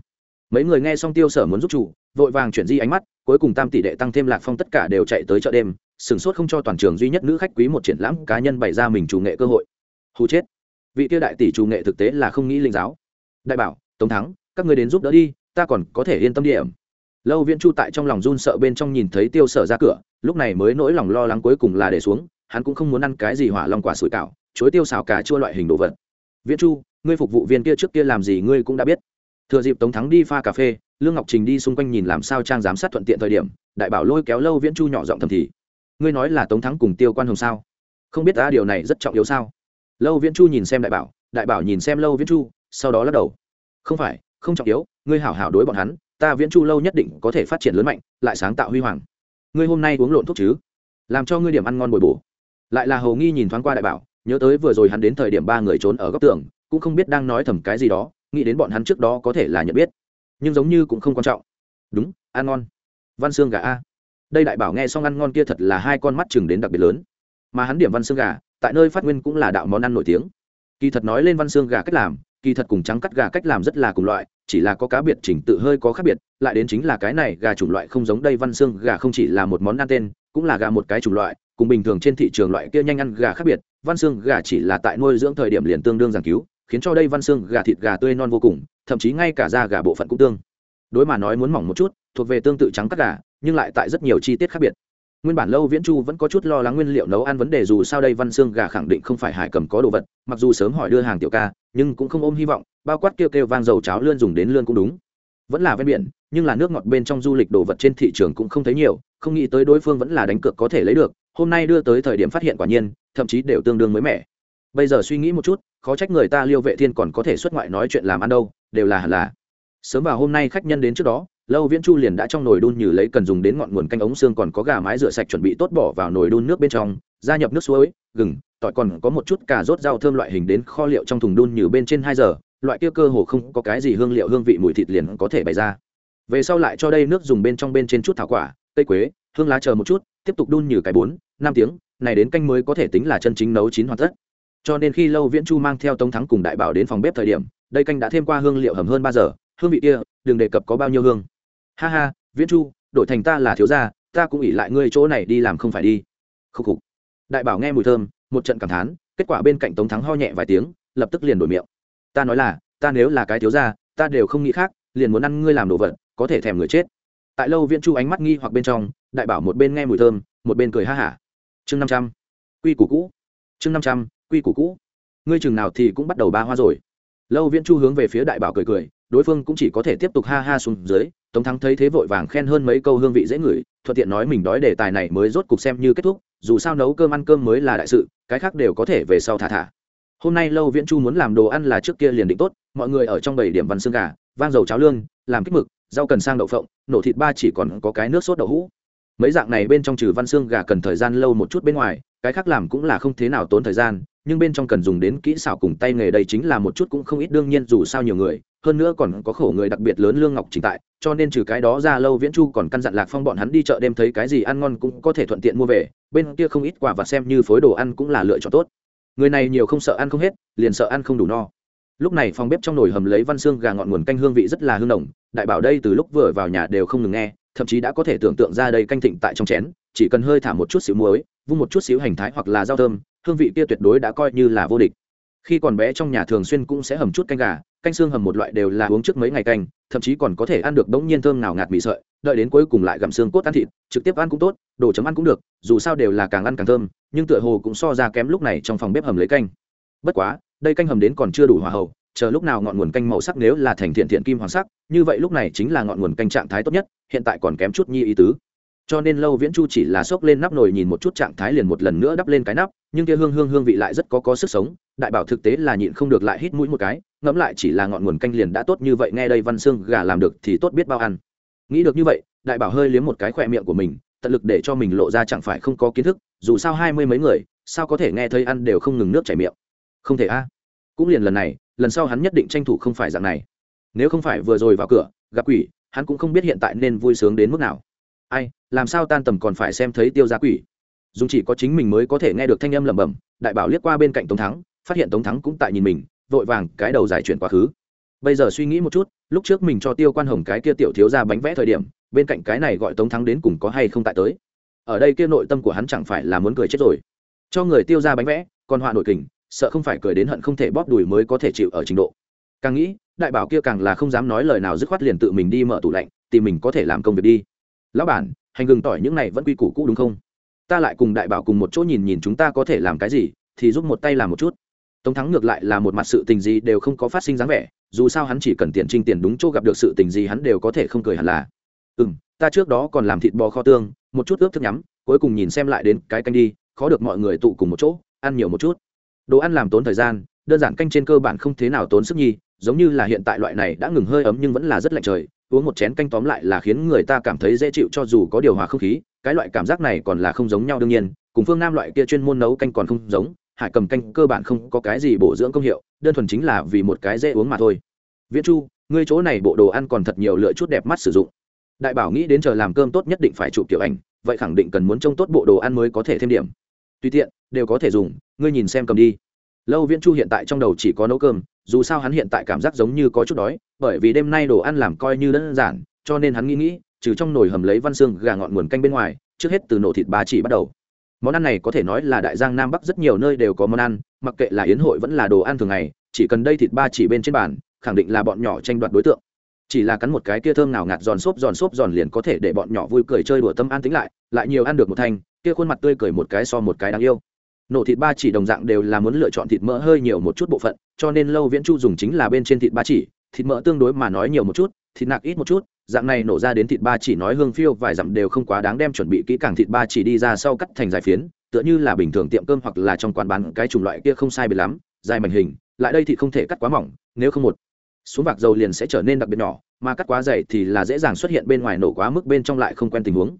Mấy người nghe xong tiêu sở muốn giúp chủ, vội vàng chuyển di ánh mắt, cuối cùng tam tỷ đệ tăng thêm lạc phong tất cả đều chạy tới chợ đêm, sửng sốt không cho toàn trường duy nhất nữ khách quý một triển lãm cá nhân bày ra mình chủ nghệ cơ hội. Hù chết. Vị tiêu đại tỷ chủ nghệ thực tế là không nghĩ linh giáo. Đại bảo, tống thắng, các người đến giúp đỡ đi, ta còn có thể yên tâm điểm lâu viễn chu tại trong lòng run sợ bên trong nhìn thấy tiêu sở ra cửa, lúc này mới nỗi lòng lo lắng cuối cùng là để xuống, hắn cũng không muốn ăn cái gì hỏa long quả sủi cảo chối tiêu xào cả chua loại hình đồ vật. Viễn chu, ngươi phục vụ viên kia trước kia làm gì ngươi cũng đã biết. Thừa dịp tống thắng đi pha cà phê, lương ngọc trình đi xung quanh nhìn làm sao trang giám sát thuận tiện thời điểm, đại bảo lôi kéo lâu viễn chu nhỏ giọng thầm thì, ngươi nói là tống thắng cùng tiêu quan hồng sao? Không biết ta điều này rất trọng yếu sao? Lâu viễn chu nhìn xem đại bảo đại bảo nhìn xem lâu viễn chu, sau đó lắc đầu. Không phải, không trọng yếu, ngươi hảo hảo đối bọn hắn ta viễn chu lâu nhất định có thể phát triển lớn mạnh, lại sáng tạo huy hoàng. Ngươi hôm nay uống lộn thuốc chứ? Làm cho ngươi điểm ăn ngon bồi bổ. Lại là hầu nghi nhìn thoáng qua đại bảo, nhớ tới vừa rồi hắn đến thời điểm ba người trốn ở góc tường, cũng không biết đang nói thầm cái gì đó, nghĩ đến bọn hắn trước đó có thể là nhận biết. Nhưng giống như cũng không quan trọng. Đúng, ăn ngon. Văn xương gà a. Đây đại bảo nghe xong ăn ngon kia thật là hai con mắt chừng đến đặc biệt lớn. Mà hắn điểm văn xương gà, tại nơi phát nguyên cũng là đạo món ăn nổi tiếng. Kỳ thật nói lên văn xương gà cách làm kỳ thật cùng trắng cắt gà cách làm rất là cùng loại, chỉ là có cá biệt chỉnh tự hơi có khác biệt, lại đến chính là cái này gà chủng loại không giống đây văn xương gà không chỉ là một món ăn tên, cũng là gà một cái chủng loại, cùng bình thường trên thị trường loại kia nhanh ăn gà khác biệt, văn xương gà chỉ là tại nuôi dưỡng thời điểm liền tương đương giảng cứu, khiến cho đây văn xương gà thịt gà tươi non vô cùng, thậm chí ngay cả da gà bộ phận cũng tương. Đối mà nói muốn mỏng một chút, thuộc về tương tự trắng cắt gà, nhưng lại tại rất nhiều chi tiết khác biệt nguyên bản lâu viễn chu vẫn có chút lo lắng nguyên liệu nấu ăn vấn đề, dù sao đây văn xương gà khẳng định không phải hải cầm có đồ vật, mặc dù sớm hỏi đưa hàng tiểu ca, nhưng cũng không ôm hy vọng, bao quát kêu kêu vang dầu cháo lươn dùng đến lươn cũng đúng. Vẫn là ven biển, nhưng là nước ngọt bên trong du lịch đồ vật trên thị trường cũng không thấy nhiều, không nghĩ tới đối phương vẫn là đánh cược có thể lấy được, hôm nay đưa tới thời điểm phát hiện quả nhiên, thậm chí đều tương đương mới mẻ. Bây giờ suy nghĩ một chút, khó trách người ta liêu vệ thiên còn có thể xuất ngoại nói chuyện làm ăn đâu, đều là hẳn là. Sớm vào hôm nay khách nhân đến trước đó lâu viễn chu liền đã trong nồi đun như lấy cần dùng đến ngọn nguồn canh ống xương còn có gà mái rửa sạch chuẩn bị tốt bỏ vào nồi đun nước bên trong, gia nhập nước suối, gừng, tỏi còn có một chút cà rốt rau thơm loại hình đến kho liệu trong thùng đun như bên trên hai giờ, loại kia cơ hồ không có cái gì hương liệu hương vị mùi thịt liền có thể bày ra. Về sau lại cho đây nước dùng bên trong bên trên chút thảo quả, cây quế, hương lá chờ một chút, tiếp tục đun như cái bốn, năm tiếng, này đến canh mới có thể tính là chân chính nấu chín hoàn tất. Cho nên khi lâu viễn chu mang theo tống thắng cùng đại bảo đến phòng bếp thời điểm, đây canh đã thêm qua hương liệu hầm hơn ba giờ, hương vị kia, đừng đề cập có bao nhiêu hương ha ha, viễn chu, đổi thành ta là thiếu gia, ta cũng ỉ lại ngươi chỗ này đi làm không phải đi. Khúc khục. Đại bảo nghe mùi thơm, một trận cảm thán, kết quả bên cạnh tống thắng ho nhẹ vài tiếng, lập tức liền đổi miệng. Ta nói là, ta nếu là cái thiếu gia, ta đều không nghĩ khác, liền muốn ăn ngươi làm đồ vật, có thể thèm người chết. Tại lâu viễn chu ánh mắt nghi hoặc bên trong, đại bảo một bên nghe mùi thơm, một bên cười ha hả. Chương năm trăm. Quy củ cũ. Chương năm trăm, quy củ cũ. Ngươi chừng nào thì cũng bắt đầu ba hoa rồi. Lâu viễn chu hướng về phía đại bảo cười cười đối phương cũng chỉ có thể tiếp tục ha ha xuống dưới, tống thắng thấy thế vội vàng khen hơn mấy câu hương vị dễ ngửi, thuận tiện nói mình đói đề tài này mới rốt cục xem như kết thúc, dù sao nấu cơm ăn cơm mới là đại sự, cái khác đều có thể về sau thả thả. Hôm nay lâu viễn chu muốn làm đồ ăn là trước kia liền định tốt, mọi người ở trong bảy điểm văn xương gà, vang dầu cháo lương, làm kích mực, rau cần sang đậu phộng, nổ thịt ba chỉ còn có cái nước sốt đậu hũ. Mấy dạng này bên trong trừ văn xương gà cần thời gian lâu một chút bên ngoài, cái khác làm cũng là không thế nào tốn thời gian, nhưng bên trong cần dùng đến kỹ xảo cùng tay nghề đây chính là một chút cũng không ít, đương nhiên dù sao nhiều người hơn nữa còn có khổ người đặc biệt lớn lương ngọc trình tại, cho nên trừ cái đó ra lâu viễn chu còn căn dặn lạc phong bọn hắn đi chợ đêm thấy cái gì ăn ngon cũng có thể thuận tiện mua về, bên kia không ít quả và xem như phối đồ ăn cũng là lựa chọn tốt. Người này nhiều không sợ ăn không hết, liền sợ ăn không đủ no. Lúc này phòng bếp trong nồi hầm lấy văn xương gà ngọn nguồn canh hương vị rất là hương đồng đại bảo đây từ lúc vừa vào nhà đều không ngừng nghe, thậm chí đã có thể tưởng tượng ra đây canh thịnh tại trong chén, chỉ cần hơi thả một chút xíu muối, vung một chút xíu hành thái hoặc là rau thơm, hương vị kia tuyệt đối đã coi như là vô địch. Khi còn bé trong nhà thường xuyên cũng sẽ hầm chút canh gà canh xương hầm một loại đều là uống trước mấy ngày canh, thậm chí còn có thể ăn được đống nhiên thơm nào ngạt mì sợi, đợi đến cuối cùng lại gặm xương cốt ăn thịt, trực tiếp ăn cũng tốt, đồ chấm ăn cũng được, dù sao đều là càng ăn càng thơm, nhưng tựa hồ cũng so ra kém lúc này trong phòng bếp hầm lấy canh. Bất quá, đây canh hầm đến còn chưa đủ hòa hậu, chờ lúc nào ngọn nguồn canh màu sắc nếu là thành thiện thiện kim hoàng sắc, như vậy lúc này chính là ngọn nguồn canh trạng thái tốt nhất, hiện tại còn kém chút nhi ý tứ. Cho nên lâu viễn chu chỉ là xốc lên nắp nồi nhìn một chút trạng thái liền một lần nữa đắp lên cái nắp, nhưng kia hương hương hương vị lại rất có có sức sống, đại bảo thực tế là nhịn không được lại hít mũi một cái ngẫm lại chỉ là ngọn nguồn canh liền đã tốt như vậy, nghe đây văn xương gà làm được thì tốt biết bao ăn. Nghĩ được như vậy, đại bảo hơi liếm một cái khỏe miệng của mình, tận lực để cho mình lộ ra chẳng phải không có kiến thức, dù sao hai mươi mấy người, sao có thể nghe thấy ăn đều không ngừng nước chảy miệng. Không thể a. Cũng liền lần này, lần sau hắn nhất định tranh thủ không phải dạng này. Nếu không phải vừa rồi vào cửa, gặp quỷ, hắn cũng không biết hiện tại nên vui sướng đến mức nào. Ai, làm sao tan tầm còn phải xem thấy tiêu gia quỷ? Dùng chỉ có chính mình mới có thể nghe được thanh âm lẩm bẩm, đại bảo liếc qua bên cạnh tống thắng, phát hiện tống thắng cũng tại nhìn mình vội vàng cái đầu giải chuyển quá khứ. Bây giờ suy nghĩ một chút, lúc trước mình cho tiêu quan hồng cái kia tiểu thiếu ra bánh vẽ thời điểm, bên cạnh cái này gọi tống thắng đến cùng có hay không tại tới. Ở đây kia nội tâm của hắn chẳng phải là muốn cười chết rồi. Cho người tiêu ra bánh vẽ, còn họa nội kình, sợ không phải cười đến hận không thể bóp đùi mới có thể chịu ở trình độ. Càng nghĩ, đại bảo kia càng là không dám nói lời nào dứt khoát liền tự mình đi mở tủ lạnh, tìm mình có thể làm công việc đi. Lão bản, hành gừng tỏi những này vẫn quy củ cũ đúng không? Ta lại cùng đại bảo cùng một chỗ nhìn nhìn chúng ta có thể làm cái gì, thì giúp một tay làm một chút tống thắng ngược lại là một mặt sự tình gì đều không có phát sinh dáng vẻ, dù sao hắn chỉ cần tiền trinh tiền đúng chỗ gặp được sự tình gì hắn đều có thể không cười hẳn là. Ừ m ta trước đó còn làm thịt bò kho tương, một chút ướp thức nhắm, cuối cùng nhìn xem lại đến cái canh đi, khó được mọi người tụ cùng một chỗ, ăn nhiều một chút. Đồ ăn làm tốn thời gian, đơn giản canh trên cơ bản không thế nào tốn sức nhi, giống như là hiện tại loại này đã ngừng hơi ấm nhưng vẫn là rất lạnh trời, uống một chén canh tóm lại là khiến người ta cảm thấy dễ chịu cho dù có điều hòa không khí, cái loại cảm giác này còn là không giống nhau đương nhiên, cùng phương nam loại kia chuyên môn nấu canh còn không giống hải cầm canh cơ bản không có cái gì bổ dưỡng công hiệu, đơn thuần chính là vì một cái dễ uống mà thôi. Viễn chu, ngươi chỗ này bộ đồ ăn còn thật nhiều lựa chút đẹp mắt sử dụng. Đại bảo nghĩ đến chờ làm cơm tốt nhất định phải chụp kiểu ảnh, vậy khẳng định cần muốn trông tốt bộ đồ ăn mới có thể thêm điểm. Tùy tiện, đều có thể dùng, ngươi nhìn xem cầm đi. Lâu viễn chu hiện tại trong đầu chỉ có nấu cơm, dù sao hắn hiện tại cảm giác giống như có chút đói, bởi vì đêm nay đồ ăn làm coi như đơn giản, cho nên hắn nghĩ nghĩ, trừ trong nồi hầm lấy văn xương gà ngọn nguồn canh bên ngoài, trước hết từ nổ thịt ba chỉ bắt đầu món ăn này có thể nói là đại giang nam bắc rất nhiều nơi đều có món ăn, mặc kệ là yến hội vẫn là đồ ăn thường ngày, chỉ cần đây thịt ba chỉ bên trên bàn, khẳng định là bọn nhỏ tranh đoạt đối tượng. Chỉ là cắn một cái kia thơm nào ngạt giòn xốp giòn xốp giòn liền có thể để bọn nhỏ vui cười chơi đùa tâm an tính lại lại nhiều ăn được một thanh, kia khuôn mặt tươi cười một cái so một cái đáng yêu. Nổ thịt ba chỉ đồng dạng đều là muốn lựa chọn thịt mỡ hơi nhiều một chút bộ phận, cho nên lâu viễn chu dùng chính là bên trên thịt ba chỉ thịt mỡ tương đối mà nói nhiều một chút thịt nạc ít một chút dạng này nổ ra đến thịt ba chỉ nói hương phiêu vài dặm đều không quá đáng đem chuẩn bị kỹ càng thịt ba chỉ đi ra sau cắt thành dài phiến tựa như là bình thường tiệm cơm hoặc là trong quán bán cái chủng loại kia không sai biệt lắm dài mảnh hình lại đây thì không thể cắt quá mỏng nếu không một xuống vạc dầu liền sẽ trở nên đặc biệt nhỏ mà cắt quá dày thì là dễ dàng xuất hiện bên ngoài nổ quá mức bên trong lại không quen tình huống.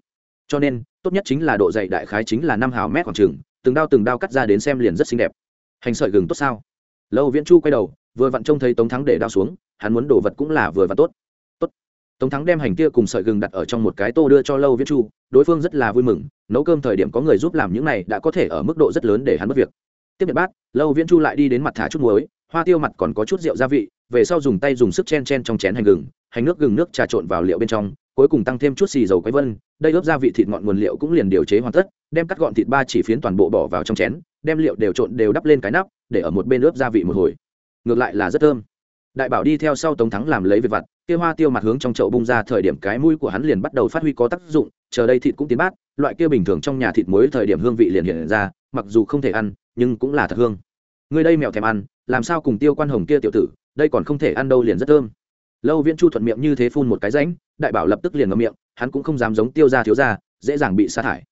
Cho nên tốt nhất chính là độ dày đại khái chính là năm hào mét khoảng trường, từng đao từng đao cắt ra đến xem liền rất xinh đẹp. Hành sợi gừng tốt sao? Lâu viễn chu quay đầu vừa vặn trông thấy tống thắng để đao xuống hắn muốn đổ vật cũng là vừa và tốt. Tốt. Tống thắng đem hành kia cùng sợi gừng đặt ở trong một cái tô đưa cho lâu viễn chu, đối phương rất là vui mừng, nấu cơm thời điểm có người giúp làm những này đã có thể ở mức độ rất lớn để hắn mất việc. Tiếp nhận bát, lâu viễn chu lại đi đến mặt thả chút muối, hoa tiêu mặt còn có chút rượu gia vị, về sau dùng tay dùng sức chen chen trong chén hành gừng, hành nước gừng nước trà trộn vào liệu bên trong, cuối cùng tăng thêm chút xì dầu quấy vân, đây ướp gia vị thịt ngọn nguồn liệu cũng liền điều chế hoàn tất, đem cắt gọn thịt ba chỉ phiến toàn bộ bỏ vào trong chén, đem liệu đều trộn đều đắp lên cái nắp, để ở một bên ướp gia vị một hồi. Ngược lại là rất thơm đại bảo đi theo sau tống thắng làm lấy việc vặt kia hoa tiêu mặt hướng trong chậu bung ra thời điểm cái mũi của hắn liền bắt đầu phát huy có tác dụng chờ đây thịt cũng tiến bát loại kia bình thường trong nhà thịt muối thời điểm hương vị liền hiện ra mặc dù không thể ăn nhưng cũng là thật hương. Người đây mèo thèm ăn làm sao cùng tiêu quan hồng kia tiểu tử đây còn không thể ăn đâu liền rất thơm. Lâu viễn chu thuận miệng như thế phun một cái ránh, đại bảo lập tức liền ngậm miệng hắn cũng không dám giống tiêu ra thiếu ra dễ dàng bị sa thải.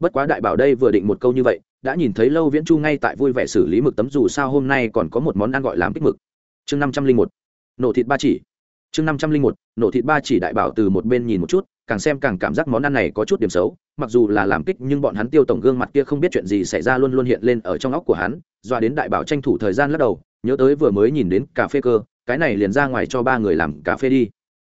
Bất quá đại bảo đây vừa định một câu như vậy đã nhìn thấy lâu viễn chu ngay tại vui vẻ xử lý mực tấm dù sao hôm nay còn có một món ăn gọi làm kích mực chương năm trăm linh một, nổ thịt ba chỉ. Chương năm trăm linh một, nổ thịt ba chỉ đại bảo từ một bên nhìn một chút, càng xem càng cảm giác món ăn này có chút điểm xấu, mặc dù là làm kích nhưng bọn hắn tiêu tổng gương mặt kia không biết chuyện gì xảy ra luôn luôn hiện lên ở trong óc của hắn, doa đến đại bảo tranh thủ thời gian lắc đầu, nhớ tới vừa mới nhìn đến cà phê cơ, cái này liền ra ngoài cho ba người làm cà phê đi.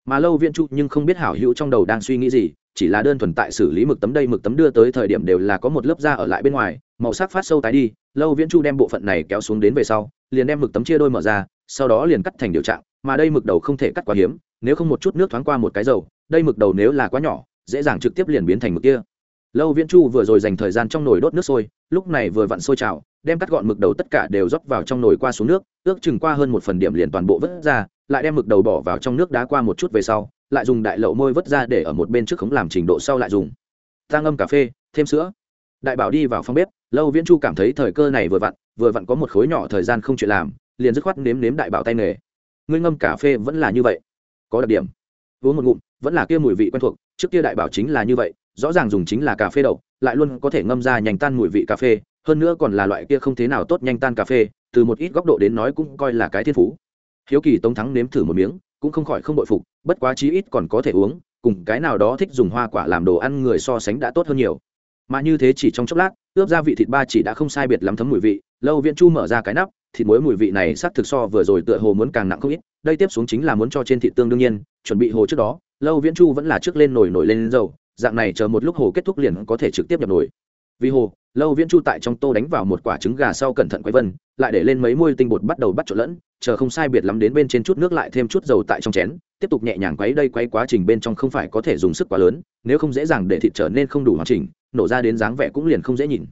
Mà lâu viễn chu nhưng không biết hảo hữu trong đầu đang suy nghĩ gì, chỉ là đơn thuần tại xử lý mực tấm đây mực tấm đưa tới thời điểm đều là có một lớp da ở lại bên ngoài, màu sắc phát sâu tái đi, lâu viễn chu đem bộ phận này kéo xuống đến về sau, liền đem mực tấm chia đôi mở ra sau đó liền cắt thành điều trạng, mà đây mực đầu không thể cắt quá hiếm, nếu không một chút nước thoáng qua một cái dầu, đây mực đầu nếu là quá nhỏ, dễ dàng trực tiếp liền biến thành mực kia. Lâu viễn chu vừa rồi dành thời gian trong nồi đốt nước sôi, lúc này vừa vặn sôi trào, đem cắt gọn mực đầu tất cả đều rót vào trong nồi qua xuống nước, ước chừng qua hơn một phần điểm liền toàn bộ vớt ra, lại đem mực đầu bỏ vào trong nước đá qua một chút về sau, lại dùng đại lậu môi vớt ra để ở một bên trước khống làm trình độ sau lại dùng. Tăng âm cà phê, thêm sữa. Đại bảo đi vào phòng bếp, lâu viễn chu cảm thấy thời cơ này vừa vặn vừa vặn có một khối nhỏ thời gian không chuyện làm liền dứt khoát nếm nếm đại bảo tay nghề. Ngươi ngâm cà phê vẫn là như vậy. Có đặc điểm. Uống một ngụm, vẫn là kia mùi vị quen thuộc. Trước kia đại bảo chính là như vậy, rõ ràng dùng chính là cà phê đậu, lại luôn có thể ngâm ra nhanh tan mùi vị cà phê, hơn nữa còn là loại kia không thế nào tốt nhanh tan cà phê, từ một ít góc độ đến nói cũng coi là cái thiên phú. Hiếu kỳ tống thắng nếm thử một miếng, cũng không khỏi không bội phục, bất quá chí ít còn có thể uống, cùng cái nào đó thích dùng hoa quả làm đồ ăn người so sánh đã tốt hơn nhiều. Mà như thế chỉ trong chốc lát, ướp gia vị thịt ba chỉ đã không sai biệt lắm thấm mùi vị, lâu viễn chu mở ra cái nắp thịt muối mùi vị này xác thực so vừa rồi tựa hồ muốn càng nặng không ít, đây tiếp xuống chính là muốn cho trên thịt tương đương nhiên, chuẩn bị hồ trước đó, lâu viễn chu vẫn là trước lên nồi nổi lên dầu, dạng này chờ một lúc hồ kết thúc liền có thể trực tiếp nhập nồi. Vì hồ, lâu viễn chu tại trong tô đánh vào một quả trứng gà sau cẩn thận quay vân, lại để lên mấy muôi tinh bột bắt đầu bắt trộn lẫn, chờ không sai biệt lắm đến bên trên chút nước lại thêm chút dầu tại trong chén, tiếp tục nhẹ nhàng quấy đây quay quá trình bên trong không phải có thể dùng sức quá lớn, nếu không dễ dàng để thịt trở nên không đủ hoàn chỉnh, nổ ra đến dáng vẻ cũng liền không dễ nhìn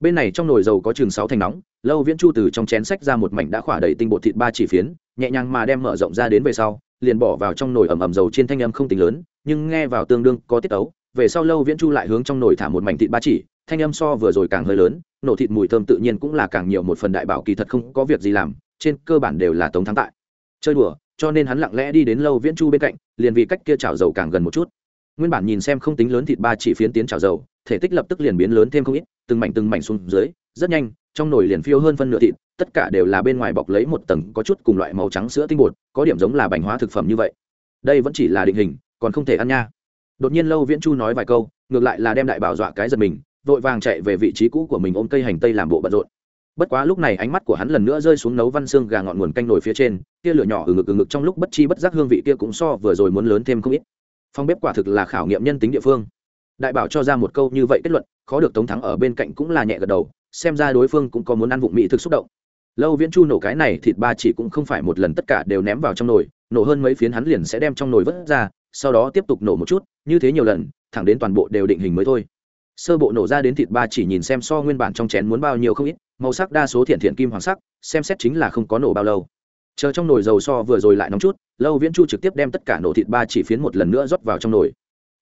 bên này trong nồi dầu có chừng sáu thành nóng, lâu viễn chu từ trong chén sách ra một mảnh đã khỏa đầy tinh bột thịt ba chỉ phiến, nhẹ nhàng mà đem mở rộng ra đến về sau, liền bỏ vào trong nồi ẩm ẩm dầu trên thanh âm không tính lớn, nhưng nghe vào tương đương có tiết ấu. Về sau lâu viễn chu lại hướng trong nồi thả một mảnh thịt ba chỉ, thanh âm so vừa rồi càng hơi lớn, nổ thịt mùi thơm tự nhiên cũng là càng nhiều một phần đại bảo kỳ thật không có việc gì làm, trên cơ bản đều là tống thắng tại. Chơi đùa, cho nên hắn lặng lẽ đi đến lâu viễn chu bên cạnh, liền vì cách kia chảo dầu càng gần một chút. Nguyên bản nhìn xem không tính lớn thịt ba chỉ phiến tiến chảo dầu, thể tích lập tức liền biến lớn thêm không ít từng mảnh từng mảnh xuống dưới, rất nhanh, trong nồi liền phiêu hơn phân nửa thịt, tất cả đều là bên ngoài bọc lấy một tầng có chút cùng loại màu trắng sữa tinh bột, có điểm giống là bánh hóa thực phẩm như vậy. Đây vẫn chỉ là định hình, còn không thể ăn nha. Đột nhiên lâu viễn chu nói vài câu, ngược lại là đem đại bảo dọa cái giật mình, vội vàng chạy về vị trí cũ của mình ôm cây hành tây làm bộ bận rộn. Bất quá lúc này ánh mắt của hắn lần nữa rơi xuống nấu văn xương gà ngọn nguồn canh nồi phía trên tia lửa nhỏ ừ ngực ừ ngực trong lúc bất chi bất giác hương vị kia cũng so vừa rồi muốn lớn thêm không ít. Phong bếp quả thực là khảo nghiệm nhân tính địa phương. Đại bảo cho ra một câu như vậy kết luận khó được tống thắng ở bên cạnh cũng là nhẹ gật đầu, xem ra đối phương cũng có muốn ăn vụng mỹ thực xúc động. Lâu viễn chu nổ cái này thịt ba chỉ cũng không phải một lần tất cả đều ném vào trong nồi, nổ hơn mấy phiến hắn liền sẽ đem trong nồi vớt ra, sau đó tiếp tục nổ một chút, như thế nhiều lần, thẳng đến toàn bộ đều định hình mới thôi. Sơ bộ nổ ra đến thịt ba chỉ nhìn xem so nguyên bản trong chén muốn bao nhiêu không ít, màu sắc đa số thiện thiện kim hoàng sắc, xem xét chính là không có nổ bao lâu. Chờ trong nồi dầu so vừa rồi lại nóng chút, lâu viễn chu trực tiếp đem tất cả nổ thịt ba chỉ phiến một lần nữa rót vào trong nồi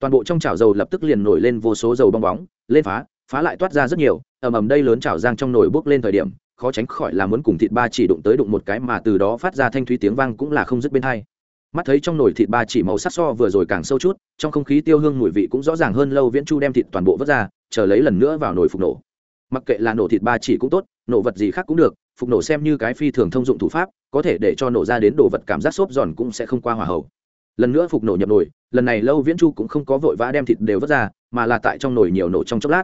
toàn bộ trong chảo dầu lập tức liền nổi lên vô số dầu bong bóng, lên phá phá lại toát ra rất nhiều, ầm ầm đây lớn chảo giang trong nồi bốc lên thời điểm, khó tránh khỏi là muốn cùng thịt ba chỉ đụng tới đụng một cái mà từ đó phát ra thanh thúy tiếng vang cũng là không dứt bên hai. Mắt thấy trong nồi thịt ba chỉ màu sắc so vừa rồi càng sâu chút, trong không khí tiêu hương mùi vị cũng rõ ràng hơn lâu viễn chu đem thịt toàn bộ vớt ra, chờ lấy lần nữa vào nồi phục nổ. Mặc kệ là nổ thịt ba chỉ cũng tốt, nổ vật gì khác cũng được, phục nổ xem như cái phi thường thông dụng thủ pháp, có thể để cho nổ ra đến đồ vật cảm giác xốp giòn cũng sẽ không qua hỏa hậu lần nữa phục nổ nhập nồi, lần này lâu viễn chu cũng không có vội vã đem thịt đều vớt ra, mà là tại trong nồi nhiều nổ trong chốc lát.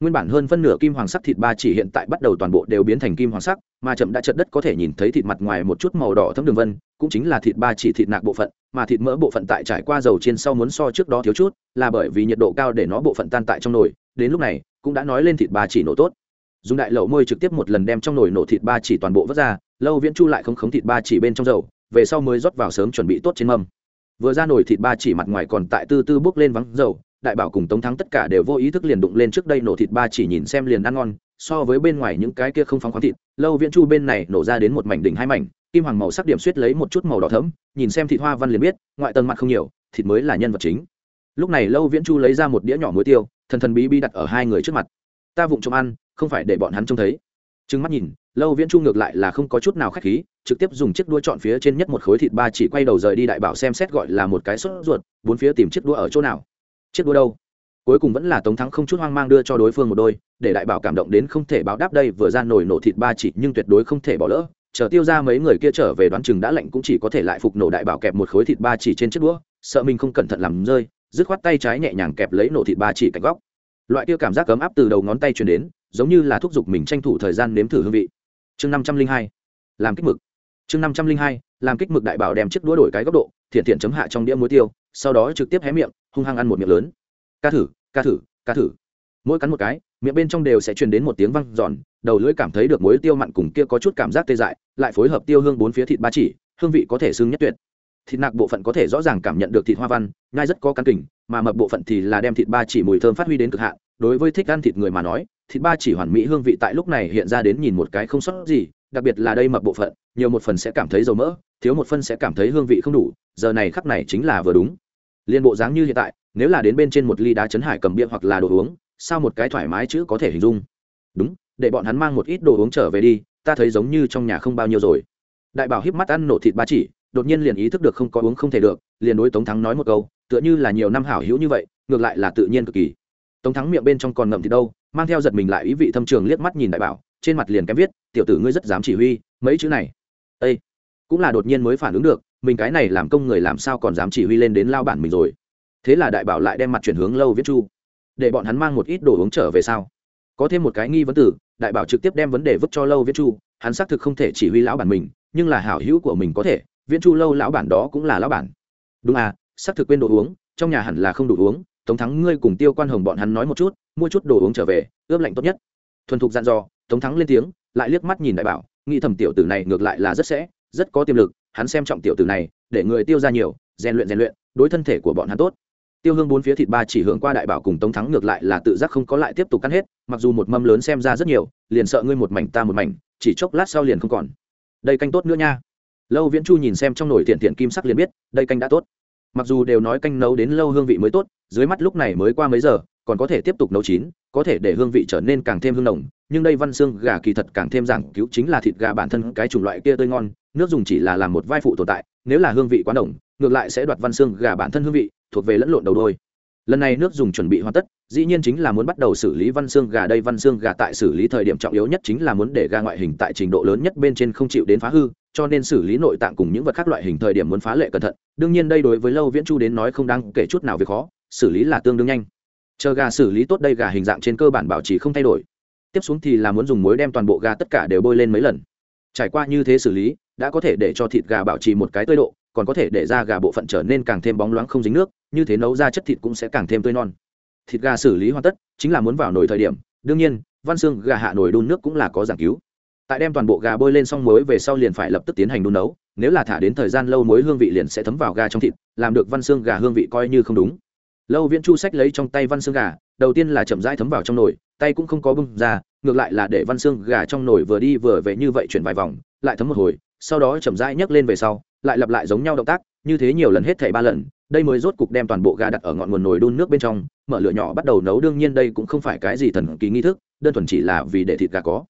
Nguyên bản hơn phân nửa kim hoàng sắc thịt ba chỉ hiện tại bắt đầu toàn bộ đều biến thành kim hoàng sắc, mà chậm đã chật đất có thể nhìn thấy thịt mặt ngoài một chút màu đỏ thấm đường vân, cũng chính là thịt ba chỉ thịt nạc bộ phận, mà thịt mỡ bộ phận tại trải qua dầu chiên sau muốn so trước đó thiếu chút, là bởi vì nhiệt độ cao để nó bộ phận tan tại trong nồi, đến lúc này, cũng đã nói lên thịt ba chỉ nổ tốt. Dùng đại lẩu môi trực tiếp một lần đem trong nồi nổ thịt ba chỉ toàn bộ vớt ra, lâu viễn chu lại không khống thịt ba chỉ bên trong dầu, về sau mới rót vào sớm chuẩn bị tốt trên mâm vừa ra nồi thịt ba chỉ mặt ngoài còn tại tư tư bước lên vắng dầu, đại bảo cùng tống thắng tất cả đều vô ý thức liền đụng lên trước đây nổ thịt ba chỉ nhìn xem liền ăn ngon, so với bên ngoài những cái kia không phóng khoáng thịt, lâu viễn chu bên này nổ ra đến một mảnh đỉnh hai mảnh, kim hoàng màu sắc điểm suýt lấy một chút màu đỏ thấm nhìn xem thịt hoa văn liền biết, ngoại tầng mặt không nhiều, thịt mới là nhân vật chính. Lúc này lâu viễn chu lấy ra một đĩa nhỏ muối tiêu, thần thần bí bí đặt ở hai người trước mặt. Ta vụng trộm ăn, không phải để bọn hắn trông thấy. Trừng mắt nhìn lâu viễn chu ngược lại là không có chút nào khách khí, trực tiếp dùng chiếc đũa chọn phía trên nhất một khối thịt ba chỉ quay đầu rời đi đại bảo xem xét gọi là một cái sốt ruột, bốn phía tìm chiếc đũa ở chỗ nào. Chiếc đũa đâu? Cuối cùng vẫn là tống thắng không chút hoang mang đưa cho đối phương một đôi, để đại bảo cảm động đến không thể báo đáp đây vừa ra nổi nổ thịt ba chỉ nhưng tuyệt đối không thể bỏ lỡ. Chờ tiêu ra mấy người kia trở về đoán chừng đã lạnh cũng chỉ có thể lại phục nổ đại bảo kẹp một khối thịt ba chỉ trên chiếc đũa, sợ mình không cẩn thận làm rơi, dứt khoát tay trái nhẹ nhàng kẹp lấy nổ thịt ba chỉ cạnh góc. Loại kia cảm giác cấm áp từ đầu ngón tay truyền đến, giống như là thúc giục mình tranh thủ thời gian nếm thử hương vị chương năm trăm linh hai, làm kích mực. chương năm trăm linh hai, làm kích mực đại bảo đem chiếc đũa đổi cái góc độ, thiện thiện chấm hạ trong đĩa muối tiêu, sau đó trực tiếp hé miệng, hung hăng ăn một miệng lớn. Ca thử ca thử ca thử. Mỗi cắn một cái, miệng bên trong đều sẽ truyền đến một tiếng văng giòn đầu lưỡi cảm thấy được muối tiêu mặn cùng kia có chút cảm giác tê dại, lại phối hợp tiêu hương bốn phía thịt ba chỉ, hương vị có thể xưng nhất tuyệt. Thịt nạc bộ phận có thể rõ ràng cảm nhận được thịt hoa văn, nhai rất có căn kình mà mập bộ phận thì là đem thịt ba chỉ mùi thơm phát huy đến cực hạn, đối với thích ăn thịt người mà nói thịt ba chỉ hoàn mỹ hương vị tại lúc này hiện ra đến nhìn một cái không sót gì, đặc biệt là đây mập bộ phận, nhiều một phần sẽ cảm thấy dầu mỡ, thiếu một phần sẽ cảm thấy hương vị không đủ, giờ này khắc này chính là vừa đúng. Liên bộ dáng như hiện tại, nếu là đến bên trên một ly đá chấn hải cầm bia hoặc là đồ uống, sao một cái thoải mái chứ có thể hình dung? Đúng, để bọn hắn mang một ít đồ uống trở về đi, ta thấy giống như trong nhà không bao nhiêu rồi. Đại bảo híp mắt ăn nổ thịt ba chỉ, đột nhiên liền ý thức được không có uống không thể được, liền đối tống thắng nói một câu, tựa như là nhiều năm hảo hữu như vậy, ngược lại là tự nhiên cực kỳ. Tống thắng miệng bên trong còn ngậm thì đâu mang theo giật mình lại ý vị thâm trường liếc mắt nhìn đại bảo, trên mặt liền kém viết, tiểu tử ngươi rất dám chỉ huy, mấy chữ này? Ây cũng là đột nhiên mới phản ứng được, mình cái này làm công người làm sao còn dám chỉ huy lên đến lao bản mình rồi? Thế là đại bảo lại đem mặt chuyển hướng lâu viết chu. Để bọn hắn mang một ít đồ uống trở về sau có thêm một cái nghi vấn tử đại bảo trực tiếp đem vấn đề vứt cho lâu viết chu, hắn xác thực không thể chỉ huy lão bản mình, nhưng là hảo hữu của mình có thể, viễn chu lâu lão bản đó cũng là lão bản. Đúng à xác thực quên đồ uống, trong nhà hẳn là không đủ uống tống thắng, ngươi cùng tiêu quan hồng bọn hắn nói một chút, mua chút đồ uống trở về, ướp lạnh tốt nhất. Thuần thục dặn dò, tống thắng lên tiếng, lại liếc mắt nhìn đại bảo, nghĩ thầm tiểu tử này ngược lại là rất sẽ, rất có tiềm lực, hắn xem trọng tiểu tử này, để người tiêu ra nhiều, rèn luyện rèn luyện, đối thân thể của bọn hắn tốt. Tiêu hương bốn phía thịt ba chỉ hưởng qua đại bảo cùng tống thắng ngược lại là tự giác không có lại tiếp tục cắn hết, mặc dù một mâm lớn xem ra rất nhiều, liền sợ ngươi một mảnh ta một mảnh, chỉ chốc lát sau liền không còn. Đây canh tốt nữa nha. Lâu viễn chu nhìn xem trong nồi thiện thiện kim sắc liền biết, đây canh đã tốt mặc dù đều nói canh nấu đến lâu hương vị mới tốt, dưới mắt lúc này mới qua mấy giờ, còn có thể tiếp tục nấu chín, có thể để hương vị trở nên càng thêm hương nồng. Nhưng đây văn xương gà kỳ thật càng thêm giảng cứu chính là thịt gà bản thân cái chủng loại kia tươi ngon, nước dùng chỉ là làm một vai phụ tồn tại, nếu là hương vị quá nồng, ngược lại sẽ đoạt văn xương gà bản thân hương vị, thuộc về lẫn lộn đầu đôi. Lần này nước dùng chuẩn bị hoàn tất, dĩ nhiên chính là muốn bắt đầu xử lý văn xương gà đây. Văn xương gà tại xử lý thời điểm trọng yếu nhất chính là muốn để gà ngoại hình tại trình độ lớn nhất bên trên không chịu đến phá hư cho nên xử lý nội tạng cùng những vật khác loại hình thời điểm muốn phá lệ cẩn thận. Đương nhiên đây đối với lâu viễn chu đến nói không đáng kể chút nào về khó, xử lý là tương đương nhanh. Chờ gà xử lý tốt đây gà hình dạng trên cơ bản bảo trì không thay đổi. Tiếp xuống thì là muốn dùng muối đem toàn bộ gà tất cả đều bôi lên mấy lần. Trải qua như thế xử lý, đã có thể để cho thịt gà bảo trì một cái tươi độ, còn có thể để ra gà bộ phận trở nên càng thêm bóng loáng không dính nước, như thế nấu ra chất thịt cũng sẽ càng thêm tươi non. Thịt gà xử lý hoàn tất, chính là muốn vào nồi thời điểm. Đương nhiên, văn xương gà hạ nồi đun nước cũng là có giảng cứu tại đem toàn bộ gà bôi lên xong muối về sau liền phải lập tức tiến hành đun nấu, nếu là thả đến thời gian lâu muối hương vị liền sẽ thấm vào gà trong thịt, làm được văn xương gà hương vị coi như không đúng. Lâu viễn chu sách lấy trong tay văn xương gà, đầu tiên là chậm rãi thấm vào trong nồi, tay cũng không có bưng ra, ngược lại là để văn xương gà trong nồi vừa đi vừa về như vậy chuyển vài vòng, lại thấm một hồi, sau đó chậm rãi nhấc lên về sau, lại lặp lại giống nhau động tác, như thế nhiều lần hết thảy ba lần, đây mới rốt cục đem toàn bộ gà đặt ở ngọn nguồn nồi đun nước bên trong, mở lửa nhỏ bắt đầu nấu, đương nhiên đây cũng không phải cái gì thần kỳ nghi thức, đơn thuần chỉ là vì để thịt gà có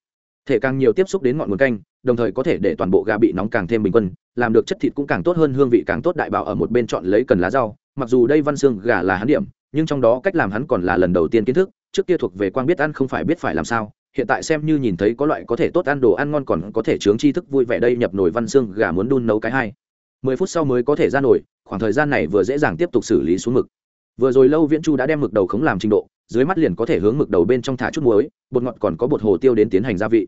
thể càng nhiều tiếp xúc đến ngọn nguồn canh, đồng thời có thể để toàn bộ gà bị nóng càng thêm bình quân, làm được chất thịt cũng càng tốt hơn, hương vị càng tốt, đại bảo ở một bên chọn lấy cần lá rau. Mặc dù đây văn xương gà là hắn điểm, nhưng trong đó cách làm hắn còn là lần đầu tiên kiến thức, trước kia thuộc về quang biết ăn không phải biết phải làm sao, hiện tại xem như nhìn thấy có loại có thể tốt ăn đồ ăn ngon còn có thể chướng tri thức vui vẻ đây, nhập nồi văn xương gà muốn đun nấu cái hai. Mười phút sau mới có thể ra nổi khoảng thời gian này vừa dễ dàng tiếp tục xử lý xuống mực. Vừa rồi lâu viễn chu đã đem mực đầu khống làm trình độ dưới mắt liền có thể hướng mực đầu bên trong thả chút muối, bột ngọt còn có bột hồ tiêu đến tiến hành gia vị.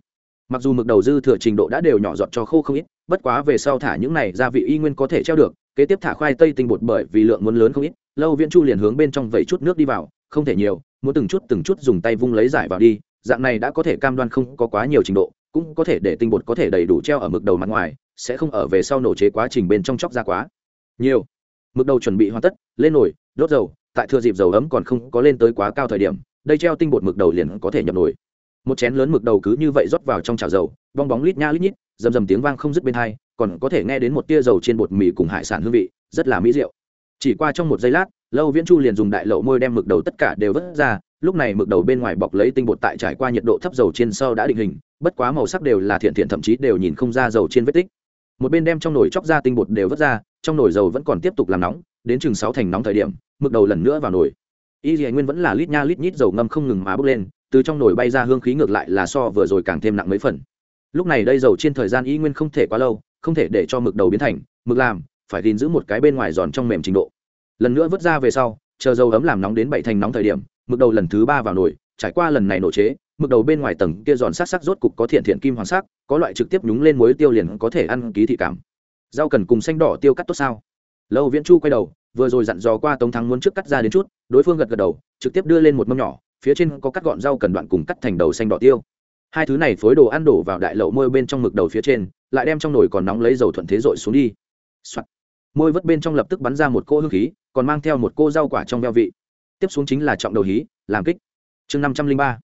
Mặc dù mực đầu dư thừa trình độ đã đều nhỏ giọt cho khô không ít, bất quá về sau thả những này gia vị y nguyên có thể treo được, kế tiếp thả khoai tây tinh bột bởi vì lượng muốn lớn không ít, lâu viễn chu liền hướng bên trong vẩy chút nước đi vào, không thể nhiều, muốn từng chút từng chút dùng tay vung lấy giải vào đi, dạng này đã có thể cam đoan không có quá nhiều trình độ, cũng có thể để tinh bột có thể đầy đủ treo ở mực đầu mặt ngoài, sẽ không ở về sau nổ chế quá trình bên trong chóc ra quá nhiều. Mực đầu chuẩn bị hoàn tất, lên nồi, đốt dầu tại thừa dịp dầu ấm còn không có lên tới quá cao thời điểm, đây treo tinh bột mực đầu liền có thể nhập nổi một chén lớn mực đầu cứ như vậy rót vào trong chảo dầu, bong bóng lít nha lít nhít, rầm rầm tiếng vang không dứt bên hai, còn có thể nghe đến một tia dầu trên bột mì cùng hải sản hương vị, rất là mỹ rượu chỉ qua trong một giây lát, lâu viễn chu liền dùng đại lậu môi đem mực đầu tất cả đều vớt ra, lúc này mực đầu bên ngoài bọc lấy tinh bột tại trải qua nhiệt độ thấp dầu trên sau đã định hình, bất quá màu sắc đều là thiện thiện thậm chí đều nhìn không ra dầu trên vết tích. Một bên đem trong nồi chóc ra tinh bột đều vớt ra, trong nồi dầu vẫn còn tiếp tục làm nóng đến chừng sáu thành nóng thời điểm, mực đầu lần nữa vào nồi. Y dì nguyên vẫn là lít nha lít nhít dầu ngâm không ngừng mà bốc lên, từ trong nồi bay ra hương khí ngược lại là so vừa rồi càng thêm nặng mấy phần. Lúc này đây dầu trên thời gian y nguyên không thể quá lâu, không thể để cho mực đầu biến thành, mực làm, phải gìn giữ một cái bên ngoài giòn trong mềm trình độ. Lần nữa vớt ra về sau, chờ dầu ấm làm nóng đến bảy thành nóng thời điểm, mực đầu lần thứ ba vào nồi, trải qua lần này nổ chế, mực đầu bên ngoài tầng kia giòn sắc sắc rốt cục có thiện thiện kim hoàng sắc, có loại trực tiếp nhúng lên muối tiêu liền có thể ăn ký thị cảm. Rau cần cùng xanh đỏ tiêu cắt tốt sao? Lâu viễn chu quay đầu, vừa rồi dặn dò qua tống thắng muốn trước cắt ra đến chút, đối phương gật gật đầu, trực tiếp đưa lên một mâm nhỏ, phía trên có cắt gọn rau cần đoạn cùng cắt thành đầu xanh đỏ tiêu. Hai thứ này phối đồ ăn đổ vào đại lậu môi bên trong mực đầu phía trên, lại đem trong nồi còn nóng lấy dầu thuận thế dội xuống đi、Soạn. môi vớt bên trong lập tức bắn ra một cô hương khí, còn mang theo một cô rau quả trong veo vị. Tiếp xuống chính là trọng đầu hí, làm kích. Chương năm trăm linh ba.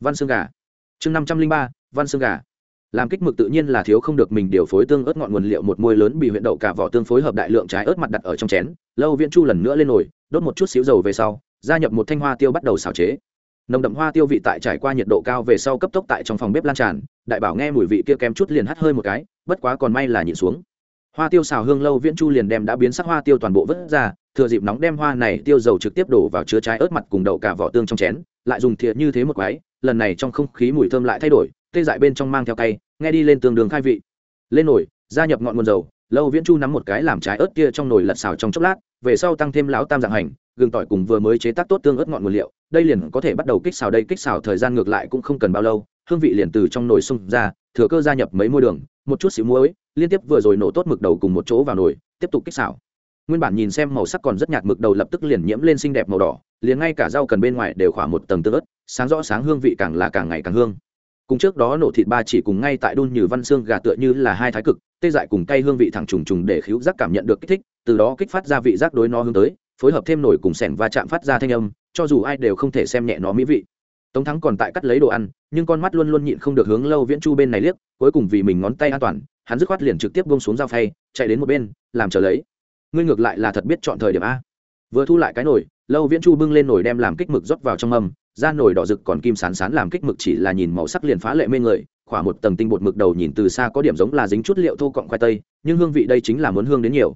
Văn xương gà. Chương năm trăm linh ba, văn xương gà làm kích mực tự nhiên là thiếu không được mình điều phối tương ớt ngọn nguồn liệu một môi lớn bị huyện đậu cả vỏ tương phối hợp đại lượng trái ớt mặt đặt ở trong chén, lâu viễn chu lần nữa lên nồi, đốt một chút xíu dầu về sau, gia nhập một thanh hoa tiêu bắt đầu xào chế. Nồng đậm hoa tiêu vị tại trải qua nhiệt độ cao về sau cấp tốc tại trong phòng bếp lan tràn, đại bảo nghe mùi vị kia kém chút liền hắt hơi một cái, bất quá còn may là nhịn xuống. Hoa tiêu xào hương lâu viễn chu liền đem đã biến sắc hoa tiêu toàn bộ vớt ra, thừa dịp nóng đem hoa này tiêu dầu trực tiếp đổ vào chứa trái ớt mặt cùng đậu cả vỏ tương trong chén, lại dùng thìa như thế một cái lần này trong không khí mùi thơm lại thay đổi tê dại bên trong mang theo cay, nghe đi lên tương đường khai vị. Lên nồi, gia nhập ngọn nguồn dầu, lâu viễn chu nắm một cái làm trái ớt kia trong nồi lật xào trong chốc lát, về sau tăng thêm lão tam dạng hành, gừng tỏi cùng vừa mới chế tác tốt tương ớt ngọn nguồn liệu, đây liền có thể bắt đầu kích xào đây, kích xào thời gian ngược lại cũng không cần bao lâu, hương vị liền từ trong nồi xung ra, thừa cơ gia nhập mấy môi đường, một chút xíu muối, liên tiếp vừa rồi nổ tốt mực đầu cùng một chỗ vào nồi, tiếp tục kích xào. Nguyên bản nhìn xem màu sắc còn rất nhạt mực đầu lập tức liền nhiễm lên xinh đẹp màu đỏ, liền ngay cả rau cần bên ngoài đều khỏa một tầng tương ớt, sáng rõ sáng hương vị càng là càng ngày càng hương cùng trước đó nổ thịt ba chỉ cùng ngay tại đun như văn xương gà tựa như là hai thái cực, tê dại cùng cay hương vị thẳng trùng trùng để khíu giác cảm nhận được kích thích, từ đó kích phát ra vị giác đối nó hướng tới, phối hợp thêm nổi cùng sẻn và chạm phát ra thanh âm, cho dù ai đều không thể xem nhẹ nó mỹ vị. Tống thắng còn tại cắt lấy đồ ăn, nhưng con mắt luôn luôn nhịn không được hướng lâu viễn chu bên này liếc, cuối cùng vì mình ngón tay an toàn, hắn dứt khoát liền trực tiếp bông xuống dao phay, chạy đến một bên, làm chờ lấy. Ngươi ngược lại là thật biết chọn thời điểm a. Vừa thu lại cái nồi, lâu viễn chu bưng lên nồi đem làm kích mực rót vào trong mâm da nổi đỏ rực còn kim sán sán làm kích mực chỉ là nhìn màu sắc liền phá lệ mê người, khỏa một tầng tinh bột mực đầu nhìn từ xa có điểm giống là dính chút liệu thô cọng khoai tây, nhưng hương vị đây chính là muốn hương đến nhiều.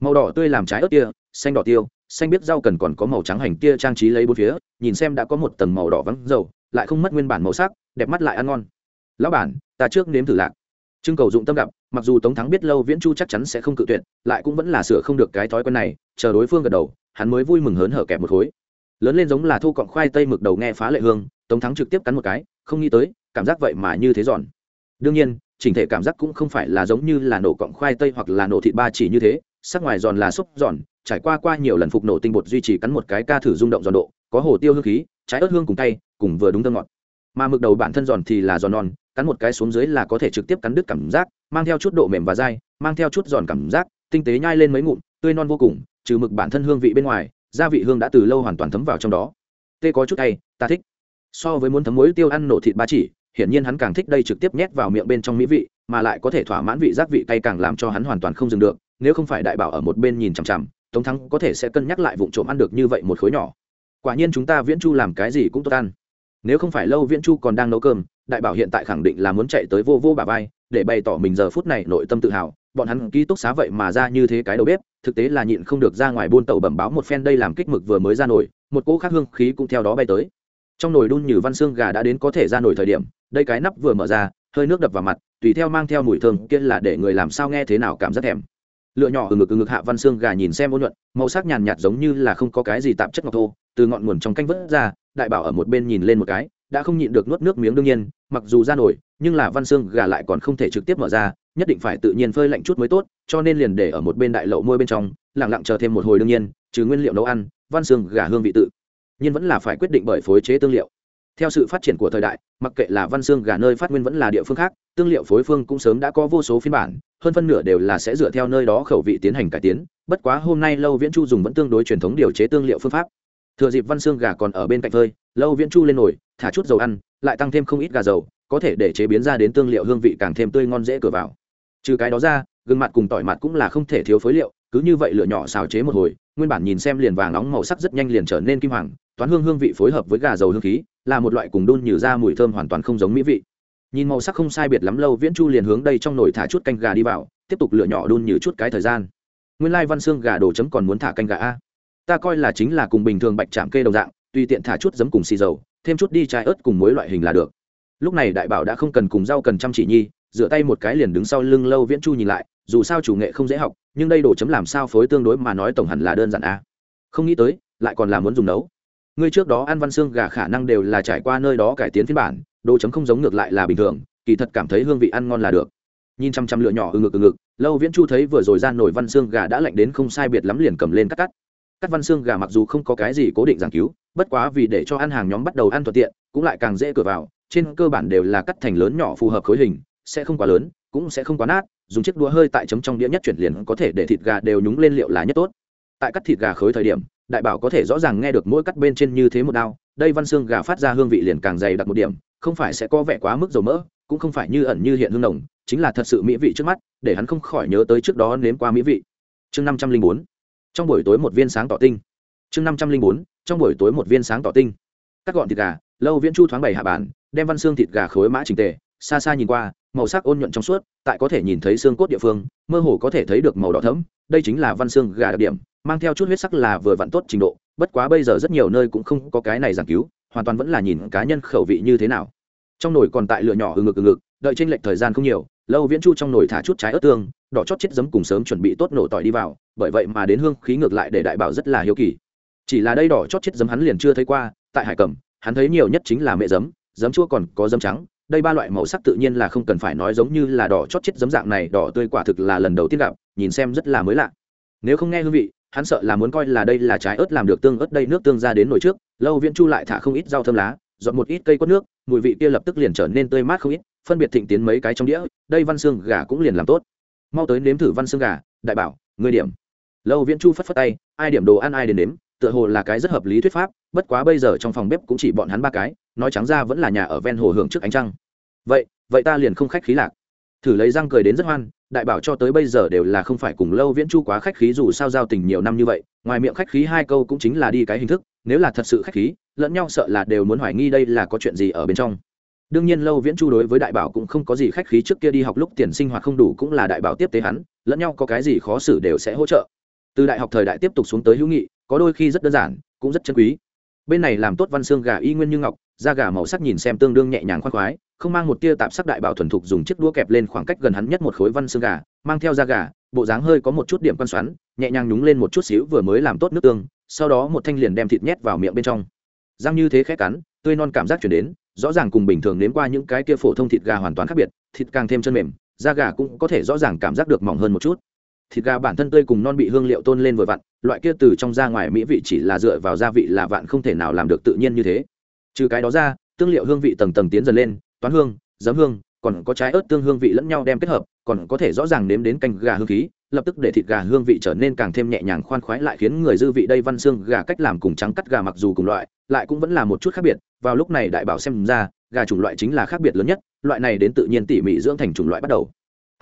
Màu đỏ tươi làm trái ớt tia xanh đỏ tiêu, xanh biết rau cần còn có màu trắng hành tia trang trí lấy bốn phía, nhìn xem đã có một tầng màu đỏ vắng dầu, lại không mất nguyên bản màu sắc, đẹp mắt lại ăn ngon. Lão bản, ta trước nếm thử lạc. Trưng cầu dụng tâm gặp, mặc dù tống thắng biết lâu viễn chu chắc chắn sẽ không cự tuyệt, lại cũng vẫn là sửa không được cái thói quen này, chờ đối phương gật đầu, hắn mới vui mừng hớn hở kẹp một khối lớn lên giống là thu cọng khoai tây mực đầu nghe phá lệ hương, tống thắng trực tiếp cắn một cái, không nghĩ tới, cảm giác vậy mà như thế giòn. Đương nhiên, chỉnh thể cảm giác cũng không phải là giống như là nổ cọng khoai tây hoặc là nổ thịt ba chỉ như thế, sắc ngoài giòn là xúc giòn, trải qua qua nhiều lần phục nổ tinh bột duy trì cắn một cái ca thử rung động giòn độ, có hồ tiêu hương khí, trái ớt hương cùng tay cùng vừa đúng thơ ngọt. Mà mực đầu bản thân giòn thì là giòn non, cắn một cái xuống dưới là có thể trực tiếp cắn đứt cảm giác, mang theo chút độ mềm và dai, mang theo chút giòn cảm giác, tinh tế nhai lên mấy ngụm, tươi non vô cùng, trừ mực bản thân hương vị bên ngoài gia vị hương đã từ lâu hoàn toàn thấm vào trong đó. Tê có chút tay ta thích. So với muốn thấm muối tiêu ăn nổ thịt ba chỉ, hiển nhiên hắn càng thích đây trực tiếp nhét vào miệng bên trong mỹ vị, mà lại có thể thỏa mãn vị giác vị cay càng làm cho hắn hoàn toàn không dừng được, nếu không phải đại bảo ở một bên nhìn chằm chằm, tống thắng có thể sẽ cân nhắc lại vụ trộm ăn được như vậy một khối nhỏ. Quả nhiên chúng ta viễn chu làm cái gì cũng tốt ăn. Nếu không phải lâu viễn chu còn đang nấu cơm, đại bảo hiện tại khẳng định là muốn chạy tới vô vô bà vai, để bày tỏ mình giờ phút này nội tâm tự hào bọn hắn ký túc xá vậy mà ra như thế cái đầu bếp, thực tế là nhịn không được ra ngoài buôn tàu bẩm báo một phen đây làm kích mực vừa mới ra nổi, một cỗ khác hương khí cũng theo đó bay tới. Trong nồi đun như văn xương gà đã đến có thể ra nổi thời điểm, đây cái nắp vừa mở ra, hơi nước đập vào mặt, tùy theo mang theo mùi thơm kia là để người làm sao nghe thế nào cảm giác thèm. Lựa nhỏ từ ngực từ ngực hạ văn xương gà nhìn xem ôn nhuận, màu sắc nhàn nhạt giống như là không có cái gì tạp chất ngọc thô, từ ngọn nguồn trong canh vớt ra, đại bảo ở một bên nhìn lên một cái, đã không nhịn được nuốt nước miếng đương nhiên, mặc dù ra nổi, nhưng là văn xương gà lại còn không thể trực tiếp mở ra nhất định phải tự nhiên phơi lạnh chút mới tốt, cho nên liền để ở một bên đại lậu môi bên trong lẳng lặng chờ thêm một hồi đương nhiên, trừ nguyên liệu nấu ăn, văn xương, gà hương vị tự. Nhiên vẫn là phải quyết định bởi phối chế tương liệu. Theo sự phát triển của thời đại, mặc kệ là văn xương, gà nơi phát nguyên vẫn là địa phương khác, tương liệu phối phương cũng sớm đã có vô số phiên bản, hơn phân nửa đều là sẽ dựa theo nơi đó khẩu vị tiến hành cải tiến, bất quá hôm nay lâu viễn chu dùng vẫn tương đối truyền thống điều chế tương liệu phương pháp. Thừa dịp văn xương gà còn ở bên cạnh phơi, lâu viễn chu lên nồi, thả chút dầu ăn, lại tăng thêm không ít gà dầu, có thể để chế biến ra đến tương liệu hương vị càng thêm tươi ngon dễ cửa vào trừ cái đó ra gừng mặt cùng tỏi mặt cũng là không thể thiếu phối liệu, cứ như vậy lửa nhỏ xào chế một hồi, nguyên bản nhìn xem liền vàng nóng màu sắc rất nhanh liền trở nên kim hoàng, toán hương hương vị phối hợp với gà dầu hương khí, là một loại cùng đun nhử ra mùi thơm hoàn toàn không giống mỹ vị. Nhìn màu sắc không sai biệt lắm lâu, viễn chu liền hướng đây trong nồi thả chút canh gà đi vào, tiếp tục lửa nhỏ đun nhử chút cái thời gian. Nguyên lai văn xương gà đồ chấm còn muốn thả canh gà a. Ta coi là chính là cùng bình thường bạch chạm kê đồng dạng, tùy tiện thả chút giấm cùng xì dầu, thêm chút đi trái ớt cùng mối loại hình là được. Lúc này đại bảo đã không cần cùng rau cần chăm chỉ nhi rửa tay một cái liền đứng sau lưng lâu viễn chu nhìn lại, dù sao chủ nghệ không dễ học, nhưng đây đồ chấm làm sao phối tương đối mà nói tổng hẳn là đơn giản a không nghĩ tới, lại còn là muốn dùng nấu. Ngươi trước đó ăn văn xương gà khả năng đều là trải qua nơi đó cải tiến phiên bản, đồ chấm không giống ngược lại là bình thường, kỳ thật cảm thấy hương vị ăn ngon là được. Nhìn chăm chăm lựa nhỏ ư ngực ư ngực, lâu viễn chu thấy vừa rồi ra nổi văn xương gà đã lạnh đến không sai biệt lắm liền cầm lên cắt cắt. Cắt văn xương gà mặc dù không có cái gì cố định giảng cứu, bất quá vì để cho ăn hàng nhóm bắt đầu ăn thuận tiện, cũng lại càng dễ cửa vào, trên cơ bản đều là cắt thành lớn nhỏ phù hợp khối hình sẽ không quá lớn, cũng sẽ không quá nát, dùng chiếc đũa hơi tại chấm trong đĩa nhất chuyển liền có thể để thịt gà đều nhúng lên liệu là nhất tốt. Tại cắt thịt gà khối thời điểm, đại bảo có thể rõ ràng nghe được mỗi cắt bên trên như thế một đao, đây văn xương gà phát ra hương vị liền càng dày đặc một điểm, không phải sẽ có vẻ quá mức dầu mỡ, cũng không phải như ẩn như hiện hương nồng, chính là thật sự mỹ vị trước mắt, để hắn không khỏi nhớ tới trước đó nếm qua mỹ vị. Chương năm trăm linh bốn, trong buổi tối một viên sáng tỏ tinh. Chương năm trăm linh bốn, trong buổi tối một viên sáng tỏ tinh. Cắt gọn thịt gà, lâu viễn chu thoáng bày hạ bàn, đem văn xương thịt gà khối mã trình tề, xa xa nhìn qua màu sắc ôn nhuận trong suốt, tại có thể nhìn thấy xương cốt địa phương, mơ hồ có thể thấy được màu đỏ thẫm. Đây chính là văn xương gà đặc điểm, mang theo chút huyết sắc là vừa vặn tốt trình độ, bất quá bây giờ rất nhiều nơi cũng không có cái này giảng cứu, hoàn toàn vẫn là nhìn cá nhân khẩu vị như thế nào. Trong nồi còn tại lửa nhỏ hừng ngực hừng ngực đợi trên lệch thời gian không nhiều, lâu viễn chu trong nồi thả chút trái ớt tương, đỏ chót chết giấm cùng sớm chuẩn bị tốt nổ tỏi đi vào, bởi vậy mà đến hương khí ngược lại để đại bảo rất là hiếu kỳ. Chỉ là đây đỏ chót chết giấm hắn liền chưa thấy qua, tại hải cẩm, hắn thấy nhiều nhất chính là mẹ giấm giấm chua còn có giấm trắng đây ba loại màu sắc tự nhiên là không cần phải nói giống như là đỏ chót chết giấm dạng này, đỏ tươi quả thực là lần đầu tiên gặp, nhìn xem rất là mới lạ. Nếu không nghe hương vị, hắn sợ là muốn coi là đây là trái ớt làm được tương ớt đây nước tương ra đến nồi trước, lâu viễn chu lại thả không ít rau thơm lá, dọn một ít cây quất nước, mùi vị kia lập tức liền trở nên tươi mát không ít, phân biệt thịnh tiến mấy cái trong đĩa, đây văn xương gà cũng liền làm tốt. Mau tới nếm thử văn xương gà, đại bảo người điểm. Lâu viễn chu phất phất tay, ai điểm đồ ăn ai đến nếm tựa hồ là cái rất hợp lý thuyết pháp, bất quá bây giờ trong phòng bếp cũng chỉ bọn hắn ba cái, nói trắng ra vẫn là nhà ở ven hồ hưởng trước ánh trăng. Vậy vậy ta liền không khách khí lạc. Thử lấy răng cười đến rất hoan, đại bảo cho tới bây giờ đều là không phải cùng lâu viễn chu quá khách khí dù sao giao tình nhiều năm như vậy, ngoài miệng khách khí hai câu cũng chính là đi cái hình thức, nếu là thật sự khách khí, lẫn nhau sợ là đều muốn hoài nghi đây là có chuyện gì ở bên trong. Đương nhiên lâu viễn chu đối với đại bảo cũng không có gì khách khí trước kia đi học lúc tiền sinh hoạt không đủ cũng là đại bảo tiếp tế hắn, lẫn nhau có cái gì khó xử đều sẽ hỗ trợ. Từ đại học thời đại tiếp tục xuống tới hữu nghị có đôi khi rất đơn giản, cũng rất chân quý. Bên này làm tốt văn xương gà y nguyên như ngọc, da gà màu sắc nhìn xem tương đương nhẹ nhàng khoan khoái, không mang một tia tạp sắc đại bảo thuần thục dùng chiếc đũa kẹp lên khoảng cách gần hắn nhất một khối văn xương gà, mang theo da gà, bộ dáng hơi có một chút điểm quan xoắn, nhẹ nhàng nhúng lên một chút xíu vừa mới làm tốt nước tương, sau đó một thanh liền đem thịt nhét vào miệng bên trong. Răng như thế khẽ cắn, tươi non cảm giác chuyển đến, rõ ràng cùng bình thường nếm qua những cái kia phổ thông thịt gà hoàn toàn khác biệt, thịt càng thêm chân mềm, da gà cũng có thể rõ ràng cảm giác được mỏng hơn một chút thịt gà bản thân tươi cùng non bị hương liệu tôn lên vừa vặn, loại kia từ trong ra ngoài mỹ vị chỉ là dựa vào gia vị là vạn không thể nào làm được tự nhiên như thế. Trừ cái đó ra, tương liệu hương vị tầng tầng tiến dần lên, toán hương, giấm hương, còn có trái ớt tương hương vị lẫn nhau đem kết hợp, còn có thể rõ ràng nếm đến canh gà hương khí, lập tức để thịt gà hương vị trở nên càng thêm nhẹ nhàng khoan khoái lại khiến người dư vị đây văn xương gà cách làm cùng trắng cắt gà mặc dù cùng loại, lại cũng vẫn là một chút khác biệt, vào lúc này đại bảo xem ra, gà chủng loại chính là khác biệt lớn nhất, loại này đến tự nhiên tỉ mỉ dưỡng thành chủng loại bắt đầu.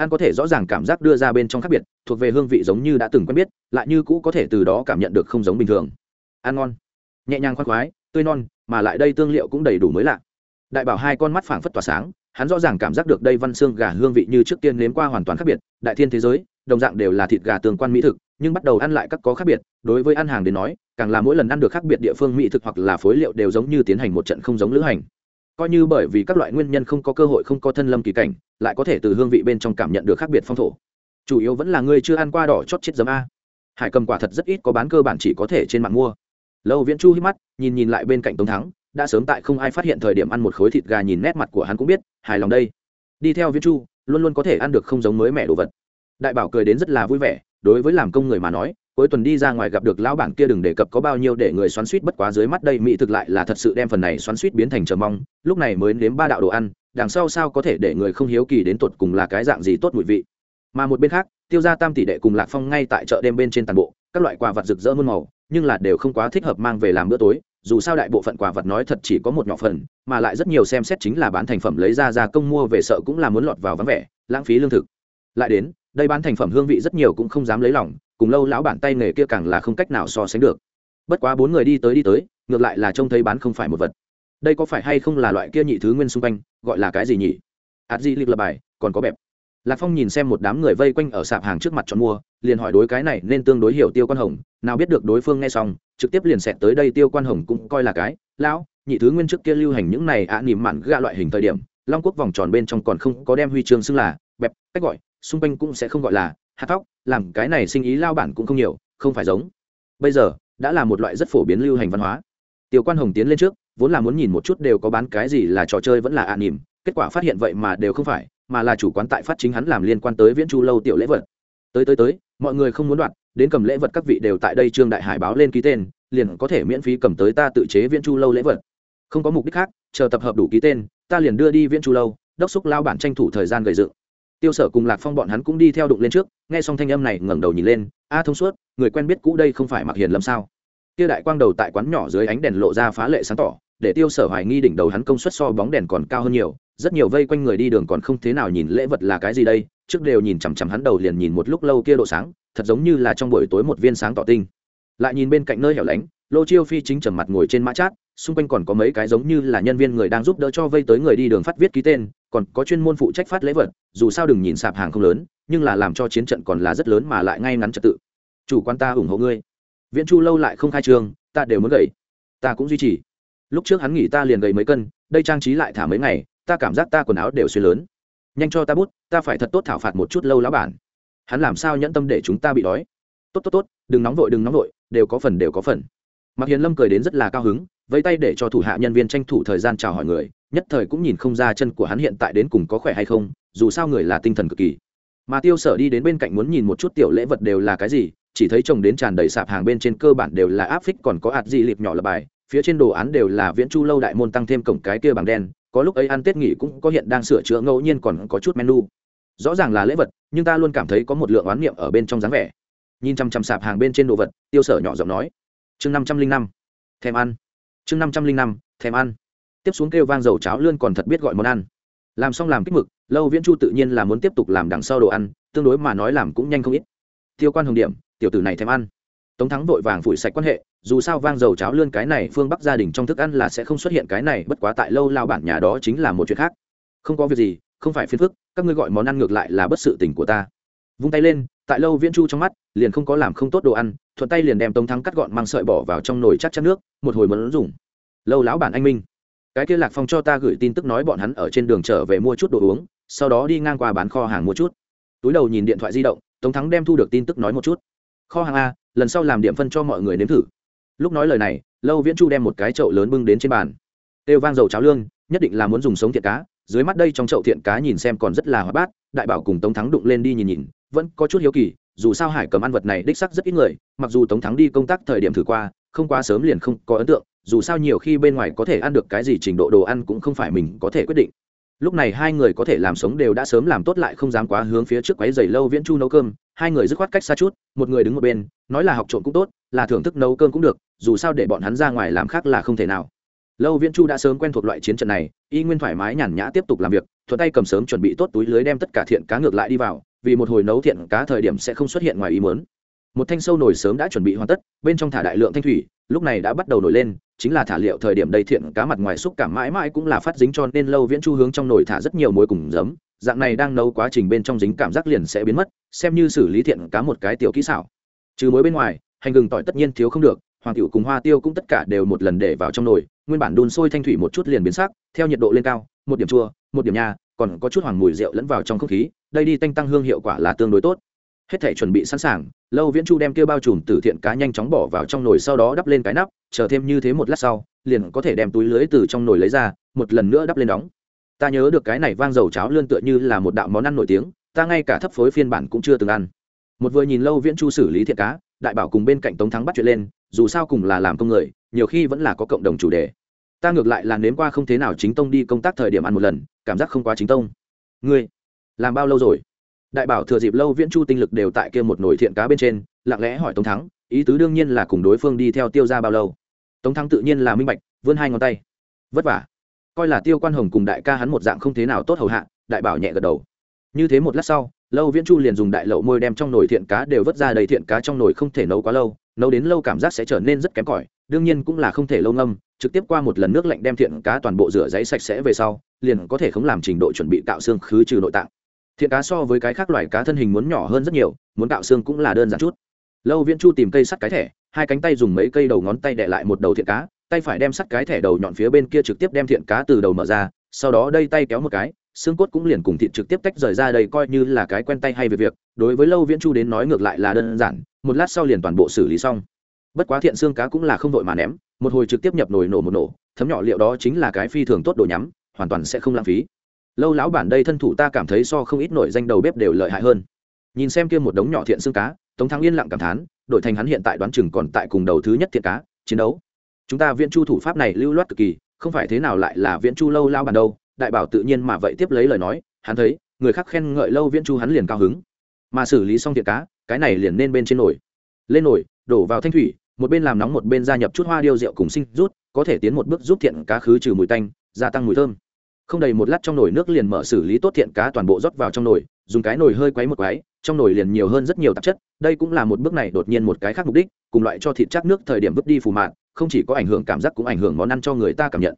An có thể rõ ràng cảm giác đưa ra bên trong khác biệt, thuộc về hương vị giống như đã từng quen biết, lại như cũ có thể từ đó cảm nhận được không giống bình thường. Ăn ngon, nhẹ nhàng khoan khoái, tươi non, mà lại đây tương liệu cũng đầy đủ mới lạ. Đại bảo hai con mắt phảng phất tỏa sáng, hắn rõ ràng cảm giác được đây văn xương gà hương vị như trước tiên nếm qua hoàn toàn khác biệt, đại thiên thế giới, đồng dạng đều là thịt gà tương quan mỹ thực, nhưng bắt đầu ăn lại các có khác biệt, đối với ăn hàng đến nói, càng là mỗi lần ăn được khác biệt địa phương mỹ thực hoặc là phối liệu đều giống như tiến hành một trận không giống lữ hành coi như bởi vì các loại nguyên nhân không có cơ hội không có thân lâm kỳ cảnh, lại có thể từ hương vị bên trong cảm nhận được khác biệt phong thổ. Chủ yếu vẫn là người chưa ăn qua đỏ chót chết giấm a. Hải cầm quả thật rất ít có bán cơ bản chỉ có thể trên mạng mua. Lâu viễn chu hít mắt, nhìn nhìn lại bên cạnh tống thắng, đã sớm tại không ai phát hiện thời điểm ăn một khối thịt gà nhìn nét mặt của hắn cũng biết, hài lòng đây. Đi theo viễn chu, luôn luôn có thể ăn được không giống mới mẻ đồ vật. Đại bảo cười đến rất là vui vẻ, đối với làm công người mà nói cuối tuần đi ra ngoài gặp được lão bản kia đừng đề cập có bao nhiêu để người xoắn suýt bất quá dưới mắt đây mỹ thực lại là thật sự đem phần này xoắn suýt biến thành chờ mong, lúc này mới nếm ba đạo đồ ăn, đằng sau sao có thể để người không hiếu kỳ đến tuột cùng là cái dạng gì tốt mùi vị. Mà một bên khác, tiêu gia tam tỷ đệ cùng lạc phong ngay tại chợ đêm bên trên toàn bộ, các loại quà vật rực rỡ muôn màu, nhưng là đều không quá thích hợp mang về làm bữa tối, dù sao đại bộ phận quà vật nói thật chỉ có một nhỏ phần, mà lại rất nhiều xem xét chính là bán thành phẩm lấy ra ra công mua về sợ cũng là muốn lọt vào vắng vẻ, lãng phí lương thực. Lại đến đây bán thành phẩm hương vị rất nhiều cũng không dám lấy lòng cùng lâu lão bản tay nghề kia càng là không cách nào so sánh được. Bất quá bốn người đi tới đi tới ngược lại là trông thấy bán không phải một vật. Đây có phải hay không là loại kia nhị thứ nguyên xung quanh gọi là cái gì nhỉ? Ạt di lịch lập bài còn có bẹp. Lạc phong nhìn xem một đám người vây quanh ở sạp hàng trước mặt chọn mua liền hỏi đối cái này nên tương đối hiểu tiêu quan hồng nào biết được đối phương nghe xong trực tiếp liền xẹt tới đây tiêu quan hồng cũng coi là cái lão nhị thứ nguyên trước kia lưu hành những này ạ à, nỉm mặn gạ loại hình thời điểm long quốc vòng tròn bên trong còn không có đem huy chương xưng là bẹp cách gọi xung quanh cũng sẽ không gọi là hạt tóc làm cái này sinh ý lao bản cũng không nhiều, không phải giống. Bây giờ, đã là một loại rất phổ biến lưu hành văn hóa. Tiêu quan hồng tiến lên trước, vốn là muốn nhìn một chút đều có bán cái gì là trò chơi vẫn là ạ à nỉm, kết quả phát hiện vậy mà đều không phải, mà là chủ quán tại phát chính hắn làm liên quan tới viễn chu lâu tiểu lễ vật. Tới tới tới, mọi người không muốn đoạt đến cầm lễ vật các vị đều tại đây trương đại hải báo lên ký tên, liền có thể miễn phí cầm tới ta tự chế viễn chu lâu lễ vật. Không có mục đích khác, chờ tập hợp đủ ký tên, ta liền đưa đi viễn chu lâu, đốc xúc lao bản tranh thủ thời gian gầy dựng tiêu sở cùng lạc phong bọn hắn cũng đi theo đụng lên trước, nghe xong thanh âm này ngẩng đầu nhìn lên, a thông suốt, người quen biết cũ đây không phải mặc hiền lâm sao? Kia đại quang đầu tại quán nhỏ dưới ánh đèn lộ ra phá lệ sáng tỏ, để tiêu sở hoài nghi đỉnh đầu hắn công suất so bóng đèn còn cao hơn nhiều, rất nhiều vây quanh người đi đường còn không thế nào nhìn lễ vật là cái gì đây, trước đều nhìn chằm chằm hắn đầu liền nhìn một lúc lâu kia độ sáng, thật giống như là trong buổi tối một viên sáng tỏ tinh lại nhìn bên cạnh nơi hẻo lánh, lô chiêu phi chính trầm mặt ngồi trên mã chát, xung quanh còn có mấy cái giống như là nhân viên người đang giúp đỡ cho vây tới người đi đường phát viết ký tên, còn có chuyên môn phụ trách phát lễ vật, dù sao đừng nhìn sạp hàng không lớn, nhưng là làm cho chiến trận còn là rất lớn mà lại ngay ngắn trật tự. Chủ quan ta ủng hộ ngươi. Viễn chu lâu lại không khai trương, ta đều muốn gầy. Ta cũng duy trì. Lúc trước hắn nghỉ ta liền gầy mấy cân, đây trang trí lại thả mấy ngày, ta cảm giác ta quần áo đều xuyên lớn. Nhanh cho ta bút, ta phải thật tốt thảo phạt một chút lâu lão bản. Hắn làm sao nhẫn tâm để chúng ta bị đói? Tốt tốt tốt, đừng nóng vội, đừng nóng vội, đều có phần, đều có phần. Mặc hiền lâm cười đến rất là cao hứng, vẫy tay để cho thủ hạ nhân viên tranh thủ thời gian chào hỏi người, nhất thời cũng nhìn không ra chân của hắn hiện tại đến cùng có khỏe hay không, dù sao người là tinh thần cực kỳ. Mà tiêu sở đi đến bên cạnh muốn nhìn một chút tiểu lễ vật đều là cái gì, chỉ thấy chồng đến tràn đầy sạp hàng bên trên cơ bản đều là áp phích, còn có ạt dị lịp nhỏ lập bài, phía trên đồ án đều là viễn chu lâu đại môn tăng thêm cổng cái kia bằng đen, có lúc ấy ăn tết nghỉ cũng có hiện đang sửa chữa, ngẫu nhiên còn có chút menu. Rõ ràng là lễ vật, nhưng ta luôn cảm thấy có một lượng oán niệm ở bên trong dáng vẻ nhìn chằm chằm sạp hàng bên trên đồ vật, tiêu sở nhỏ giọng nói, chương năm trăm linh năm, thèm ăn. Chương năm trăm linh năm, thèm ăn. Tiếp xuống kêu vang dầu cháo lươn còn thật biết gọi món ăn. Làm xong làm kích mực, lâu viễn chu tự nhiên là muốn tiếp tục làm đằng sau đồ ăn, tương đối mà nói làm cũng nhanh không ít. Tiêu quan hồng điểm, tiểu tử này thèm ăn. Tống thắng vội vàng phủi sạch quan hệ, dù sao vang dầu cháo lươn cái này phương bắc gia đình trong thức ăn là sẽ không xuất hiện cái này, bất quá tại lâu lao bản nhà đó chính là một chuyện khác. Không có việc gì, không phải phiền phức, các ngươi gọi món ăn ngược lại là bất sự tình của ta. Vung tay lên tại lâu viễn chu trong mắt, liền không có làm không tốt đồ ăn, thuận tay liền đem tống thắng cắt gọn mang sợi bỏ vào trong nồi chắc chắn nước, một hồi muốn dùng. Lâu lão bản anh minh, cái kia lạc phong cho ta gửi tin tức nói bọn hắn ở trên đường trở về mua chút đồ uống, sau đó đi ngang qua bán kho hàng mua chút. Túi đầu nhìn điện thoại di động, tống thắng đem thu được tin tức nói một chút. Kho hàng a, lần sau làm điểm phân cho mọi người nếm thử. Lúc nói lời này, lâu viễn chu đem một cái chậu lớn bưng đến trên bàn. Têu vang dầu cháo lương, nhất định là muốn dùng sống thiện cá, dưới mắt đây trong chậu thiện cá nhìn xem còn rất là hoạt bát, đại bảo cùng tống thắng đụng lên đi nhìn nhìn vẫn có chút hiếu kỳ, dù sao hải cầm ăn vật này đích sắc rất ít người, mặc dù tống thắng đi công tác thời điểm thử qua, không quá sớm liền không có ấn tượng, dù sao nhiều khi bên ngoài có thể ăn được cái gì trình độ đồ ăn cũng không phải mình có thể quyết định. Lúc này hai người có thể làm sống đều đã sớm làm tốt lại không dám quá hướng phía trước quấy giày lâu viễn chu nấu cơm, hai người dứt khoát cách xa chút, một người đứng một bên, nói là học trộn cũng tốt, là thưởng thức nấu cơm cũng được, dù sao để bọn hắn ra ngoài làm khác là không thể nào. Lâu viễn chu đã sớm quen thuộc loại chiến trận này, y nguyên thoải mái nhàn nhã tiếp tục làm việc, thuận tay cầm sớm chuẩn bị tốt túi lưới đem tất cả thiện cá ngược lại đi vào vì một hồi nấu thiện cá thời điểm sẽ không xuất hiện ngoài ý muốn. một thanh sâu nổi sớm đã chuẩn bị hoàn tất, bên trong thả đại lượng thanh thủy, lúc này đã bắt đầu nổi lên, chính là thả liệu thời điểm đây thiện cá mặt ngoài xúc cảm mãi mãi cũng là phát dính cho nên lâu viễn chu hướng trong nồi thả rất nhiều muối cùng giấm, dạng này đang nấu quá trình bên trong dính cảm giác liền sẽ biến mất, xem như xử lý thiện cá một cái tiểu kỹ xảo trừ muối bên ngoài, hành gừng tỏi tất nhiên thiếu không được, hoàng tiểu cùng hoa tiêu cũng tất cả đều một lần để vào trong nồi, nguyên bản đun sôi thanh thủy một chút liền biến sắc, theo nhiệt độ lên cao, một điểm chua, một điểm nhà còn có chút hoàng mùi rượu lẫn vào trong không khí, đây đi tanh tăng hương hiệu quả là tương đối tốt. Hết thể chuẩn bị sẵn sàng, lâu viễn chu đem kêu bao trùm từ thiện cá nhanh chóng bỏ vào trong nồi sau đó đắp lên cái nắp, chờ thêm như thế một lát sau, liền có thể đem túi lưới từ trong nồi lấy ra, một lần nữa đắp lên đóng. Ta nhớ được cái này vang dầu cháo lươn tựa như là một đạo món ăn nổi tiếng, ta ngay cả thấp phối phiên bản cũng chưa từng ăn. Một vừa nhìn lâu viễn chu xử lý thiện cá, đại bảo cùng bên cạnh tống thắng bắt chuyện lên, dù sao cùng là làm công người, nhiều khi vẫn là có cộng đồng chủ đề ta ngược lại là nếm qua không thế nào chính tông đi công tác thời điểm ăn một lần, cảm giác không quá chính tông. Ngươi, làm bao lâu rồi? Đại bảo thừa dịp lâu viễn chu tinh lực đều tại kia một nồi thiện cá bên trên, lặng lẽ hỏi tống thắng, ý tứ đương nhiên là cùng đối phương đi theo tiêu ra bao lâu. Tống thắng tự nhiên là minh bạch, vươn hai ngón tay. Vất vả. Coi là tiêu quan hồng cùng đại ca hắn một dạng không thế nào tốt hầu hạ, đại bảo nhẹ gật đầu. Như thế một lát sau, lâu viễn chu liền dùng đại lậu môi đem trong nồi thiện cá đều vớt ra đầy thiện cá trong nồi không thể nấu quá lâu, nấu đến lâu cảm giác sẽ trở nên rất kém cỏi đương nhiên cũng là không thể lâu ngâm, trực tiếp qua một lần nước lạnh đem thiện cá toàn bộ rửa giấy sạch sẽ về sau, liền có thể không làm trình độ chuẩn bị cạo xương khứ trừ nội tạng. Thiện cá so với cái khác loài cá thân hình muốn nhỏ hơn rất nhiều, muốn cạo xương cũng là đơn giản chút. Lâu viễn chu tìm cây sắt cái thẻ, hai cánh tay dùng mấy cây đầu ngón tay đệ lại một đầu thiện cá, tay phải đem sắt cái thẻ đầu nhọn phía bên kia trực tiếp đem thiện cá từ đầu mở ra, sau đó đây tay kéo một cái, xương cốt cũng liền cùng thịt trực tiếp tách rời ra đây coi như là cái quen tay hay về việc, đối với lâu viễn chu đến nói ngược lại là đơn giản, một lát sau liền toàn bộ xử lý xong bất quá thiện xương cá cũng là không vội mà ném, một hồi trực tiếp nhập nồi nổ một nổ, thấm nhỏ liệu đó chính là cái phi thường tốt đồ nhắm, hoàn toàn sẽ không lãng phí. Lâu lão bản đây thân thủ ta cảm thấy so không ít nổi danh đầu bếp đều lợi hại hơn. Nhìn xem kia một đống nhỏ thiện xương cá, tống thắng yên lặng cảm thán đội thành hắn hiện tại đoán chừng còn tại cùng đầu thứ nhất thiện cá, chiến đấu. Chúng ta viễn chu thủ pháp này lưu loát cực kỳ, không phải thế nào lại là viễn chu lâu lao bản đâu, đại bảo tự nhiên mà vậy tiếp lấy lời nói, hắn thấy, người khác khen ngợi lâu viễn chu hắn liền cao hứng. Mà xử lý xong thiện cá, cái này liền nên bên trên nồi. Lên nồi đổ vào thanh thủy, một bên làm nóng một bên gia nhập chút hoa điêu rượu cùng sinh rút, có thể tiến một bước giúp thiện cá khứ trừ mùi tanh, gia tăng mùi thơm. Không đầy một lát trong nồi nước liền mở xử lý tốt thiện cá toàn bộ rót vào trong nồi, dùng cái nồi hơi quấy một quấy, trong nồi liền nhiều hơn rất nhiều tạp chất, đây cũng là một bước này đột nhiên một cái khác mục đích, cùng loại cho thịt chắc nước thời điểm vứt đi phù mạn không chỉ có ảnh hưởng cảm giác cũng ảnh hưởng món ăn cho người ta cảm nhận.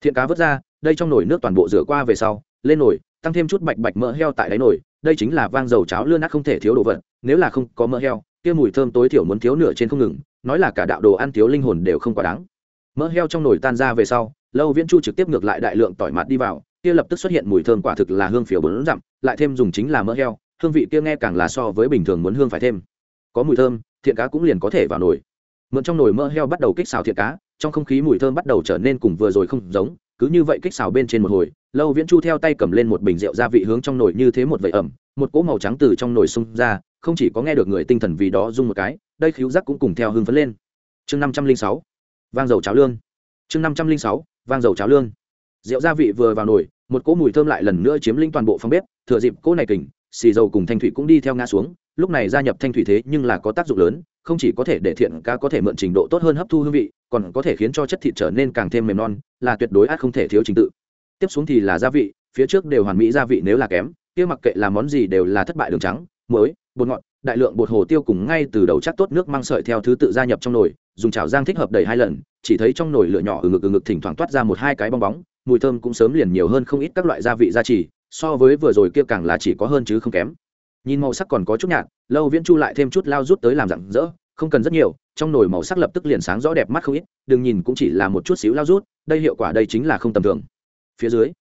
Thiện cá vớt ra, đây trong nồi nước toàn bộ rửa qua về sau, lên nồi, tăng thêm chút bạch bạch mỡ heo tại đáy nồi, đây chính là vang dầu cháo lươn nát không thể thiếu đồ vật, nếu là không có mỡ heo kia mùi thơm tối thiểu muốn thiếu nửa trên không ngừng, nói là cả đạo đồ ăn thiếu linh hồn đều không quá đáng. Mỡ heo trong nồi tan ra về sau, lâu viễn chu trực tiếp ngược lại đại lượng tỏi mạt đi vào, kia lập tức xuất hiện mùi thơm quả thực là hương phiếu bốn dặm, lại thêm dùng chính là mỡ heo, hương vị kia nghe càng là so với bình thường muốn hương phải thêm. Có mùi thơm, thiện cá cũng liền có thể vào nồi. Mượn trong nồi mỡ heo bắt đầu kích xào thiện cá, trong không khí mùi thơm bắt đầu trở nên cùng vừa rồi không giống, cứ như vậy kích xào bên trên một hồi, lâu viễn chu theo tay cầm lên một bình rượu gia vị hướng trong nồi như thế một vẩy ẩm một cỗ màu trắng từ trong nồi xung ra, không chỉ có nghe được người tinh thần vì đó rung một cái, đây khiếu giác cũng cùng theo hưng phấn lên. Chương năm trăm linh sáu, vang dầu cháo lương. Chương năm trăm linh sáu, vang dầu cháo lương. Rượu gia vị vừa vào nồi, một cỗ mùi thơm lại lần nữa chiếm lĩnh toàn bộ phòng bếp, thừa dịp cỗ này kình, xì dầu cùng thanh thủy cũng đi theo ngã xuống, lúc này gia nhập thanh thủy thế nhưng là có tác dụng lớn, không chỉ có thể để thiện cá có thể mượn trình độ tốt hơn hấp thu hương vị, còn có thể khiến cho chất thịt trở nên càng thêm mềm non, là tuyệt đối át không thể thiếu trình tự. Tiếp xuống thì là gia vị, phía trước đều hoàn mỹ gia vị nếu là kém kia mặc kệ là món gì đều là thất bại đường trắng, muối, bột ngọt, đại lượng bột hồ tiêu cùng ngay từ đầu chắc tốt nước mang sợi theo thứ tự gia nhập trong nồi, dùng chảo giang thích hợp đầy hai lần, chỉ thấy trong nồi lửa nhỏ ở ngực ở ngực thỉnh thoảng toát ra một hai cái bong bóng, mùi thơm cũng sớm liền nhiều hơn không ít các loại gia vị gia trì, so với vừa rồi kia càng là chỉ có hơn chứ không kém. Nhìn màu sắc còn có chút nhạt, lâu viễn chu lại thêm chút lao rút tới làm rạng rỡ, không cần rất nhiều, trong nồi màu sắc lập tức liền sáng rõ đẹp mắt không ít, đừng nhìn cũng chỉ là một chút xíu lao rút, đây hiệu quả đây chính là không tầm thường. Phía dưới,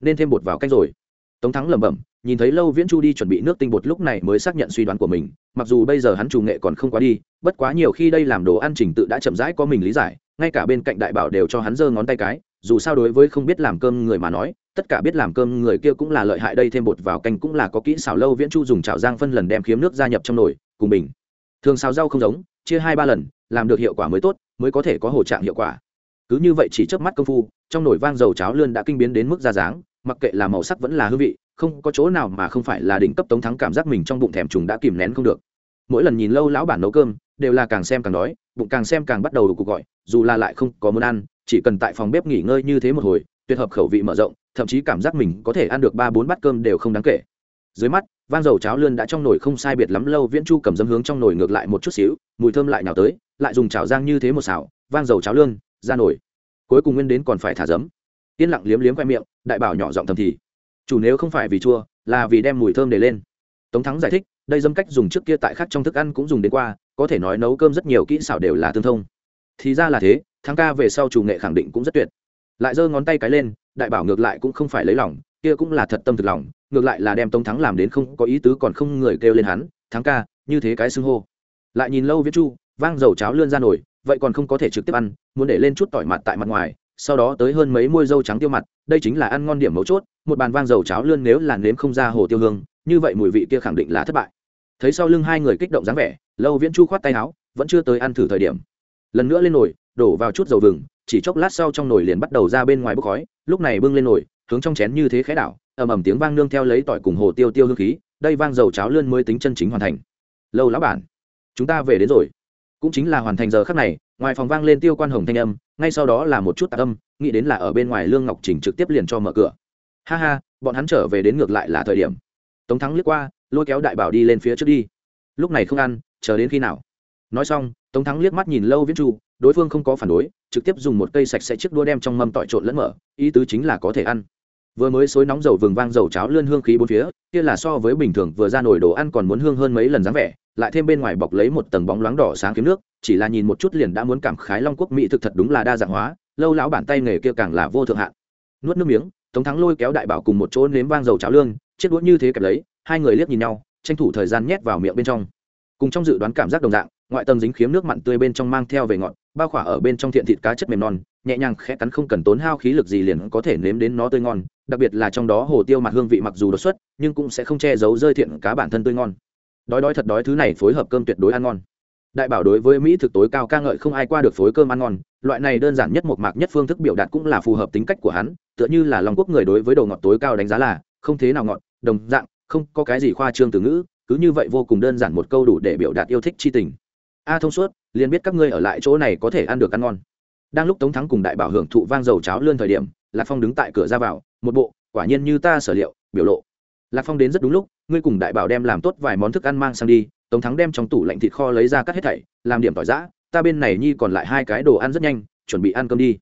nên thêm bột vào canh rồi tống thắng lẩm bẩm, nhìn thấy lâu viễn chu đi chuẩn bị nước tinh bột lúc này mới xác nhận suy đoán của mình, mặc dù bây giờ hắn chủ nghệ còn không quá đi, bất quá nhiều khi đây làm đồ ăn trình tự đã chậm rãi có mình lý giải, ngay cả bên cạnh đại bảo đều cho hắn giơ ngón tay cái, dù sao đối với không biết làm cơm người mà nói, tất cả biết làm cơm người kia cũng là lợi hại đây thêm bột vào canh cũng là có kỹ xào lâu viễn chu dùng chảo giang phân lần đem khiếm nước gia nhập trong nồi, cùng bình. Thường xào rau không giống, chia hai ba lần, làm được hiệu quả mới tốt, mới có thể có hồ trạng hiệu quả. Cứ như vậy chỉ trước mắt công phu, trong nồi vang dầu cháo lươn đã kinh biến đến mức ra dáng mặc kệ là màu sắc vẫn là hương vị, không có chỗ nào mà không phải là đỉnh cấp tống thắng cảm giác mình trong bụng thèm trùng đã kìm nén không được. Mỗi lần nhìn lâu lão bản nấu cơm, đều là càng xem càng đói, bụng càng xem càng bắt đầu đủ cuộc gọi, dù là lại không có muốn ăn, chỉ cần tại phòng bếp nghỉ ngơi như thế một hồi, tuyệt hợp khẩu vị mở rộng, thậm chí cảm giác mình có thể ăn được ba bốn bát cơm đều không đáng kể. Dưới mắt, vang dầu cháo lươn đã trong nồi không sai biệt lắm, lâu viễn chu cầm dấm hướng trong nồi ngược lại một chút xíu, mùi thơm lại nhào tới, lại dùng chảo giang như thế một xào, vang dầu cháo lươn, ra nồi. Cuối cùng nguyên đến còn phải thả giấm yên lặng liếm liếm khoe miệng, đại bảo nhỏ giọng thầm thì. Chủ nếu không phải vì chua, là vì đem mùi thơm để lên. Tống thắng giải thích, đây dâm cách dùng trước kia tại khác trong thức ăn cũng dùng đến qua, có thể nói nấu cơm rất nhiều kỹ xảo đều là tương thông. Thì ra là thế, thắng ca về sau chủ nghệ khẳng định cũng rất tuyệt. Lại giơ ngón tay cái lên, đại bảo ngược lại cũng không phải lấy lòng, kia cũng là thật tâm thực lòng, ngược lại là đem tống thắng làm đến không có ý tứ còn không người kêu lên hắn, thắng ca, như thế cái xưng hô. Lại nhìn lâu viết chu, vang dầu cháo lươn ra nổi, vậy còn không có thể trực tiếp ăn, muốn để lên chút tỏi mặt tại mặt ngoài sau đó tới hơn mấy môi dâu trắng tiêu mặt, đây chính là ăn ngon điểm mấu chốt, một bàn vang dầu cháo lươn nếu là nếm không ra hồ tiêu hương, như vậy mùi vị kia khẳng định là thất bại. Thấy sau lưng hai người kích động dáng vẻ, lâu viễn chu khoát tay áo, vẫn chưa tới ăn thử thời điểm. Lần nữa lên nồi, đổ vào chút dầu vừng, chỉ chốc lát sau trong nồi liền bắt đầu ra bên ngoài bốc khói, lúc này bưng lên nồi, hướng trong chén như thế khẽ đảo, ầm ầm tiếng vang nương theo lấy tỏi cùng hồ tiêu tiêu hương khí, đây vang dầu cháo lươn mới tính chân chính hoàn thành. Lâu lão bản, chúng ta về đến rồi. Cũng chính là hoàn thành giờ khắc này, ngoài phòng vang lên tiêu quan hồng thanh âm ngay sau đó là một chút tạc âm, nghĩ đến là ở bên ngoài lương ngọc trình trực tiếp liền cho mở cửa. Ha ha, bọn hắn trở về đến ngược lại là thời điểm. Tống thắng liếc qua, lôi kéo đại bảo đi lên phía trước đi. Lúc này không ăn, chờ đến khi nào? Nói xong, tống thắng liếc mắt nhìn lâu viễn chu, đối phương không có phản đối, trực tiếp dùng một cây sạch sẽ chiếc đua đem trong mâm tỏi trộn lẫn mở, ý tứ chính là có thể ăn. Vừa mới xối nóng dầu vừng vang dầu cháo lươn hương khí bốn phía, kia là so với bình thường vừa ra nồi đồ ăn còn muốn hương hơn mấy lần dáng vẻ lại thêm bên ngoài bọc lấy một tầng bóng loáng đỏ sáng kiếm nước, chỉ là nhìn một chút liền đã muốn cảm khái long quốc mỹ thực thật đúng là đa dạng hóa, lâu lão bản tay nghề kia càng là vô thượng hạn. Nuốt nước miếng, tống thắng lôi kéo đại bảo cùng một chỗ nếm vang dầu cháo lương, chiếc đũa như thế kẹp lấy, hai người liếc nhìn nhau, tranh thủ thời gian nhét vào miệng bên trong. Cùng trong dự đoán cảm giác đồng dạng, ngoại tầng dính khiếm nước mặn tươi bên trong mang theo về ngọt, bao khỏa ở bên trong thiện thịt cá chất mềm non, nhẹ nhàng khẽ cắn không cần tốn hao khí lực gì liền có thể nếm đến nó tươi ngon, đặc biệt là trong đó hồ tiêu mặt hương vị mặc dù đột xuất, nhưng cũng sẽ không che giấu rơi thiện cá bản thân tươi ngon đói đói thật đói, thứ này phối hợp cơm tuyệt đối ăn ngon. Đại bảo đối với mỹ thực tối cao ca ngợi không ai qua được phối cơm ăn ngon, loại này đơn giản nhất một mạc nhất phương thức biểu đạt cũng là phù hợp tính cách của hắn, tựa như là lòng quốc người đối với đồ ngọt tối cao đánh giá là không thế nào ngọt, đồng dạng, không có cái gì khoa trương từ ngữ, cứ như vậy vô cùng đơn giản một câu đủ để biểu đạt yêu thích chi tình. A thông suốt, liền biết các ngươi ở lại chỗ này có thể ăn được ăn ngon. Đang lúc tống thắng cùng đại bảo hưởng thụ vang dầu cháo lươn thời điểm, lạc phong đứng tại cửa ra vào, một bộ, quả nhiên như ta sở liệu, biểu lộ lạc phong đến rất đúng lúc, ngươi cùng đại bảo đem làm tốt vài món thức ăn mang sang đi, tống thắng đem trong tủ lạnh thịt kho lấy ra cắt hết thảy, làm điểm tỏi giã, ta bên này nhi còn lại hai cái đồ ăn rất nhanh, chuẩn bị ăn cơm đi.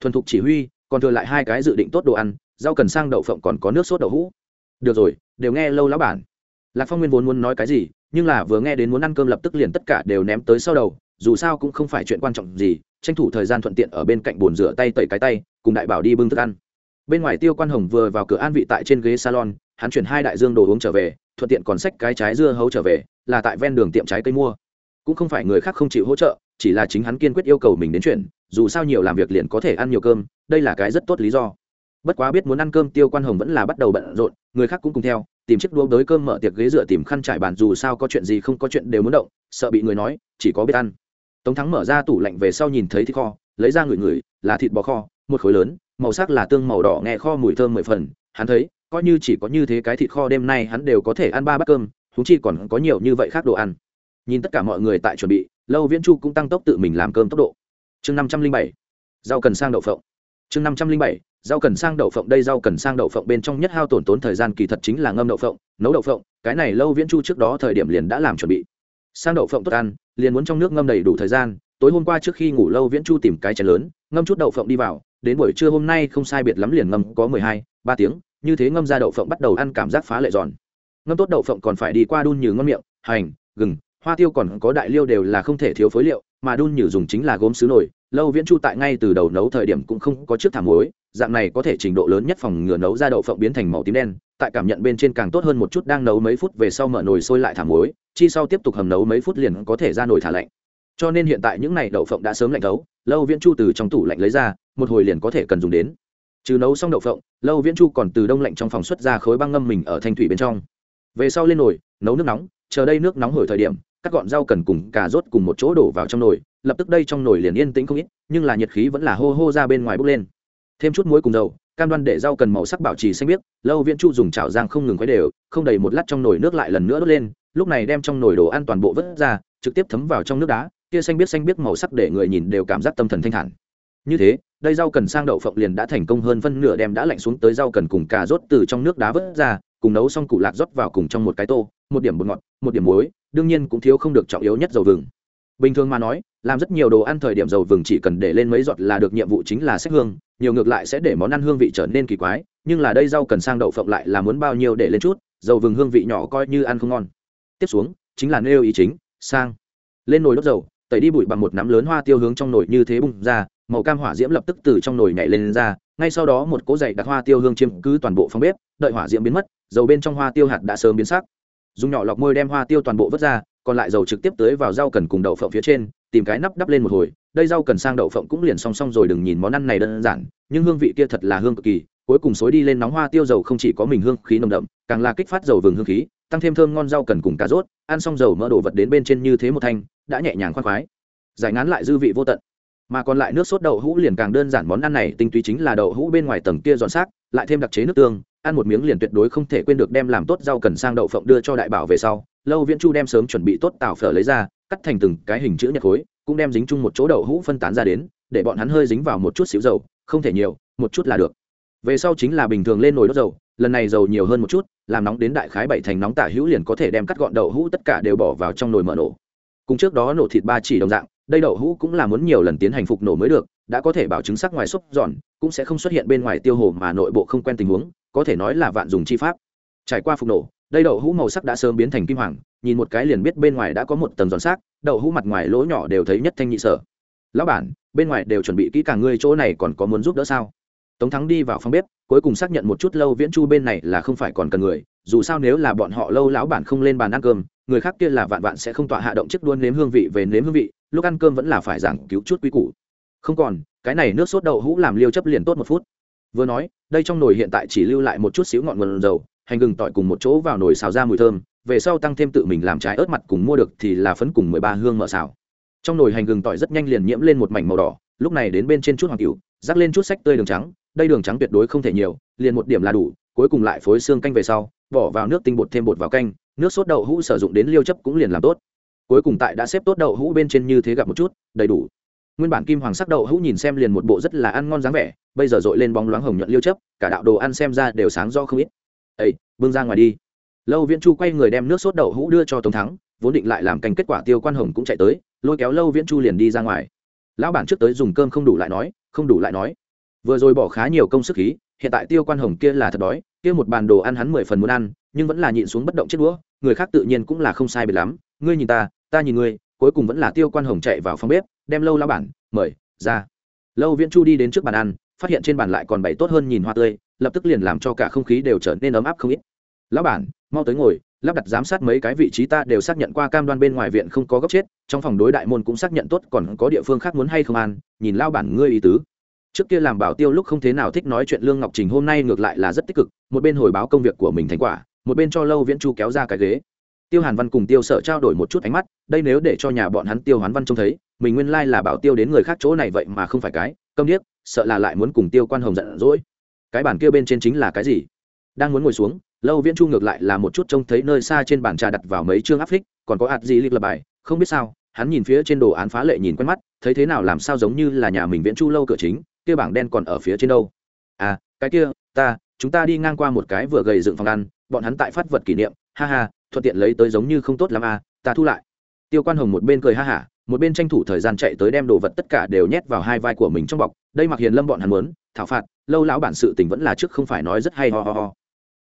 Thuần thục chỉ huy, còn thừa lại hai cái dự định tốt đồ ăn, rau cần sang đậu phộng còn có nước sốt đậu hũ. Được rồi, đều nghe lâu lão bản. Lạc phong nguyên vốn muốn nói cái gì, nhưng là vừa nghe đến muốn ăn cơm lập tức liền tất cả đều ném tới sau đầu, dù sao cũng không phải chuyện quan trọng gì, tranh thủ thời gian thuận tiện ở bên cạnh bồn rửa tay tẩy cái tay, cùng đại bảo đi bưng thức ăn bên ngoài tiêu quan hồng vừa vào cửa an vị tại trên ghế salon, hắn chuyển hai đại dương đồ uống trở về, thuận tiện còn xách cái trái dưa hấu trở về, là tại ven đường tiệm trái cây mua. Cũng không phải người khác không chịu hỗ trợ, chỉ là chính hắn kiên quyết yêu cầu mình đến chuyển, dù sao nhiều làm việc liền có thể ăn nhiều cơm, đây là cái rất tốt lý do. Bất quá biết muốn ăn cơm, tiêu quan hồng vẫn là bắt đầu bận rộn, người khác cũng cùng theo, tìm chiếc đũa đới cơm mở tiệc ghế dựa tìm khăn trải bàn, dù sao có chuyện gì không có chuyện đều muốn động, sợ bị người nói, chỉ có biết ăn. Tống thắng mở ra tủ lạnh về sau nhìn thấy thịt kho, lấy ra người người, là thịt bò kho một khối lớn, màu sắc là tương màu đỏ, nghe kho mùi thơm mười phần. Hắn thấy, coi như chỉ có như thế cái thịt kho đêm nay hắn đều có thể ăn ba bát cơm thú chi còn có nhiều như vậy khác đồ ăn. Nhìn tất cả mọi người tại chuẩn bị, lâu viễn chu cũng tăng tốc tự mình làm cơm tốc độ. Chương năm trăm linh bảy, rau cần sang đậu phộng. Chương năm trăm linh bảy, rau cần sang đậu phộng. Đây rau cần sang đậu phộng bên trong nhất hao tổn tốn thời gian kỳ thật chính là ngâm đậu phộng, nấu đậu phộng. Cái này lâu viễn chu trước đó thời điểm liền đã làm chuẩn bị. Sang đậu phộng tốt ăn, liền muốn trong nước ngâm đầy đủ thời gian. Tối hôm qua trước khi ngủ, lâu viễn chu tìm cái chén lớn, ngâm chút đậu phộng đi vào đến buổi trưa hôm nay không sai biệt lắm liền ngâm có mười hai, ba tiếng, như thế ngâm ra đậu phộng bắt đầu ăn cảm giác phá lệ giòn. Ngâm tốt đậu phộng còn phải đi qua đun nhừ ngon miệng, hành, gừng, hoa tiêu còn có đại liêu đều là không thể thiếu phối liệu, mà đun nhừ dùng chính là gốm xứ nổi lâu viễn chu tại ngay từ đầu nấu thời điểm cũng không có trước thảm muối, dạng này có thể trình độ lớn nhất phòng ngừa nấu ra đậu phộng biến thành màu tím đen, tại cảm nhận bên trên càng tốt hơn một chút đang nấu mấy phút về sau mở nồi sôi lại thả muối, chi sau tiếp tục hầm nấu mấy phút liền có thể ra nồi thả lạnh. Cho nên hiện tại những này đậu phộng đã sớm lạnh thấu lâu viễn chu từ trong tủ lạnh lấy ra, một hồi liền có thể cần dùng đến. Trừ nấu xong đậu phộng, lâu viễn chu còn từ đông lạnh trong phòng xuất ra khối băng ngâm mình ở thanh thủy bên trong. Về sau lên nồi, nấu nước nóng, chờ đây nước nóng hồi thời điểm cắt gọn rau cần cùng cà rốt cùng một chỗ đổ vào trong nồi, lập tức đây trong nồi liền yên tĩnh không ít, nhưng là nhiệt khí vẫn là hô hô ra bên ngoài bốc lên. Thêm chút muối cùng dầu, cam đoan để rau cần màu sắc bảo trì xanh biếc, lâu viễn chu dùng chảo giang không ngừng khuấy đều, không đầy một lát trong nồi nước lại lần nữa đốt lên, lúc này đem trong nồi đồ ăn toàn bộ vớt ra, trực tiếp thấm vào trong nước đá kia xanh biết xanh biết màu sắc để người nhìn đều cảm giác tâm thần thanh thản. Như thế, đây rau cần sang đậu phộng liền đã thành công hơn phân nửa đem đã lạnh xuống tới rau cần cùng cà rốt từ trong nước đá vớt ra, cùng nấu xong củ lạc rót vào cùng trong một cái tô, một điểm bột ngọt, một điểm muối, đương nhiên cũng thiếu không được trọng yếu nhất dầu vừng. Bình thường mà nói, làm rất nhiều đồ ăn thời điểm dầu vừng chỉ cần để lên mấy giọt là được nhiệm vụ chính là sách hương, nhiều ngược lại sẽ để món ăn hương vị trở nên kỳ quái, nhưng là đây rau cần sang đậu phộng lại là muốn bao nhiêu để lên chút, dầu vừng hương vị nhỏ coi như ăn không ngon. Tiếp xuống, chính là nêu ý chính, sang. Lên nồi đốt dầu tẩy đi bụi bằng một nắm lớn hoa tiêu hướng trong nồi như thế bung ra, màu cam hỏa diễm lập tức từ trong nồi nhảy lên ra, ngay sau đó một cỗ dày đặc hoa tiêu hương chiếm cứ toàn bộ phòng bếp, đợi hỏa diễm biến mất, dầu bên trong hoa tiêu hạt đã sớm biến sắc. Dùng nhỏ lọc môi đem hoa tiêu toàn bộ vớt ra, còn lại dầu trực tiếp tưới vào rau cần cùng đậu phộng phía trên, tìm cái nắp đắp lên một hồi, đây rau cần sang đậu phộng cũng liền song song rồi, đừng nhìn món ăn này đơn giản, nhưng hương vị kia thật là hương cực kỳ, cuối cùng xối đi lên nóng hoa tiêu dầu không chỉ có mình hương khí nồng đậm, càng là kích phát dầu vừng hương khí tăng thêm thơm ngon rau cần cùng cà rốt, ăn xong dầu mỡ đổ vật đến bên trên như thế một thanh, đã nhẹ nhàng khoan khoái. Giải ngán lại dư vị vô tận. Mà còn lại nước sốt đậu hũ liền càng đơn giản món ăn này, tinh túy chính là đậu hũ bên ngoài tầng kia giòn xác, lại thêm đặc chế nước tương, ăn một miếng liền tuyệt đối không thể quên được đem làm tốt rau cần sang đậu phộng đưa cho đại bảo về sau, lâu viễn chu đem sớm chuẩn bị tốt tảo phở lấy ra, cắt thành từng cái hình chữ nhật khối, cũng đem dính chung một chỗ đậu hũ phân tán ra đến, để bọn hắn hơi dính vào một chút xíu dầu, không thể nhiều, một chút là được. Về sau chính là bình thường lên nồi đốt dầu, lần này dầu nhiều hơn một chút làm nóng đến đại khái bảy thành nóng tả hữu liền có thể đem cắt gọn đậu hũ tất cả đều bỏ vào trong nồi mở nổ. Cùng trước đó nổ thịt ba chỉ đồng dạng, đây đậu hũ cũng là muốn nhiều lần tiến hành phục nổ mới được, đã có thể bảo chứng sắc ngoài xúc giòn, cũng sẽ không xuất hiện bên ngoài tiêu hồ mà nội bộ không quen tình huống, có thể nói là vạn dùng chi pháp. Trải qua phục nổ, đây đậu hũ màu sắc đã sớm biến thành kim hoàng, nhìn một cái liền biết bên ngoài đã có một tầng giòn xác, đậu hũ mặt ngoài lỗ nhỏ đều thấy nhất thanh nhị sở. Lão bản, bên ngoài đều chuẩn bị kỹ càng, ngươi chỗ này còn có muốn giúp đỡ sao? Tống thắng đi vào phòng bếp cuối cùng xác nhận một chút lâu viễn chu bên này là không phải còn cần người, dù sao nếu là bọn họ lâu lão bản không lên bàn ăn cơm, người khác kia là vạn vạn sẽ không tọa hạ động chiếc đuôn nếm hương vị về nếm hương vị, lúc ăn cơm vẫn là phải giảng cứu chút quy củ. Không còn, cái này nước sốt đậu hũ làm liêu chấp liền tốt một phút. Vừa nói, đây trong nồi hiện tại chỉ lưu lại một chút xíu ngọn nguồn dầu, hành gừng tỏi cùng một chỗ vào nồi xào ra mùi thơm, về sau tăng thêm tự mình làm trái ớt mặt cùng mua được thì là phấn cùng mười ba hương mỡ xào. Trong nồi hành gừng tỏi rất nhanh liền nhiễm lên một mảnh màu đỏ, lúc này đến bên trên chút hoàng cựu rắc lên chút sách tươi đường trắng đây đường trắng tuyệt đối không thể nhiều, liền một điểm là đủ, cuối cùng lại phối xương canh về sau, bỏ vào nước tinh bột thêm bột vào canh, nước sốt đậu hũ sử dụng đến liêu chấp cũng liền làm tốt. Cuối cùng tại đã xếp tốt đậu hũ bên trên như thế gặp một chút, đầy đủ. Nguyên bản kim hoàng sắc đậu hũ nhìn xem liền một bộ rất là ăn ngon dáng vẻ, bây giờ dội lên bóng loáng hồng nhuận liêu chấp, cả đạo đồ ăn xem ra đều sáng do không ít. Ây bưng ra ngoài đi. Lâu viễn chu quay người đem nước sốt đậu hũ đưa cho tống thắng, vốn định lại làm canh kết quả tiêu quan hồng cũng chạy tới, lôi kéo lâu viễn chu liền đi ra ngoài. Lão bản trước tới dùng cơm không đủ lại nói, không đủ lại nói vừa rồi bỏ khá nhiều công sức khí, hiện tại tiêu quan hồng kia là thật đói, kia một bàn đồ ăn hắn mười phần muốn ăn, nhưng vẫn là nhịn xuống bất động chết đũa, người khác tự nhiên cũng là không sai biệt lắm. Ngươi nhìn ta ta nhìn ngươi, cuối cùng vẫn là tiêu quan hồng chạy vào phòng bếp, đem lâu lão bản, mời, ra. Lâu viễn chu đi đến trước bàn ăn, phát hiện trên bàn lại còn bày tốt hơn nhìn hoa tươi, lập tức liền làm cho cả không khí đều trở nên ấm áp không ít. Lão bản, mau tới ngồi, lắp đặt giám sát mấy cái vị trí ta đều xác nhận qua cam đoan bên ngoài viện không có góc chết, trong phòng đối đại môn cũng xác nhận tốt còn có địa phương khác muốn hay không ăn, nhìn lao bản ngươi ý tứ trước kia làm bảo tiêu lúc không thế nào thích nói chuyện lương ngọc trình, hôm nay ngược lại là rất tích cực, một bên hồi báo công việc của mình thành quả, một bên cho lâu viễn chu kéo ra cái ghế. Tiêu hàn văn cùng tiêu sợ trao đổi một chút ánh mắt, đây nếu để cho nhà bọn hắn tiêu hoán văn trông thấy, mình nguyên lai là bảo tiêu đến người khác chỗ này vậy mà không phải cái, câm điếc, sợ là lại muốn cùng tiêu quan hồng giận dỗi. Cái bàn kia bên trên chính là cái gì? Đang muốn ngồi xuống, lâu viễn chu ngược lại là một chút trông thấy nơi xa trên bàn trà đặt vào mấy chương áp phích, còn có ạt gì lịch lập bài, không biết sao, hắn nhìn phía trên đồ án phá lệ nhìn quen mắt, thấy thế nào làm sao giống như là nhà mình viễn chu lâu cửa chính kia bảng đen còn ở phía trên đâu? À cái kia, ta, chúng ta đi ngang qua một cái vừa gầy dựng phòng ăn, bọn hắn tại phát vật kỷ niệm, ha ha, thuận tiện lấy tới giống như không tốt lắm à ta thu lại. Tiêu quan hồng một bên cười ha hả, một bên tranh thủ thời gian chạy tới đem đồ vật tất cả đều nhét vào hai vai của mình trong bọc. Đây mặc hiền lâm bọn hắn muốn, thảo phạt, lâu lão bản sự tình vẫn là trước không phải nói rất hay ho ho ho.